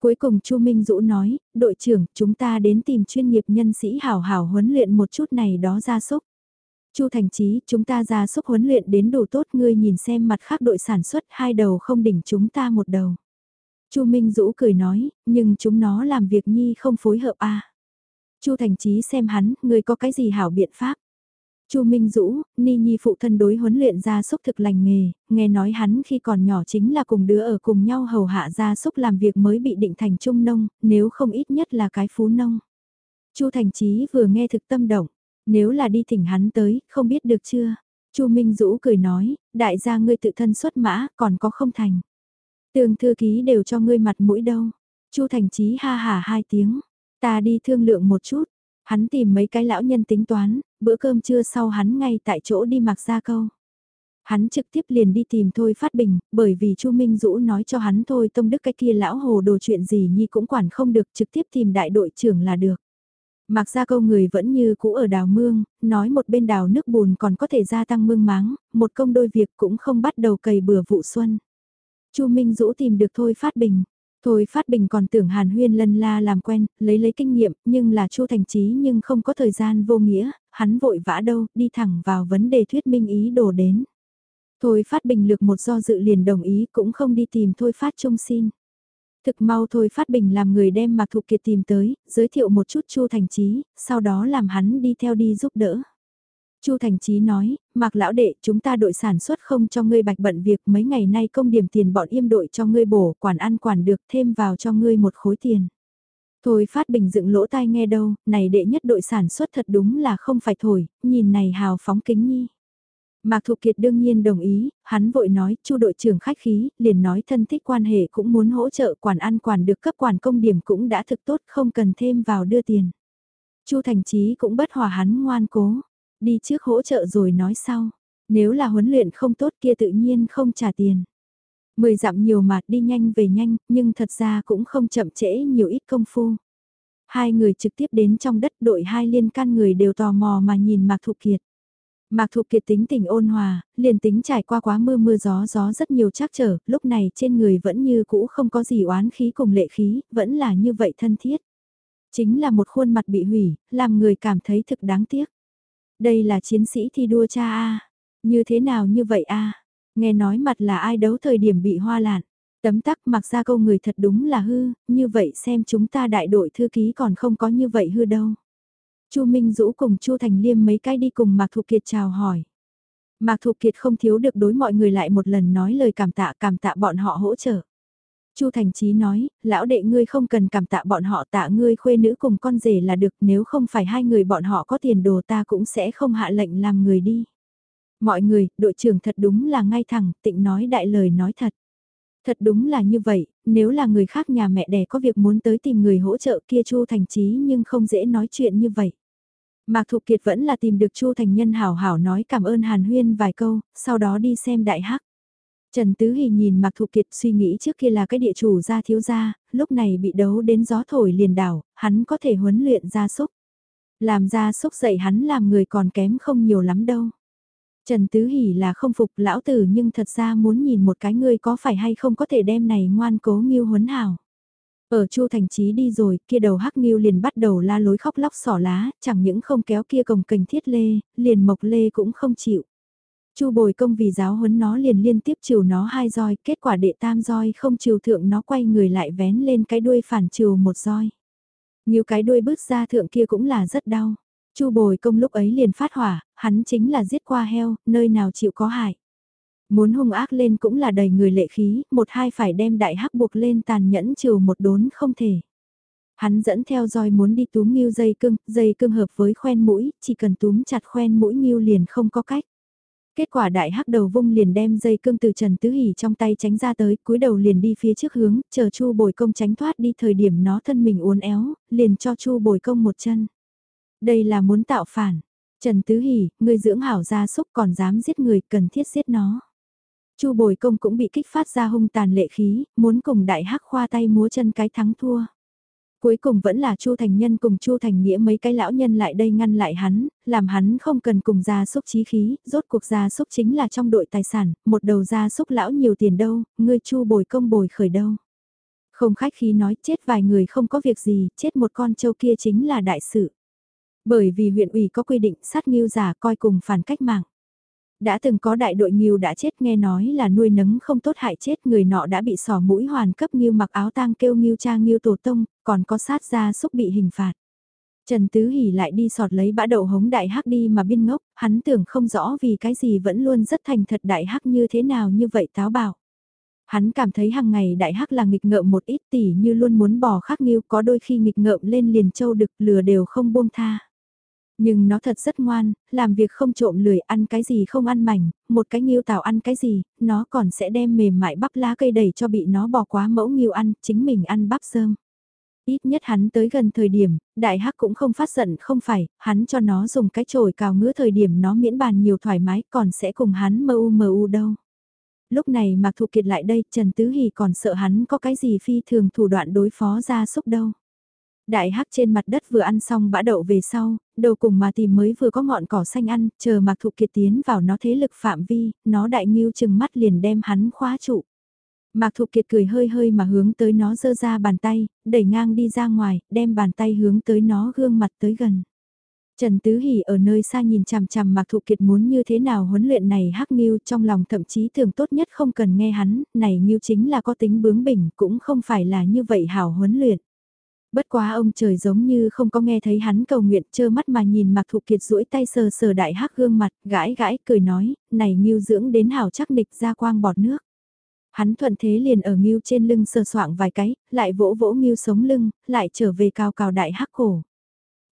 Cuối cùng Chu Minh Dũ nói, đội trưởng, chúng ta đến tìm chuyên nghiệp nhân sĩ hảo hảo huấn luyện một chút này đó gia súc. Chu Thành Chí, chúng ta ra súc huấn luyện đến đủ tốt ngươi nhìn xem mặt khác đội sản xuất hai đầu không đỉnh chúng ta một đầu. Chu Minh Dũ cười nói, nhưng chúng nó làm việc nhi không phối hợp a. À. Chu Thành Chí xem hắn, ngươi có cái gì hảo biện pháp? Chu Minh Dũ, Ni Nhi phụ thân đối huấn luyện gia súc thực lành nghề, nghe nói hắn khi còn nhỏ chính là cùng đứa ở cùng nhau hầu hạ gia súc làm việc mới bị định thành trung nông, nếu không ít nhất là cái phú nông. Chu Thành Chí vừa nghe thực tâm động, nếu là đi thỉnh hắn tới, không biết được chưa? Chu Minh Dũ cười nói, đại gia ngươi tự thân xuất mã, còn có không thành. Tường thư ký đều cho ngươi mặt mũi đâu. Chu Thành Chí ha hả hai tiếng, ta đi thương lượng một chút. Hắn tìm mấy cái lão nhân tính toán, bữa cơm trưa sau hắn ngay tại chỗ đi mặc ra câu. Hắn trực tiếp liền đi tìm Thôi Phát Bình, bởi vì Chu Minh Dũ nói cho hắn thôi Tông Đức cái kia lão hồ đồ chuyện gì nhi cũng quản không được trực tiếp tìm đại đội trưởng là được. Mặc ra câu người vẫn như cũ ở đào mương, nói một bên đào nước bùn còn có thể gia tăng mương máng, một công đôi việc cũng không bắt đầu cày bừa vụ xuân. Chu Minh Dũ tìm được Thôi Phát Bình, Thôi Phát Bình còn tưởng Hàn Huyên lân la làm quen, lấy lấy kinh nghiệm, nhưng là Chu Thành Chí nhưng không có thời gian vô nghĩa, hắn vội vã đâu, đi thẳng vào vấn đề thuyết minh ý đồ đến. Thôi Phát Bình lược một do dự liền đồng ý cũng không đi tìm Thôi Phát Trung xin. Thực mau Thôi Phát Bình làm người đem Mạc Thụ Kiệt tìm tới, giới thiệu một chút Chu Thành Chí, sau đó làm hắn đi theo đi giúp đỡ. Chu Thành Chí nói, Mạc lão đệ, chúng ta đội sản xuất không cho ngươi bạch bận việc, mấy ngày nay công điểm tiền bọn im đội cho ngươi bổ, quản ăn quản được, thêm vào cho ngươi một khối tiền. Thôi phát bình dựng lỗ tai nghe đâu, này đệ nhất đội sản xuất thật đúng là không phải thổi, nhìn này hào phóng kính nhi. Mạc Thục Kiệt đương nhiên đồng ý, hắn vội nói, chu đội trưởng khách khí, liền nói thân thích quan hệ cũng muốn hỗ trợ quản ăn quản được cấp quản công điểm cũng đã thực tốt không cần thêm vào đưa tiền. chu Thành Chí cũng bất hòa hắn ngoan cố, đi trước hỗ trợ rồi nói sau, nếu là huấn luyện không tốt kia tự nhiên không trả tiền. Mười dặm nhiều mà đi nhanh về nhanh, nhưng thật ra cũng không chậm trễ nhiều ít công phu. Hai người trực tiếp đến trong đất đội hai liên can người đều tò mò mà nhìn Mạc Thục Kiệt. Mạc Thục Kiệt tính tình ôn hòa, liền tính trải qua quá mưa mưa gió gió rất nhiều trắc trở, lúc này trên người vẫn như cũ không có gì oán khí cùng lệ khí, vẫn là như vậy thân thiết. Chính là một khuôn mặt bị hủy, làm người cảm thấy thực đáng tiếc. Đây là chiến sĩ thi đua cha A. Như thế nào như vậy A? Nghe nói mặt là ai đấu thời điểm bị hoa lạn. Tấm tắc mặc ra câu người thật đúng là hư, như vậy xem chúng ta đại đội thư ký còn không có như vậy hư đâu. Chu Minh Dũ cùng Chu Thành Liêm mấy cái đi cùng Mạc Thục Kiệt chào hỏi. Mạc Thục Kiệt không thiếu được đối mọi người lại một lần nói lời cảm tạ cảm tạ bọn họ hỗ trợ. Chu Thành Chí nói, lão đệ ngươi không cần cảm tạ bọn họ tạ ngươi khuê nữ cùng con rể là được nếu không phải hai người bọn họ có tiền đồ ta cũng sẽ không hạ lệnh làm người đi. Mọi người, đội trưởng thật đúng là ngay thẳng, tịnh nói đại lời nói thật. Thật đúng là như vậy, nếu là người khác nhà mẹ đẻ có việc muốn tới tìm người hỗ trợ kia Chu Thành Chí nhưng không dễ nói chuyện như vậy. Mạc Thục Kiệt vẫn là tìm được Chu Thành Nhân hảo hảo nói cảm ơn Hàn Huyên vài câu, sau đó đi xem đại hắc. Trần Tứ Hì nhìn Mạc Thục Kiệt suy nghĩ trước kia là cái địa chủ gia thiếu gia, lúc này bị đấu đến gió thổi liền đảo, hắn có thể huấn luyện gia súc. Làm gia súc dạy hắn làm người còn kém không nhiều lắm đâu. Trần Tứ Hỷ là không phục lão tử nhưng thật ra muốn nhìn một cái ngươi có phải hay không có thể đem này ngoan cố nghiêu huấn hảo. Ở Chu Thành Chí đi rồi, kia đầu hắc nghiêu liền bắt đầu la lối khóc lóc sỏ lá, chẳng những không kéo kia cồng cành thiết lê, liền mộc lê cũng không chịu. Chu bồi công vì giáo huấn nó liền liên tiếp chiều nó hai roi, kết quả đệ tam roi không chiều thượng nó quay người lại vén lên cái đuôi phản chiều một roi. Nhiều cái đuôi bước ra thượng kia cũng là rất đau. Chu bồi công lúc ấy liền phát hỏa, hắn chính là giết qua heo, nơi nào chịu có hại. Muốn hung ác lên cũng là đầy người lệ khí, một hai phải đem đại hắc buộc lên tàn nhẫn chiều một đốn không thể. Hắn dẫn theo roi muốn đi túm nghiêu dây cưng, dây cưng hợp với khoen mũi, chỉ cần túm chặt khoen mũi nghiêu liền không có cách. Kết quả đại hắc đầu vung liền đem dây cương từ Trần Tứ Hỷ trong tay tránh ra tới, cúi đầu liền đi phía trước hướng, chờ Chu Bồi Công tránh thoát đi thời điểm nó thân mình uốn éo, liền cho Chu Bồi Công một chân. Đây là muốn tạo phản. Trần Tứ Hỷ, người dưỡng hảo gia súc còn dám giết người cần thiết giết nó. Chu Bồi Công cũng bị kích phát ra hung tàn lệ khí, muốn cùng đại hắc khoa tay múa chân cái thắng thua. Cuối cùng vẫn là Chu Thành Nhân cùng Chu Thành Nghĩa mấy cái lão nhân lại đây ngăn lại hắn, làm hắn không cần cùng gia súc chí khí, rốt cuộc gia súc chính là trong đội tài sản, một đầu gia súc lão nhiều tiền đâu, ngươi Chu Bồi Công bồi khởi đâu. Không khách khí nói chết vài người không có việc gì, chết một con trâu kia chính là đại sự. Bởi vì huyện ủy có quy định sát nghiêu giả coi cùng phản cách mạng. Đã từng có đại đội nghiêu đã chết nghe nói là nuôi nấng không tốt hại chết người nọ đã bị sỏ mũi hoàn cấp nghiêu mặc áo tang kêu nghiêu cha nghiêu tổ tông, còn có sát ra xúc bị hình phạt. Trần Tứ Hỷ lại đi sọt lấy bã đậu hống đại hắc đi mà biên ngốc, hắn tưởng không rõ vì cái gì vẫn luôn rất thành thật đại hắc như thế nào như vậy táo bảo. Hắn cảm thấy hàng ngày đại hắc là nghịch ngợm một ít tỉ như luôn muốn bỏ khắc nghiêu có đôi khi nghịch ngợm lên liền châu đực lừa đều không buông tha. Nhưng nó thật rất ngoan, làm việc không trộm lười ăn cái gì không ăn mảnh, một cái nghiêu tảo ăn cái gì, nó còn sẽ đem mềm mại bắp lá cây đẩy cho bị nó bỏ quá mẫu nghiêu ăn, chính mình ăn bắp sơm. Ít nhất hắn tới gần thời điểm, đại hắc cũng không phát giận không phải, hắn cho nó dùng cái chổi cào ngứa thời điểm nó miễn bàn nhiều thoải mái còn sẽ cùng hắn mơ u mơ u đâu. Lúc này Mạc Thụ Kiệt lại đây, Trần Tứ Hì còn sợ hắn có cái gì phi thường thủ đoạn đối phó ra xúc đâu. Đại hắc trên mặt đất vừa ăn xong bã đậu về sau, đầu cùng mà tìm mới vừa có ngọn cỏ xanh ăn, chờ Mạc Thụ Kiệt tiến vào nó thế lực phạm vi, nó đại nghiêu chừng mắt liền đem hắn khóa trụ. Mạc Thụ Kiệt cười hơi hơi mà hướng tới nó giơ ra bàn tay, đẩy ngang đi ra ngoài, đem bàn tay hướng tới nó gương mặt tới gần. Trần Tứ Hỷ ở nơi xa nhìn chằm chằm Mạc Thụ Kiệt muốn như thế nào huấn luyện này hắc nghiêu trong lòng thậm chí thường tốt nhất không cần nghe hắn, này nghiêu chính là có tính bướng bỉnh cũng không phải là như vậy hảo huấn luyện. Bất quá ông trời giống như không có nghe thấy hắn cầu nguyện trơ mắt mà nhìn Mạc Thụ Kiệt duỗi tay sờ sờ đại hắc gương mặt, gãi gãi cười nói, này nghiêu dưỡng đến hảo chắc nịch ra quang bọt nước. Hắn thuận thế liền ở nghiêu trên lưng sờ soạng vài cái, lại vỗ vỗ nghiêu sống lưng, lại trở về cao cào đại hắc cổ.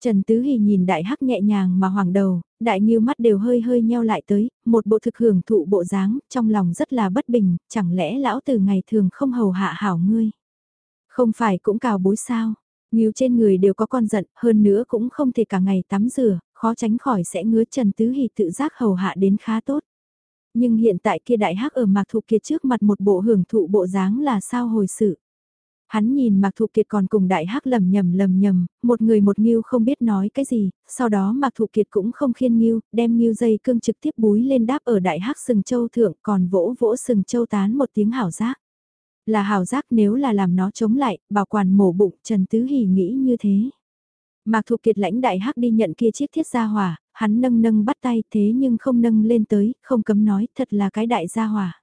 Trần Tứ Hì nhìn đại hắc nhẹ nhàng mà hoàng đầu, Đại Nghiêu mắt đều hơi hơi nheo lại tới, một bộ thực hưởng thụ bộ dáng, trong lòng rất là bất bình, chẳng lẽ lão từ ngày thường không hầu hạ hảo ngươi. Không phải cũng cào bối sao, nhiều trên người đều có con giận, hơn nữa cũng không thể cả ngày tắm rửa, khó tránh khỏi sẽ ngứa Trần Tứ Hỷ tự giác hầu hạ đến khá tốt. Nhưng hiện tại kia đại hắc ở Mạc Thục Kiệt trước mặt một bộ hưởng thụ bộ dáng là sao hồi sự. Hắn nhìn Mạc Thụ Kiệt còn cùng đại hắc lầm nhầm lầm nhầm, một người một nghiêu không biết nói cái gì, sau đó Mạc Thụ Kiệt cũng không khiên nghiêu, đem nghiêu dây cương trực tiếp búi lên đáp ở đại hắc sừng châu thượng còn vỗ vỗ sừng châu tán một tiếng hảo giác. Là hào giác nếu là làm nó chống lại, bảo quản mổ bụng Trần Tứ Hỷ nghĩ như thế. Mạc Thục Kiệt lãnh đại hắc đi nhận kia chiếc thiết gia hỏa, hắn nâng nâng bắt tay thế nhưng không nâng lên tới, không cấm nói, thật là cái đại gia hỏa.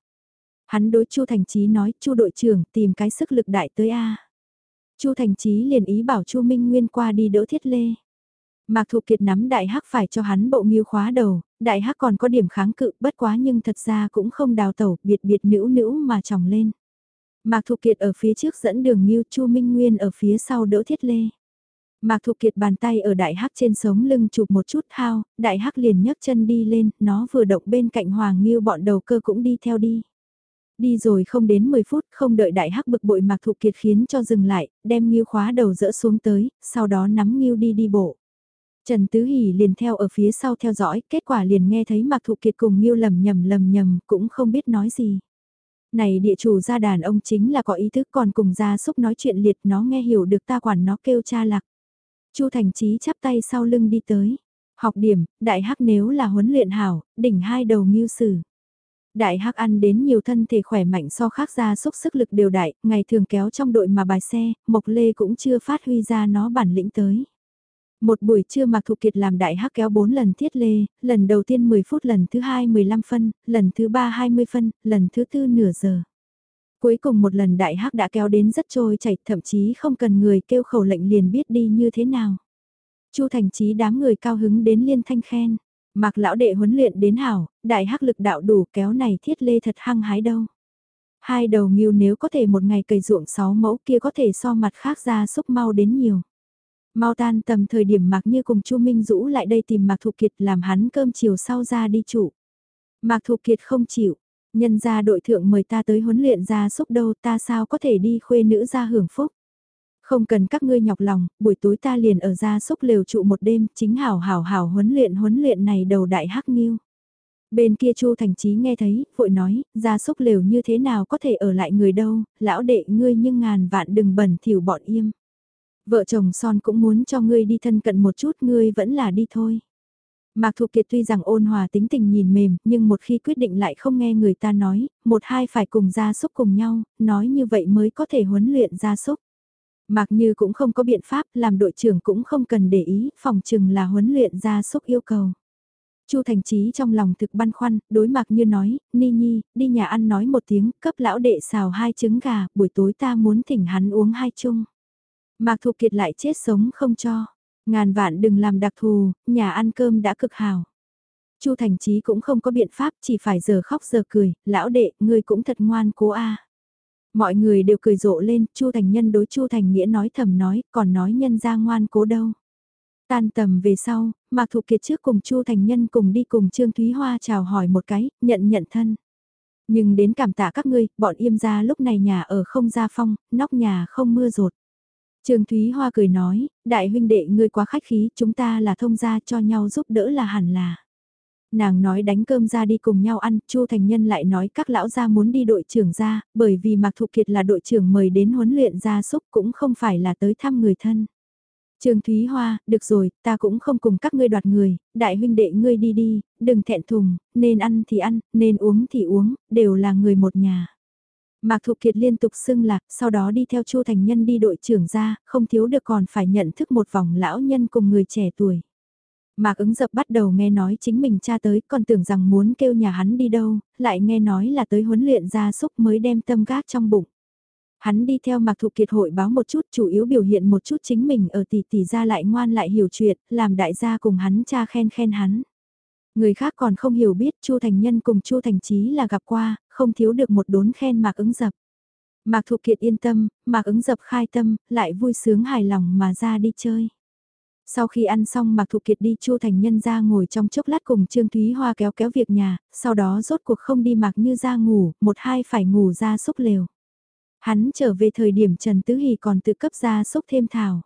Hắn đối Chu Thành Chí nói, Chu đội trưởng tìm cái sức lực đại tới a. Chu Thành Chí liền ý bảo Chu Minh Nguyên qua đi đỡ thiết lê. Mạc Thục Kiệt nắm đại hắc phải cho hắn bộ nghiêu khóa đầu, đại hắc còn có điểm kháng cự bất quá nhưng thật ra cũng không đào tẩu biệt biệt nữ nữ mà tròng lên. Mạc Thục Kiệt ở phía trước dẫn đường nghiêu Chu Minh Nguyên ở phía sau đỡ thiết lê. Mạc Thục Kiệt bàn tay ở đại hắc trên sống lưng chụp một chút hao, đại hắc liền nhấc chân đi lên, nó vừa động bên cạnh Hoàng Nghiêu bọn đầu cơ cũng đi theo đi. Đi rồi không đến 10 phút, không đợi đại hắc bực bội Mạc Thục Kiệt khiến cho dừng lại, đem Nghiêu khóa đầu dỡ xuống tới, sau đó nắm Nghiêu đi đi bộ. Trần Tứ Hỷ liền theo ở phía sau theo dõi, kết quả liền nghe thấy Mạc Thục Kiệt cùng Nghiêu lầm nhầm lầm nhầm, cũng không biết nói gì. Này địa chủ gia đàn ông chính là có ý thức còn cùng gia súc nói chuyện liệt nó nghe hiểu được ta quản nó kêu cha lạc. Chu Thành Chí chắp tay sau lưng đi tới. Học điểm, đại hắc nếu là huấn luyện hảo, đỉnh hai đầu mưu sử. Đại hắc ăn đến nhiều thân thể khỏe mạnh so khác ra xúc sức lực đều đại, ngày thường kéo trong đội mà bài xe, Mộc Lê cũng chưa phát huy ra nó bản lĩnh tới. Một buổi trưa Mạc Thụ Kiệt làm đại hắc kéo 4 lần thiết lê, lần đầu tiên 10 phút, lần thứ hai 15 phân, lần thứ ba 20 phân, lần thứ tư nửa giờ. Cuối cùng một lần đại hắc đã kéo đến rất trôi chảy, thậm chí không cần người kêu khẩu lệnh liền biết đi như thế nào. Chu Thành Chí đám người cao hứng đến liên thanh khen. Mạc lão đệ huấn luyện đến hảo, đại hắc lực đạo đủ kéo này thiết lê thật hăng hái đâu. Hai đầu nghiêu nếu có thể một ngày cày ruộng sáu mẫu kia có thể so mặt khác ra xúc mau đến nhiều. Mau tan tầm thời điểm Mạc Như cùng Chu Minh Dũ lại đây tìm Mạc Thục Kiệt làm hắn cơm chiều sau ra đi chủ. Mạc Thục Kiệt không chịu, nhân gia đội thượng mời ta tới huấn luyện ra xúc đâu ta sao có thể đi khuê nữ ra hưởng phúc. Không cần các ngươi nhọc lòng, buổi tối ta liền ở ra xúc lều trụ một đêm, chính hảo hảo hảo huấn luyện huấn luyện này đầu đại hắc nghiêu. Bên kia Chu Thành Chí nghe thấy, vội nói, ra xúc lều như thế nào có thể ở lại người đâu, lão đệ ngươi nhưng ngàn vạn đừng bẩn thỉu bọn im. Vợ chồng son cũng muốn cho ngươi đi thân cận một chút, ngươi vẫn là đi thôi. Mạc Thục Kiệt tuy rằng ôn hòa tính tình nhìn mềm, nhưng một khi quyết định lại không nghe người ta nói, một hai phải cùng gia súc cùng nhau, nói như vậy mới có thể huấn luyện gia súc. Mạc Như cũng không có biện pháp, làm đội trưởng cũng không cần để ý, phòng trừng là huấn luyện gia súc yêu cầu. Chu Thành Chí trong lòng thực băn khoăn, đối Mạc Như nói, Ni Nhi, đi nhà ăn nói một tiếng, cấp lão đệ xào hai trứng gà, buổi tối ta muốn thỉnh hắn uống hai chung. Mạc Thục Kiệt lại chết sống không cho. Ngàn vạn đừng làm đặc thù, nhà ăn cơm đã cực hào. Chu Thành Chí cũng không có biện pháp, chỉ phải giờ khóc giờ cười, lão đệ, ngươi cũng thật ngoan cố a. Mọi người đều cười rộ lên, Chu Thành Nhân đối Chu Thành Nghĩa nói thầm nói, còn nói nhân ra ngoan cố đâu. Tan tầm về sau, Mạc Thục Kiệt trước cùng Chu Thành Nhân cùng đi cùng Trương Thúy Hoa chào hỏi một cái, nhận nhận thân. Nhưng đến cảm tạ các ngươi, bọn im ra lúc này nhà ở không ra phong, nóc nhà không mưa rột. Trương Thúy Hoa cười nói, đại huynh đệ ngươi quá khách khí, chúng ta là thông gia cho nhau giúp đỡ là hẳn là. Nàng nói đánh cơm ra đi cùng nhau ăn, Chu Thành Nhân lại nói các lão gia muốn đi đội trưởng ra, bởi vì Mạc Thục Kiệt là đội trưởng mời đến huấn luyện gia súc cũng không phải là tới thăm người thân. Trương Thúy Hoa, được rồi, ta cũng không cùng các ngươi đoạt người, đại huynh đệ ngươi đi đi, đừng thẹn thùng, nên ăn thì ăn, nên uống thì uống, đều là người một nhà. Mạc Thục Kiệt liên tục xưng lạc, sau đó đi theo Chu Thành Nhân đi đội trưởng ra, không thiếu được còn phải nhận thức một vòng lão nhân cùng người trẻ tuổi. Mạc ứng dập bắt đầu nghe nói chính mình cha tới, còn tưởng rằng muốn kêu nhà hắn đi đâu, lại nghe nói là tới huấn luyện gia súc mới đem tâm gác trong bụng. Hắn đi theo Mạc Thục Kiệt hội báo một chút, chủ yếu biểu hiện một chút chính mình ở tỷ tỷ ra lại ngoan lại hiểu chuyện, làm đại gia cùng hắn cha khen khen hắn. Người khác còn không hiểu biết Chu Thành Nhân cùng Chu Thành Chí là gặp qua, không thiếu được một đốn khen Mạc ứng dập. Mạc Thục Kiệt yên tâm, Mạc ứng dập khai tâm, lại vui sướng hài lòng mà ra đi chơi. Sau khi ăn xong Mạc Thục Kiệt đi Chu Thành Nhân ra ngồi trong chốc lát cùng Trương Thúy Hoa kéo kéo việc nhà, sau đó rốt cuộc không đi Mạc Như ra ngủ, một hai phải ngủ ra xúc lều. Hắn trở về thời điểm Trần Tứ Hì còn tự cấp ra xúc thêm thảo.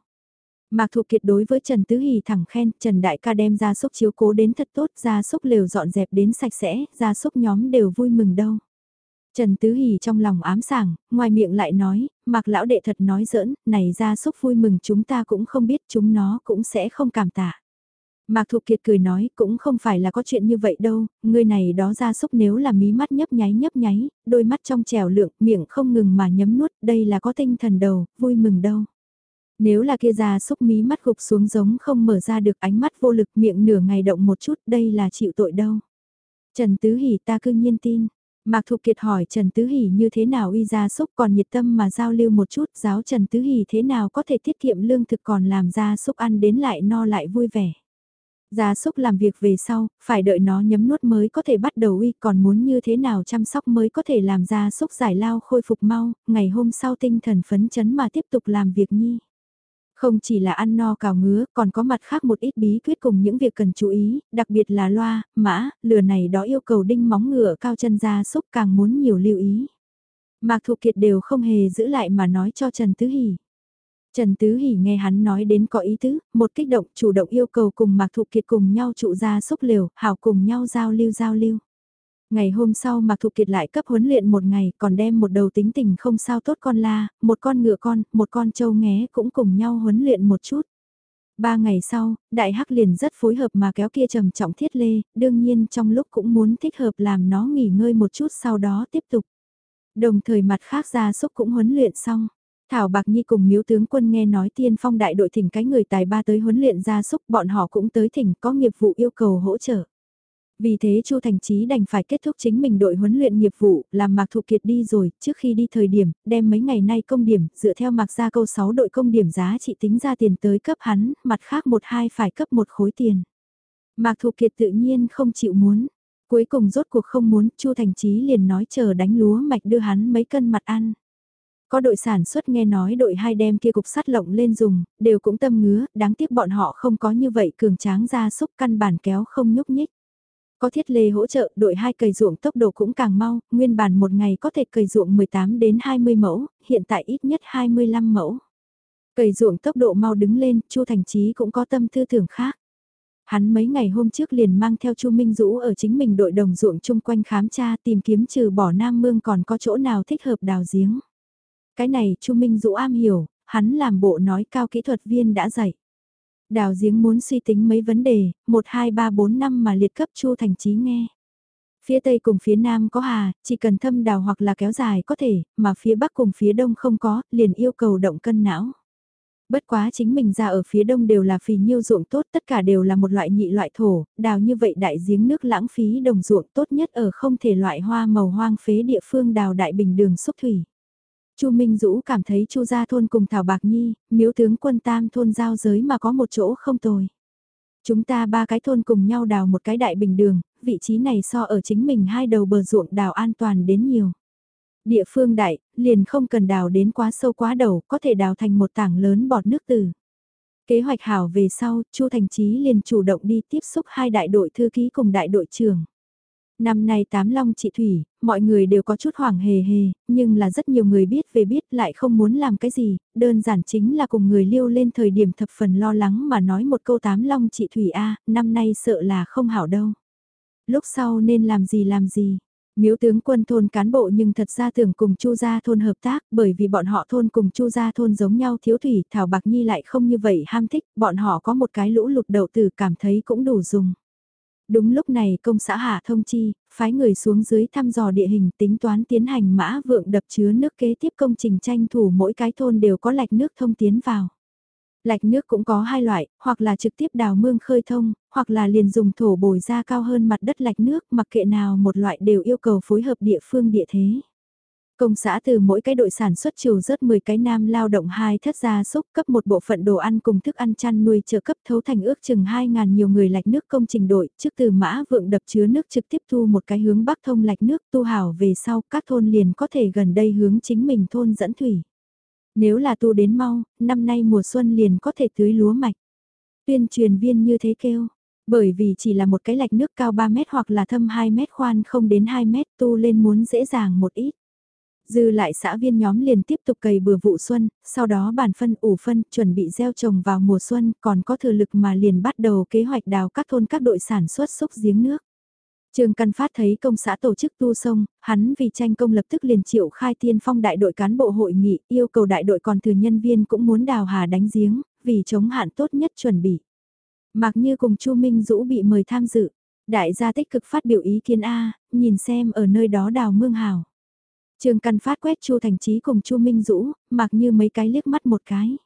Mạc Thục Kiệt đối với Trần Tứ Hì thẳng khen, Trần Đại ca đem ra xúc chiếu cố đến thật tốt, ra xúc lều dọn dẹp đến sạch sẽ, ra xúc nhóm đều vui mừng đâu. Trần Tứ Hỷ trong lòng ám sảng, ngoài miệng lại nói, Mặc Lão Đệ thật nói giỡn, này ra xúc vui mừng chúng ta cũng không biết chúng nó cũng sẽ không cảm tạ. Mạc Thục Kiệt cười nói, cũng không phải là có chuyện như vậy đâu, người này đó ra xúc nếu là mí mắt nhấp nháy nhấp nháy, đôi mắt trong trèo lượng, miệng không ngừng mà nhấm nuốt, đây là có tinh thần đầu, vui mừng đâu. Nếu là kia ra xúc mí mắt gục xuống giống không mở ra được ánh mắt vô lực miệng nửa ngày động một chút, đây là chịu tội đâu. Trần Tứ Hỷ ta cưng nhiên tin. Mạc Thục Kiệt hỏi Trần Tứ Hỷ như thế nào uy gia xúc còn nhiệt tâm mà giao lưu một chút giáo Trần Tứ Hỷ thế nào có thể tiết kiệm lương thực còn làm gia xúc ăn đến lại no lại vui vẻ. Gia súc làm việc về sau, phải đợi nó nhấm nuốt mới có thể bắt đầu uy, còn muốn như thế nào chăm sóc mới có thể làm gia súc giải lao khôi phục mau, ngày hôm sau tinh thần phấn chấn mà tiếp tục làm việc nhi. Không chỉ là ăn no cào ngứa, còn có mặt khác một ít bí quyết cùng những việc cần chú ý, đặc biệt là loa, mã, lừa này đó yêu cầu đinh móng ngựa cao chân ra xúc càng muốn nhiều lưu ý. Mạc Thụ Kiệt đều không hề giữ lại mà nói cho Trần Tứ Hỷ. Trần Tứ Hỷ nghe hắn nói đến có ý tứ, một kích động chủ động yêu cầu cùng Mạc Thụ Kiệt cùng nhau trụ ra xúc liều, hảo cùng nhau giao lưu giao lưu. Ngày hôm sau Mạc Thụ Kiệt lại cấp huấn luyện một ngày, còn đem một đầu tính tình không sao tốt con la, một con ngựa con, một con trâu nghé cũng cùng nhau huấn luyện một chút. Ba ngày sau, Đại Hắc liền rất phối hợp mà kéo kia trầm trọng thiết lê, đương nhiên trong lúc cũng muốn thích hợp làm nó nghỉ ngơi một chút sau đó tiếp tục. Đồng thời mặt khác ra xúc cũng huấn luyện xong. Thảo Bạc Nhi cùng miếu tướng quân nghe nói tiên phong đại đội thỉnh cái người tài ba tới huấn luyện gia súc bọn họ cũng tới thỉnh có nghiệp vụ yêu cầu hỗ trợ. Vì thế Chu Thành Chí đành phải kết thúc chính mình đội huấn luyện nghiệp vụ, làm Mạc Thụ Kiệt đi rồi, trước khi đi thời điểm, đem mấy ngày nay công điểm, dựa theo Mạc ra câu 6 đội công điểm giá trị tính ra tiền tới cấp hắn, mặt khác một hai phải cấp một khối tiền. Mạc Thụ Kiệt tự nhiên không chịu muốn. Cuối cùng rốt cuộc không muốn, Chu Thành Chí liền nói chờ đánh lúa mạch đưa hắn mấy cân mặt ăn. Có đội sản xuất nghe nói đội hai đem kia cục sắt lộng lên dùng, đều cũng tâm ngứa, đáng tiếc bọn họ không có như vậy cường tráng ra xúc căn bản kéo không nhúc nhích. Có thiết lê hỗ trợ, đội hai cày ruộng tốc độ cũng càng mau, nguyên bản một ngày có thể cày ruộng 18 đến 20 mẫu, hiện tại ít nhất 25 mẫu. Cày ruộng tốc độ mau đứng lên, Chu Thành Chí cũng có tâm tư tưởng khác. Hắn mấy ngày hôm trước liền mang theo Chu Minh Dũ ở chính mình đội đồng ruộng chung quanh khám tra tìm kiếm trừ bỏ Nam Mương còn có chỗ nào thích hợp đào giếng. Cái này Chu Minh Dũ am hiểu, hắn làm bộ nói cao kỹ thuật viên đã dạy. Đào giếng muốn suy tính mấy vấn đề, 1, 2, 3, 4, 5 mà liệt cấp Chu Thành Chí nghe. Phía Tây cùng phía Nam có hà, chỉ cần thâm đào hoặc là kéo dài có thể, mà phía Bắc cùng phía Đông không có, liền yêu cầu động cân não. Bất quá chính mình ra ở phía đông đều là phì nhiêu ruộng tốt, tất cả đều là một loại nhị loại thổ, đào như vậy đại giếng nước lãng phí đồng ruộng tốt nhất ở không thể loại hoa màu hoang phế địa phương đào đại bình đường xúc thủy. Chu Minh Dũ cảm thấy Chu gia thôn cùng Thảo Bạc Nhi, miếu tướng quân tam thôn giao giới mà có một chỗ không tồi. Chúng ta ba cái thôn cùng nhau đào một cái đại bình đường, vị trí này so ở chính mình hai đầu bờ ruộng đào an toàn đến nhiều. Địa phương đại, liền không cần đào đến quá sâu quá đầu, có thể đào thành một tảng lớn bọt nước từ. Kế hoạch hảo về sau, Chu Thành Chí liền chủ động đi tiếp xúc hai đại đội thư ký cùng đại đội trưởng. Năm nay tám long trị thủy, mọi người đều có chút hoảng hề hề, nhưng là rất nhiều người biết về biết lại không muốn làm cái gì, đơn giản chính là cùng người liêu lên thời điểm thập phần lo lắng mà nói một câu tám long trị thủy A, năm nay sợ là không hảo đâu. Lúc sau nên làm gì làm gì, Miếu tướng quân thôn cán bộ nhưng thật ra tưởng cùng Chu gia thôn hợp tác, bởi vì bọn họ thôn cùng Chu gia thôn giống nhau thiếu thủy, Thảo Bạc Nhi lại không như vậy ham thích, bọn họ có một cái lũ lụt đầu tử cảm thấy cũng đủ dùng. Đúng lúc này công xã Hạ thông chi, phái người xuống dưới thăm dò địa hình tính toán tiến hành mã vượng đập chứa nước kế tiếp công trình tranh thủ mỗi cái thôn đều có lạch nước thông tiến vào. Lạch nước cũng có hai loại, hoặc là trực tiếp đào mương khơi thông, hoặc là liền dùng thổ bồi ra cao hơn mặt đất lạch nước mặc kệ nào một loại đều yêu cầu phối hợp địa phương địa thế. Công xã từ mỗi cái đội sản xuất chiều rớt 10 cái nam lao động hai thất gia súc cấp một bộ phận đồ ăn cùng thức ăn chăn nuôi trợ cấp thấu thành ước chừng 2.000 nhiều người lạch nước công trình đội trước từ mã vượng đập chứa nước trực tiếp thu một cái hướng bắc thông lạch nước tu hảo về sau các thôn liền có thể gần đây hướng chính mình thôn dẫn thủy. Nếu là tu đến mau, năm nay mùa xuân liền có thể tưới lúa mạch. Tuyên truyền viên như thế kêu, bởi vì chỉ là một cái lạch nước cao 3 mét hoặc là thâm 2 mét khoan không đến 2 mét tu lên muốn dễ dàng một ít. Dư lại xã viên nhóm liền tiếp tục cày bừa vụ xuân, sau đó bản phân ủ phân chuẩn bị gieo trồng vào mùa xuân còn có thừa lực mà liền bắt đầu kế hoạch đào các thôn các đội sản xuất xúc giếng nước. Trương Căn Phát thấy công xã tổ chức tu sông, hắn vì tranh công lập tức liền triệu khai tiên phong đại đội cán bộ hội nghị, yêu cầu đại đội còn thừa nhân viên cũng muốn đào hà đánh giếng, vì chống hạn tốt nhất chuẩn bị. Mặc như cùng Chu Minh Dũ bị mời tham dự, đại gia tích cực phát biểu ý kiến A, nhìn xem ở nơi đó đào mương hào. Trương Căn Phát quét Chu Thành Chí cùng Chu Minh Dũ, mặc như mấy cái liếc mắt một cái.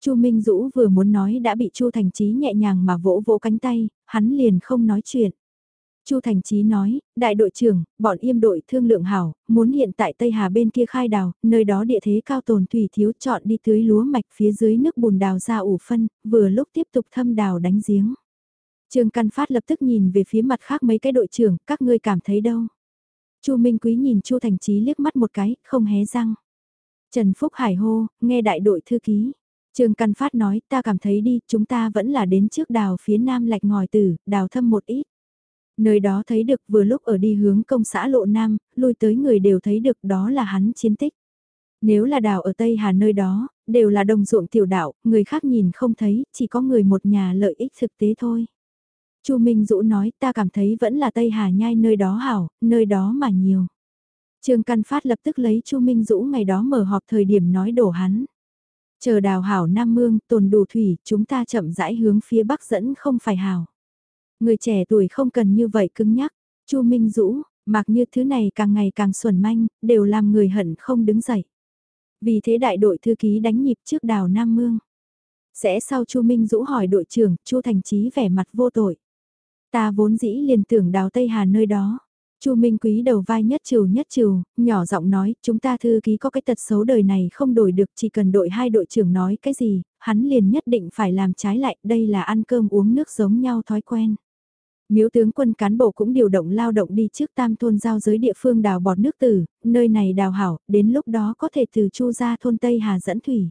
Chu Minh Dũ vừa muốn nói đã bị Chu Thành Chí nhẹ nhàng mà vỗ vỗ cánh tay, hắn liền không nói chuyện. Chu Thành Chí nói, đại đội trưởng, bọn yêm đội thương lượng hảo, muốn hiện tại Tây Hà bên kia khai đào, nơi đó địa thế cao tồn thủy thiếu chọn đi tưới lúa mạch phía dưới nước bùn đào ra ủ phân, vừa lúc tiếp tục thâm đào đánh giếng. Trương Căn Phát lập tức nhìn về phía mặt khác mấy cái đội trưởng, các ngươi cảm thấy đâu? Chu Minh Quý nhìn Chu Thành Chí liếc mắt một cái, không hé răng. Trần Phúc Hải hô, nghe đại đội thư ký. Trương Căn Phát nói, ta cảm thấy đi, chúng ta vẫn là đến trước đào phía nam lạch ngòi tử, đào thâm một ít. Nơi đó thấy được vừa lúc ở đi hướng công xã lộ nam, lui tới người đều thấy được đó là hắn chiến tích. Nếu là đào ở Tây Hà nơi đó, đều là đồng ruộng tiểu đạo, người khác nhìn không thấy, chỉ có người một nhà lợi ích thực tế thôi. Chu Minh Dũ nói ta cảm thấy vẫn là Tây Hà nhai nơi đó hảo, nơi đó mà nhiều. Trương Căn Phát lập tức lấy Chu Minh Dũ ngày đó mở họp thời điểm nói đổ hắn. Chờ đào hảo Nam Mương, tồn đủ thủy, chúng ta chậm rãi hướng phía Bắc dẫn không phải hảo. Người trẻ tuổi không cần như vậy cứng nhắc, Chu Minh Dũ, mặc như thứ này càng ngày càng xuẩn manh, đều làm người hận không đứng dậy. Vì thế đại đội thư ký đánh nhịp trước đào Nam Mương. Sẽ sau Chu Minh Dũ hỏi đội trưởng, Chu Thành Chí vẻ mặt vô tội. Ta vốn dĩ liền tưởng đào Tây Hà nơi đó. Chu Minh Quý đầu vai nhất trừ nhất trừ, nhỏ giọng nói, chúng ta thư ký có cái tật xấu đời này không đổi được, chỉ cần đội hai đội trưởng nói cái gì, hắn liền nhất định phải làm trái lại, đây là ăn cơm uống nước giống nhau thói quen. Miếu tướng quân cán bộ cũng điều động lao động đi trước tam thôn giao giới địa phương đào bọt nước tử, nơi này đào hảo, đến lúc đó có thể từ chu ra thôn Tây Hà dẫn thủy.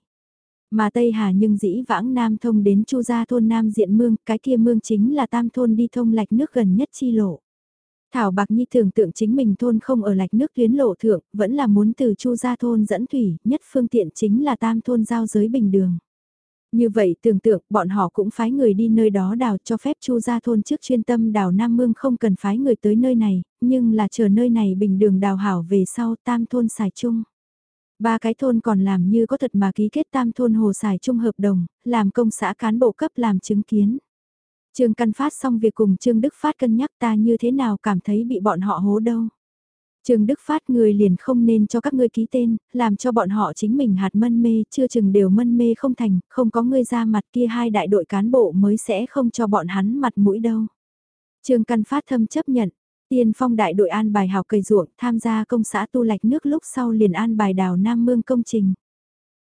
Mà Tây Hà nhưng dĩ vãng Nam thông đến Chu gia thôn Nam diện mương, cái kia mương chính là tam thôn đi thông lạch nước gần nhất chi lộ. Thảo Bạc Nhi tưởng tượng chính mình thôn không ở lạch nước tuyến lộ thượng, vẫn là muốn từ Chu gia thôn dẫn thủy, nhất phương tiện chính là tam thôn giao giới bình đường. Như vậy tưởng tượng bọn họ cũng phái người đi nơi đó đào cho phép Chu gia thôn trước chuyên tâm đào Nam Mương không cần phái người tới nơi này, nhưng là chờ nơi này bình đường đào hảo về sau tam thôn xài chung. Ba cái thôn còn làm như có thật mà ký kết tam thôn hồ xài chung hợp đồng, làm công xã cán bộ cấp làm chứng kiến. Trương Căn Phát xong việc cùng Trương Đức Phát cân nhắc ta như thế nào cảm thấy bị bọn họ hố đâu. Trương Đức Phát người liền không nên cho các ngươi ký tên, làm cho bọn họ chính mình hạt mân mê, chưa chừng đều mân mê không thành, không có ngươi ra mặt kia hai đại đội cán bộ mới sẽ không cho bọn hắn mặt mũi đâu. Trương Căn Phát thâm chấp nhận, Tiên phong đại đội an bài hào cây ruộng tham gia công xã tu lạch nước lúc sau liền an bài đào Nam Mương công trình.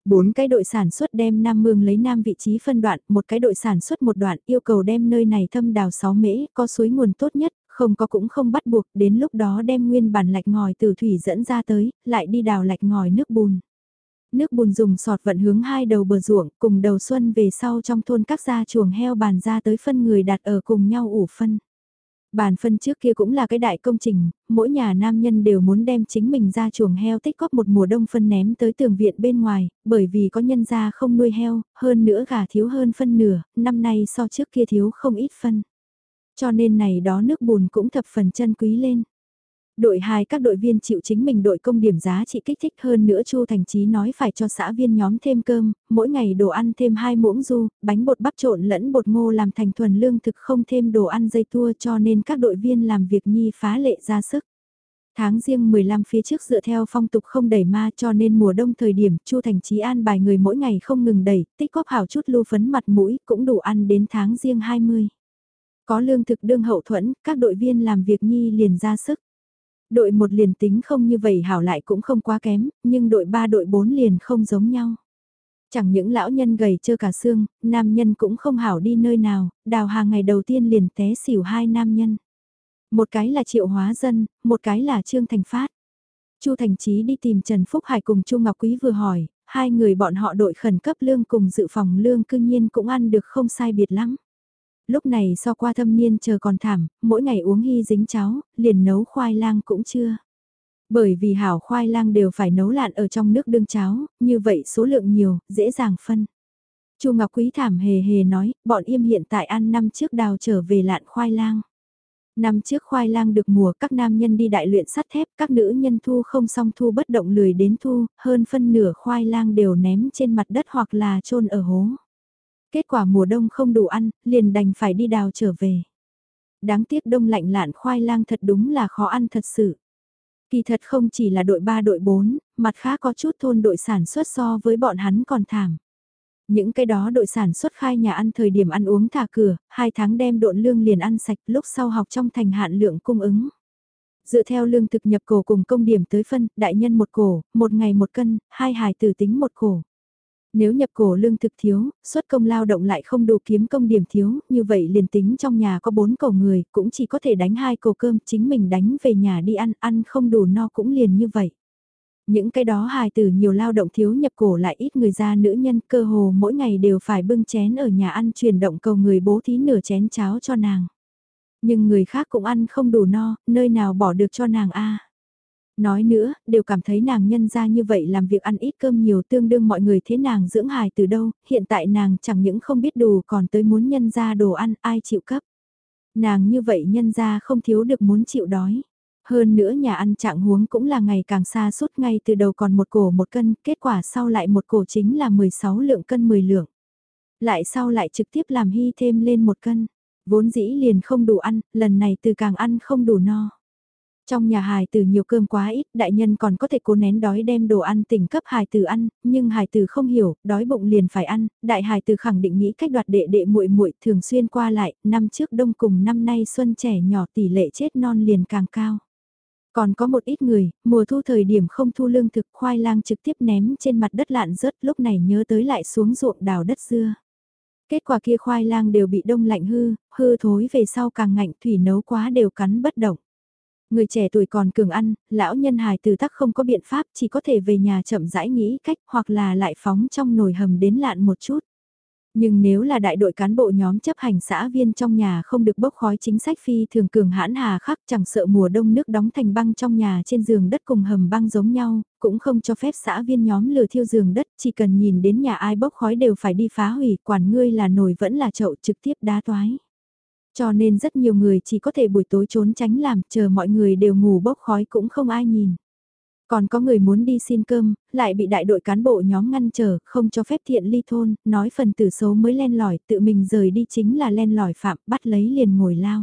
Bốn cái đội sản xuất đem Nam Mương lấy Nam vị trí phân đoạn, một cái đội sản xuất một đoạn yêu cầu đem nơi này thâm đào 6 mễ, có suối nguồn tốt nhất, không có cũng không bắt buộc, đến lúc đó đem nguyên bản lạch ngòi từ thủy dẫn ra tới, lại đi đào lạch ngòi nước bùn. Nước bùn dùng sọt vận hướng hai đầu bờ ruộng, cùng đầu xuân về sau trong thôn các gia chuồng heo bàn ra tới phân người đặt ở cùng nhau ủ phân. Bàn phân trước kia cũng là cái đại công trình, mỗi nhà nam nhân đều muốn đem chính mình ra chuồng heo tích góp một mùa đông phân ném tới tường viện bên ngoài, bởi vì có nhân gia không nuôi heo, hơn nữa gà thiếu hơn phân nửa, năm nay so trước kia thiếu không ít phân. Cho nên này đó nước bùn cũng thập phần chân quý lên. Đội 2 các đội viên chịu chính mình đội công điểm giá trị kích thích hơn nữa Chu Thành Chí nói phải cho xã viên nhóm thêm cơm, mỗi ngày đồ ăn thêm hai muỗng du, bánh bột bắp trộn lẫn bột ngô làm thành thuần lương thực không thêm đồ ăn dây tua cho nên các đội viên làm việc nhi phá lệ ra sức. Tháng riêng 15 phía trước dựa theo phong tục không đẩy ma cho nên mùa đông thời điểm Chu Thành Chí an bài người mỗi ngày không ngừng đẩy, tích góp hảo chút lưu phấn mặt mũi cũng đủ ăn đến tháng riêng 20. Có lương thực đương hậu thuẫn, các đội viên làm việc nhi liền ra sức. Đội một liền tính không như vậy hảo lại cũng không quá kém, nhưng đội ba đội bốn liền không giống nhau. Chẳng những lão nhân gầy trơ cả xương, nam nhân cũng không hảo đi nơi nào, đào hàng ngày đầu tiên liền té xỉu hai nam nhân. Một cái là triệu hóa dân, một cái là trương thành phát. Chu Thành Chí đi tìm Trần Phúc Hải cùng Chu Ngọc Quý vừa hỏi, hai người bọn họ đội khẩn cấp lương cùng dự phòng lương cương nhiên cũng ăn được không sai biệt lắm. Lúc này so qua thâm niên chờ còn thảm, mỗi ngày uống hy dính cháo, liền nấu khoai lang cũng chưa. Bởi vì hảo khoai lang đều phải nấu lạn ở trong nước đương cháo, như vậy số lượng nhiều, dễ dàng phân. Chu Ngọc Quý thảm hề hề nói, bọn im hiện tại ăn năm trước đào trở về lạn khoai lang. Năm trước khoai lang được mùa các nam nhân đi đại luyện sắt thép, các nữ nhân thu không xong thu bất động lười đến thu, hơn phân nửa khoai lang đều ném trên mặt đất hoặc là trôn ở hố. Kết quả mùa đông không đủ ăn, liền đành phải đi đào trở về. Đáng tiếc đông lạnh lạn khoai lang thật đúng là khó ăn thật sự. Kỳ thật không chỉ là đội 3 đội 4, mặt khác có chút thôn đội sản xuất so với bọn hắn còn thảm. Những cái đó đội sản xuất khai nhà ăn thời điểm ăn uống thả cửa, hai tháng đem độn lương liền ăn sạch lúc sau học trong thành hạn lượng cung ứng. Dựa theo lương thực nhập cổ cùng công điểm tới phân, đại nhân một cổ, một ngày một cân, hai hài tử tính một cổ. Nếu nhập cổ lương thực thiếu, suất công lao động lại không đủ kiếm công điểm thiếu, như vậy liền tính trong nhà có bốn cổ người, cũng chỉ có thể đánh hai cổ cơm, chính mình đánh về nhà đi ăn, ăn không đủ no cũng liền như vậy. Những cái đó hài tử nhiều lao động thiếu nhập cổ lại ít người ra nữ nhân cơ hồ mỗi ngày đều phải bưng chén ở nhà ăn truyền động cầu người bố thí nửa chén cháo cho nàng. Nhưng người khác cũng ăn không đủ no, nơi nào bỏ được cho nàng a Nói nữa, đều cảm thấy nàng nhân ra như vậy làm việc ăn ít cơm nhiều tương đương mọi người thế nàng dưỡng hài từ đâu, hiện tại nàng chẳng những không biết đủ còn tới muốn nhân ra đồ ăn ai chịu cấp. Nàng như vậy nhân ra không thiếu được muốn chịu đói. Hơn nữa nhà ăn trạng huống cũng là ngày càng xa suốt ngay từ đầu còn một cổ một cân, kết quả sau lại một cổ chính là 16 lượng cân 10 lượng. Lại sau lại trực tiếp làm hy thêm lên một cân. Vốn dĩ liền không đủ ăn, lần này từ càng ăn không đủ no. Trong nhà hài tử nhiều cơm quá ít, đại nhân còn có thể cố nén đói đem đồ ăn tỉnh cấp hài tử ăn, nhưng hài tử không hiểu, đói bụng liền phải ăn, đại hài tử khẳng định nghĩ cách đoạt đệ đệ muội muội thường xuyên qua lại, năm trước đông cùng năm nay xuân trẻ nhỏ tỷ lệ chết non liền càng cao. Còn có một ít người, mùa thu thời điểm không thu lương thực khoai lang trực tiếp ném trên mặt đất lạn rớt lúc này nhớ tới lại xuống ruộng đào đất dưa. Kết quả kia khoai lang đều bị đông lạnh hư, hư thối về sau càng ngạnh thủy nấu quá đều cắn bất động. Người trẻ tuổi còn cường ăn, lão nhân hài từ tắc không có biện pháp chỉ có thể về nhà chậm rãi nghĩ cách hoặc là lại phóng trong nồi hầm đến lạn một chút. Nhưng nếu là đại đội cán bộ nhóm chấp hành xã viên trong nhà không được bốc khói chính sách phi thường cường hãn hà khắc chẳng sợ mùa đông nước đóng thành băng trong nhà trên giường đất cùng hầm băng giống nhau, cũng không cho phép xã viên nhóm lừa thiêu giường đất, chỉ cần nhìn đến nhà ai bốc khói đều phải đi phá hủy, quản ngươi là nồi vẫn là chậu trực tiếp đá toái. Cho nên rất nhiều người chỉ có thể buổi tối trốn tránh làm, chờ mọi người đều ngủ bốc khói cũng không ai nhìn. Còn có người muốn đi xin cơm, lại bị đại đội cán bộ nhóm ngăn trở, không cho phép thiện ly thôn, nói phần tử xấu mới len lỏi, tự mình rời đi chính là len lỏi phạm, bắt lấy liền ngồi lao.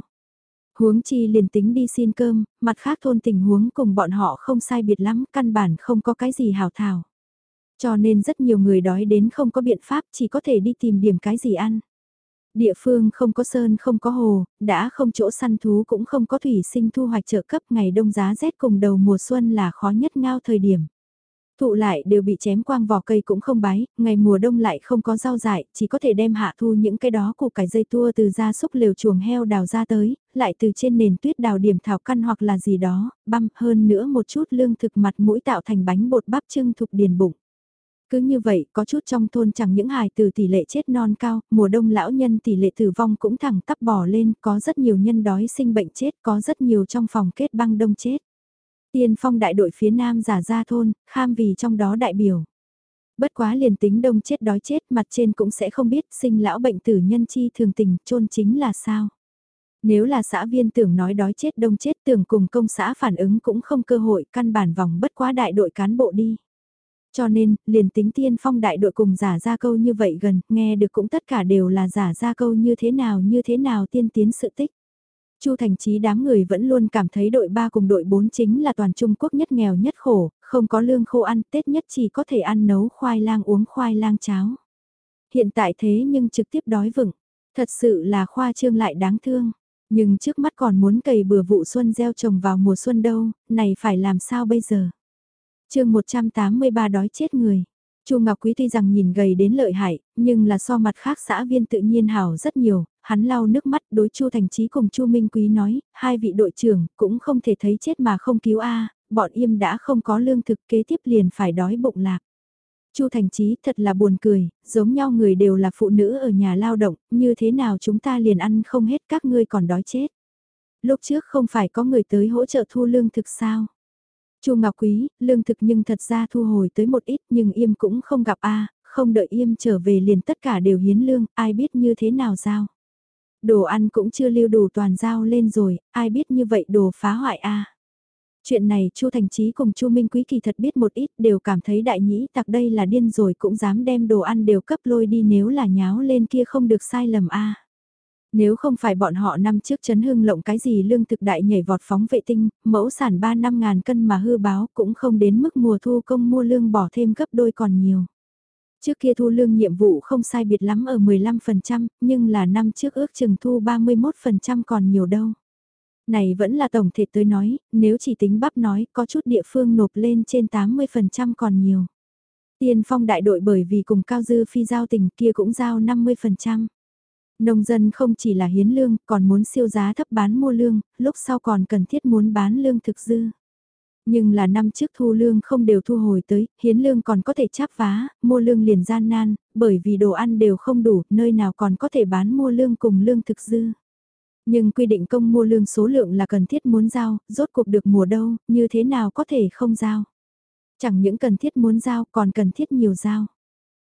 Huống chi liền tính đi xin cơm, mặt khác thôn tình huống cùng bọn họ không sai biệt lắm, căn bản không có cái gì hào thảo. Cho nên rất nhiều người đói đến không có biện pháp chỉ có thể đi tìm điểm cái gì ăn. Địa phương không có sơn không có hồ, đã không chỗ săn thú cũng không có thủy sinh thu hoạch trợ cấp ngày đông giá rét cùng đầu mùa xuân là khó nhất ngao thời điểm. Thụ lại đều bị chém quang vỏ cây cũng không bái, ngày mùa đông lại không có rau dại, chỉ có thể đem hạ thu những cái đó của cải dây tua từ ra xúc liều chuồng heo đào ra tới, lại từ trên nền tuyết đào điểm thảo căn hoặc là gì đó, băm hơn nữa một chút lương thực mặt mũi tạo thành bánh bột bắp trưng thục điền bụng. Cứ như vậy, có chút trong thôn chẳng những hài từ tỷ lệ chết non cao, mùa đông lão nhân tỷ lệ tử vong cũng thẳng tắp bỏ lên, có rất nhiều nhân đói sinh bệnh chết, có rất nhiều trong phòng kết băng đông chết. Tiên phong đại đội phía nam giả ra thôn, kham vì trong đó đại biểu. Bất quá liền tính đông chết đói chết mặt trên cũng sẽ không biết sinh lão bệnh tử nhân chi thường tình chôn chính là sao. Nếu là xã viên tưởng nói đói chết đông chết tưởng cùng công xã phản ứng cũng không cơ hội căn bản vòng bất quá đại đội cán bộ đi. Cho nên, liền tính tiên phong đại đội cùng giả ra câu như vậy gần, nghe được cũng tất cả đều là giả ra câu như thế nào như thế nào tiên tiến sự tích. Chu Thành Chí đám người vẫn luôn cảm thấy đội 3 cùng đội 4 chính là toàn Trung Quốc nhất nghèo nhất khổ, không có lương khô ăn, Tết nhất chỉ có thể ăn nấu khoai lang uống khoai lang cháo. Hiện tại thế nhưng trực tiếp đói vựng, thật sự là khoa trương lại đáng thương. Nhưng trước mắt còn muốn cày bừa vụ xuân gieo trồng vào mùa xuân đâu, này phải làm sao bây giờ? Chương 183 đói chết người. Chu Ngọc Quý tuy rằng nhìn gầy đến lợi hại, nhưng là so mặt khác xã viên tự nhiên hảo rất nhiều, hắn lau nước mắt đối Chu Thành Chí cùng Chu Minh Quý nói, hai vị đội trưởng cũng không thể thấy chết mà không cứu a, bọn im đã không có lương thực kế tiếp liền phải đói bụng lạc. Chu Thành Chí thật là buồn cười, giống nhau người đều là phụ nữ ở nhà lao động, như thế nào chúng ta liền ăn không hết các ngươi còn đói chết. Lúc trước không phải có người tới hỗ trợ thu lương thực sao? Chu Ngọc Quý, lương thực nhưng thật ra thu hồi tới một ít nhưng im cũng không gặp a, không đợi im trở về liền tất cả đều hiến lương, ai biết như thế nào giao. Đồ ăn cũng chưa lưu đủ toàn giao lên rồi, ai biết như vậy đồ phá hoại a. Chuyện này Chu Thành Chí cùng Chu Minh Quý kỳ thật biết một ít đều cảm thấy đại nhĩ tặc đây là điên rồi cũng dám đem đồ ăn đều cấp lôi đi nếu là nháo lên kia không được sai lầm a. Nếu không phải bọn họ năm trước chấn hưng lộng cái gì lương thực đại nhảy vọt phóng vệ tinh, mẫu sản 3 năm ngàn cân mà hư báo cũng không đến mức mùa thu công mua lương bỏ thêm gấp đôi còn nhiều. Trước kia thu lương nhiệm vụ không sai biệt lắm ở 15%, nhưng là năm trước ước chừng thu 31% còn nhiều đâu. Này vẫn là tổng thể tới nói, nếu chỉ tính bắp nói có chút địa phương nộp lên trên 80% còn nhiều. Tiên phong đại đội bởi vì cùng cao dư phi giao tình kia cũng giao 50%. Nông dân không chỉ là hiến lương, còn muốn siêu giá thấp bán mua lương, lúc sau còn cần thiết muốn bán lương thực dư. Nhưng là năm trước thu lương không đều thu hồi tới, hiến lương còn có thể cháp vá, mua lương liền gian nan, bởi vì đồ ăn đều không đủ, nơi nào còn có thể bán mua lương cùng lương thực dư. Nhưng quy định công mua lương số lượng là cần thiết muốn giao, rốt cuộc được mùa đâu, như thế nào có thể không giao. Chẳng những cần thiết muốn giao còn cần thiết nhiều giao.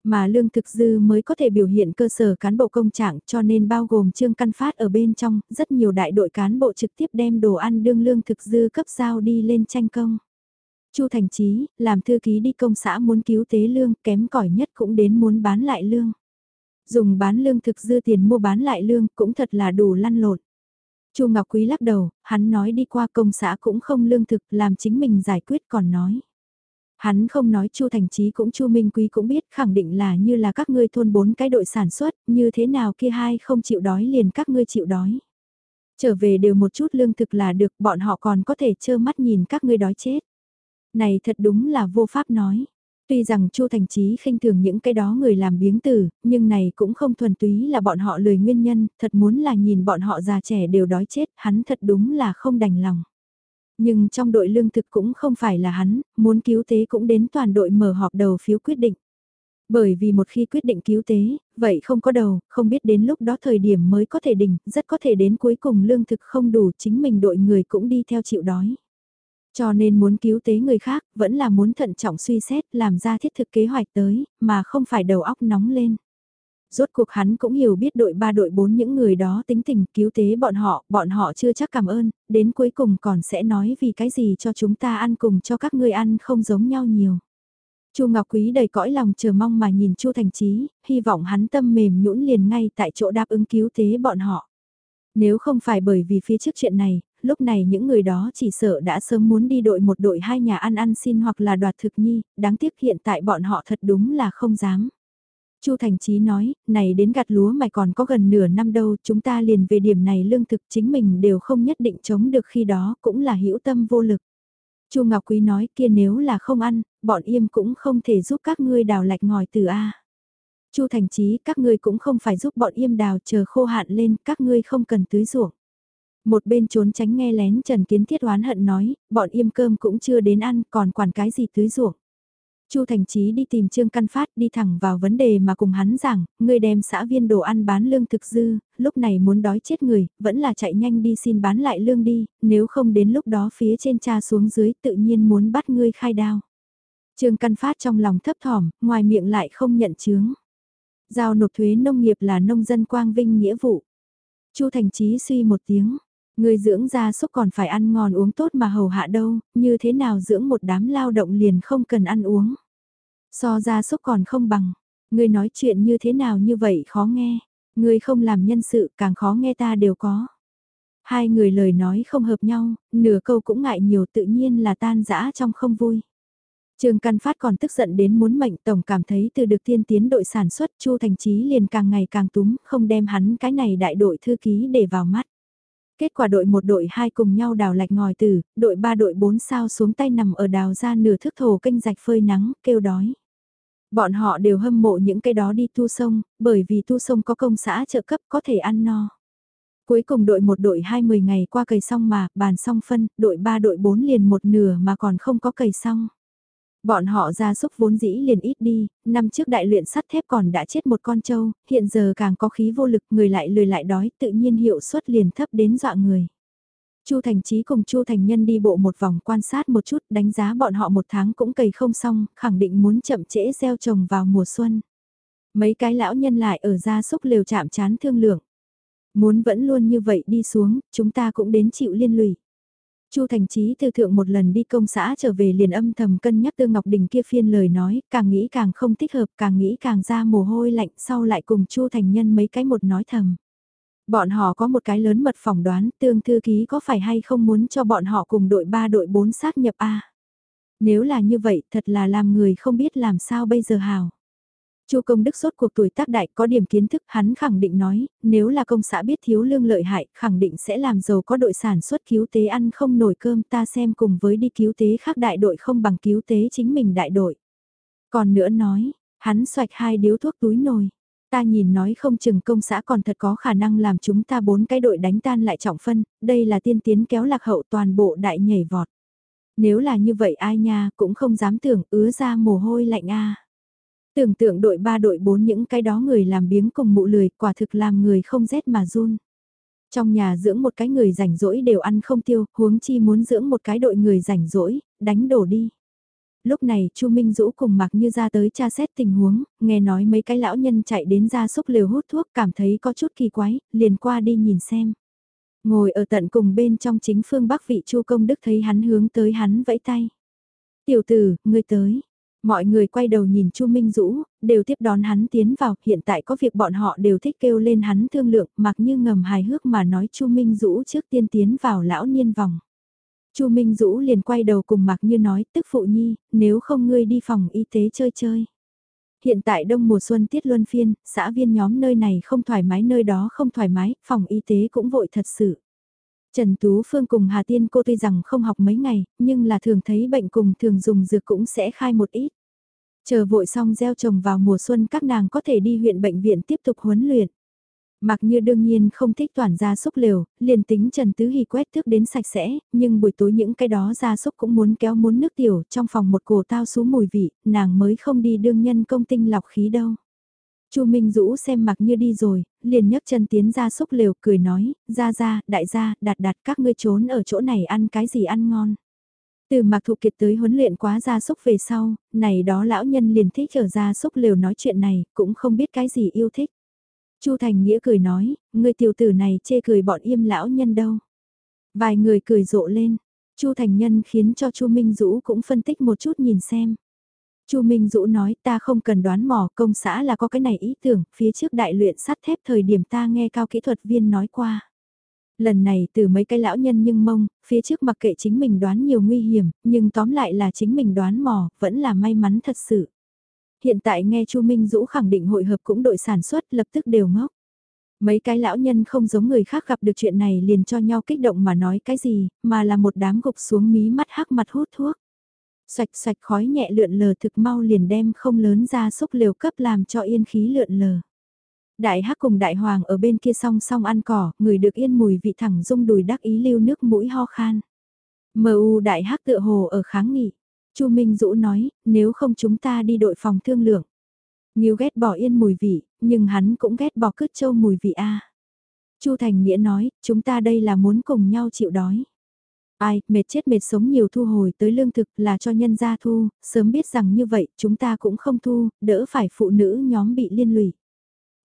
Mà lương thực dư mới có thể biểu hiện cơ sở cán bộ công trạng cho nên bao gồm trương căn phát ở bên trong, rất nhiều đại đội cán bộ trực tiếp đem đồ ăn đương lương thực dư cấp giao đi lên tranh công. Chu Thành Chí, làm thư ký đi công xã muốn cứu tế lương, kém cỏi nhất cũng đến muốn bán lại lương. Dùng bán lương thực dư tiền mua bán lại lương cũng thật là đủ lăn lộn. Chu Ngọc Quý lắc đầu, hắn nói đi qua công xã cũng không lương thực, làm chính mình giải quyết còn nói. Hắn không nói Chu Thành Chí cũng Chu Minh Quý cũng biết khẳng định là như là các ngươi thôn bốn cái đội sản xuất, như thế nào kia hai không chịu đói liền các ngươi chịu đói. Trở về đều một chút lương thực là được, bọn họ còn có thể trơ mắt nhìn các ngươi đói chết. Này thật đúng là vô pháp nói. Tuy rằng Chu Thành Chí khinh thường những cái đó người làm biếng tử, nhưng này cũng không thuần túy là bọn họ lười nguyên nhân, thật muốn là nhìn bọn họ già trẻ đều đói chết, hắn thật đúng là không đành lòng. Nhưng trong đội lương thực cũng không phải là hắn, muốn cứu tế cũng đến toàn đội mở họp đầu phiếu quyết định. Bởi vì một khi quyết định cứu tế, vậy không có đầu, không biết đến lúc đó thời điểm mới có thể đỉnh, rất có thể đến cuối cùng lương thực không đủ chính mình đội người cũng đi theo chịu đói. Cho nên muốn cứu tế người khác, vẫn là muốn thận trọng suy xét, làm ra thiết thực kế hoạch tới, mà không phải đầu óc nóng lên. Rốt cuộc hắn cũng hiểu biết đội 3 đội 4 những người đó tính tình cứu tế bọn họ, bọn họ chưa chắc cảm ơn, đến cuối cùng còn sẽ nói vì cái gì cho chúng ta ăn cùng cho các ngươi ăn không giống nhau nhiều. Chu Ngọc Quý đầy cõi lòng chờ mong mà nhìn Chu Thành Chí, hy vọng hắn tâm mềm nhũn liền ngay tại chỗ đáp ứng cứu tế bọn họ. Nếu không phải bởi vì phía trước chuyện này, lúc này những người đó chỉ sợ đã sớm muốn đi đội một đội hai nhà ăn ăn xin hoặc là đoạt thực nhi, đáng tiếc hiện tại bọn họ thật đúng là không dám. Chu Thành Chí nói, này đến gặt lúa mày còn có gần nửa năm đâu, chúng ta liền về điểm này lương thực chính mình đều không nhất định chống được khi đó, cũng là hữu tâm vô lực. Chu Ngọc Quý nói kia nếu là không ăn, bọn im cũng không thể giúp các ngươi đào lạch ngòi từ A. Chu Thành Chí, các ngươi cũng không phải giúp bọn im đào chờ khô hạn lên, các ngươi không cần tưới ruộng. Một bên trốn tránh nghe lén Trần Kiến Thiết oán hận nói, bọn im cơm cũng chưa đến ăn, còn quản cái gì tưới ruộng. Chu Thành Chí đi tìm Trương Căn Phát đi thẳng vào vấn đề mà cùng hắn rằng, ngươi đem xã viên đồ ăn bán lương thực dư, lúc này muốn đói chết người, vẫn là chạy nhanh đi xin bán lại lương đi, nếu không đến lúc đó phía trên cha xuống dưới tự nhiên muốn bắt ngươi khai đao. Trương Căn Phát trong lòng thấp thỏm, ngoài miệng lại không nhận chướng. Giao nộp thuế nông nghiệp là nông dân quang vinh nghĩa vụ. Chu Thành Chí suy một tiếng, Người dưỡng gia súc còn phải ăn ngon uống tốt mà hầu hạ đâu, như thế nào dưỡng một đám lao động liền không cần ăn uống. So gia súc còn không bằng, người nói chuyện như thế nào như vậy khó nghe, người không làm nhân sự càng khó nghe ta đều có. Hai người lời nói không hợp nhau, nửa câu cũng ngại nhiều tự nhiên là tan dã trong không vui. Trương Căn Phát còn tức giận đến muốn mệnh tổng cảm thấy từ được tiên tiến đội sản xuất Chu Thành Chí liền càng ngày càng túm, không đem hắn cái này đại đội thư ký để vào mắt. Kết quả đội một đội hai cùng nhau đào lạch ngòi tử đội ba đội bốn sao xuống tay nằm ở đào ra nửa thước thổ kênh rạch phơi nắng, kêu đói. Bọn họ đều hâm mộ những cái đó đi tu sông, bởi vì tu sông có công xã trợ cấp có thể ăn no. Cuối cùng đội một đội hai mười ngày qua cày xong mà, bàn xong phân, đội ba đội bốn liền một nửa mà còn không có cày xong. Bọn họ ra súc vốn dĩ liền ít đi, năm trước đại luyện sắt thép còn đã chết một con trâu, hiện giờ càng có khí vô lực, người lại lười lại đói, tự nhiên hiệu suất liền thấp đến dọa người. Chu Thành Chí cùng Chu Thành Nhân đi bộ một vòng quan sát một chút, đánh giá bọn họ một tháng cũng cày không xong, khẳng định muốn chậm trễ gieo trồng vào mùa xuân. Mấy cái lão nhân lại ở ra súc liều chạm chán thương lượng. Muốn vẫn luôn như vậy đi xuống, chúng ta cũng đến chịu liên lụy. Chu Thành Chí từ thượng một lần đi công xã trở về liền âm thầm cân nhắc Tư Ngọc Đình kia phiên lời nói, càng nghĩ càng không thích hợp, càng nghĩ càng ra mồ hôi lạnh, sau lại cùng Chu Thành Nhân mấy cái một nói thầm. Bọn họ có một cái lớn mật phỏng đoán, tương thư ký có phải hay không muốn cho bọn họ cùng đội 3 đội 4 sát nhập A. Nếu là như vậy, thật là làm người không biết làm sao bây giờ hào. Chu công đức sốt cuộc tuổi tác đại có điểm kiến thức hắn khẳng định nói, nếu là công xã biết thiếu lương lợi hại, khẳng định sẽ làm giàu có đội sản xuất cứu tế ăn không nổi cơm ta xem cùng với đi cứu tế khác đại đội không bằng cứu tế chính mình đại đội. Còn nữa nói, hắn xoạch hai điếu thuốc túi nồi. Ta nhìn nói không chừng công xã còn thật có khả năng làm chúng ta bốn cái đội đánh tan lại trọng phân, đây là tiên tiến kéo lạc hậu toàn bộ đại nhảy vọt. Nếu là như vậy ai nha cũng không dám tưởng ứa ra mồ hôi lạnh a Tưởng tượng đội 3 đội 4 những cái đó người làm biếng cùng mụ lười quả thực làm người không rét mà run. Trong nhà dưỡng một cái người rảnh rỗi đều ăn không tiêu, huống chi muốn dưỡng một cái đội người rảnh rỗi, đánh đổ đi. Lúc này Chu Minh Dũ cùng mặc như ra tới tra xét tình huống, nghe nói mấy cái lão nhân chạy đến ra xúc liều hút thuốc cảm thấy có chút kỳ quái, liền qua đi nhìn xem. Ngồi ở tận cùng bên trong chính phương bắc vị Chu Công Đức thấy hắn hướng tới hắn vẫy tay. Tiểu tử, ngươi tới, Mọi người quay đầu nhìn Chu Minh Dũ, đều tiếp đón hắn tiến vào, hiện tại có việc bọn họ đều thích kêu lên hắn thương lượng, mặc như ngầm hài hước mà nói Chu Minh Dũ trước tiên tiến vào lão niên vòng. Chu Minh Dũ liền quay đầu cùng mặc như nói, tức phụ nhi, nếu không ngươi đi phòng y tế chơi chơi. Hiện tại đông mùa xuân tiết luân phiên, xã viên nhóm nơi này không thoải mái nơi đó không thoải mái, phòng y tế cũng vội thật sự. Trần Tú Phương cùng Hà Tiên cô tuy rằng không học mấy ngày, nhưng là thường thấy bệnh cùng thường dùng dược cũng sẽ khai một ít. Chờ vội xong gieo trồng vào mùa xuân các nàng có thể đi huyện bệnh viện tiếp tục huấn luyện. Mặc như đương nhiên không thích toàn gia súc liều, liền tính Trần Tứ Hì quét thước đến sạch sẽ, nhưng buổi tối những cái đó gia súc cũng muốn kéo muốn nước tiểu trong phòng một cổ tao xuống mùi vị, nàng mới không đi đương nhân công tinh lọc khí đâu. Chu Minh Dũ xem mặc như đi rồi, liền nhấc chân tiến ra xúc lều cười nói, ra ra, đại gia, đặt đặt các ngươi trốn ở chỗ này ăn cái gì ăn ngon. Từ mặc thụ kiệt tới huấn luyện quá gia súc về sau, này đó lão nhân liền thích ở gia súc lều nói chuyện này, cũng không biết cái gì yêu thích. Chu Thành Nghĩa cười nói, người tiểu tử này chê cười bọn im lão nhân đâu. Vài người cười rộ lên, Chu Thành Nhân khiến cho Chu Minh Dũ cũng phân tích một chút nhìn xem. Chu Minh Dũ nói ta không cần đoán mò công xã là có cái này ý tưởng, phía trước đại luyện sắt thép thời điểm ta nghe cao kỹ thuật viên nói qua. Lần này từ mấy cái lão nhân nhưng mông, phía trước mặc kệ chính mình đoán nhiều nguy hiểm, nhưng tóm lại là chính mình đoán mò, vẫn là may mắn thật sự. Hiện tại nghe Chu Minh Dũ khẳng định hội hợp cũng đội sản xuất lập tức đều ngốc. Mấy cái lão nhân không giống người khác gặp được chuyện này liền cho nhau kích động mà nói cái gì, mà là một đám gục xuống mí mắt hắc mặt hút thuốc. Xoạch xoạch khói nhẹ lượn lờ thực mau liền đem không lớn ra xúc liều cấp làm cho yên khí lượn lờ. Đại hắc cùng đại hoàng ở bên kia song song ăn cỏ, người được yên mùi vị thẳng rung đùi đắc ý lưu nước mũi ho khan. MU đại hắc tựa hồ ở kháng nghị. Chu Minh Dũ nói, nếu không chúng ta đi đội phòng thương lượng. Nghiêu ghét bỏ yên mùi vị, nhưng hắn cũng ghét bỏ cứt châu mùi vị a. Chu Thành Nghĩa nói, chúng ta đây là muốn cùng nhau chịu đói. Ai, mệt chết mệt sống nhiều thu hồi tới lương thực là cho nhân gia thu, sớm biết rằng như vậy chúng ta cũng không thu, đỡ phải phụ nữ nhóm bị liên lụy.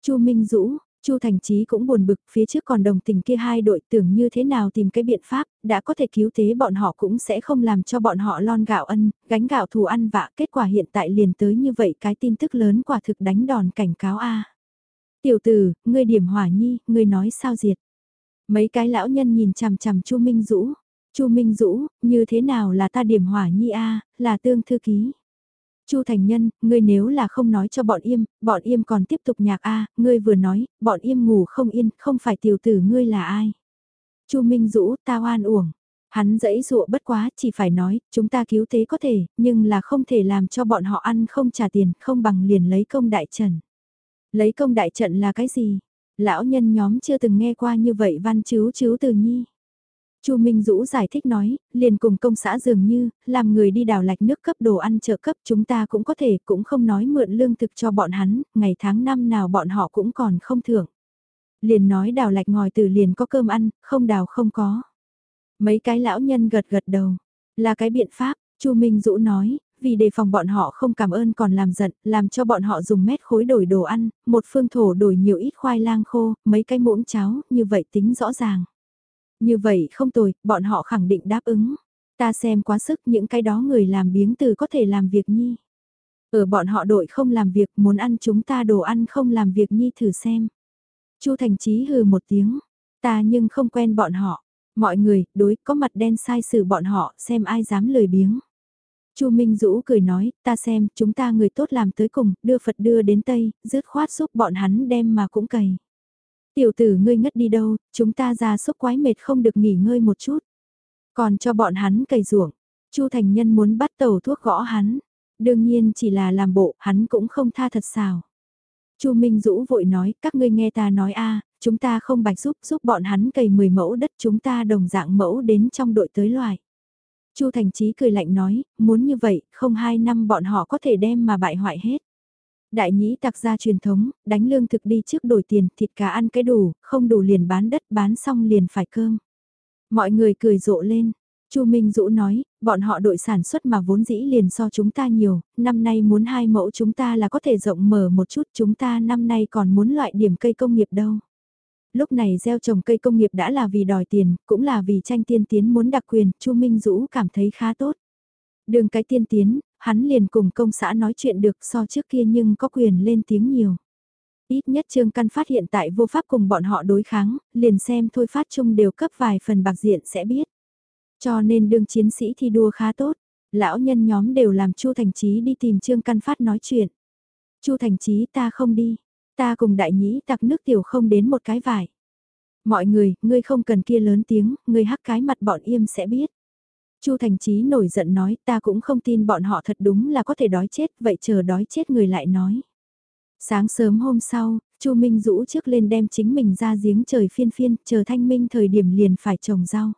Chu Minh Dũ, Chu Thành Chí cũng buồn bực, phía trước còn đồng tình kia hai đội tưởng như thế nào tìm cái biện pháp, đã có thể cứu tế bọn họ cũng sẽ không làm cho bọn họ lon gạo ân, gánh gạo thù ăn vạ, kết quả hiện tại liền tới như vậy cái tin tức lớn quả thực đánh đòn cảnh cáo a. Tiểu tử, ngươi điểm hỏa nhi, ngươi nói sao diệt. Mấy cái lão nhân nhìn chằm chằm Chu Minh Dũ, Chu Minh Dũ, như thế nào là ta điểm hỏa nhi a, là tương thư ký. Chu Thành Nhân, ngươi nếu là không nói cho bọn im, bọn im còn tiếp tục nhạc a, ngươi vừa nói, bọn im ngủ không yên, không phải tiểu tử ngươi là ai. Chu Minh Dũ, ta oan uổng. Hắn dẫy dụa bất quá, chỉ phải nói, chúng ta cứu tế có thể, nhưng là không thể làm cho bọn họ ăn không trả tiền, không bằng liền lấy công đại trận. Lấy công đại trận là cái gì? Lão nhân nhóm chưa từng nghe qua như vậy văn chứu chứu từ nhi. Chu Minh Dũ giải thích nói, liền cùng công xã dường như, làm người đi đào lạch nước cấp đồ ăn trợ cấp chúng ta cũng có thể, cũng không nói mượn lương thực cho bọn hắn, ngày tháng năm nào bọn họ cũng còn không thưởng. Liền nói đào lạch ngòi từ liền có cơm ăn, không đào không có. Mấy cái lão nhân gật gật đầu, là cái biện pháp, Chu Minh Dũ nói, vì đề phòng bọn họ không cảm ơn còn làm giận, làm cho bọn họ dùng mét khối đổi đồ ăn, một phương thổ đổi nhiều ít khoai lang khô, mấy cái muỗng cháo, như vậy tính rõ ràng. Như vậy không tồi, bọn họ khẳng định đáp ứng. Ta xem quá sức những cái đó người làm biếng từ có thể làm việc nhi. Ở bọn họ đội không làm việc muốn ăn chúng ta đồ ăn không làm việc nhi thử xem. Chu Thành Chí hừ một tiếng, ta nhưng không quen bọn họ. Mọi người, đối có mặt đen sai xử bọn họ xem ai dám lười biếng. Chu Minh Dũ cười nói, ta xem, chúng ta người tốt làm tới cùng, đưa Phật đưa đến Tây, dứt khoát giúp bọn hắn đem mà cũng cày. Tiểu tử ngươi ngất đi đâu, chúng ta ra sốc quái mệt không được nghỉ ngơi một chút. Còn cho bọn hắn cày ruộng, Chu Thành Nhân muốn bắt tàu thuốc gõ hắn. Đương nhiên chỉ là làm bộ, hắn cũng không tha thật xào. Chu Minh Dũ vội nói, các ngươi nghe ta nói a, chúng ta không bạch giúp, giúp bọn hắn cày 10 mẫu đất chúng ta đồng dạng mẫu đến trong đội tới loài. Chu Thành Chí cười lạnh nói, muốn như vậy, không hai năm bọn họ có thể đem mà bại hoại hết. Đại nhĩ tạc ra truyền thống, đánh lương thực đi trước đổi tiền, thịt cá ăn cái đủ, không đủ liền bán đất, bán xong liền phải cơm. Mọi người cười rộ lên. Chu Minh Dũ nói, bọn họ đội sản xuất mà vốn dĩ liền so chúng ta nhiều, năm nay muốn hai mẫu chúng ta là có thể rộng mở một chút, chúng ta năm nay còn muốn loại điểm cây công nghiệp đâu. Lúc này gieo trồng cây công nghiệp đã là vì đòi tiền, cũng là vì tranh tiên tiến muốn đặc quyền, Chu Minh Dũ cảm thấy khá tốt. Đường cái tiên tiến, hắn liền cùng công xã nói chuyện được so trước kia nhưng có quyền lên tiếng nhiều. Ít nhất Trương Căn phát hiện tại vô pháp cùng bọn họ đối kháng, liền xem thôi phát chung đều cấp vài phần bạc diện sẽ biết. Cho nên đương chiến sĩ thi đua khá tốt, lão nhân nhóm đều làm Chu Thành Chí đi tìm Trương Căn Phát nói chuyện. Chu Thành Chí ta không đi, ta cùng đại nhĩ tặc nước tiểu không đến một cái vải. Mọi người, ngươi không cần kia lớn tiếng, ngươi hắc cái mặt bọn im sẽ biết. Chu Thành Chí nổi giận nói ta cũng không tin bọn họ thật đúng là có thể đói chết, vậy chờ đói chết người lại nói. Sáng sớm hôm sau, Chu Minh rũ trước lên đem chính mình ra giếng trời phiên phiên, chờ thanh minh thời điểm liền phải trồng rau.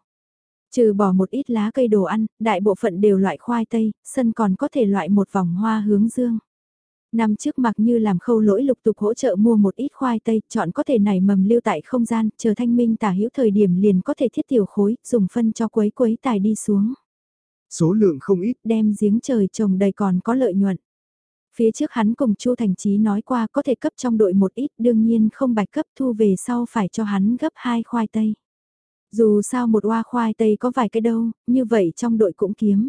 Trừ bỏ một ít lá cây đồ ăn, đại bộ phận đều loại khoai tây, sân còn có thể loại một vòng hoa hướng dương. Năm trước mặc như làm khâu lỗi lục tục hỗ trợ mua một ít khoai tây, chọn có thể nảy mầm lưu tại không gian, chờ thanh minh tả hữu thời điểm liền có thể thiết tiểu khối, dùng phân cho quấy quấy tài đi xuống. Số lượng không ít, đem giếng trời trồng đầy còn có lợi nhuận. Phía trước hắn cùng Chu Thành Chí nói qua có thể cấp trong đội một ít, đương nhiên không bạch cấp thu về sau phải cho hắn gấp hai khoai tây. Dù sao một oa khoai tây có vài cái đâu, như vậy trong đội cũng kiếm.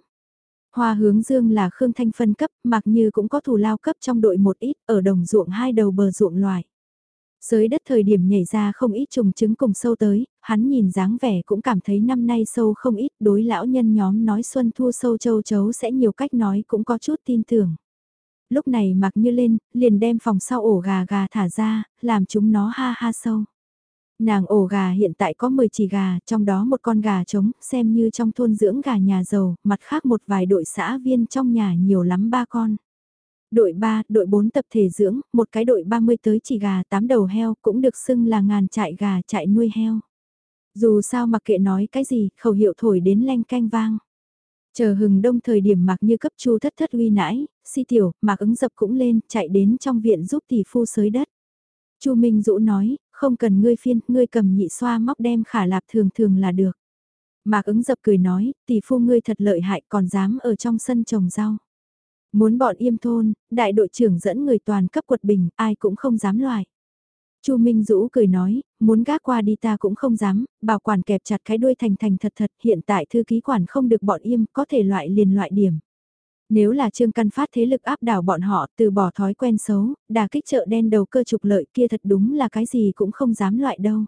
Hoa hướng dương là Khương Thanh phân cấp, mặc như cũng có thù lao cấp trong đội một ít, ở đồng ruộng hai đầu bờ ruộng loài. Sới đất thời điểm nhảy ra không ít trùng trứng cùng sâu tới, hắn nhìn dáng vẻ cũng cảm thấy năm nay sâu không ít đối lão nhân nhóm nói xuân thu sâu châu chấu sẽ nhiều cách nói cũng có chút tin tưởng. Lúc này mặc như lên, liền đem phòng sau ổ gà gà thả ra, làm chúng nó ha ha sâu. Nàng ổ gà hiện tại có 10 chỉ gà, trong đó một con gà trống, xem như trong thôn dưỡng gà nhà giàu, mặt khác một vài đội xã viên trong nhà nhiều lắm ba con. Đội 3, đội 4 tập thể dưỡng, một cái đội 30 tới chỉ gà 8 đầu heo cũng được xưng là ngàn trại gà trại nuôi heo. Dù sao mặc kệ nói cái gì, khẩu hiệu thổi đến lanh canh vang. Chờ hừng đông thời điểm mặc như cấp chu thất thất uy nãi, si tiểu, mặc ứng dập cũng lên, chạy đến trong viện giúp tỷ phu sới đất. chu Minh Dũ nói, không cần ngươi phiên, ngươi cầm nhị xoa móc đem khả lạp thường thường là được. Mạc ứng dập cười nói, tỷ phu ngươi thật lợi hại còn dám ở trong sân trồng rau. Muốn bọn yêm thôn, đại đội trưởng dẫn người toàn cấp quật bình, ai cũng không dám loại. Chu Minh Dũ cười nói, muốn gác qua đi ta cũng không dám, bảo quản kẹp chặt cái đuôi thành thành thật thật, hiện tại thư ký quản không được bọn im, có thể loại liền loại điểm. Nếu là Trương Căn Phát thế lực áp đảo bọn họ từ bỏ thói quen xấu, đà kích chợ đen đầu cơ trục lợi kia thật đúng là cái gì cũng không dám loại đâu.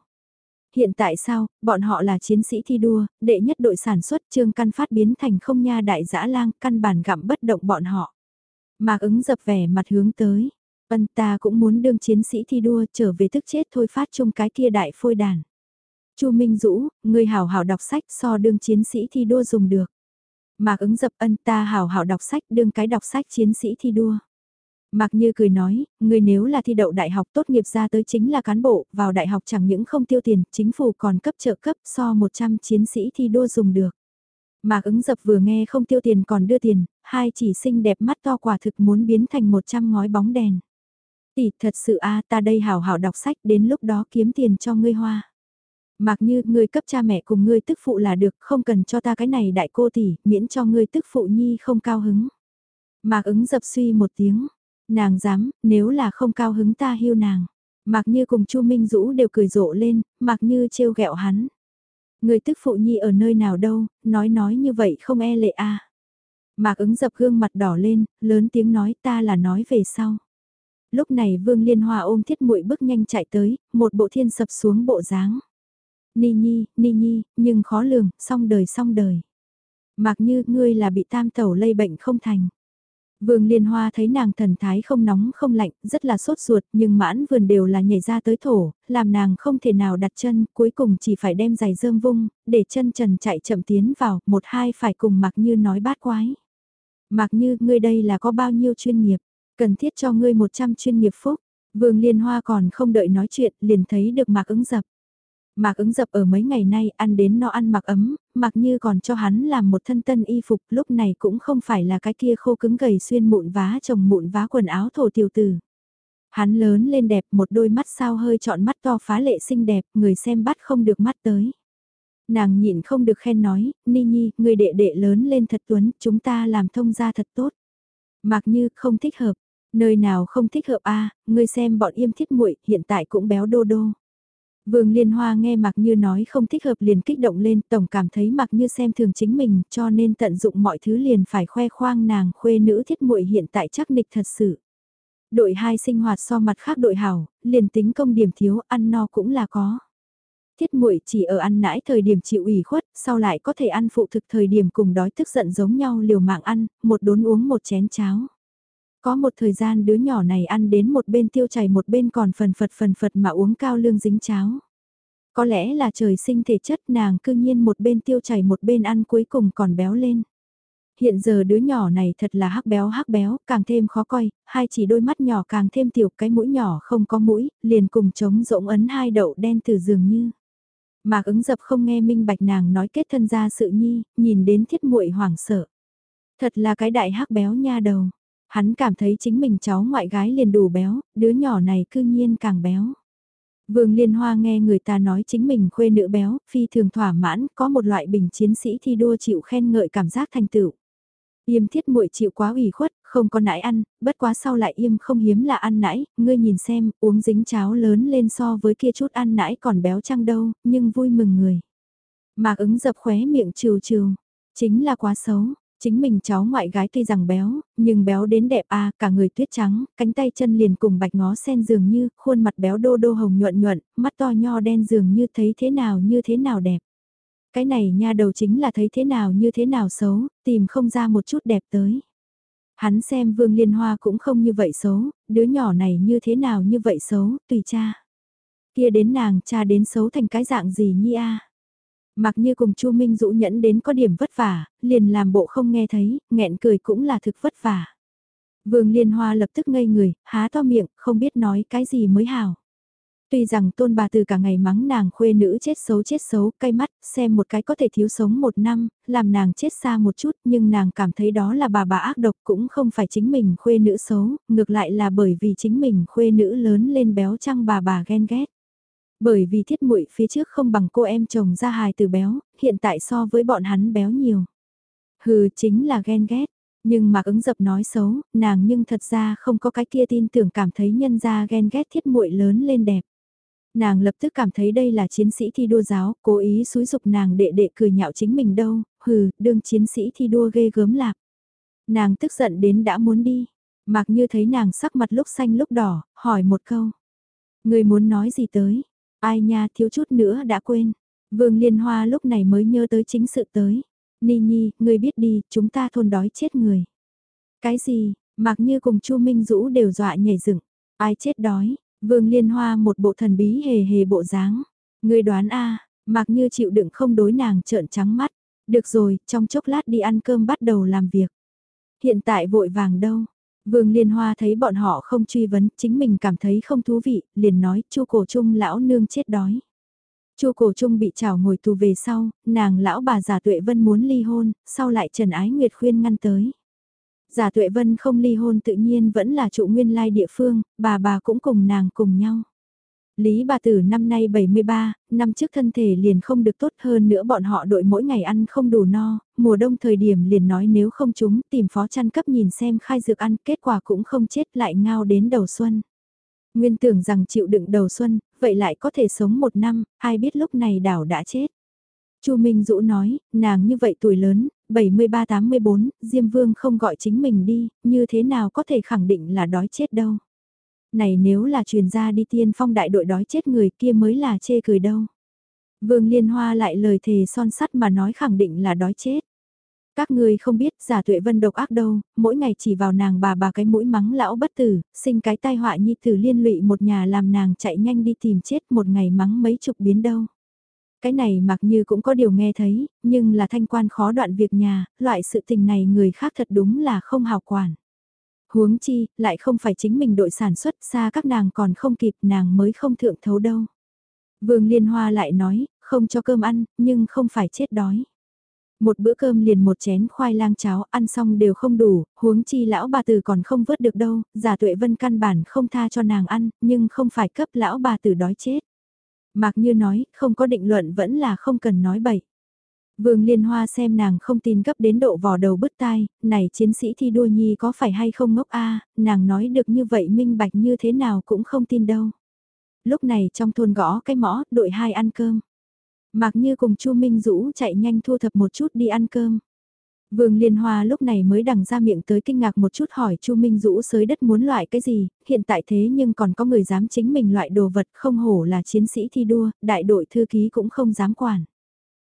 Hiện tại sao, bọn họ là chiến sĩ thi đua, đệ nhất đội sản xuất Trương Căn Phát biến thành không nha đại dã lang, căn bản gặm bất động bọn họ. Mạc ứng dập vẻ mặt hướng tới, ân ta cũng muốn đương chiến sĩ thi đua trở về thức chết thôi phát chung cái kia đại phôi đàn. Chu Minh Dũ, người hảo hảo đọc sách so đương chiến sĩ thi đua dùng được. Mạc ứng dập ân ta hảo hảo đọc sách đương cái đọc sách chiến sĩ thi đua. Mạc Như cười nói, người nếu là thi đậu đại học tốt nghiệp ra tới chính là cán bộ, vào đại học chẳng những không tiêu tiền, chính phủ còn cấp trợ cấp so 100 chiến sĩ thi đua dùng được. Mạc ứng dập vừa nghe không tiêu tiền còn đưa tiền, hai chỉ xinh đẹp mắt to quả thực muốn biến thành 100 ngói bóng đèn. Tỷ thật sự a ta đây hảo hảo đọc sách đến lúc đó kiếm tiền cho ngươi hoa mặc như ngươi cấp cha mẹ cùng ngươi tức phụ là được không cần cho ta cái này đại cô tỷ miễn cho ngươi tức phụ nhi không cao hứng. Mạc ứng dập suy một tiếng, nàng dám nếu là không cao hứng ta hiu nàng. Mạc như cùng chu Minh Dũ đều cười rộ lên, Mạc như trêu ghẹo hắn. Người tức phụ nhi ở nơi nào đâu, nói nói như vậy không e lệ a. Mạc ứng dập gương mặt đỏ lên, lớn tiếng nói ta là nói về sau. Lúc này Vương Liên Hoa ôm thiết muội bước nhanh chạy tới, một bộ thiên sập xuống bộ dáng. Ni Nhi, Ni Nhi, nhưng khó lường, xong đời xong đời. mặc như ngươi là bị tam tẩu lây bệnh không thành. Vương Liên Hoa thấy nàng thần thái không nóng không lạnh, rất là sốt ruột, nhưng mãn vườn đều là nhảy ra tới thổ, làm nàng không thể nào đặt chân, cuối cùng chỉ phải đem giày dơm vung, để chân trần chạy chậm tiến vào, một hai phải cùng Mạc Như nói bát quái. Mạc Như, ngươi đây là có bao nhiêu chuyên nghiệp, cần thiết cho ngươi 100 chuyên nghiệp phúc. Vương Liên Hoa còn không đợi nói chuyện, liền thấy được Mạc ứng dập. Mạc ứng dập ở mấy ngày nay ăn đến no ăn mặc ấm, mặc như còn cho hắn làm một thân tân y phục lúc này cũng không phải là cái kia khô cứng gầy xuyên mụn vá chồng mụn vá quần áo thổ tiểu tử. Hắn lớn lên đẹp một đôi mắt sao hơi trọn mắt to phá lệ xinh đẹp, người xem bắt không được mắt tới. Nàng nhịn không được khen nói, Ni Nhi, người đệ đệ lớn lên thật tuấn, chúng ta làm thông gia thật tốt. Mạc như không thích hợp, nơi nào không thích hợp a ngươi xem bọn im thiết muội hiện tại cũng béo đô đô. Vương Liên Hoa nghe Mạc Như nói không thích hợp liền kích động lên, tổng cảm thấy Mạc Như xem thường chính mình, cho nên tận dụng mọi thứ liền phải khoe khoang nàng khuê nữ thiết muội hiện tại chắc nịch thật sự. Đội 2 sinh hoạt so mặt khác đội hảo, liền tính công điểm thiếu, ăn no cũng là có. Thiết muội chỉ ở ăn nãi thời điểm chịu ủy khuất, sau lại có thể ăn phụ thực thời điểm cùng đói tức giận giống nhau liều mạng ăn, một đốn uống một chén cháo. Có một thời gian đứa nhỏ này ăn đến một bên tiêu chảy một bên còn phần phật phần phật mà uống cao lương dính cháo. Có lẽ là trời sinh thể chất nàng cư nhiên một bên tiêu chảy một bên ăn cuối cùng còn béo lên. Hiện giờ đứa nhỏ này thật là hắc béo hắc béo, càng thêm khó coi, hai chỉ đôi mắt nhỏ càng thêm tiểu cái mũi nhỏ không có mũi, liền cùng chống rỗng ấn hai đậu đen từ dường như. Mạc ứng dập không nghe minh bạch nàng nói kết thân ra sự nhi, nhìn đến thiết muội hoảng sợ. Thật là cái đại hắc béo nha đầu. Hắn cảm thấy chính mình cháu ngoại gái liền đủ béo, đứa nhỏ này cư nhiên càng béo. Vương Liên Hoa nghe người ta nói chính mình khuê nữ béo, phi thường thỏa mãn, có một loại bình chiến sĩ thi đua chịu khen ngợi cảm giác thành tựu. Yêm thiết muội chịu quá ủy khuất, không có nãi ăn, bất quá sau lại yêm không hiếm là ăn nãi, ngươi nhìn xem, uống dính cháo lớn lên so với kia chút ăn nãi còn béo chăng đâu, nhưng vui mừng người. Mạc ứng dập khóe miệng trừ trừ, chính là quá xấu, Chính mình cháu ngoại gái tuy rằng béo, nhưng béo đến đẹp a cả người tuyết trắng, cánh tay chân liền cùng bạch ngó sen dường như, khuôn mặt béo đô đô hồng nhuận nhuận, mắt to nho đen dường như thấy thế nào như thế nào đẹp. Cái này nha đầu chính là thấy thế nào như thế nào xấu, tìm không ra một chút đẹp tới. Hắn xem Vương Liên Hoa cũng không như vậy xấu, đứa nhỏ này như thế nào như vậy xấu, tùy cha. Kia đến nàng cha đến xấu thành cái dạng gì nhi a Mặc như cùng Chu Minh Dũ nhẫn đến có điểm vất vả, liền làm bộ không nghe thấy, nghẹn cười cũng là thực vất vả. Vương Liên Hoa lập tức ngây người, há to miệng, không biết nói cái gì mới hảo. Tuy rằng tôn bà từ cả ngày mắng nàng khuê nữ chết xấu chết xấu, cay mắt, xem một cái có thể thiếu sống một năm, làm nàng chết xa một chút, nhưng nàng cảm thấy đó là bà bà ác độc cũng không phải chính mình khuê nữ xấu, ngược lại là bởi vì chính mình khuê nữ lớn lên béo trăng bà bà ghen ghét. Bởi vì thiết muội phía trước không bằng cô em chồng ra hài từ béo, hiện tại so với bọn hắn béo nhiều. Hừ chính là ghen ghét, nhưng mà ứng dập nói xấu, nàng nhưng thật ra không có cái kia tin tưởng cảm thấy nhân ra ghen ghét thiết muội lớn lên đẹp. Nàng lập tức cảm thấy đây là chiến sĩ thi đua giáo, cố ý xúi dục nàng đệ đệ cười nhạo chính mình đâu, hừ, đương chiến sĩ thi đua ghê gớm lạc. Nàng tức giận đến đã muốn đi, mặc như thấy nàng sắc mặt lúc xanh lúc đỏ, hỏi một câu. Người muốn nói gì tới, Ai nha thiếu chút nữa đã quên. Vương Liên Hoa lúc này mới nhớ tới chính sự tới. Ni Nhi, ngươi biết đi, chúng ta thôn đói chết người. Cái gì, mặc như cùng Chu Minh Dũ đều dọa nhảy dựng. Ai chết đói, Vương Liên Hoa một bộ thần bí hề hề bộ dáng. Ngươi đoán a mặc như chịu đựng không đối nàng trợn trắng mắt. Được rồi, trong chốc lát đi ăn cơm bắt đầu làm việc. Hiện tại vội vàng đâu, Vương Liên Hoa thấy bọn họ không truy vấn, chính mình cảm thấy không thú vị, liền nói chu cổ trung lão nương chết đói. Chu cổ trung bị trảo ngồi tù về sau, nàng lão bà giả tuệ vân muốn ly hôn, sau lại Trần Ái Nguyệt khuyên ngăn tới. Giả tuệ vân không ly hôn tự nhiên vẫn là trụ nguyên lai địa phương, bà bà cũng cùng nàng cùng nhau. Lý bà tử năm nay 73, năm trước thân thể liền không được tốt hơn nữa bọn họ đội mỗi ngày ăn không đủ no, mùa đông thời điểm liền nói nếu không chúng tìm phó chăn cấp nhìn xem khai dược ăn kết quả cũng không chết lại ngao đến đầu xuân. Nguyên tưởng rằng chịu đựng đầu xuân, vậy lại có thể sống một năm, ai biết lúc này đảo đã chết. Chu Minh Dũ nói, nàng như vậy tuổi lớn, 73-84, Diêm Vương không gọi chính mình đi, như thế nào có thể khẳng định là đói chết đâu. Này nếu là truyền ra đi tiên phong đại đội đói chết người kia mới là chê cười đâu. Vương Liên Hoa lại lời thề son sắt mà nói khẳng định là đói chết. Các ngươi không biết giả tuệ vân độc ác đâu, mỗi ngày chỉ vào nàng bà bà cái mũi mắng lão bất tử, sinh cái tai họa nhi tử liên lụy một nhà làm nàng chạy nhanh đi tìm chết một ngày mắng mấy chục biến đâu. Cái này mặc như cũng có điều nghe thấy, nhưng là thanh quan khó đoạn việc nhà, loại sự tình này người khác thật đúng là không hào quản. Huống chi, lại không phải chính mình đội sản xuất xa các nàng còn không kịp nàng mới không thượng thấu đâu. Vương Liên Hoa lại nói, không cho cơm ăn, nhưng không phải chết đói. Một bữa cơm liền một chén khoai lang cháo ăn xong đều không đủ, huống chi lão bà tử còn không vớt được đâu, giả tuệ vân căn bản không tha cho nàng ăn, nhưng không phải cấp lão bà tử đói chết. Mạc như nói, không có định luận vẫn là không cần nói bậy. Vương Liên Hoa xem nàng không tin gấp đến độ vò đầu bứt tai, này chiến sĩ thi đua nhi có phải hay không ngốc a nàng nói được như vậy minh bạch như thế nào cũng không tin đâu. Lúc này trong thôn gõ cái mõ, đội hai ăn cơm. Mạc Như cùng Chu Minh Dũ chạy nhanh thu thập một chút đi ăn cơm. Vương Liên Hoa lúc này mới đằng ra miệng tới kinh ngạc một chút hỏi Chu Minh Dũ sới đất muốn loại cái gì, hiện tại thế nhưng còn có người dám chính mình loại đồ vật không hổ là chiến sĩ thi đua, đại đội thư ký cũng không dám quản.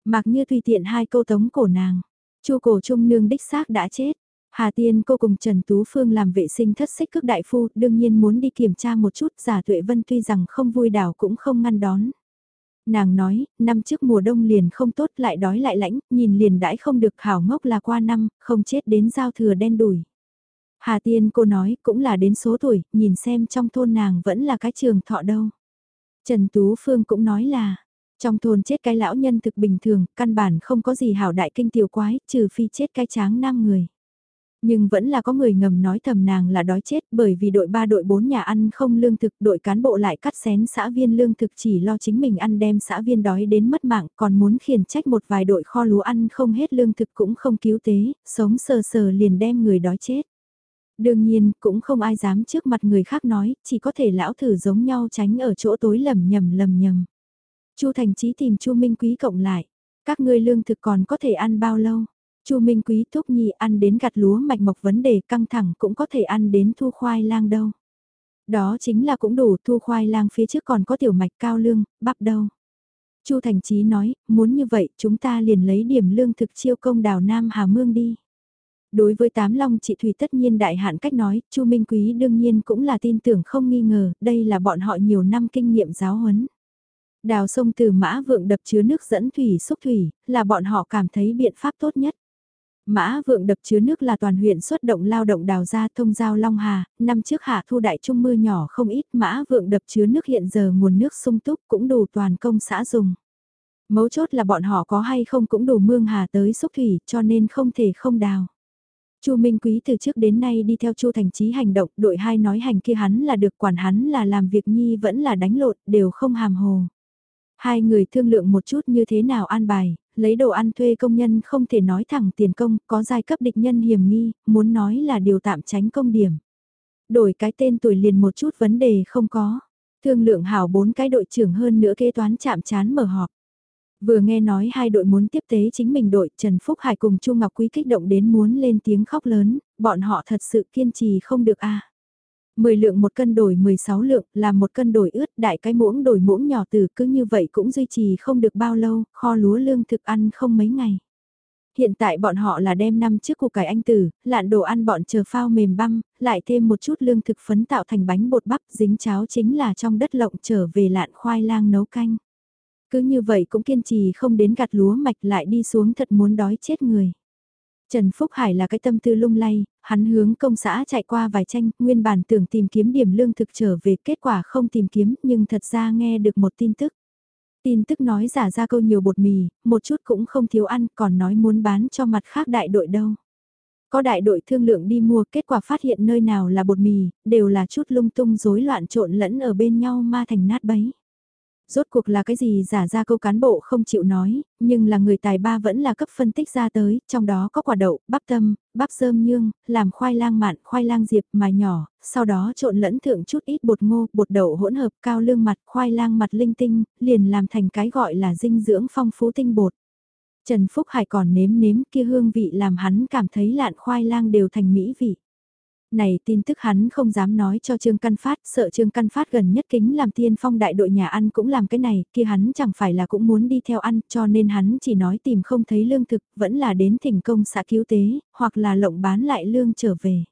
Mặc như tùy tiện hai câu tống cổ nàng, Chu cổ trung nương đích xác đã chết. Hà Tiên cô cùng Trần Tú Phương làm vệ sinh thất xích cước đại phu, đương nhiên muốn đi kiểm tra một chút giả tuệ vân tuy rằng không vui đảo cũng không ngăn đón. Nàng nói, năm trước mùa đông liền không tốt lại đói lại lãnh, nhìn liền đãi không được hảo ngốc là qua năm, không chết đến giao thừa đen đùi. Hà Tiên cô nói, cũng là đến số tuổi, nhìn xem trong thôn nàng vẫn là cái trường thọ đâu. Trần Tú Phương cũng nói là, trong thôn chết cái lão nhân thực bình thường, căn bản không có gì hảo đại kinh tiểu quái, trừ phi chết cái tráng nam người. Nhưng vẫn là có người ngầm nói thầm nàng là đói chết bởi vì đội 3 đội 4 nhà ăn không lương thực, đội cán bộ lại cắt xén xã viên lương thực chỉ lo chính mình ăn đem xã viên đói đến mất mạng, còn muốn khiển trách một vài đội kho lúa ăn không hết lương thực cũng không cứu tế, sống sờ sờ liền đem người đói chết. Đương nhiên, cũng không ai dám trước mặt người khác nói, chỉ có thể lão thử giống nhau tránh ở chỗ tối lầm nhầm lầm nhầm. Chu Thành Chí tìm Chu Minh Quý cộng lại, các ngươi lương thực còn có thể ăn bao lâu? Chu Minh Quý thúc nhi ăn đến gặt lúa mạch mộc vấn đề căng thẳng cũng có thể ăn đến thu khoai lang đâu. Đó chính là cũng đủ thu khoai lang phía trước còn có tiểu mạch cao lương, bắp đâu. Chu Thành Chí nói, muốn như vậy chúng ta liền lấy điểm lương thực chiêu công đào Nam Hà Mương đi. Đối với Tám Long chị Thủy tất nhiên đại hạn cách nói, Chu Minh Quý đương nhiên cũng là tin tưởng không nghi ngờ, đây là bọn họ nhiều năm kinh nghiệm giáo huấn. Đào sông từ mã vượng đập chứa nước dẫn thủy xúc thủy, là bọn họ cảm thấy biện pháp tốt nhất. Mã vượng đập chứa nước là toàn huyện xuất động lao động đào ra thông giao Long Hà, năm trước hạ thu đại trung mưa nhỏ không ít mã vượng đập chứa nước hiện giờ nguồn nước sung túc cũng đủ toàn công xã dùng. Mấu chốt là bọn họ có hay không cũng đủ mương hà tới xúc thủy cho nên không thể không đào. Chu Minh Quý từ trước đến nay đi theo Chu Thành Chí hành động, đội hai nói hành kia hắn là được quản hắn là làm việc nhi vẫn là đánh lộn, đều không hàm hồ. Hai người thương lượng một chút như thế nào an bài, lấy đồ ăn thuê công nhân không thể nói thẳng tiền công, có giai cấp địch nhân hiểm nghi, muốn nói là điều tạm tránh công điểm. Đổi cái tên tuổi liền một chút vấn đề không có. Thương lượng hảo bốn cái đội trưởng hơn nữa kế toán chạm chán mở họp. Vừa nghe nói hai đội muốn tiếp tế chính mình đội Trần Phúc Hải cùng Chu Ngọc Quý kích động đến muốn lên tiếng khóc lớn, bọn họ thật sự kiên trì không được a 10 lượng một cân đổi 16 lượng là một cân đổi ướt đại cái muỗng đổi muỗng nhỏ từ cứ như vậy cũng duy trì không được bao lâu, kho lúa lương thực ăn không mấy ngày. Hiện tại bọn họ là đem năm chiếc củ cải anh tử, lạn đồ ăn bọn chờ phao mềm băm, lại thêm một chút lương thực phấn tạo thành bánh bột bắp dính cháo chính là trong đất lộng trở về lạn khoai lang nấu canh. Cứ như vậy cũng kiên trì không đến gặt lúa mạch lại đi xuống thật muốn đói chết người. Trần Phúc Hải là cái tâm tư lung lay, hắn hướng công xã chạy qua vài tranh, nguyên bản tưởng tìm kiếm điểm lương thực trở về, kết quả không tìm kiếm, nhưng thật ra nghe được một tin tức. Tin tức nói giả ra câu nhiều bột mì, một chút cũng không thiếu ăn, còn nói muốn bán cho mặt khác đại đội đâu. Có đại đội thương lượng đi mua, kết quả phát hiện nơi nào là bột mì, đều là chút lung tung rối loạn trộn lẫn ở bên nhau ma thành nát bấy rốt cuộc là cái gì giả ra câu cán bộ không chịu nói, nhưng là người tài ba vẫn là cấp phân tích ra tới, trong đó có quả đậu, bắp tâm, bắp rơm nhương, làm khoai lang mạn, khoai lang diệp, mài nhỏ, sau đó trộn lẫn thượng chút ít bột ngô, bột đậu hỗn hợp, cao lương mặt, khoai lang mặt linh tinh, liền làm thành cái gọi là dinh dưỡng phong phú tinh bột. Trần Phúc Hải còn nếm nếm kia hương vị làm hắn cảm thấy lạn khoai lang đều thành mỹ vị. Này tin tức hắn không dám nói cho Trương Căn Phát, sợ Trương Căn Phát gần nhất kính làm tiên phong đại đội nhà ăn cũng làm cái này, kia hắn chẳng phải là cũng muốn đi theo ăn, cho nên hắn chỉ nói tìm không thấy lương thực, vẫn là đến thỉnh công xã cứu tế, hoặc là lộng bán lại lương trở về.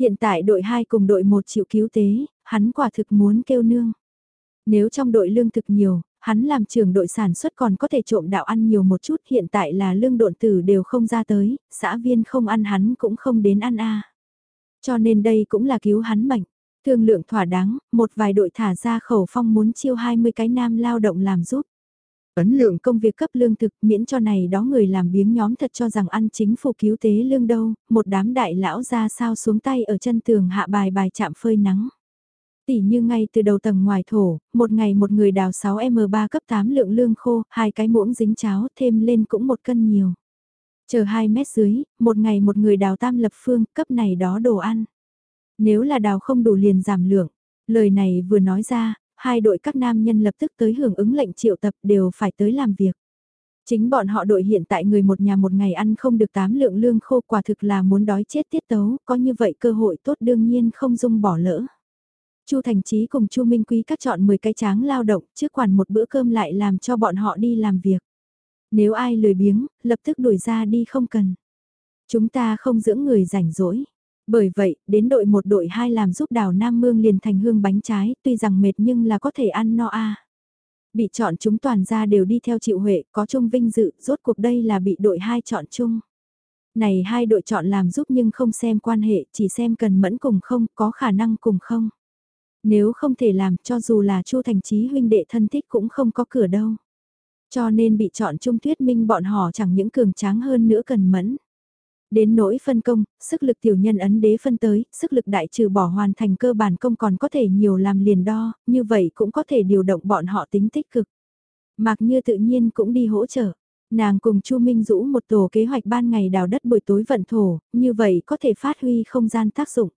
Hiện tại đội 2 cùng đội 1 chịu cứu tế, hắn quả thực muốn kêu nương. Nếu trong đội lương thực nhiều, hắn làm trưởng đội sản xuất còn có thể trộm đạo ăn nhiều một chút, hiện tại là lương độn tử đều không ra tới, xã viên không ăn hắn cũng không đến ăn a. Cho nên đây cũng là cứu hắn mệnh. Thương lượng thỏa đáng, một vài đội thả ra khẩu phong muốn chiêu 20 cái nam lao động làm giúp. Ấn lượng công việc cấp lương thực miễn cho này đó người làm biếng nhóm thật cho rằng ăn chính phủ cứu tế lương đâu, một đám đại lão ra sao xuống tay ở chân tường hạ bài bài chạm phơi nắng. Tỷ như ngay từ đầu tầng ngoài thổ, một ngày một người đào 6M3 cấp 8 lượng lương khô, hai cái muỗng dính cháo thêm lên cũng một cân nhiều. Chờ 2 mét dưới, một ngày một người đào tam lập phương, cấp này đó đồ ăn. Nếu là đào không đủ liền giảm lượng, lời này vừa nói ra, hai đội các nam nhân lập tức tới hưởng ứng lệnh triệu tập đều phải tới làm việc. Chính bọn họ đội hiện tại người một nhà một ngày ăn không được tám lượng lương khô quả thực là muốn đói chết tiết tấu, có như vậy cơ hội tốt đương nhiên không dung bỏ lỡ. Chu Thành Chí cùng Chu Minh Quý các chọn 10 cái tráng lao động, trước quản một bữa cơm lại làm cho bọn họ đi làm việc. Nếu ai lười biếng, lập tức đuổi ra đi không cần. Chúng ta không dưỡng người rảnh rỗi. Bởi vậy, đến đội một đội hai làm giúp đào Nam Mương liền thành hương bánh trái, tuy rằng mệt nhưng là có thể ăn no a. Bị chọn chúng toàn ra đều đi theo chịu huệ, có chung vinh dự, rốt cuộc đây là bị đội hai chọn chung. Này hai đội chọn làm giúp nhưng không xem quan hệ, chỉ xem cần mẫn cùng không, có khả năng cùng không. Nếu không thể làm, cho dù là Chu Thành Chí huynh đệ thân thích cũng không có cửa đâu. Cho nên bị chọn chung thuyết minh bọn họ chẳng những cường tráng hơn nữa cần mẫn. Đến nỗi phân công, sức lực tiểu nhân ấn đế phân tới, sức lực đại trừ bỏ hoàn thành cơ bản công còn có thể nhiều làm liền đo, như vậy cũng có thể điều động bọn họ tính tích cực. Mạc Như tự nhiên cũng đi hỗ trợ. Nàng cùng Chu Minh Dũ một tổ kế hoạch ban ngày đào đất buổi tối vận thổ, như vậy có thể phát huy không gian tác dụng.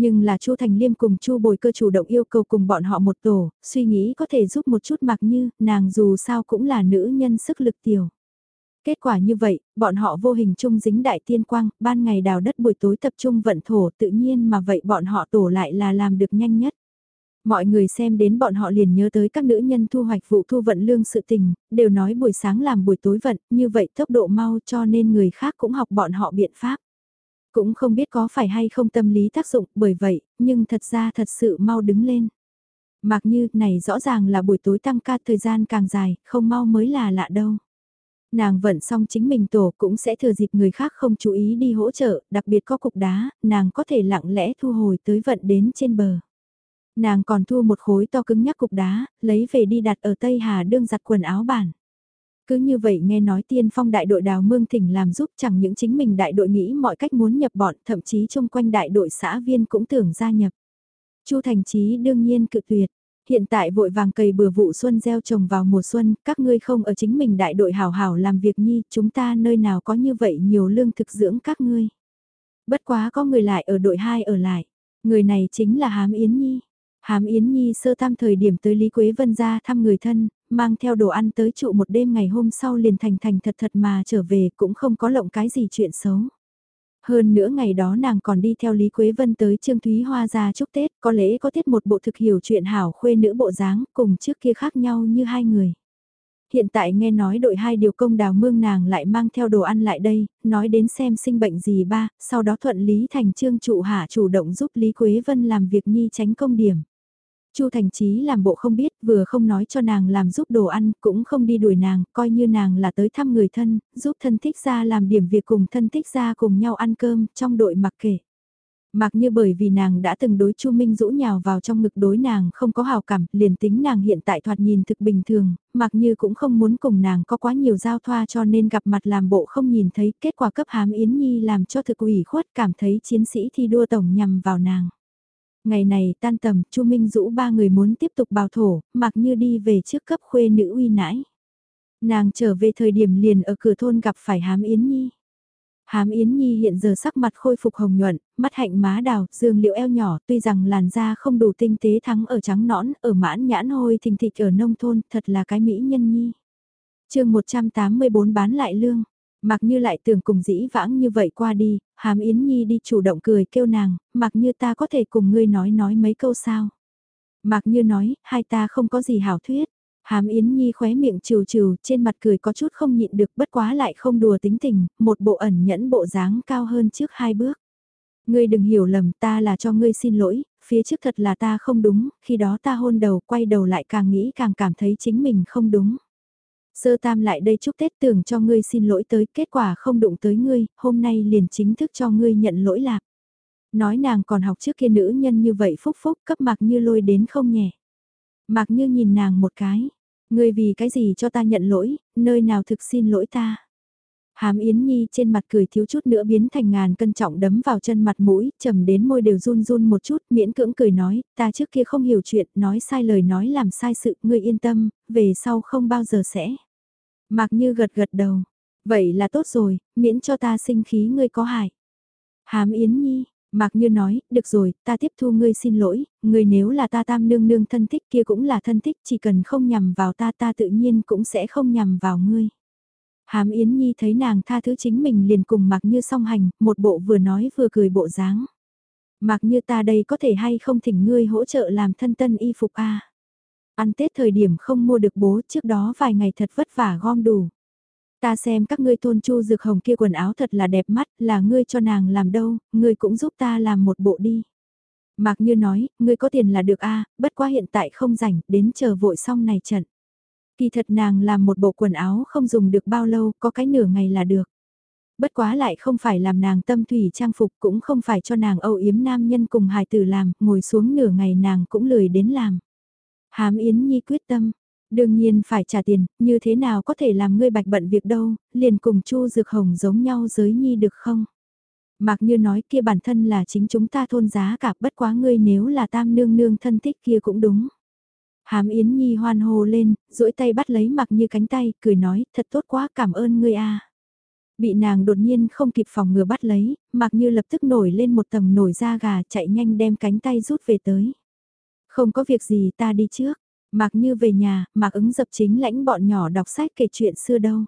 Nhưng là Chu Thành Liêm cùng Chu Bồi Cơ chủ động yêu cầu cùng bọn họ một tổ, suy nghĩ có thể giúp một chút mặc như, nàng dù sao cũng là nữ nhân sức lực tiểu. Kết quả như vậy, bọn họ vô hình chung dính đại tiên quang, ban ngày đào đất buổi tối tập trung vận thổ tự nhiên mà vậy bọn họ tổ lại là làm được nhanh nhất. Mọi người xem đến bọn họ liền nhớ tới các nữ nhân thu hoạch vụ thu vận lương sự tình, đều nói buổi sáng làm buổi tối vận, như vậy tốc độ mau cho nên người khác cũng học bọn họ biện pháp. Cũng không biết có phải hay không tâm lý tác dụng bởi vậy, nhưng thật ra thật sự mau đứng lên. Mặc như này rõ ràng là buổi tối tăng ca thời gian càng dài, không mau mới là lạ đâu. Nàng vận xong chính mình tổ cũng sẽ thừa dịp người khác không chú ý đi hỗ trợ, đặc biệt có cục đá, nàng có thể lặng lẽ thu hồi tới vận đến trên bờ. Nàng còn thu một khối to cứng nhắc cục đá, lấy về đi đặt ở Tây Hà đương giặt quần áo bản. Cứ như vậy nghe nói tiên phong đại đội đào mương thỉnh làm giúp chẳng những chính mình đại đội nghĩ mọi cách muốn nhập bọn, thậm chí chung quanh đại đội xã viên cũng tưởng gia nhập. Chu Thành Chí đương nhiên cự tuyệt. Hiện tại vội vàng cày bừa vụ xuân gieo trồng vào mùa xuân, các ngươi không ở chính mình đại đội hào hào làm việc nhi, chúng ta nơi nào có như vậy nhiều lương thực dưỡng các ngươi. Bất quá có người lại ở đội 2 ở lại. Người này chính là Hám Yến Nhi. Hám Yến Nhi sơ tam thời điểm tới Lý Quế Vân ra thăm người thân, mang theo đồ ăn tới trụ một đêm ngày hôm sau liền thành thành thật thật mà trở về cũng không có lộng cái gì chuyện xấu. Hơn nữa ngày đó nàng còn đi theo Lý Quế Vân tới Trương Thúy Hoa ra chúc Tết, có lẽ có tiết một bộ thực hiểu chuyện hảo khuê nữ bộ dáng, cùng trước kia khác nhau như hai người. Hiện tại nghe nói đội hai điều công đào mương nàng lại mang theo đồ ăn lại đây, nói đến xem sinh bệnh gì ba, sau đó thuận Lý thành Trương trụ hạ chủ động giúp Lý Quế Vân làm việc nhi tránh công điểm. Chu Thành Chí làm bộ không biết, vừa không nói cho nàng làm giúp đồ ăn, cũng không đi đuổi nàng, coi như nàng là tới thăm người thân, giúp thân thích ra làm điểm việc cùng thân thích ra cùng nhau ăn cơm, trong đội mặc kệ. Mặc như bởi vì nàng đã từng đối Chu Minh Dũ nhào vào trong ngực đối nàng không có hào cảm, liền tính nàng hiện tại thoạt nhìn thực bình thường, mặc như cũng không muốn cùng nàng có quá nhiều giao thoa cho nên gặp mặt làm bộ không nhìn thấy kết quả cấp hám Yến Nhi làm cho thực ủy khuất cảm thấy chiến sĩ thi đua tổng nhằm vào nàng. Ngày này tan tầm, Chu Minh Dũ ba người muốn tiếp tục bào thổ, mặc như đi về trước cấp khuê nữ uy nãi. Nàng trở về thời điểm liền ở cửa thôn gặp phải hám Yến Nhi. Hám Yến Nhi hiện giờ sắc mặt khôi phục hồng nhuận, mắt hạnh má đào, dương liệu eo nhỏ, tuy rằng làn da không đủ tinh tế thắng ở trắng nõn, ở mãn nhãn hôi thình thịch ở nông thôn, thật là cái mỹ nhân nhi. chương 184 bán lại lương, mặc như lại tưởng cùng dĩ vãng như vậy qua đi, hám Yến Nhi đi chủ động cười kêu nàng, mặc như ta có thể cùng ngươi nói nói mấy câu sao. Mặc như nói, hai ta không có gì hảo thuyết. Hám Yến Nhi khóe miệng trừ trừ, trên mặt cười có chút không nhịn được bất quá lại không đùa tính tình, một bộ ẩn nhẫn bộ dáng cao hơn trước hai bước. Ngươi đừng hiểu lầm ta là cho ngươi xin lỗi, phía trước thật là ta không đúng, khi đó ta hôn đầu quay đầu lại càng nghĩ càng cảm thấy chính mình không đúng. Sơ tam lại đây chúc Tết tưởng cho ngươi xin lỗi tới, kết quả không đụng tới ngươi, hôm nay liền chính thức cho ngươi nhận lỗi lạc. Nói nàng còn học trước kia nữ nhân như vậy phúc phúc cấp mạc như lôi đến không nhẹ. mạc như nhìn nàng một cái, Ngươi vì cái gì cho ta nhận lỗi, nơi nào thực xin lỗi ta. Hám Yến Nhi trên mặt cười thiếu chút nữa biến thành ngàn cân trọng đấm vào chân mặt mũi, trầm đến môi đều run run một chút, miễn cưỡng cười nói, ta trước kia không hiểu chuyện, nói sai lời nói làm sai sự, ngươi yên tâm, về sau không bao giờ sẽ. Mạc Như gật gật đầu, vậy là tốt rồi, miễn cho ta sinh khí ngươi có hại. Hám Yến Nhi, Mạc Như nói, được rồi, ta tiếp thu ngươi xin lỗi, ngươi nếu là ta tam nương nương thân thích kia cũng là thân thích, chỉ cần không nhằm vào ta ta tự nhiên cũng sẽ không nhằm vào ngươi. Hám Yến Nhi thấy nàng tha thứ chính mình liền cùng Mạc Như song hành, một bộ vừa nói vừa cười bộ dáng. Mạc Như ta đây có thể hay không thỉnh ngươi hỗ trợ làm thân tân y phục a Ăn Tết thời điểm không mua được bố trước đó vài ngày thật vất vả gom đủ. Ta xem các ngươi thôn chu dược hồng kia quần áo thật là đẹp mắt, là ngươi cho nàng làm đâu, ngươi cũng giúp ta làm một bộ đi. Mạc Như nói, ngươi có tiền là được a, bất quá hiện tại không rảnh, đến chờ vội xong này trận. Kỳ thật nàng làm một bộ quần áo không dùng được bao lâu, có cái nửa ngày là được. Bất quá lại không phải làm nàng tâm thủy trang phục cũng không phải cho nàng âu yếm nam nhân cùng hài tử làm, ngồi xuống nửa ngày nàng cũng lười đến làm. Hám Yến Nhi quyết tâm, Đương nhiên phải trả tiền, như thế nào có thể làm ngươi bạch bận việc đâu, liền cùng Chu Dược Hồng giống nhau giới nhi được không? Mạc Như nói kia bản thân là chính chúng ta thôn giá cả bất quá ngươi nếu là tam nương nương thân thích kia cũng đúng. Hám Yến Nhi hoan hô lên, duỗi tay bắt lấy Mạc Như cánh tay, cười nói, thật tốt quá cảm ơn ngươi a. Bị nàng đột nhiên không kịp phòng ngừa bắt lấy, Mạc Như lập tức nổi lên một tầng nổi da gà chạy nhanh đem cánh tay rút về tới. Không có việc gì ta đi trước, Mạc Như về nhà, Mạc ứng dập chính lãnh bọn nhỏ đọc sách kể chuyện xưa đâu.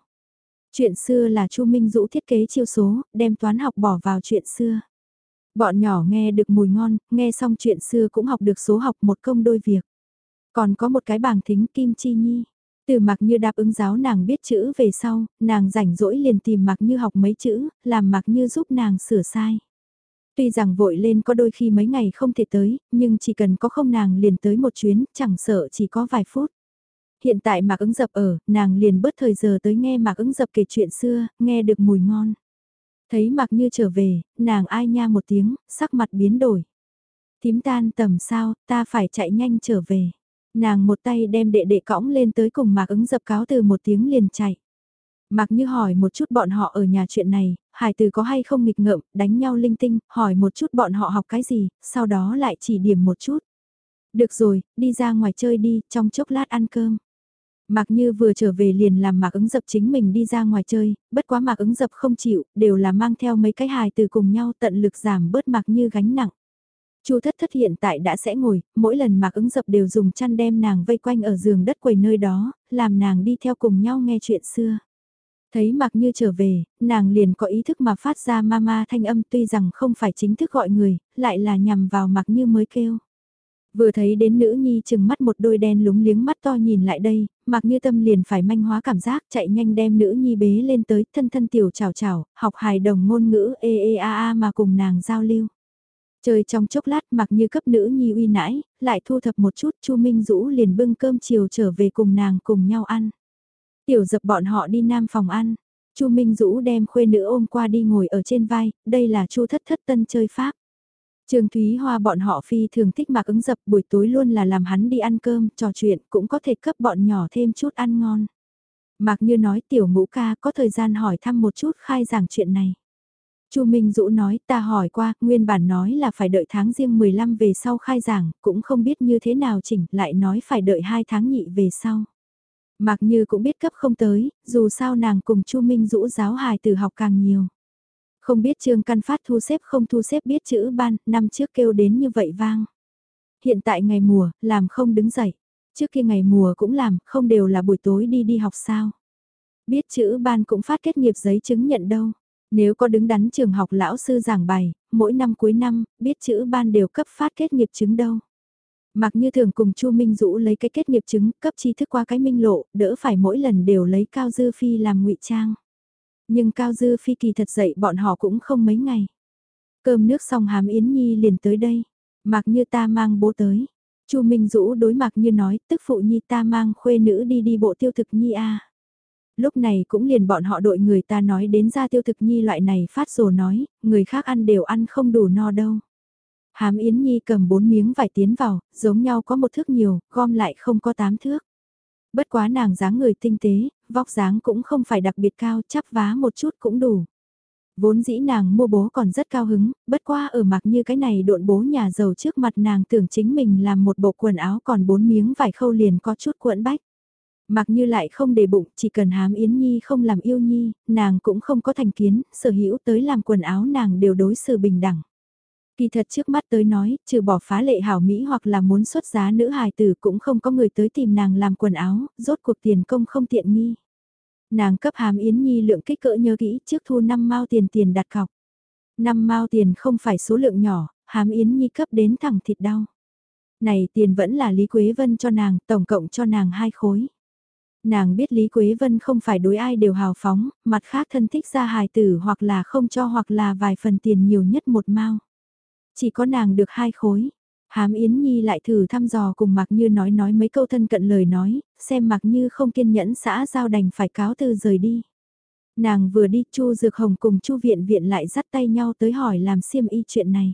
Chuyện xưa là Chu Minh Dũ thiết kế chiêu số, đem toán học bỏ vào chuyện xưa. Bọn nhỏ nghe được mùi ngon, nghe xong chuyện xưa cũng học được số học một công đôi việc. Còn có một cái bảng thính Kim Chi Nhi. Từ Mạc Như đáp ứng giáo nàng biết chữ về sau, nàng rảnh rỗi liền tìm Mạc Như học mấy chữ, làm Mạc Như giúp nàng sửa sai. Tuy rằng vội lên có đôi khi mấy ngày không thể tới, nhưng chỉ cần có không nàng liền tới một chuyến, chẳng sợ chỉ có vài phút. Hiện tại Mạc ứng dập ở, nàng liền bớt thời giờ tới nghe Mạc ứng dập kể chuyện xưa, nghe được mùi ngon. Thấy Mạc Như trở về, nàng ai nha một tiếng, sắc mặt biến đổi. Tím tan tầm sao, ta phải chạy nhanh trở về. Nàng một tay đem đệ đệ cõng lên tới cùng Mạc ứng dập cáo từ một tiếng liền chạy. Mạc Như hỏi một chút bọn họ ở nhà chuyện này, hải từ có hay không nghịch ngợm, đánh nhau linh tinh, hỏi một chút bọn họ học cái gì, sau đó lại chỉ điểm một chút. Được rồi, đi ra ngoài chơi đi, trong chốc lát ăn cơm. Mạc Như vừa trở về liền làm Mạc ứng dập chính mình đi ra ngoài chơi, bất quá Mạc ứng dập không chịu, đều là mang theo mấy cái hài từ cùng nhau tận lực giảm bớt Mạc Như gánh nặng. Chu thất thất hiện tại đã sẽ ngồi, mỗi lần Mạc ứng dập đều dùng chăn đem nàng vây quanh ở giường đất quầy nơi đó, làm nàng đi theo cùng nhau nghe chuyện xưa. Thấy Mạc Như trở về, nàng liền có ý thức mà phát ra mama thanh âm tuy rằng không phải chính thức gọi người, lại là nhằm vào Mạc Như mới kêu. Vừa thấy đến nữ nhi chừng mắt một đôi đen lúng liếng mắt to nhìn lại đây, Mạc Như tâm liền phải manh hóa cảm giác chạy nhanh đem nữ nhi bế lên tới thân thân tiểu chào chào, học hài đồng ngôn ngữ ê ê a a mà cùng nàng giao lưu. trời trong chốc lát mặc như cấp nữ nhi uy nãi, lại thu thập một chút Chu Minh Dũ liền bưng cơm chiều trở về cùng nàng cùng nhau ăn. Tiểu dập bọn họ đi nam phòng ăn, Chu Minh Dũ đem khuê nữ ôm qua đi ngồi ở trên vai, đây là Chu thất thất tân chơi pháp. Trương Thúy Hoa bọn họ phi thường thích mạc ứng dập buổi tối luôn là làm hắn đi ăn cơm, trò chuyện cũng có thể cấp bọn nhỏ thêm chút ăn ngon. Mạc Như nói tiểu ngũ ca có thời gian hỏi thăm một chút khai giảng chuyện này. Chu Minh Dũ nói ta hỏi qua, nguyên bản nói là phải đợi tháng riêng 15 về sau khai giảng, cũng không biết như thế nào chỉnh, lại nói phải đợi 2 tháng nhị về sau. Mạc Như cũng biết cấp không tới, dù sao nàng cùng Chu Minh Dũ giáo hài từ học càng nhiều. Không biết Trương Căn Phát thu xếp không thu xếp biết chữ ban, năm trước kêu đến như vậy vang. Hiện tại ngày mùa, làm không đứng dậy. Trước kia ngày mùa cũng làm, không đều là buổi tối đi đi học sao. Biết chữ ban cũng phát kết nghiệp giấy chứng nhận đâu. Nếu có đứng đắn trường học lão sư giảng bài, mỗi năm cuối năm, biết chữ ban đều cấp phát kết nghiệp chứng đâu. Mặc như thường cùng Chu Minh Dũ lấy cái kết nghiệp chứng, cấp tri thức qua cái minh lộ, đỡ phải mỗi lần đều lấy Cao Dư Phi làm ngụy trang. Nhưng Cao Dư Phi kỳ thật dậy bọn họ cũng không mấy ngày. Cơm nước xong hàm Yến Nhi liền tới đây. Mặc như ta mang bố tới. Chu Minh Dũ đối mặt như nói, tức phụ Nhi ta mang khuê nữ đi đi bộ tiêu thực Nhi a. Lúc này cũng liền bọn họ đội người ta nói đến ra tiêu thực Nhi loại này phát rồ nói, người khác ăn đều ăn không đủ no đâu. Hám Yến Nhi cầm bốn miếng vải tiến vào, giống nhau có một thước nhiều, gom lại không có tám thước. Bất quá nàng dáng người tinh tế, vóc dáng cũng không phải đặc biệt cao, chắp vá một chút cũng đủ. Vốn dĩ nàng mua bố còn rất cao hứng, bất qua ở mặc như cái này độn bố nhà giàu trước mặt nàng tưởng chính mình làm một bộ quần áo còn bốn miếng vải khâu liền có chút cuộn bách. Mặc như lại không để bụng, chỉ cần hám Yến Nhi không làm yêu Nhi, nàng cũng không có thành kiến, sở hữu tới làm quần áo nàng đều đối xử bình đẳng. Kỳ thật trước mắt tới nói, trừ bỏ phá lệ hảo Mỹ hoặc là muốn xuất giá nữ hài tử cũng không có người tới tìm nàng làm quần áo, rốt cuộc tiền công không tiện nghi. Nàng cấp hàm Yến Nhi lượng kích cỡ nhớ kỹ trước thu 5 mao tiền tiền đặt cọc. 5 mao tiền không phải số lượng nhỏ, hàm Yến Nhi cấp đến thẳng thịt đau. Này tiền vẫn là Lý Quế Vân cho nàng, tổng cộng cho nàng hai khối. Nàng biết Lý Quế Vân không phải đối ai đều hào phóng, mặt khác thân thích ra hài tử hoặc là không cho hoặc là vài phần tiền nhiều nhất một mao. Chỉ có nàng được hai khối. Hám Yến Nhi lại thử thăm dò cùng Mạc Như nói nói mấy câu thân cận lời nói, xem Mạc Như không kiên nhẫn xã giao đành phải cáo từ rời đi. Nàng vừa đi Chu Dược Hồng cùng Chu Viện Viện lại dắt tay nhau tới hỏi làm xiêm y chuyện này.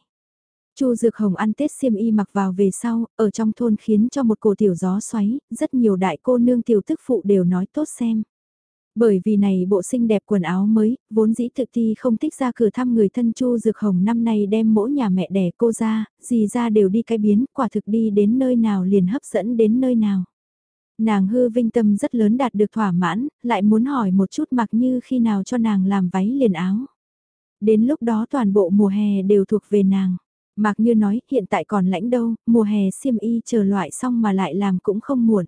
Chu Dược Hồng ăn Tết xiêm y mặc vào về sau, ở trong thôn khiến cho một cổ tiểu gió xoáy, rất nhiều đại cô nương tiểu tức phụ đều nói tốt xem. Bởi vì này bộ xinh đẹp quần áo mới, vốn dĩ thực thi không thích ra cửa thăm người thân Chu Dược Hồng năm nay đem mỗi nhà mẹ đẻ cô ra, gì ra đều đi cái biến, quả thực đi đến nơi nào liền hấp dẫn đến nơi nào. Nàng hư vinh tâm rất lớn đạt được thỏa mãn, lại muốn hỏi một chút mặc như khi nào cho nàng làm váy liền áo. Đến lúc đó toàn bộ mùa hè đều thuộc về nàng. mặc Như nói hiện tại còn lãnh đâu, mùa hè xiêm y chờ loại xong mà lại làm cũng không muộn.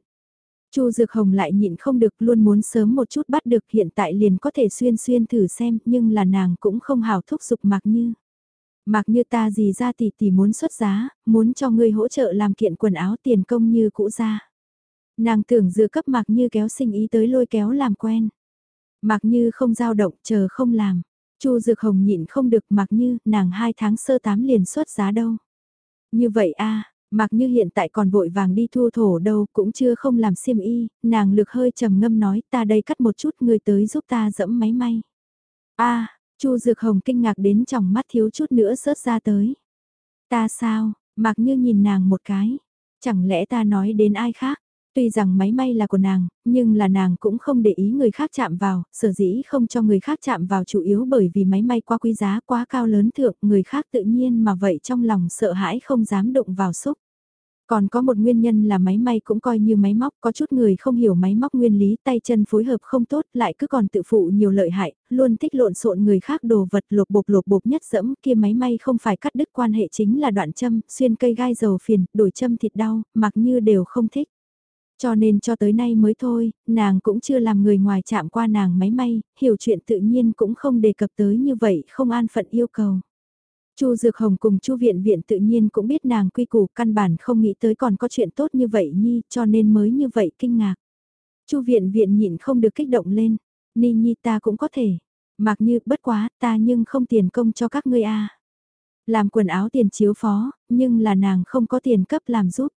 Chu Dược Hồng lại nhịn không được luôn muốn sớm một chút bắt được hiện tại liền có thể xuyên xuyên thử xem nhưng là nàng cũng không hào thúc giục Mạc Như. Mạc Như ta gì ra tỷ tỷ muốn xuất giá, muốn cho ngươi hỗ trợ làm kiện quần áo tiền công như cũ ra. Nàng tưởng dựa cấp Mạc Như kéo sinh ý tới lôi kéo làm quen. Mạc Như không dao động chờ không làm. Chu Dược Hồng nhịn không được Mạc Như, nàng hai tháng sơ tám liền xuất giá đâu. Như vậy a Mặc như hiện tại còn vội vàng đi thu thổ đâu cũng chưa không làm xiêm y, nàng lực hơi trầm ngâm nói ta đây cắt một chút người tới giúp ta dẫm máy may. a Chu Dược Hồng kinh ngạc đến trong mắt thiếu chút nữa rớt ra tới. Ta sao, mặc như nhìn nàng một cái, chẳng lẽ ta nói đến ai khác, Tuy rằng máy may là của nàng, nhưng là nàng cũng không để ý người khác chạm vào, sở dĩ không cho người khác chạm vào chủ yếu bởi vì máy may quá quý giá quá cao lớn thượng, người khác tự nhiên mà vậy trong lòng sợ hãi không dám đụng vào xúc. Còn có một nguyên nhân là máy may cũng coi như máy móc, có chút người không hiểu máy móc nguyên lý, tay chân phối hợp không tốt, lại cứ còn tự phụ nhiều lợi hại, luôn thích lộn xộn người khác đồ vật lột bột lột bột nhất dẫm, kia máy may không phải cắt đứt quan hệ chính là đoạn châm, xuyên cây gai dầu phiền, đổi châm thịt đau, mặc như đều không thích. Cho nên cho tới nay mới thôi, nàng cũng chưa làm người ngoài chạm qua nàng máy may, hiểu chuyện tự nhiên cũng không đề cập tới như vậy, không an phận yêu cầu. Chu Dược Hồng cùng Chu Viện Viện tự nhiên cũng biết nàng quy củ căn bản không nghĩ tới còn có chuyện tốt như vậy nhi, cho nên mới như vậy kinh ngạc. Chu Viện Viện nhịn không được kích động lên, Ni Nhi ta cũng có thể, mặc như bất quá ta nhưng không tiền công cho các ngươi a. Làm quần áo tiền chiếu phó, nhưng là nàng không có tiền cấp làm giúp.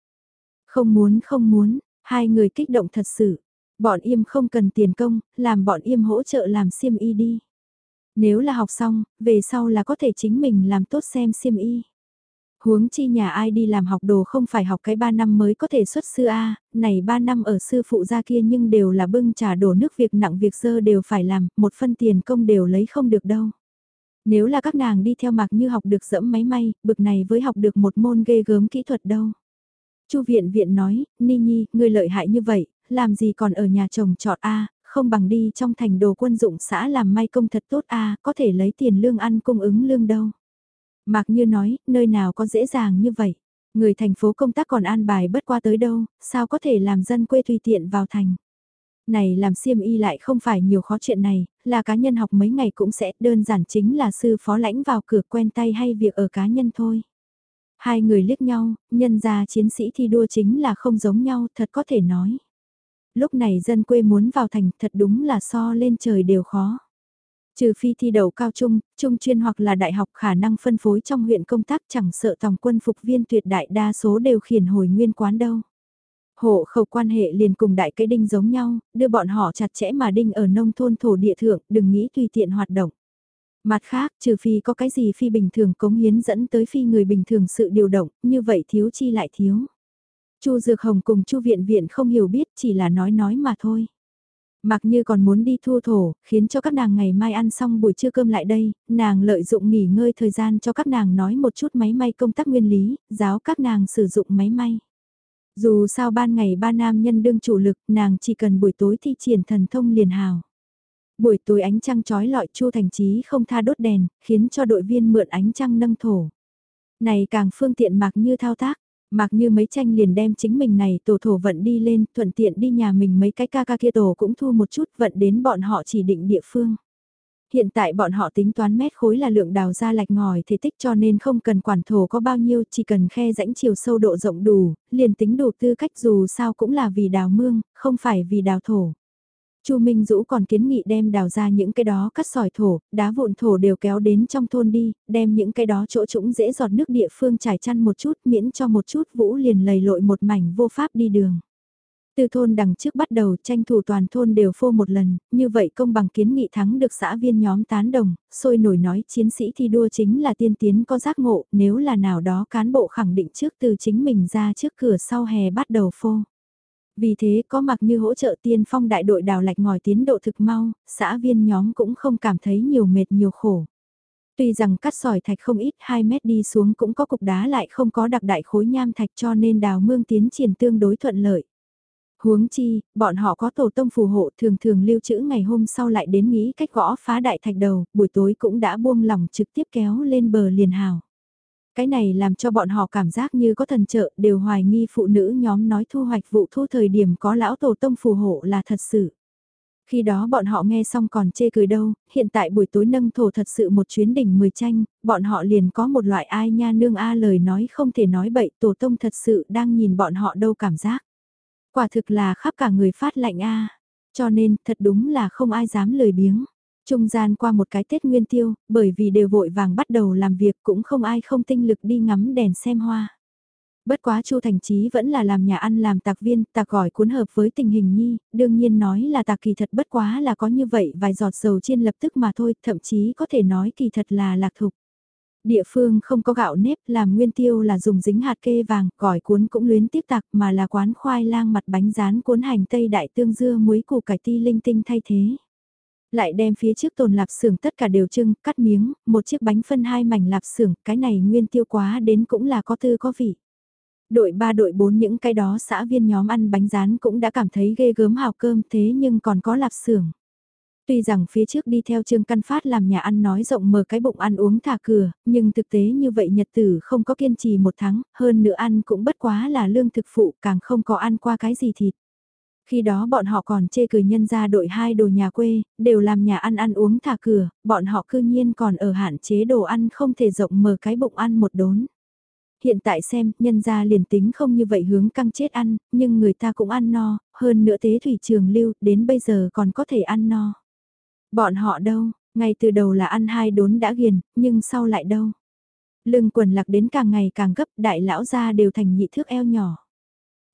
Không muốn không muốn, hai người kích động thật sự. Bọn im không cần tiền công, làm bọn im hỗ trợ làm xiêm y đi. Nếu là học xong, về sau là có thể chính mình làm tốt xem xiêm y. Huống chi nhà ai đi làm học đồ không phải học cái 3 năm mới có thể xuất sư A, này 3 năm ở sư phụ gia kia nhưng đều là bưng trà đổ nước việc nặng việc dơ đều phải làm, một phân tiền công đều lấy không được đâu. Nếu là các nàng đi theo mạc như học được dẫm máy may, bực này với học được một môn ghê gớm kỹ thuật đâu. Chu viện viện nói, Ni Nhi, ngươi lợi hại như vậy, làm gì còn ở nhà chồng trọt A, không bằng đi trong thành đồ quân dụng xã làm may công thật tốt A, có thể lấy tiền lương ăn cung ứng lương đâu. Mạc Như nói, nơi nào có dễ dàng như vậy. Người thành phố công tác còn an bài bất qua tới đâu, sao có thể làm dân quê tùy tiện vào thành. Này làm xiêm y lại không phải nhiều khó chuyện này, là cá nhân học mấy ngày cũng sẽ đơn giản chính là sư phó lãnh vào cửa quen tay hay việc ở cá nhân thôi. Hai người liếc nhau, nhân ra chiến sĩ thi đua chính là không giống nhau, thật có thể nói. Lúc này dân quê muốn vào thành thật đúng là so lên trời đều khó. Trừ phi thi đầu cao trung, trung chuyên hoặc là đại học khả năng phân phối trong huyện công tác chẳng sợ tòng quân phục viên tuyệt đại đa số đều khiển hồi nguyên quán đâu. Hộ khẩu quan hệ liền cùng đại cây đinh giống nhau, đưa bọn họ chặt chẽ mà đinh ở nông thôn thổ địa thượng, đừng nghĩ tùy tiện hoạt động. Mặt khác, trừ phi có cái gì phi bình thường cống hiến dẫn tới phi người bình thường sự điều động, như vậy thiếu chi lại thiếu. Chu Dược Hồng cùng Chu Viện Viện không hiểu biết chỉ là nói nói mà thôi. Mặc như còn muốn đi thu thổ, khiến cho các nàng ngày mai ăn xong buổi trưa cơm lại đây, nàng lợi dụng nghỉ ngơi thời gian cho các nàng nói một chút máy may công tác nguyên lý, giáo các nàng sử dụng máy may. Dù sao ban ngày ba nam nhân đương chủ lực, nàng chỉ cần buổi tối thi triển thần thông liền hào. Buổi tối ánh trăng trói lọi Chu Thành Chí không tha đốt đèn, khiến cho đội viên mượn ánh trăng nâng thổ. Này càng phương tiện mạc như thao tác, mạc như mấy tranh liền đem chính mình này tổ thổ vận đi lên, thuận tiện đi nhà mình mấy cái ca ca kia tổ cũng thu một chút vận đến bọn họ chỉ định địa phương. Hiện tại bọn họ tính toán mét khối là lượng đào ra lạch ngòi thể tích cho nên không cần quản thổ có bao nhiêu chỉ cần khe rãnh chiều sâu độ rộng đủ, liền tính đủ tư cách dù sao cũng là vì đào mương, không phải vì đào thổ. Chu Minh Dũ còn kiến nghị đem đào ra những cái đó cắt sỏi thổ, đá vụn thổ đều kéo đến trong thôn đi, đem những cái đó chỗ trũng dễ giọt nước địa phương trải chăn một chút miễn cho một chút vũ liền lầy lội một mảnh vô pháp đi đường. Từ thôn đằng trước bắt đầu tranh thủ toàn thôn đều phô một lần, như vậy công bằng kiến nghị thắng được xã viên nhóm tán đồng, sôi nổi nói chiến sĩ thi đua chính là tiên tiến có giác ngộ, nếu là nào đó cán bộ khẳng định trước từ chính mình ra trước cửa sau hè bắt đầu phô. Vì thế có mặc như hỗ trợ tiên phong đại đội đào lạch ngòi tiến độ thực mau, xã viên nhóm cũng không cảm thấy nhiều mệt nhiều khổ. Tuy rằng cắt sỏi thạch không ít 2 mét đi xuống cũng có cục đá lại không có đặc đại khối nham thạch cho nên đào mương tiến triển tương đối thuận lợi. Huống chi, bọn họ có tổ tông phù hộ thường thường lưu trữ ngày hôm sau lại đến nghĩ cách gõ phá đại thạch đầu, buổi tối cũng đã buông lỏng trực tiếp kéo lên bờ liền hào. Cái này làm cho bọn họ cảm giác như có thần trợ đều hoài nghi phụ nữ nhóm nói thu hoạch vụ thu thời điểm có lão tổ tông phù hộ là thật sự. Khi đó bọn họ nghe xong còn chê cười đâu, hiện tại buổi tối nâng thổ thật sự một chuyến đỉnh mười tranh, bọn họ liền có một loại ai nha nương a lời nói không thể nói bậy tổ tông thật sự đang nhìn bọn họ đâu cảm giác. Quả thực là khắp cả người phát lạnh a cho nên thật đúng là không ai dám lời biếng. Trung gian qua một cái Tết Nguyên Tiêu, bởi vì đều vội vàng bắt đầu làm việc cũng không ai không tinh lực đi ngắm đèn xem hoa. Bất quá Chu Thành Chí vẫn là làm nhà ăn làm tạc viên, tạc gỏi cuốn hợp với tình hình nhi, đương nhiên nói là tạc kỳ thật bất quá là có như vậy vài giọt dầu chiên lập tức mà thôi, thậm chí có thể nói kỳ thật là lạc thục. Địa phương không có gạo nếp làm nguyên tiêu là dùng dính hạt kê vàng, gỏi cuốn cũng luyến tiếp tạc mà là quán khoai lang mặt bánh rán cuốn hành tây đại tương dưa muối củ cải ti linh tinh thay thế lại đem phía trước tồn lạp xưởng tất cả đều trưng, cắt miếng, một chiếc bánh phân hai mảnh lạp xưởng, cái này nguyên tiêu quá đến cũng là có tư có vị. Đội ba đội bốn những cái đó xã viên nhóm ăn bánh rán cũng đã cảm thấy ghê gớm hào cơm thế nhưng còn có lạp xưởng. Tuy rằng phía trước đi theo Trương Căn Phát làm nhà ăn nói rộng mở cái bụng ăn uống thả cửa, nhưng thực tế như vậy nhật tử không có kiên trì một tháng, hơn nữa ăn cũng bất quá là lương thực phụ càng không có ăn qua cái gì thịt. Khi đó bọn họ còn chê cười nhân ra đội hai đồ nhà quê, đều làm nhà ăn ăn uống thả cửa, bọn họ cư nhiên còn ở hạn chế đồ ăn không thể rộng mở cái bụng ăn một đốn. Hiện tại xem, nhân ra liền tính không như vậy hướng căng chết ăn, nhưng người ta cũng ăn no, hơn nữa tế thủy trường lưu, đến bây giờ còn có thể ăn no. Bọn họ đâu, ngay từ đầu là ăn hai đốn đã ghiền, nhưng sau lại đâu. Lưng quần lạc đến càng ngày càng gấp, đại lão ra đều thành nhị thước eo nhỏ.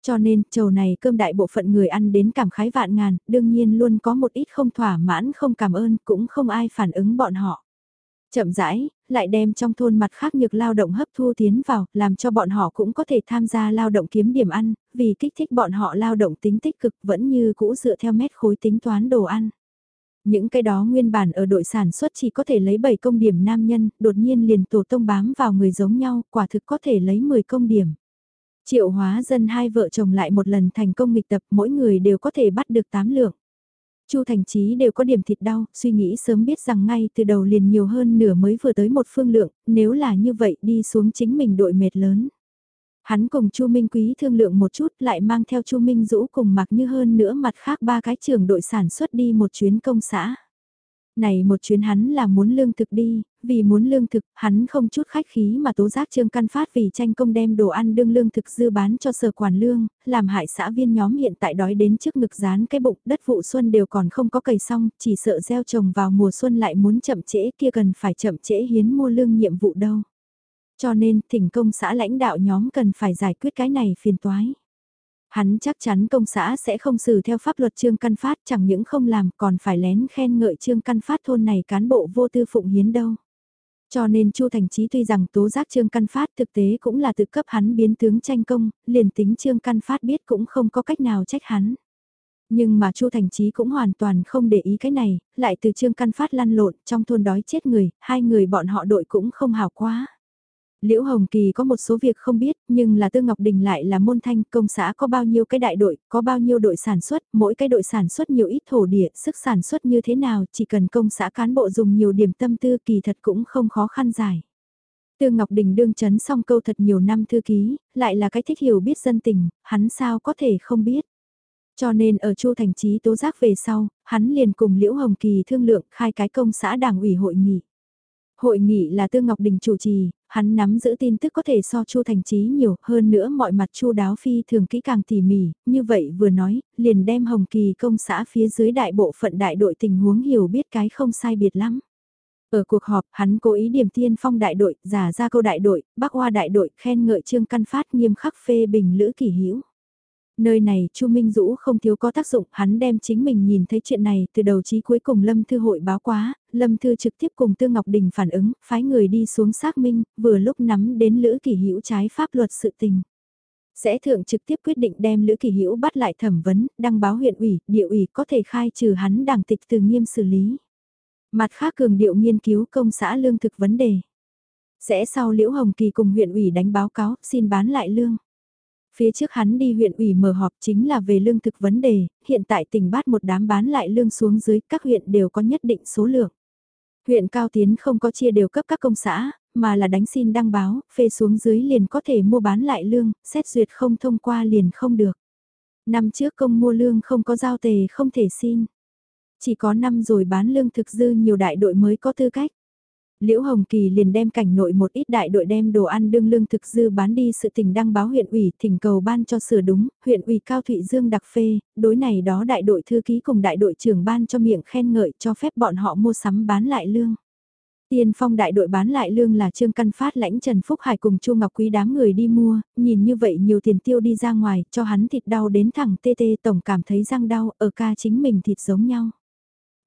Cho nên, trầu này cơm đại bộ phận người ăn đến cảm khái vạn ngàn, đương nhiên luôn có một ít không thỏa mãn không cảm ơn, cũng không ai phản ứng bọn họ. Chậm rãi, lại đem trong thôn mặt khác nhược lao động hấp thu tiến vào, làm cho bọn họ cũng có thể tham gia lao động kiếm điểm ăn, vì kích thích bọn họ lao động tính tích cực vẫn như cũ dựa theo mét khối tính toán đồ ăn. Những cái đó nguyên bản ở đội sản xuất chỉ có thể lấy 7 công điểm nam nhân, đột nhiên liền tổ tông bám vào người giống nhau, quả thực có thể lấy 10 công điểm. Triệu hóa dân hai vợ chồng lại một lần thành công nghịch tập, mỗi người đều có thể bắt được 8 lượng. Chu Thành Chí đều có điểm thịt đau, suy nghĩ sớm biết rằng ngay từ đầu liền nhiều hơn nửa mới vừa tới một phương lượng, nếu là như vậy đi xuống chính mình đội mệt lớn. Hắn cùng Chu Minh Quý thương lượng một chút lại mang theo Chu Minh Dũ cùng mặc như hơn nữa mặt khác ba cái trưởng đội sản xuất đi một chuyến công xã. Này một chuyến hắn là muốn lương thực đi, vì muốn lương thực, hắn không chút khách khí mà tố giác Trương Căn Phát vì tranh công đem đồ ăn đương lương thực dư bán cho sở quản lương, làm hại xã viên nhóm hiện tại đói đến trước ngực dán cái bụng, đất vụ xuân đều còn không có cày xong, chỉ sợ gieo trồng vào mùa xuân lại muốn chậm trễ kia cần phải chậm trễ hiến mua lương nhiệm vụ đâu. Cho nên, thỉnh công xã lãnh đạo nhóm cần phải giải quyết cái này phiền toái. Hắn chắc chắn công xã sẽ không xử theo pháp luật Trương Căn Phát chẳng những không làm còn phải lén khen ngợi Trương Căn Phát thôn này cán bộ vô tư phụng hiến đâu. Cho nên Chu Thành Chí tuy rằng tố giác Trương Căn Phát thực tế cũng là tự cấp hắn biến tướng tranh công, liền tính Trương Căn Phát biết cũng không có cách nào trách hắn. Nhưng mà Chu Thành Chí cũng hoàn toàn không để ý cái này, lại từ Trương Căn Phát lăn lộn trong thôn đói chết người, hai người bọn họ đội cũng không hào quá. Liễu Hồng Kỳ có một số việc không biết, nhưng là Tư Ngọc Đình lại là môn thanh, công xã có bao nhiêu cái đại đội, có bao nhiêu đội sản xuất, mỗi cái đội sản xuất nhiều ít thổ địa, sức sản xuất như thế nào, chỉ cần công xã cán bộ dùng nhiều điểm tâm tư kỳ thật cũng không khó khăn giải. Tư Ngọc Đình đương chấn xong câu thật nhiều năm thư ký, lại là cái thích hiểu biết dân tình, hắn sao có thể không biết. Cho nên ở Chu Thành Chí tố giác về sau, hắn liền cùng Liễu Hồng Kỳ thương lượng khai cái công xã đảng ủy hội nghị. Hội nghị là Tư Ngọc Đình chủ trì, hắn nắm giữ tin tức có thể so Chu Thành trí nhiều, hơn nữa mọi mặt Chu Đáo Phi thường kỹ càng tỉ mỉ, như vậy vừa nói, liền đem Hồng Kỳ công xã phía dưới đại bộ phận đại đội tình huống hiểu biết cái không sai biệt lắm. Ở cuộc họp, hắn cố ý điểm tiên phong đại đội, giả ra câu đại đội, bắc hoa đại đội, khen ngợi Trương Căn Phát nghiêm khắc phê bình Lữ Kỳ Hữu Nơi này Chu Minh Dũ không thiếu có tác dụng, hắn đem chính mình nhìn thấy chuyện này từ đầu chí cuối cùng Lâm Thư hội báo quá, Lâm Thư trực tiếp cùng Tư Ngọc Đình phản ứng, phái người đi xuống xác minh, vừa lúc nắm đến Lữ Kỳ Hữu trái pháp luật sự tình. Sẽ thượng trực tiếp quyết định đem Lữ Kỳ Hữu bắt lại thẩm vấn, đăng báo huyện ủy, địa ủy có thể khai trừ hắn đảng tịch từ nghiêm xử lý. Mặt khác cường điệu nghiên cứu công xã lương thực vấn đề. Sẽ sau Liễu Hồng Kỳ cùng huyện ủy đánh báo cáo, xin bán lại lương. Phía trước hắn đi huyện ủy mở họp chính là về lương thực vấn đề, hiện tại tỉnh bát một đám bán lại lương xuống dưới, các huyện đều có nhất định số lượng. Huyện Cao Tiến không có chia đều cấp các công xã, mà là đánh xin đăng báo, phê xuống dưới liền có thể mua bán lại lương, xét duyệt không thông qua liền không được. Năm trước công mua lương không có giao tề không thể xin. Chỉ có năm rồi bán lương thực dư nhiều đại đội mới có tư cách. Liễu Hồng Kỳ liền đem cảnh nội một ít đại đội đem đồ ăn đương lương thực dư bán đi sự tình đăng báo huyện ủy thỉnh cầu ban cho sửa đúng, huyện ủy Cao Thụy Dương đặc phê, đối này đó đại đội thư ký cùng đại đội trưởng ban cho miệng khen ngợi cho phép bọn họ mua sắm bán lại lương. Tiên phong đại đội bán lại lương là Trương Căn Phát lãnh Trần Phúc Hải cùng Chu Ngọc Quý đám người đi mua, nhìn như vậy nhiều tiền tiêu đi ra ngoài, cho hắn thịt đau đến thẳng tê tê tổng cảm thấy răng đau, ở ca chính mình thịt giống nhau.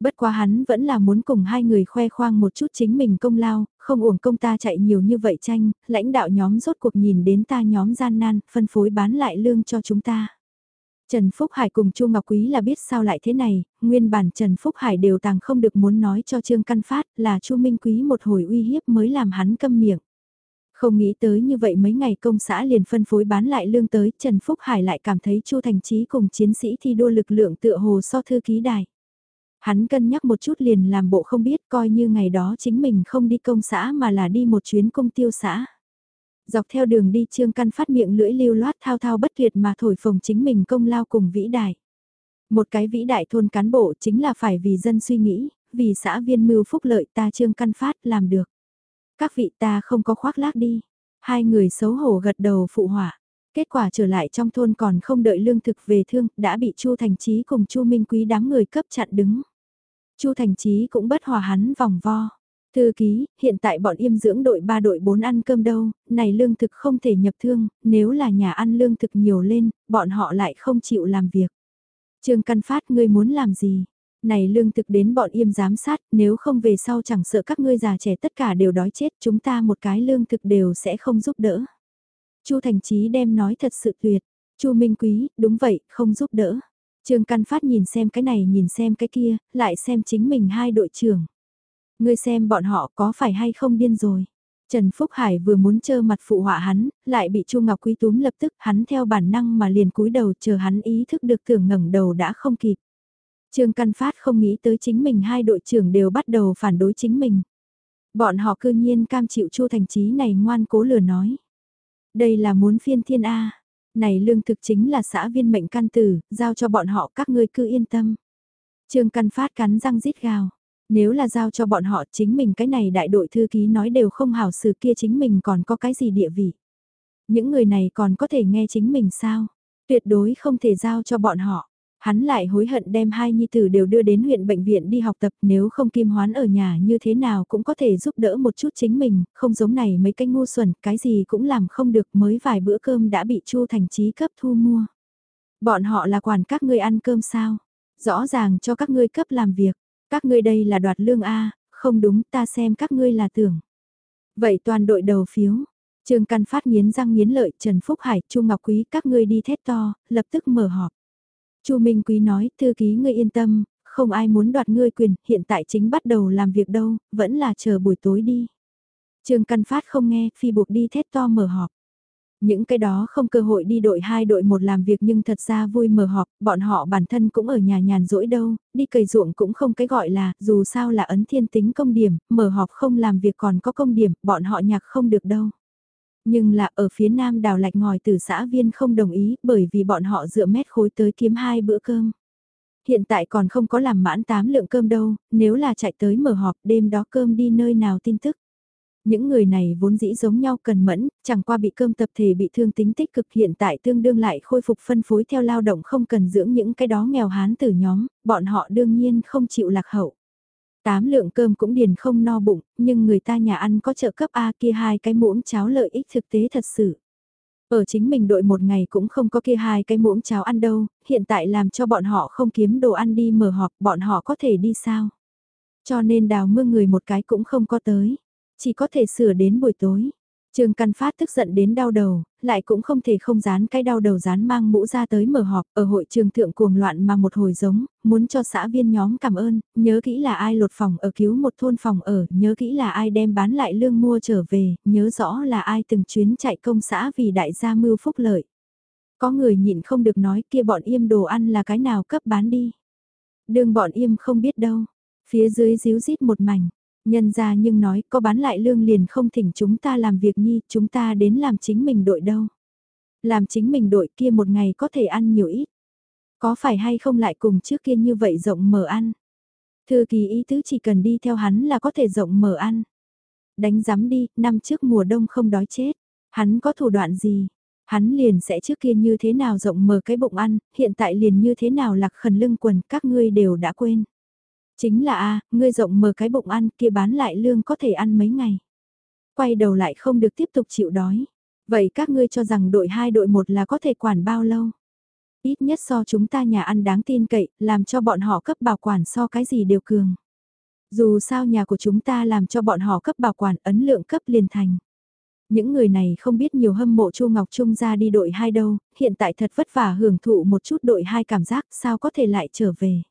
Bất quá hắn vẫn là muốn cùng hai người khoe khoang một chút chính mình công lao, không uổng công ta chạy nhiều như vậy tranh, lãnh đạo nhóm rốt cuộc nhìn đến ta nhóm gian nan, phân phối bán lại lương cho chúng ta. Trần Phúc Hải cùng Chu Ngọc Quý là biết sao lại thế này, nguyên bản Trần Phúc Hải đều tàng không được muốn nói cho Trương Căn Phát là Chu Minh Quý một hồi uy hiếp mới làm hắn câm miệng. Không nghĩ tới như vậy mấy ngày công xã liền phân phối bán lại lương tới, Trần Phúc Hải lại cảm thấy Chu Thành Chí cùng chiến sĩ thi đua lực lượng tựa hồ so thư ký đài. Hắn cân nhắc một chút liền làm bộ không biết coi như ngày đó chính mình không đi công xã mà là đi một chuyến công tiêu xã. Dọc theo đường đi trương căn phát miệng lưỡi lưu loát thao thao bất tuyệt mà thổi phồng chính mình công lao cùng vĩ đại. Một cái vĩ đại thôn cán bộ chính là phải vì dân suy nghĩ, vì xã viên mưu phúc lợi ta trương căn phát làm được. Các vị ta không có khoác lác đi. Hai người xấu hổ gật đầu phụ hỏa. Kết quả trở lại trong thôn còn không đợi lương thực về thương, đã bị Chu Thành Chí cùng Chu Minh Quý đám người cấp chặn đứng. Chu Thành Chí cũng bất hòa hắn vòng vo. Thư ký, hiện tại bọn im dưỡng đội 3 đội 4 ăn cơm đâu, này lương thực không thể nhập thương, nếu là nhà ăn lương thực nhiều lên, bọn họ lại không chịu làm việc. Trương Căn Phát ngươi muốn làm gì? Này lương thực đến bọn im giám sát, nếu không về sau chẳng sợ các ngươi già trẻ tất cả đều đói chết, chúng ta một cái lương thực đều sẽ không giúp đỡ. Chu Thành Chí đem nói thật sự tuyệt, Chu Minh Quý, đúng vậy, không giúp đỡ. Trương Căn Phát nhìn xem cái này nhìn xem cái kia, lại xem chính mình hai đội trưởng. Ngươi xem bọn họ có phải hay không điên rồi. Trần Phúc Hải vừa muốn trơ mặt phụ họa hắn, lại bị Chu Ngọc Quý túm lập tức hắn theo bản năng mà liền cúi đầu chờ hắn ý thức được tưởng ngẩng đầu đã không kịp. Trương Căn Phát không nghĩ tới chính mình hai đội trưởng đều bắt đầu phản đối chính mình. Bọn họ cư nhiên cam chịu Chu Thành Chí này ngoan cố lừa nói. Đây là muốn phiên thiên A. Này lương thực chính là xã viên mệnh căn tử, giao cho bọn họ các ngươi cứ yên tâm. Trương Căn Phát cắn răng rít gào. Nếu là giao cho bọn họ chính mình cái này đại đội thư ký nói đều không hảo xử kia chính mình còn có cái gì địa vị. Những người này còn có thể nghe chính mình sao? Tuyệt đối không thể giao cho bọn họ. Hắn lại hối hận đem hai nhi tử đều đưa đến huyện bệnh viện đi học tập nếu không kim hoán ở nhà như thế nào cũng có thể giúp đỡ một chút chính mình, không giống này mấy cái ngu xuẩn, cái gì cũng làm không được mới vài bữa cơm đã bị Chu Thành Trí cấp thu mua. Bọn họ là quản các ngươi ăn cơm sao? Rõ ràng cho các ngươi cấp làm việc, các ngươi đây là đoạt lương A, không đúng ta xem các ngươi là tưởng. Vậy toàn đội đầu phiếu, Trương Căn Phát nghiến răng nghiến lợi Trần Phúc Hải, Chu Ngọc Quý các ngươi đi thét to, lập tức mở họp. Chu Minh Quý nói, thư ký ngươi yên tâm, không ai muốn đoạt ngươi quyền, hiện tại chính bắt đầu làm việc đâu, vẫn là chờ buổi tối đi. Trương Căn Phát không nghe, phi buộc đi thét to mở họp. Những cái đó không cơ hội đi đội hai đội một làm việc nhưng thật ra vui mở họp, bọn họ bản thân cũng ở nhà nhàn rỗi đâu, đi cày ruộng cũng không cái gọi là, dù sao là ấn thiên tính công điểm, mở họp không làm việc còn có công điểm, bọn họ nhạc không được đâu. Nhưng là ở phía nam đào lạch ngòi từ xã viên không đồng ý bởi vì bọn họ dựa mét khối tới kiếm hai bữa cơm. Hiện tại còn không có làm mãn 8 lượng cơm đâu, nếu là chạy tới mở họp đêm đó cơm đi nơi nào tin tức. Những người này vốn dĩ giống nhau cần mẫn, chẳng qua bị cơm tập thể bị thương tính tích cực hiện tại tương đương lại khôi phục phân phối theo lao động không cần dưỡng những cái đó nghèo hán từ nhóm, bọn họ đương nhiên không chịu lạc hậu. Tám lượng cơm cũng điền không no bụng, nhưng người ta nhà ăn có trợ cấp A kia hai cái muỗng cháo lợi ích thực tế thật sự. Ở chính mình đội một ngày cũng không có kia hai cái muỗng cháo ăn đâu, hiện tại làm cho bọn họ không kiếm đồ ăn đi mở họp, bọn họ có thể đi sao? Cho nên đào mương người một cái cũng không có tới, chỉ có thể sửa đến buổi tối. Trương Căn Phát tức giận đến đau đầu, lại cũng không thể không dán cái đau đầu dán mang mũ ra tới mở họp ở hội trường thượng cuồng loạn mà một hồi giống, muốn cho xã viên nhóm cảm ơn, nhớ kỹ là ai lột phòng ở cứu một thôn phòng ở, nhớ kỹ là ai đem bán lại lương mua trở về, nhớ rõ là ai từng chuyến chạy công xã vì đại gia mưu phúc lợi. Có người nhịn không được nói kia bọn im đồ ăn là cái nào cấp bán đi. Đường bọn im không biết đâu, phía dưới díu rít một mảnh Nhân ra nhưng nói có bán lại lương liền không thỉnh chúng ta làm việc nhi, chúng ta đến làm chính mình đội đâu. Làm chính mình đội kia một ngày có thể ăn nhiều ít. Có phải hay không lại cùng trước kia như vậy rộng mở ăn. Thư kỳ ý tứ chỉ cần đi theo hắn là có thể rộng mở ăn. Đánh giám đi, năm trước mùa đông không đói chết. Hắn có thủ đoạn gì? Hắn liền sẽ trước kia như thế nào rộng mở cái bụng ăn, hiện tại liền như thế nào lạc khẩn lưng quần, các ngươi đều đã quên. Chính là a ngươi rộng mở cái bụng ăn kia bán lại lương có thể ăn mấy ngày. Quay đầu lại không được tiếp tục chịu đói. Vậy các ngươi cho rằng đội 2 đội 1 là có thể quản bao lâu? Ít nhất so chúng ta nhà ăn đáng tin cậy, làm cho bọn họ cấp bảo quản so cái gì đều cường. Dù sao nhà của chúng ta làm cho bọn họ cấp bảo quản ấn lượng cấp liền thành. Những người này không biết nhiều hâm mộ Chu Ngọc Trung ra đi đội hai đâu, hiện tại thật vất vả hưởng thụ một chút đội hai cảm giác sao có thể lại trở về.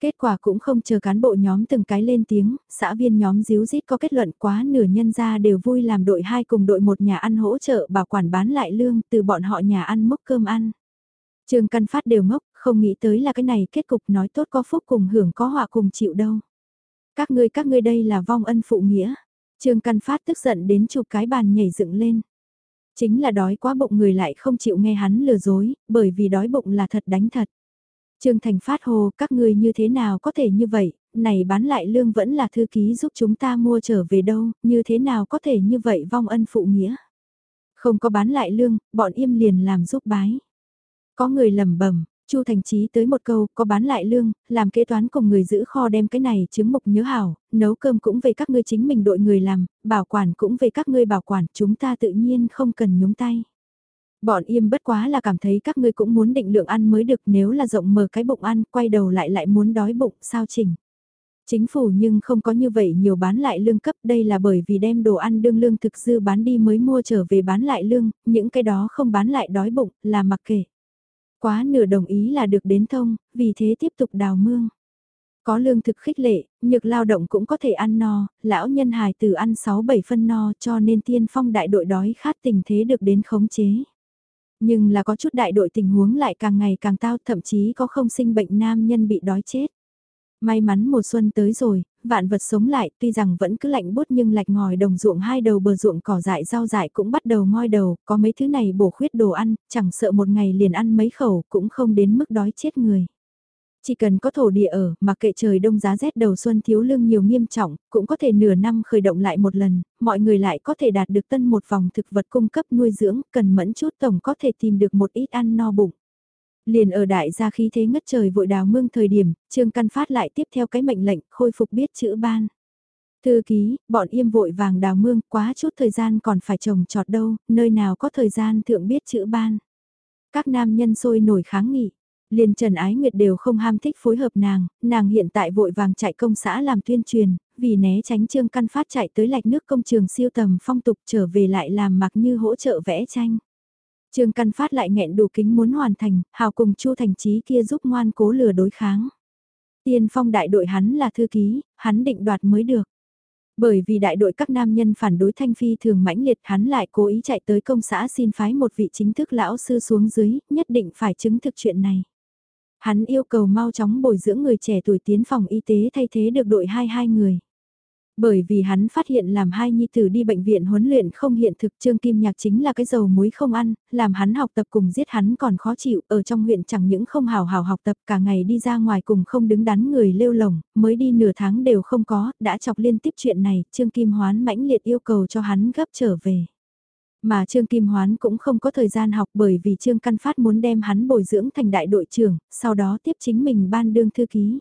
Kết quả cũng không chờ cán bộ nhóm từng cái lên tiếng, xã viên nhóm díu dít có kết luận quá nửa nhân ra đều vui làm đội hai cùng đội một nhà ăn hỗ trợ bảo quản bán lại lương từ bọn họ nhà ăn mốc cơm ăn. Trường Căn Phát đều ngốc, không nghĩ tới là cái này kết cục nói tốt có phúc cùng hưởng có họa cùng chịu đâu. Các ngươi các ngươi đây là vong ân phụ nghĩa. Trương Căn Phát tức giận đến chụp cái bàn nhảy dựng lên. Chính là đói quá bụng người lại không chịu nghe hắn lừa dối, bởi vì đói bụng là thật đánh thật. Trương Thành phát hồ, các ngươi như thế nào có thể như vậy, này bán lại lương vẫn là thư ký giúp chúng ta mua trở về đâu, như thế nào có thể như vậy vong ân phụ nghĩa. Không có bán lại lương, bọn im liền làm giúp bái. Có người lầm bẩm Chu Thành Chí tới một câu, có bán lại lương, làm kế toán cùng người giữ kho đem cái này chứng mục nhớ hảo, nấu cơm cũng về các ngươi chính mình đội người làm, bảo quản cũng về các ngươi bảo quản, chúng ta tự nhiên không cần nhúng tay. Bọn im bất quá là cảm thấy các ngươi cũng muốn định lượng ăn mới được nếu là rộng mở cái bụng ăn, quay đầu lại lại muốn đói bụng, sao chỉnh. Chính phủ nhưng không có như vậy nhiều bán lại lương cấp đây là bởi vì đem đồ ăn đương lương thực dư bán đi mới mua trở về bán lại lương, những cái đó không bán lại đói bụng là mặc kệ. Quá nửa đồng ý là được đến thông, vì thế tiếp tục đào mương. Có lương thực khích lệ, nhược lao động cũng có thể ăn no, lão nhân hài từ ăn 6-7 phân no cho nên tiên phong đại đội đói khát tình thế được đến khống chế. Nhưng là có chút đại đội tình huống lại càng ngày càng tao thậm chí có không sinh bệnh nam nhân bị đói chết. May mắn mùa xuân tới rồi, vạn vật sống lại tuy rằng vẫn cứ lạnh bút nhưng lạch ngòi đồng ruộng hai đầu bờ ruộng cỏ dại rau dại cũng bắt đầu ngoi đầu, có mấy thứ này bổ khuyết đồ ăn, chẳng sợ một ngày liền ăn mấy khẩu cũng không đến mức đói chết người. Chỉ cần có thổ địa ở, mà kệ trời đông giá rét đầu xuân thiếu lương nhiều nghiêm trọng, cũng có thể nửa năm khởi động lại một lần, mọi người lại có thể đạt được tân một vòng thực vật cung cấp nuôi dưỡng, cần mẫn chút tổng có thể tìm được một ít ăn no bụng. Liền ở đại gia khí thế ngất trời vội đào mương thời điểm, Trương Căn Phát lại tiếp theo cái mệnh lệnh khôi phục biết chữ ban. Thư ký, bọn im vội vàng đào mương, quá chút thời gian còn phải trồng trọt đâu, nơi nào có thời gian thượng biết chữ ban. Các nam nhân sôi nổi kháng nghị, liền Trần Ái Nguyệt đều không ham thích phối hợp nàng, nàng hiện tại vội vàng chạy công xã làm tuyên truyền, vì né tránh Trương Căn Phát chạy tới lạch nước công trường siêu tầm phong tục trở về lại làm mặc như hỗ trợ vẽ tranh. Trương Căn Phát lại nghẹn đủ kính muốn hoàn thành, hào cùng Chu Thành Chí kia giúp ngoan cố lừa đối kháng. Tiên phong đại đội hắn là thư ký, hắn định đoạt mới được. Bởi vì đại đội các nam nhân phản đối Thanh Phi thường mãnh liệt hắn lại cố ý chạy tới công xã xin phái một vị chính thức lão sư xuống dưới, nhất định phải chứng thực chuyện này. Hắn yêu cầu mau chóng bồi dưỡng người trẻ tuổi tiến phòng y tế thay thế được đội hai hai người. Bởi vì hắn phát hiện làm hai nhi tử đi bệnh viện huấn luyện không hiện thực Trương Kim Nhạc chính là cái dầu muối không ăn, làm hắn học tập cùng giết hắn còn khó chịu, ở trong huyện chẳng những không hào hào học tập cả ngày đi ra ngoài cùng không đứng đắn người lêu lồng, mới đi nửa tháng đều không có, đã chọc liên tiếp chuyện này, Trương Kim Hoán mãnh liệt yêu cầu cho hắn gấp trở về. Mà Trương Kim Hoán cũng không có thời gian học bởi vì Trương Căn Phát muốn đem hắn bồi dưỡng thành đại đội trưởng, sau đó tiếp chính mình ban đương thư ký.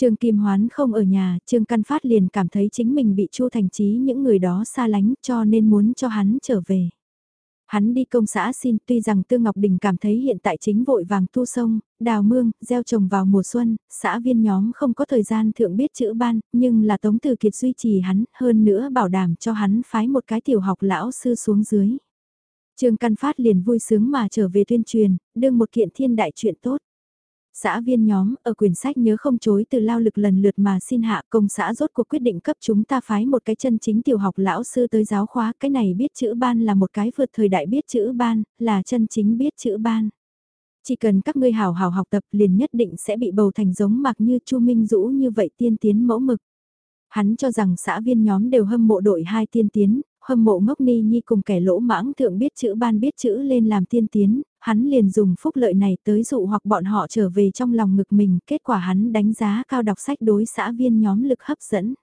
Trương Kim Hoán không ở nhà, Trương Căn Phát liền cảm thấy chính mình bị Chu Thành trí những người đó xa lánh cho nên muốn cho hắn trở về. Hắn đi công xã xin tuy rằng Tương Ngọc Đình cảm thấy hiện tại chính vội vàng tu sông, đào mương, gieo trồng vào mùa xuân, xã viên nhóm không có thời gian thượng biết chữ ban, nhưng là Tống Từ Kiệt duy trì hắn, hơn nữa bảo đảm cho hắn phái một cái tiểu học lão sư xuống dưới. Trương Căn Phát liền vui sướng mà trở về tuyên truyền, đương một kiện thiên đại chuyện tốt. Xã viên nhóm, ở quyển sách nhớ không chối từ lao lực lần lượt mà xin hạ công xã rốt cuộc quyết định cấp chúng ta phái một cái chân chính tiểu học lão sư tới giáo khóa, cái này biết chữ ban là một cái vượt thời đại biết chữ ban, là chân chính biết chữ ban. Chỉ cần các ngươi hào hào học tập liền nhất định sẽ bị bầu thành giống mặc như Chu Minh Dũ như vậy tiên tiến mẫu mực. Hắn cho rằng xã viên nhóm đều hâm mộ đội hai tiên tiến, hâm mộ ngốc ni nhi cùng kẻ lỗ mãng thượng biết chữ ban biết chữ lên làm tiên tiến, hắn liền dùng phúc lợi này tới dụ hoặc bọn họ trở về trong lòng ngực mình, kết quả hắn đánh giá cao đọc sách đối xã viên nhóm lực hấp dẫn.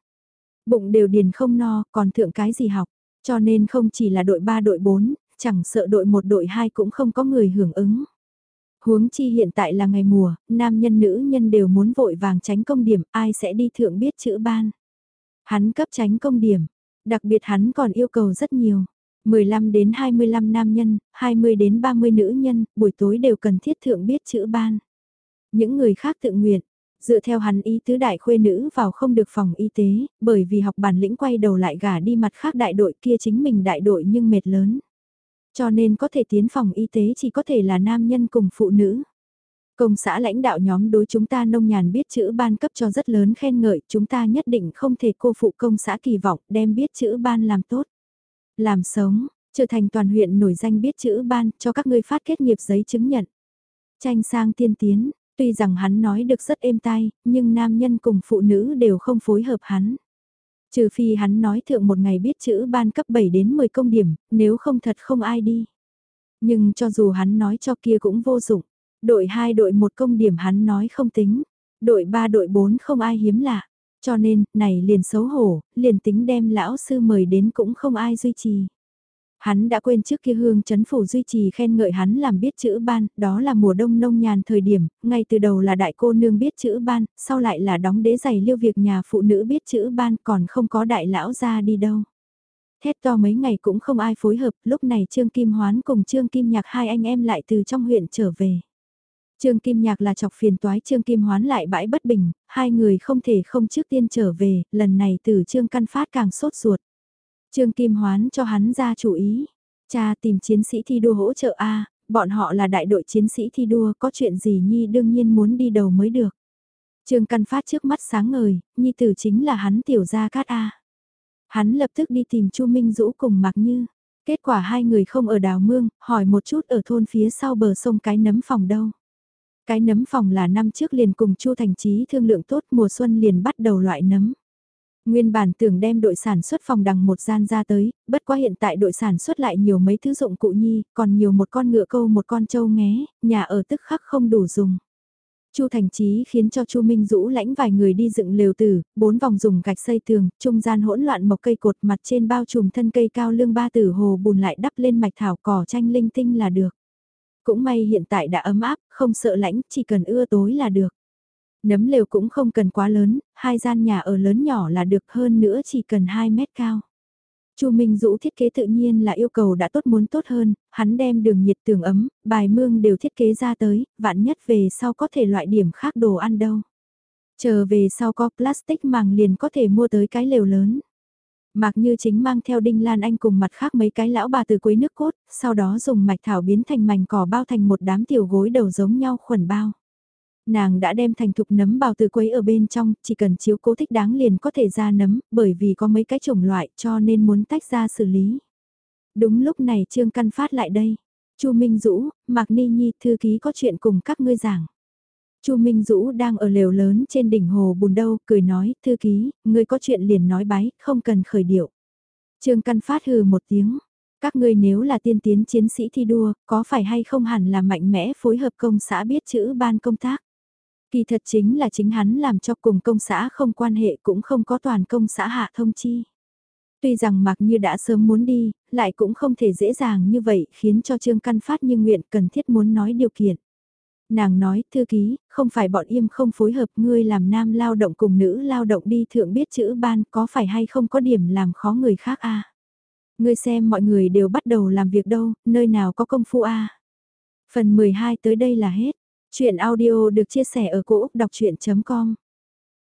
Bụng đều điền không no, còn thượng cái gì học, cho nên không chỉ là đội 3 đội 4, chẳng sợ đội 1 đội 2 cũng không có người hưởng ứng. Huống chi hiện tại là ngày mùa, nam nhân nữ nhân đều muốn vội vàng tránh công điểm, ai sẽ đi thượng biết chữ ban. Hắn cấp tránh công điểm, đặc biệt hắn còn yêu cầu rất nhiều. 15 đến 25 nam nhân, 20 đến 30 nữ nhân, buổi tối đều cần thiết thượng biết chữ ban. Những người khác tự nguyện, dựa theo hắn ý tứ đại khuê nữ vào không được phòng y tế, bởi vì học bản lĩnh quay đầu lại gả đi mặt khác đại đội kia chính mình đại đội nhưng mệt lớn. Cho nên có thể tiến phòng y tế chỉ có thể là nam nhân cùng phụ nữ. Công xã lãnh đạo nhóm đối chúng ta nông nhàn biết chữ ban cấp cho rất lớn khen ngợi, chúng ta nhất định không thể cô phụ công xã kỳ vọng đem biết chữ ban làm tốt. Làm sống, trở thành toàn huyện nổi danh biết chữ ban cho các ngươi phát kết nghiệp giấy chứng nhận. Tranh sang tiên tiến, tuy rằng hắn nói được rất êm tai, nhưng nam nhân cùng phụ nữ đều không phối hợp hắn. Trừ phi hắn nói thượng một ngày biết chữ ban cấp 7 đến 10 công điểm, nếu không thật không ai đi. Nhưng cho dù hắn nói cho kia cũng vô dụng. Đội 2 đội 1 công điểm hắn nói không tính. Đội 3 đội 4 không ai hiếm lạ. Cho nên, này liền xấu hổ, liền tính đem lão sư mời đến cũng không ai duy trì. Hắn đã quên trước kia hương chấn phủ duy trì khen ngợi hắn làm biết chữ ban, đó là mùa đông nông nhàn thời điểm, ngay từ đầu là đại cô nương biết chữ ban, sau lại là đóng đế giày liêu việc nhà phụ nữ biết chữ ban còn không có đại lão ra đi đâu. Thét to mấy ngày cũng không ai phối hợp, lúc này Trương Kim Hoán cùng Trương Kim Nhạc hai anh em lại từ trong huyện trở về. Trương Kim Nhạc là chọc phiền toái Trương Kim Hoán lại bãi bất bình, hai người không thể không trước tiên trở về, lần này từ Trương Căn Phát càng sốt ruột. Trương Kim Hoán cho hắn ra chủ ý, cha tìm chiến sĩ thi đua hỗ trợ A, bọn họ là đại đội chiến sĩ thi đua, có chuyện gì Nhi đương nhiên muốn đi đầu mới được. Trương Căn Phát trước mắt sáng ngời, Nhi tử chính là hắn tiểu gia cát A. Hắn lập tức đi tìm Chu Minh Dũ cùng Mạc Như. Kết quả hai người không ở đào mương, hỏi một chút ở thôn phía sau bờ sông cái nấm phòng đâu. Cái nấm phòng là năm trước liền cùng Chu Thành Chí thương lượng tốt mùa xuân liền bắt đầu loại nấm. Nguyên bản tưởng đem đội sản xuất phòng đằng một gian ra tới, bất quá hiện tại đội sản xuất lại nhiều mấy thứ dụng cụ nhi, còn nhiều một con ngựa câu một con trâu ngé, nhà ở tức khắc không đủ dùng. Chu Thành Chí khiến cho Chu Minh Dũ lãnh vài người đi dựng lều tử, bốn vòng dùng gạch xây tường, trung gian hỗn loạn mộc cây cột mặt trên bao trùm thân cây cao lương ba tử hồ bùn lại đắp lên mạch thảo cỏ tranh linh tinh là được. Cũng may hiện tại đã ấm áp, không sợ lãnh, chỉ cần ưa tối là được. Nấm lều cũng không cần quá lớn, hai gian nhà ở lớn nhỏ là được hơn nữa chỉ cần 2 mét cao. Chu Minh Dũ thiết kế tự nhiên là yêu cầu đã tốt muốn tốt hơn, hắn đem đường nhiệt tường ấm, bài mương đều thiết kế ra tới, vạn nhất về sau có thể loại điểm khác đồ ăn đâu. Chờ về sau có plastic màng liền có thể mua tới cái lều lớn. Mạc Như chính mang theo Đinh Lan Anh cùng mặt khác mấy cái lão bà từ quấy nước cốt, sau đó dùng mạch thảo biến thành mảnh cỏ bao thành một đám tiểu gối đầu giống nhau khuẩn bao. Nàng đã đem thành thục nấm bào từ quấy ở bên trong, chỉ cần chiếu cố thích đáng liền có thể ra nấm, bởi vì có mấy cái chủng loại cho nên muốn tách ra xử lý. Đúng lúc này Trương Căn Phát lại đây. Chu Minh Dũ, Mạc Ni Nhi thư ký có chuyện cùng các ngươi giảng. Chu Minh Dũ đang ở lều lớn trên đỉnh hồ bùn đâu, cười nói, thư ký, ngươi có chuyện liền nói bái, không cần khởi điệu. Trương Căn Phát hừ một tiếng, các ngươi nếu là tiên tiến chiến sĩ thi đua, có phải hay không hẳn là mạnh mẽ phối hợp công xã biết chữ ban công tác. Kỳ thật chính là chính hắn làm cho cùng công xã không quan hệ cũng không có toàn công xã hạ thông chi. Tuy rằng mặc như đã sớm muốn đi, lại cũng không thể dễ dàng như vậy khiến cho Trương Căn Phát như nguyện cần thiết muốn nói điều kiện. Nàng nói, thư ký, không phải bọn im không phối hợp ngươi làm nam lao động cùng nữ lao động đi thượng biết chữ ban có phải hay không có điểm làm khó người khác a? Ngươi xem mọi người đều bắt đầu làm việc đâu, nơi nào có công phu a? Phần 12 tới đây là hết. Chuyện audio được chia sẻ ở cỗ đọc chuyện.com